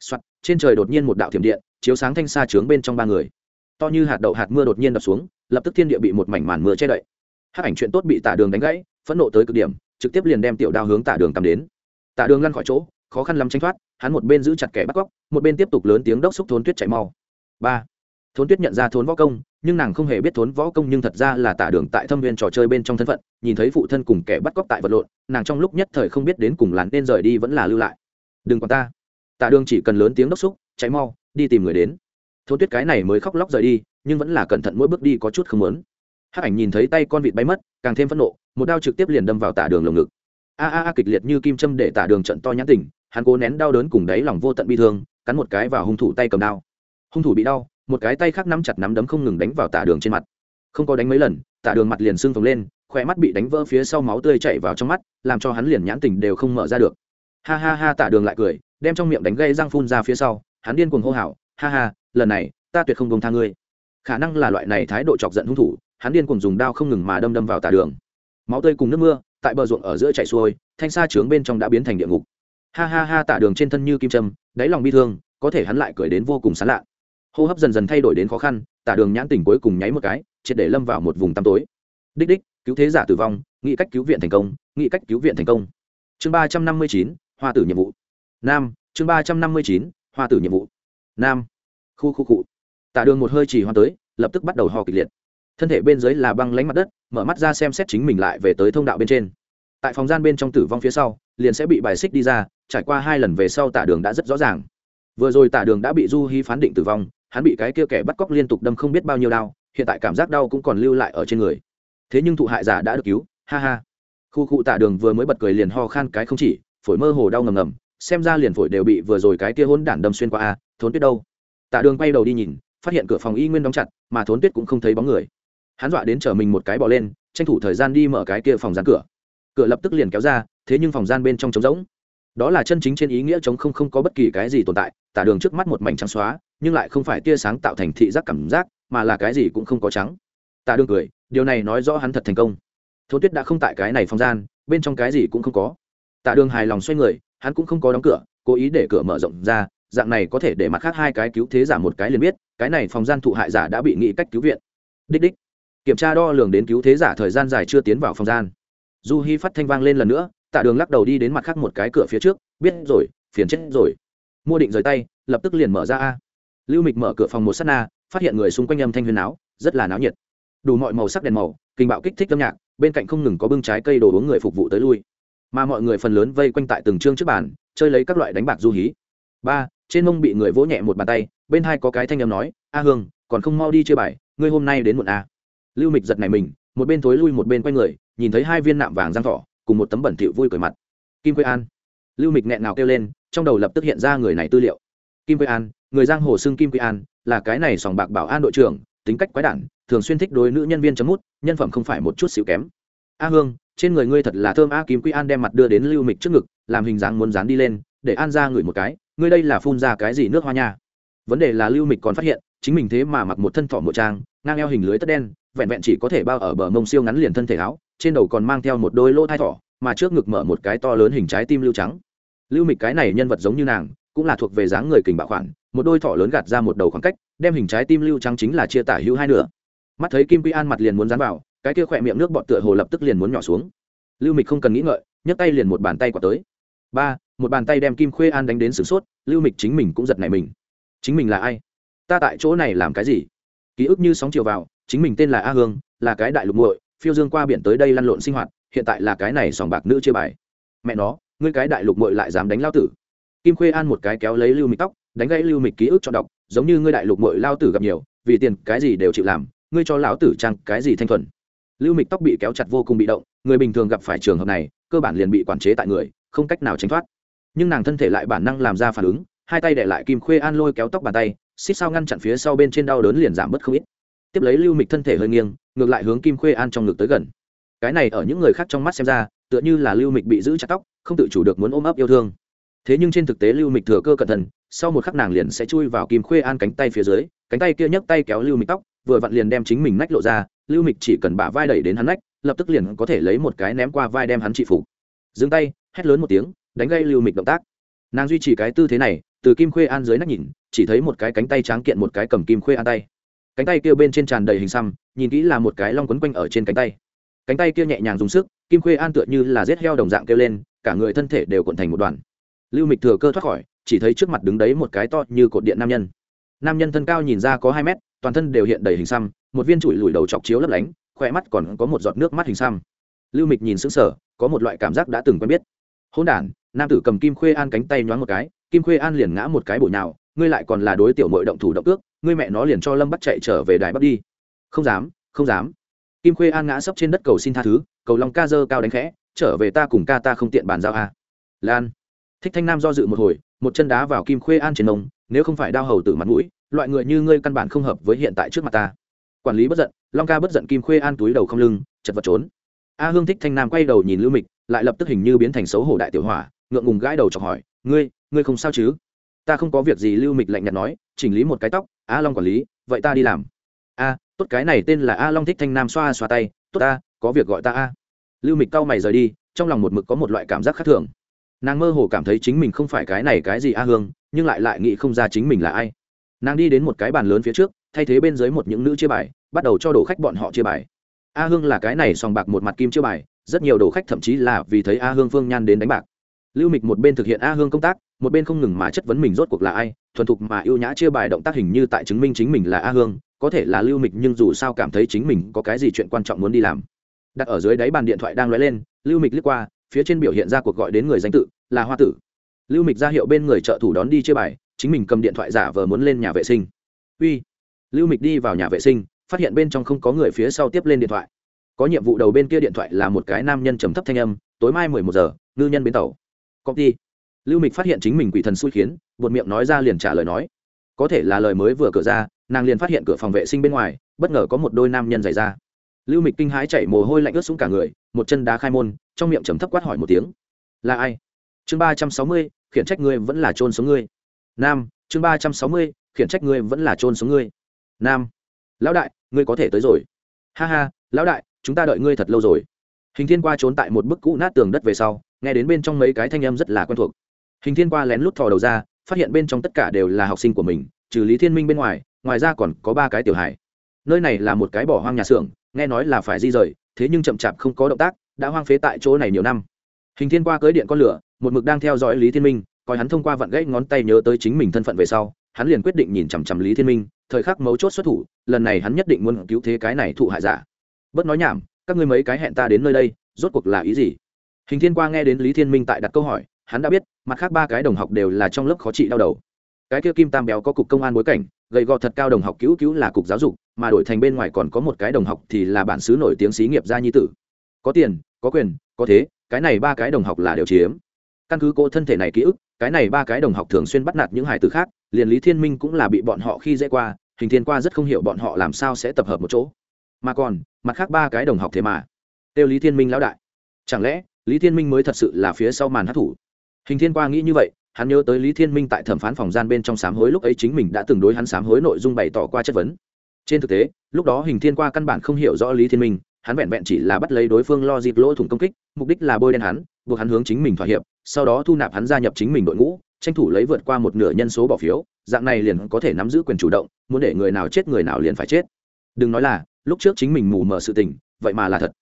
Soạt, trên trời đột nhiên một đạo thiểm điện chiếu sáng thanh xa trướng bên trong ba người. To như hạt đậu hạt mưa đột nhiên đập xuống lập tức thiên địa bị một mảnh màn mưa che đậy. Hắc ảnh chuyện tốt bị tả đường đánh gãy phẫn nộ tới cực điểm trực tiếp liền đem tiểu đao hướng tả đường tắm đến. Tả đường lăn khỏi chỗ khó khăn lắm tranh thoát hắn một bên giữ chặt kẻ bắt cóc một bên tiếp tục lớn tiếng đốc xúc thốn tuyết chạy mau. Ba thốn tuyết nhận ra thốn võ công nhưng nàng không hề biết thốn võ công nhưng thật ra là tả đường tại thâm viên trò chơi bên trong thân phận, nhìn thấy phụ thân cùng kẻ bắt cóc tại vật lộn, nàng trong lúc nhất thời không biết đến cùng làn nên rời đi vẫn là lưu lại. Đừng còn ta. Tả đường chỉ cần lớn tiếng đốc xúc cháy mau, đi tìm người đến. Thôn tuyết cái này mới khóc lóc rời đi, nhưng vẫn là cẩn thận mỗi bước đi có chút không lớn hắc ảnh nhìn thấy tay con vịt bay mất, càng thêm phẫn nộ, một đao trực tiếp liền đâm vào tả đường lồng ngực. A a a kịch liệt như kim châm để tả đường trận to nhãn tỉnh, hắn cố nén đau đớn cùng đáy lòng vô tận bi thương, cắn một cái vào hung thủ tay cầm đao. Hung thủ bị đau một cái tay khác nắm chặt nắm đấm không ngừng đánh vào tả đường trên mặt. Không có đánh mấy lần, tả đường mặt liền sưng phồng lên khoe mắt bị đánh vỡ phía sau máu tươi chảy vào trong mắt, làm cho hắn liền nhãn tình đều không mở ra được. Ha ha ha, tả đường lại cười, đem trong miệng đánh gây răng phun ra phía sau, hắn điên cuồng hô hào, ha ha, lần này, ta tuyệt không bông tha ngươi. Khả năng là loại này thái độ chọc giận hung thủ, hắn điên cuồng dùng đao không ngừng mà đâm đâm vào tà đường. Máu tươi cùng nước mưa, tại bờ ruộng ở giữa chạy xuôi, thanh sa trướng bên trong đã biến thành địa ngục. Ha ha ha, tả đường trên thân như kim trâm đáy lòng bi thương, có thể hắn lại cười đến vô cùng sán lạ hô hấp dần dần thay đổi đến khó khăn tả đường nhãn tỉnh cuối cùng nháy một cái triệt để lâm vào một vùng tăm tối đích đích cứu thế giả tử vong nghị cách cứu viện thành công nghị cách cứu viện thành công chương ba trăm năm mươi chín hoa tử nhiệm vụ nam chương ba trăm năm mươi chín hoa tử nhiệm vụ nam khu khu cụ tả đường một hơi chỉ hoa tới lập tức bắt đầu ho kịch liệt thân thể bên dưới là băng lánh mặt đất mở mắt ra xem xét chính mình lại về tới thông đạo bên trên tại phòng gian bên trong tử vong phía sau liền sẽ bị bài xích đi ra trải qua hai lần về sau tả đường đã rất rõ ràng vừa rồi tả đường đã bị du hy phán định tử vong hắn bị cái kia kẻ bắt cóc liên tục đâm không biết bao nhiêu đau hiện tại cảm giác đau cũng còn lưu lại ở trên người. Thế nhưng thụ hại giả đã được cứu, ha ha. Khu cụ tạ đường vừa mới bật cười liền ho khan cái không chỉ, phổi mơ hồ đau ngầm ngầm, xem ra liền phổi đều bị vừa rồi cái kia hôn đản đâm xuyên qua a, thốn tuyết đâu. Tạ đường quay đầu đi nhìn, phát hiện cửa phòng y nguyên đóng chặt, mà thốn tuyết cũng không thấy bóng người. Hắn dọa đến chở mình một cái bỏ lên, tranh thủ thời gian đi mở cái kia phòng gian cửa. Cửa lập tức liền kéo ra, thế nhưng phòng gian bên trong trống rỗng đó là chân chính trên ý nghĩa chống không không có bất kỳ cái gì tồn tại, tả đường trước mắt một mảnh trắng xóa, nhưng lại không phải tia sáng tạo thành thị giác cảm giác, mà là cái gì cũng không có trắng. Tả đường cười, điều này nói rõ hắn thật thành công. Thôn tuyết đã không tại cái này phòng gian, bên trong cái gì cũng không có. Tả đường hài lòng xoay người, hắn cũng không có đóng cửa, cố ý để cửa mở rộng ra, dạng này có thể để mặt khác hai cái cứu thế giả một cái liền biết, cái này phòng gian thụ hại giả đã bị nghĩ cách cứu viện. Đích đích. Kiểm tra đo lường đến cứu thế giả thời gian dài chưa tiến vào phòng gian. Du hy phát thanh vang lên lần nữa tạ đường lắc đầu đi đến mặt khác một cái cửa phía trước biết rồi phiền chết rồi. Mua định rời tay lập tức liền mở ra a. Lưu mịch mở cửa phòng một s á t na phát hiện người xung quanh âm thanh huyền áo rất là náo nhiệt. Đủ mọi màu sắc đèn màu kinh bạo kích thích âm nhạc bên cạnh không ngừng có bưng trái cây đồ uống người phục vụ tới lui. Mà mọi người phần lớn vây quanh tại từng chương trước bàn chơi lấy các loại đánh bạc du hí. Ba trên mông bị người vỗ nhẹ một bàn tay bên hai có cái thanh âm nói a hương còn không mau đi chơi bài ngươi hôm nay đến muộn a lưu mịch giật này mình một bên thối lui một bên quay người nhìn thấy hai viên nạm vàng giang thỏ cùng một tấm bẩn thỉu vui cười mặt. Kim quế an. Lưu mịch nghẹn nào kêu lên, trong đầu lập tức hiện ra người này tư liệu. Kim quế an, người giang hồ xưng kim quế an, là cái này sòng bạc bảo an đội trưởng, tính cách quái đản, thường xuyên thích đối nữ nhân viên chấm mút, nhân phẩm không phải một chút xíu kém. A hương, trên người ngươi thật là thơm a, kim quế an đem mặt đưa đến lưu mịch trước ngực, làm hình dáng muốn dán đi lên, để an ra ngửi một cái, ngươi đây là phun ra cái gì nước hoa nha? Vấn đề là lưu mịch còn phát hiện, chính mình thế mà mặc một thân thỏ mộ trang, ngang eo hình lưới tất đen, vẹn vẹn chỉ có thể bao ở bờ mông siêu ngắn liền thân thể áo trên đầu còn mang theo một đôi lỗ thai thỏ, mà trước ngực mở một cái to lớn hình trái tim lưu trắng. Lưu mịch cái này nhân vật giống như nàng, cũng là thuộc về dáng người kình bạo khoản, một đôi thỏ lớn gạt ra một đầu khoảng cách, đem hình trái tim lưu trắng chính là chia tả hữu hai nửa. Mắt thấy kim quy an mặt liền muốn dán vào, cái kia khỏe miệng nước bọt tựa hồ lập tức liền muốn nhỏ xuống. Lưu mịch không cần nghĩ ngợi, nhấc tay liền một bàn tay quả tới. Ba, một bàn tay đem kim khuê an đánh đến sửng sốt, lưu mịch chính mình cũng giật nảy mình. Chính mình là ai? Ta tại chỗ này làm cái gì? Ký ức như sóng chiều vào, chính mình tên là a hương, là cái đại lục muội phiêu dương qua biển tới đây lăn lộn sinh hoạt, hiện tại là cái này sòng bạc nữ chia bài. Mẹ nó, ngươi cái đại lục muội lại dám đánh lao tử. Kim khuê an một cái kéo lấy lưu mịch tóc, đánh gãy lưu mịch ký ức cho đọc, giống như ngươi đại lục muội lao tử gặp nhiều, vì tiền cái gì đều chịu làm, ngươi cho lão tử trang cái gì thanh thuần. Lưu mịch tóc bị kéo chặt vô cùng bị động, người bình thường gặp phải trường hợp này, cơ bản liền bị quản chế tại người, không cách nào tránh thoát. Nhưng nàng thân thể lại bản năng làm ra phản ứng, hai tay để lại kim khuê an lôi kéo tóc bàn tay, xích sao ngăn chặn phía sau bên trên đau đớn liền giảm bớt không ít. Tiếp lấy lưu mịch thân thể hơi nghiêng ngược lại hướng kim khuê an trong ngực tới gần. Cái này ở những người khác trong mắt xem ra, tựa như là lưu mịch bị giữ chặt tóc, không tự chủ được muốn ôm ấp yêu thương. Thế nhưng trên thực tế lưu mịch thừa cơ cẩn thận, sau một khắc nàng liền sẽ chui vào kim khuê an cánh tay phía dưới, cánh tay kia nhấc tay kéo lưu mịch tóc, vừa vặn liền đem chính mình nách lộ ra, lưu mịch chỉ cần bả vai đẩy đến hắn nách, lập tức liền có thể lấy một cái ném qua vai đem hắn trị phục dừng tay, hét lớn một tiếng, đánh gây lưu mịch động tác. Nàng duy trì cái tư thế này, từ kim khuê an dưới nách nhìn, chỉ thấy một cái cánh tay tráng kiện một cái cầm kim khuê an tay cánh tay kia bên trên tràn đầy hình xăm, nhìn kỹ là một cái long quấn quanh ở trên cánh tay. Cánh tay kia nhẹ nhàng dùng sức, kim khuê an tựa như là rết heo đồng dạng kêu lên, cả người thân thể đều cuộn thành một đoàn. Lưu mịch thừa cơ thoát khỏi, chỉ thấy trước mặt đứng đấy một cái to như cột điện nam nhân. Nam nhân thân cao nhìn ra có hai mét, toàn thân đều hiện đầy hình xăm, một viên trụi lùi đầu chọc chiếu lấp lánh, khỏe mắt còn có một giọt nước mắt hình xăm. Lưu mịch nhìn sững sờ, có một loại cảm giác đã từng quen biết. Hôn đản, nam tử cầm kim khuê an cánh tay nhoáng một cái, kim khuê an liền ngã một cái bụi nào ngươi lại còn là đối tiểu mội động thủ động ước ngươi mẹ nó liền cho lâm bắt chạy trở về đài bắc đi. Không dám không dám. Kim khuê an ngã sấp trên đất cầu xin tha thứ, cầu long ca dơ cao đánh khẽ, trở về ta cùng ca ta không tiện bàn giao a. À. lan. Thích thanh nam do dự một hồi, một chân đá vào kim khuê an trên nông, nếu không phải đau hầu tử mặt mũi, loại người như ngươi căn bản không hợp với hiện tại trước mặt ta. Quản lý bất giận, long ca bất giận kim khuê an túi đầu không lưng, chật vật trốn. A hương thích thanh nam quay đầu nhìn lưu mịch, lại lập tức hình như biến thành xấu hổ đại tiểu hỏa, ngượng ngùng gãi đầu chọc hỏi, ngươi ngươi không sao chứ? Ta không có việc gì lưu mịch lạnh nhạt nói chỉnh lý một cái tóc a long quản lý vậy ta đi làm. A, tốt cái này tên là a long thích thanh nam xoa xoa tay tốt ta có việc gọi ta a. Lưu mịch cau mày rời đi trong lòng một mực có một loại cảm giác khác thường. Nàng mơ hồ cảm thấy chính mình không phải cái này cái gì a hương nhưng lại lại nghĩ không ra chính mình là ai. Nàng đi đến một cái bàn lớn phía trước thay thế bên dưới một những nữ chia bài bắt đầu cho đồ khách bọn họ chia bài. A hương là cái này sòng bạc một mặt kim chia bài rất nhiều đồ khách thậm chí là vì thấy a hương phương nhan đến đánh bạc. Lưu mịch một bên thực hiện a hương công tác một bên không ngừng mà chất vấn mình rốt cuộc là ai, thuần thục mà ưu nhã chia bài động tác hình như tại chứng minh chính mình là a hương, có thể là lưu mịch nhưng dù sao cảm thấy chính mình có cái gì chuyện quan trọng muốn đi làm. Đặt ở dưới đáy bàn điện thoại đang lóe lên, lưu mịch liếc qua, phía trên biểu hiện ra cuộc gọi đến người danh tự, là hoa tử. Lưu mịch ra hiệu bên người trợ thủ đón đi chia bài, chính mình cầm điện thoại giả vờ muốn lên nhà vệ sinh. Uy. Lưu mịch đi vào nhà vệ sinh, phát hiện bên trong không có người phía sau tiếp lên điện thoại. Có nhiệm vụ đầu bên kia điện thoại là một cái nam nhân trầm thấp thanh âm, tối mai mười một giờ, ngư nhân bến tàu. Công ty lưu mịch phát hiện chính mình quỷ thần xui khiến, buột miệng nói ra liền trả lời nói. Có thể là lời mới vừa cửa ra, nàng liền phát hiện cửa phòng vệ sinh bên ngoài, bất ngờ có một đôi nam nhân dày ra. Lưu mịch kinh hãi chảy mồ hôi lạnh ướt xuống cả người, một chân đá khai môn, trong miệng trầm thấp quát hỏi một tiếng. Là ai? Chương ba trăm sáu mươi, khiển trách ngươi vẫn là trôn xuống ngươi. Nam, chương ba trăm sáu mươi, khiển trách ngươi vẫn là trôn xuống ngươi. Nam, lão đại, ngươi có thể tới rồi. Ha ha, lão đại, chúng ta đợi ngươi thật lâu rồi. Hình thiên qua trốn tại một bức cũ nát tường đất về sau, nghe đến bên trong mấy cái thanh âm rất là quen thuộc hình thiên qua lén lút thò đầu ra, phát hiện bên trong tất cả đều là học sinh của mình, trừ lý thiên minh bên ngoài ngoài ra còn có ba cái tiểu hải nơi này là một cái bỏ hoang nhà xưởng, nghe nói là phải di rời, thế nhưng chậm chạp không có động tác, đã hoang phế tại chỗ này nhiều năm. Hình thiên qua cưới điện con lửa, một mực đang theo dõi lý thiên minh, coi hắn thông qua vặn gãy ngón tay nhớ tới chính mình thân phận về sau, hắn liền quyết định nhìn chằm chằm lý thiên minh, thời khắc mấu chốt xuất thủ, lần này hắn nhất định muốn cứu thế cái này thụ hại giả. Bớt nói nhảm, các ngươi mấy cái hẹn ta đến nơi đây, rốt cuộc là ý gì? Hình thiên qua nghe đến lý thiên minh tại đặt câu hỏi, hắn đã biết mặt khác ba cái đồng học đều là trong lớp khó trị đau đầu. Cái kia kim tam béo có cục công an bối cảnh, gầy gò thật cao đồng học cứu cứu là cục giáo dục, mà đổi thành bên ngoài còn có một cái đồng học thì là bản xứ nổi tiếng xí nghiệp gia nhi tử. Có tiền, có quyền, có thế, cái này ba cái đồng học là đều chiếm. Căn cứ cô thân thể này ký ức, cái này ba cái đồng học thường xuyên bắt nạt những hải tử khác, liền lý thiên minh cũng là bị bọn họ khi dễ qua, hình thiên qua rất không hiểu bọn họ làm sao sẽ tập hợp một chỗ. Mà còn, mặt khác ba cái đồng học thế mà. Tiêu lý thiên minh lão đại. Chẳng lẽ, lý thiên minh mới thật sự là phía sau màn hát thủ? Hình thiên qua nghĩ như vậy, hắn nhớ tới lý thiên minh tại thẩm phán phòng gian bên trong sám hối lúc ấy chính mình đã từng đối hắn sám hối nội dung bày tỏ qua chất vấn. Trên thực tế, lúc đó hình thiên qua căn bản không hiểu rõ lý thiên minh, hắn vẹn vẹn chỉ là bắt lấy đối phương lo dịp lỗ thủng công kích, mục đích là bôi đen hắn, buộc hắn hướng chính mình thỏa hiệp, sau đó thu nạp hắn gia nhập chính mình đội ngũ, tranh thủ lấy vượt qua một nửa nhân số bỏ phiếu, dạng này liền có thể nắm giữ quyền chủ động, muốn để người nào chết người nào liền phải chết. Đừng nói là, lúc trước chính mình mù mờ sự tình, vậy mà là thật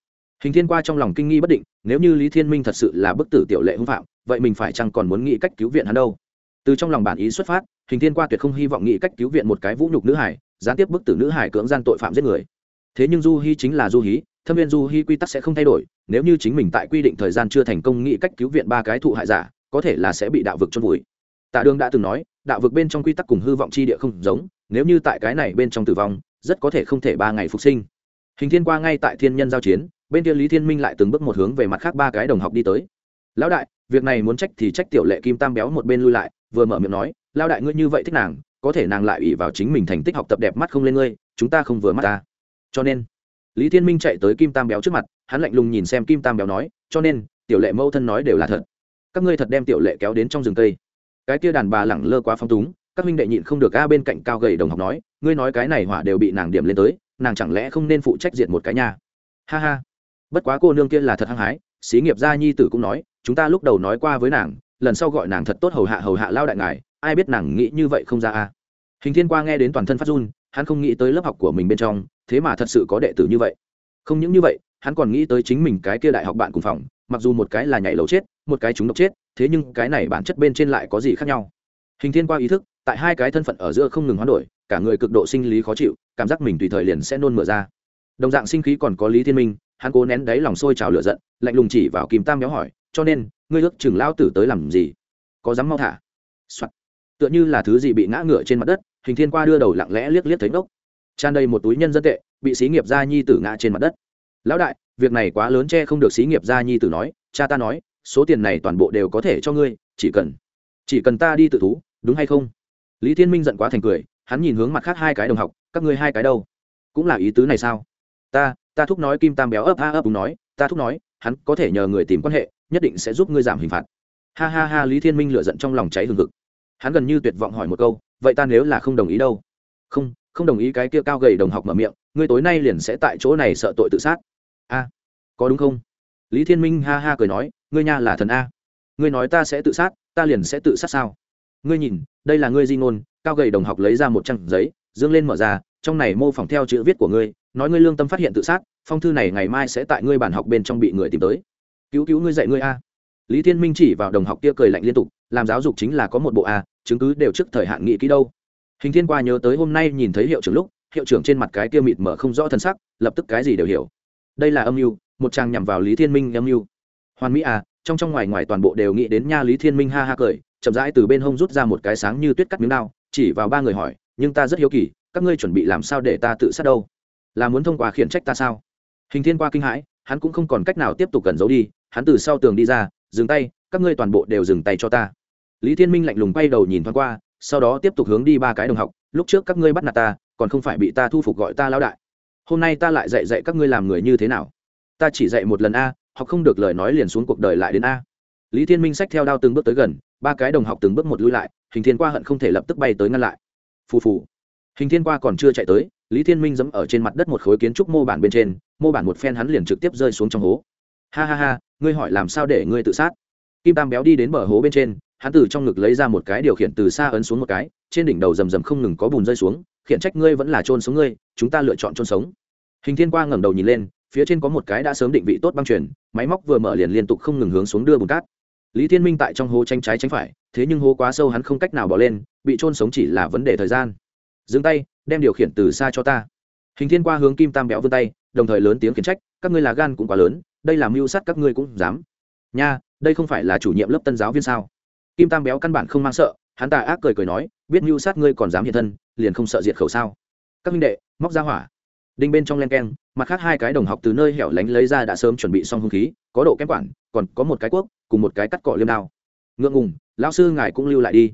hình thiên qua trong lòng kinh nghi bất định, nếu như lý thiên minh thật sự là bức tử tiểu lệ hưng phạm, vậy mình phải chăng còn muốn nghĩ cách cứu viện hắn đâu? Từ trong lòng bản ý xuất phát, hình thiên qua tuyệt không hy vọng nghĩ cách cứu viện một cái vũ nhục nữ hải, gián tiếp bức tử nữ hải cưỡng gian tội phạm giết người. Thế nhưng du hy chính là du hí, thâm viên du hy quy tắc sẽ không thay đổi, nếu như chính mình tại quy định thời gian chưa thành công nghĩ cách cứu viện ba cái thụ hại giả, có thể là sẽ bị đạo vực chôn vùi. Tạ đường đã từng nói, đạo vực bên trong quy tắc cùng hư vọng chi địa không giống, nếu như tại cái này bên trong tử vong, rất có thể không thể ba ngày phục sinh. Hình thiên qua ngay tại thiên nhân giao chiến bên kia lý thiên minh lại từng bước một hướng về mặt khác ba cái đồng học đi tới. Lão đại, việc này muốn trách thì trách tiểu lệ kim tam béo một bên lui lại, vừa mở miệng nói lao đại ngươi như vậy thích nàng, có thể nàng lại ủy vào chính mình thành tích học tập đẹp mắt không lên ngươi, chúng ta không vừa mắt ta. Cho nên, lý thiên minh chạy tới kim tam béo trước mặt, hắn lạnh lùng nhìn xem kim tam béo nói, cho nên, tiểu lệ mâu thân nói đều là thật. Các ngươi thật đem tiểu lệ kéo đến trong rừng cây. Cái kia đàn bà lẳng lơ quá phong túng, các huynh đệ nhịn không được a bên cạnh cao gầy đồng học nói, ngươi nói cái này hỏa đều bị nàng điểm lên tới, nàng chẳng lẽ không nên phụ trách diện một cái nhà? Ha ha bất quá cô nương kia là thật hăng hái, xí nghiệp gia nhi tử cũng nói, chúng ta lúc đầu nói qua với nàng, lần sau gọi nàng thật tốt hầu hạ hầu hạ lao đại ngài, ai biết nàng nghĩ như vậy không ra a. Hình thiên qua nghe đến toàn thân phát run, hắn không nghĩ tới lớp học của mình bên trong, thế mà thật sự có đệ tử như vậy. Không những như vậy, hắn còn nghĩ tới chính mình cái kia đại học bạn cùng phòng, mặc dù một cái là nhảy lầu chết, một cái chúng độc chết, thế nhưng cái này bản chất bên trên lại có gì khác nhau? Hình thiên qua ý thức, tại hai cái thân phận ở giữa không ngừng hoán đổi, cả người cực độ sinh lý khó chịu, cảm giác mình tùy thời liền sẽ nôn mửa ra. Đồng dạng sinh khí còn có lý thiên minh hắn cố nén đáy lòng sôi trào lửa giận, lạnh lùng chỉ vào Kim tam méo hỏi, cho nên, ngươi ước chừng lao tử tới làm gì? Có dám mau thả、Soạn. tựa như là thứ gì bị ngã ngựa trên mặt đất, hình thiên qua đưa đầu lặng lẽ liếc liếc thấy ngốc. Tràn đầy một túi nhân dân tệ, bị xí nghiệp gia nhi tử ngã trên mặt đất. Lão đại, việc này quá lớn che không được xí nghiệp gia nhi tử nói, cha ta nói, số tiền này toàn bộ đều có thể cho ngươi, chỉ cần chỉ cần ta đi tự thú, đúng hay không? Lý thiên minh giận quá thành cười, hắn nhìn hướng mặt khác hai cái đồng học, các ngươi hai cái đâu? Cũng là ý tứ này sao? Ta ta thúc nói kim tam béo ấp a ấp đúng nói, ta thúc nói, hắn có thể nhờ người tìm quan hệ, nhất định sẽ giúp ngươi giảm hình phạt. Ha ha ha, lý thiên minh lựa giận trong lòng cháy hừng hực. Hắn gần như tuyệt vọng hỏi một câu, vậy ta nếu là không đồng ý đâu? Không không đồng ý cái kia cao gầy đồng học mở miệng, ngươi tối nay liền sẽ tại chỗ này sợ tội tự sát. A, có đúng không? Lý thiên minh ha ha cười nói, ngươi nha là thần a. Ngươi nói ta sẽ tự sát, ta liền sẽ tự sát sao? Ngươi nhìn, đây là ngươi di ngôn, cao gầy đồng học lấy ra một trang giấy, dương lên mở ra, trong này mô phỏng theo chữ viết của ngươi nói ngươi lương tâm phát hiện tự sát, phong thư này ngày mai sẽ tại ngươi bản học bên trong bị người tìm tới. Cứu cứu ngươi dạy ngươi a. Lý thiên minh chỉ vào đồng học kia cười lạnh liên tục, làm giáo dục chính là có một bộ a, chứng cứ đều trước thời hạn nghị kỹ đâu. Hình thiên qua nhớ tới hôm nay nhìn thấy hiệu trưởng lúc, hiệu trưởng trên mặt cái kia mịt mở không rõ thân sắc, lập tức cái gì đều hiểu. Đây là âm mưu, một chàng nhằm vào lý thiên minh âm mưu. Hoàn mỹ à trong trong ngoài ngoài toàn bộ đều nghĩ đến nha lý thiên minh ha ha cười, chậm rãi từ bên hông rút ra một cái sáng như tuyết cắt miếng đao, chỉ vào ba người hỏi, nhưng ta rất hiếu kỳ, các ngươi chuẩn bị làm sao để ta tự sát đâu? Là muốn thông qua khiển trách ta sao? Hình thiên qua kinh hãi, hắn cũng không còn cách nào tiếp tục cẩn giấu đi, hắn từ sau tường đi ra, dừng tay, các ngươi toàn bộ đều dừng tay cho ta. Lý thiên minh lạnh lùng quay đầu nhìn thoáng qua, sau đó tiếp tục hướng đi ba cái đồng học, lúc trước các ngươi bắt nạt ta, còn không phải bị ta thu phục gọi ta lão đại. Hôm nay ta lại dạy dạy các ngươi làm người như thế nào. Ta chỉ dạy một lần a, học không được lời nói liền xuống cuộc đời lại đến a. Lý thiên minh sách theo đao từng bước tới gần, ba cái đồng học từng bước một lui lại, hình thiên qua hận không thể lập tức bay tới ngăn lại. Phù phù. Hình thiên qua còn chưa chạy tới lý thiên minh dẫm ở trên mặt đất một khối kiến trúc mô bản bên trên, mô bản một phen hắn liền trực tiếp rơi xuống trong hố. Ha ha ha, ngươi hỏi làm sao để ngươi tự sát? Kim tam béo đi đến bờ hố bên trên, hắn từ trong ngực lấy ra một cái điều khiển từ xa ấn xuống một cái, trên đỉnh đầu rầm rầm không ngừng có bùn rơi xuống, khiển trách ngươi vẫn là trôn sống ngươi, chúng ta lựa chọn trôn sống. Hình thiên qua ngẩng đầu nhìn lên, phía trên có một cái đã sớm định vị tốt băng chuyển máy móc vừa mở liền liên tục không ngừng hướng xuống đưa bùn cát. Lý thiên minh tại trong hố tranh trái tránh phải, thế nhưng hố quá sâu hắn không cách nào bỏ lên, bị trôn sống chỉ là vấn đề thời gian. Dừng tay đem điều khiển từ xa cho ta. Hình thiên qua hướng kim tam béo vươn tay, đồng thời lớn tiếng khiển trách, các ngươi là gan cũng quá lớn, đây là mưu sát các ngươi cũng dám. Nha, đây không phải là chủ nhiệm lớp tân giáo viên sao? Kim tam béo căn bản không mang sợ, hắn ta ác cười cười nói, biết mưu sát ngươi còn dám hiện thân, liền không sợ diệt khẩu sao? Các minh đệ, móc ra hỏa. Đinh bên trong len keng, mặt khác hai cái đồng học từ nơi hẻo lánh lấy ra đã sớm chuẩn bị xong hung khí, có độ kém quản, còn có một cái cuốc, cùng một cái cắt cỏ liêm đao. Ngượng ngùng, lão sư ngài cũng lưu lại đi.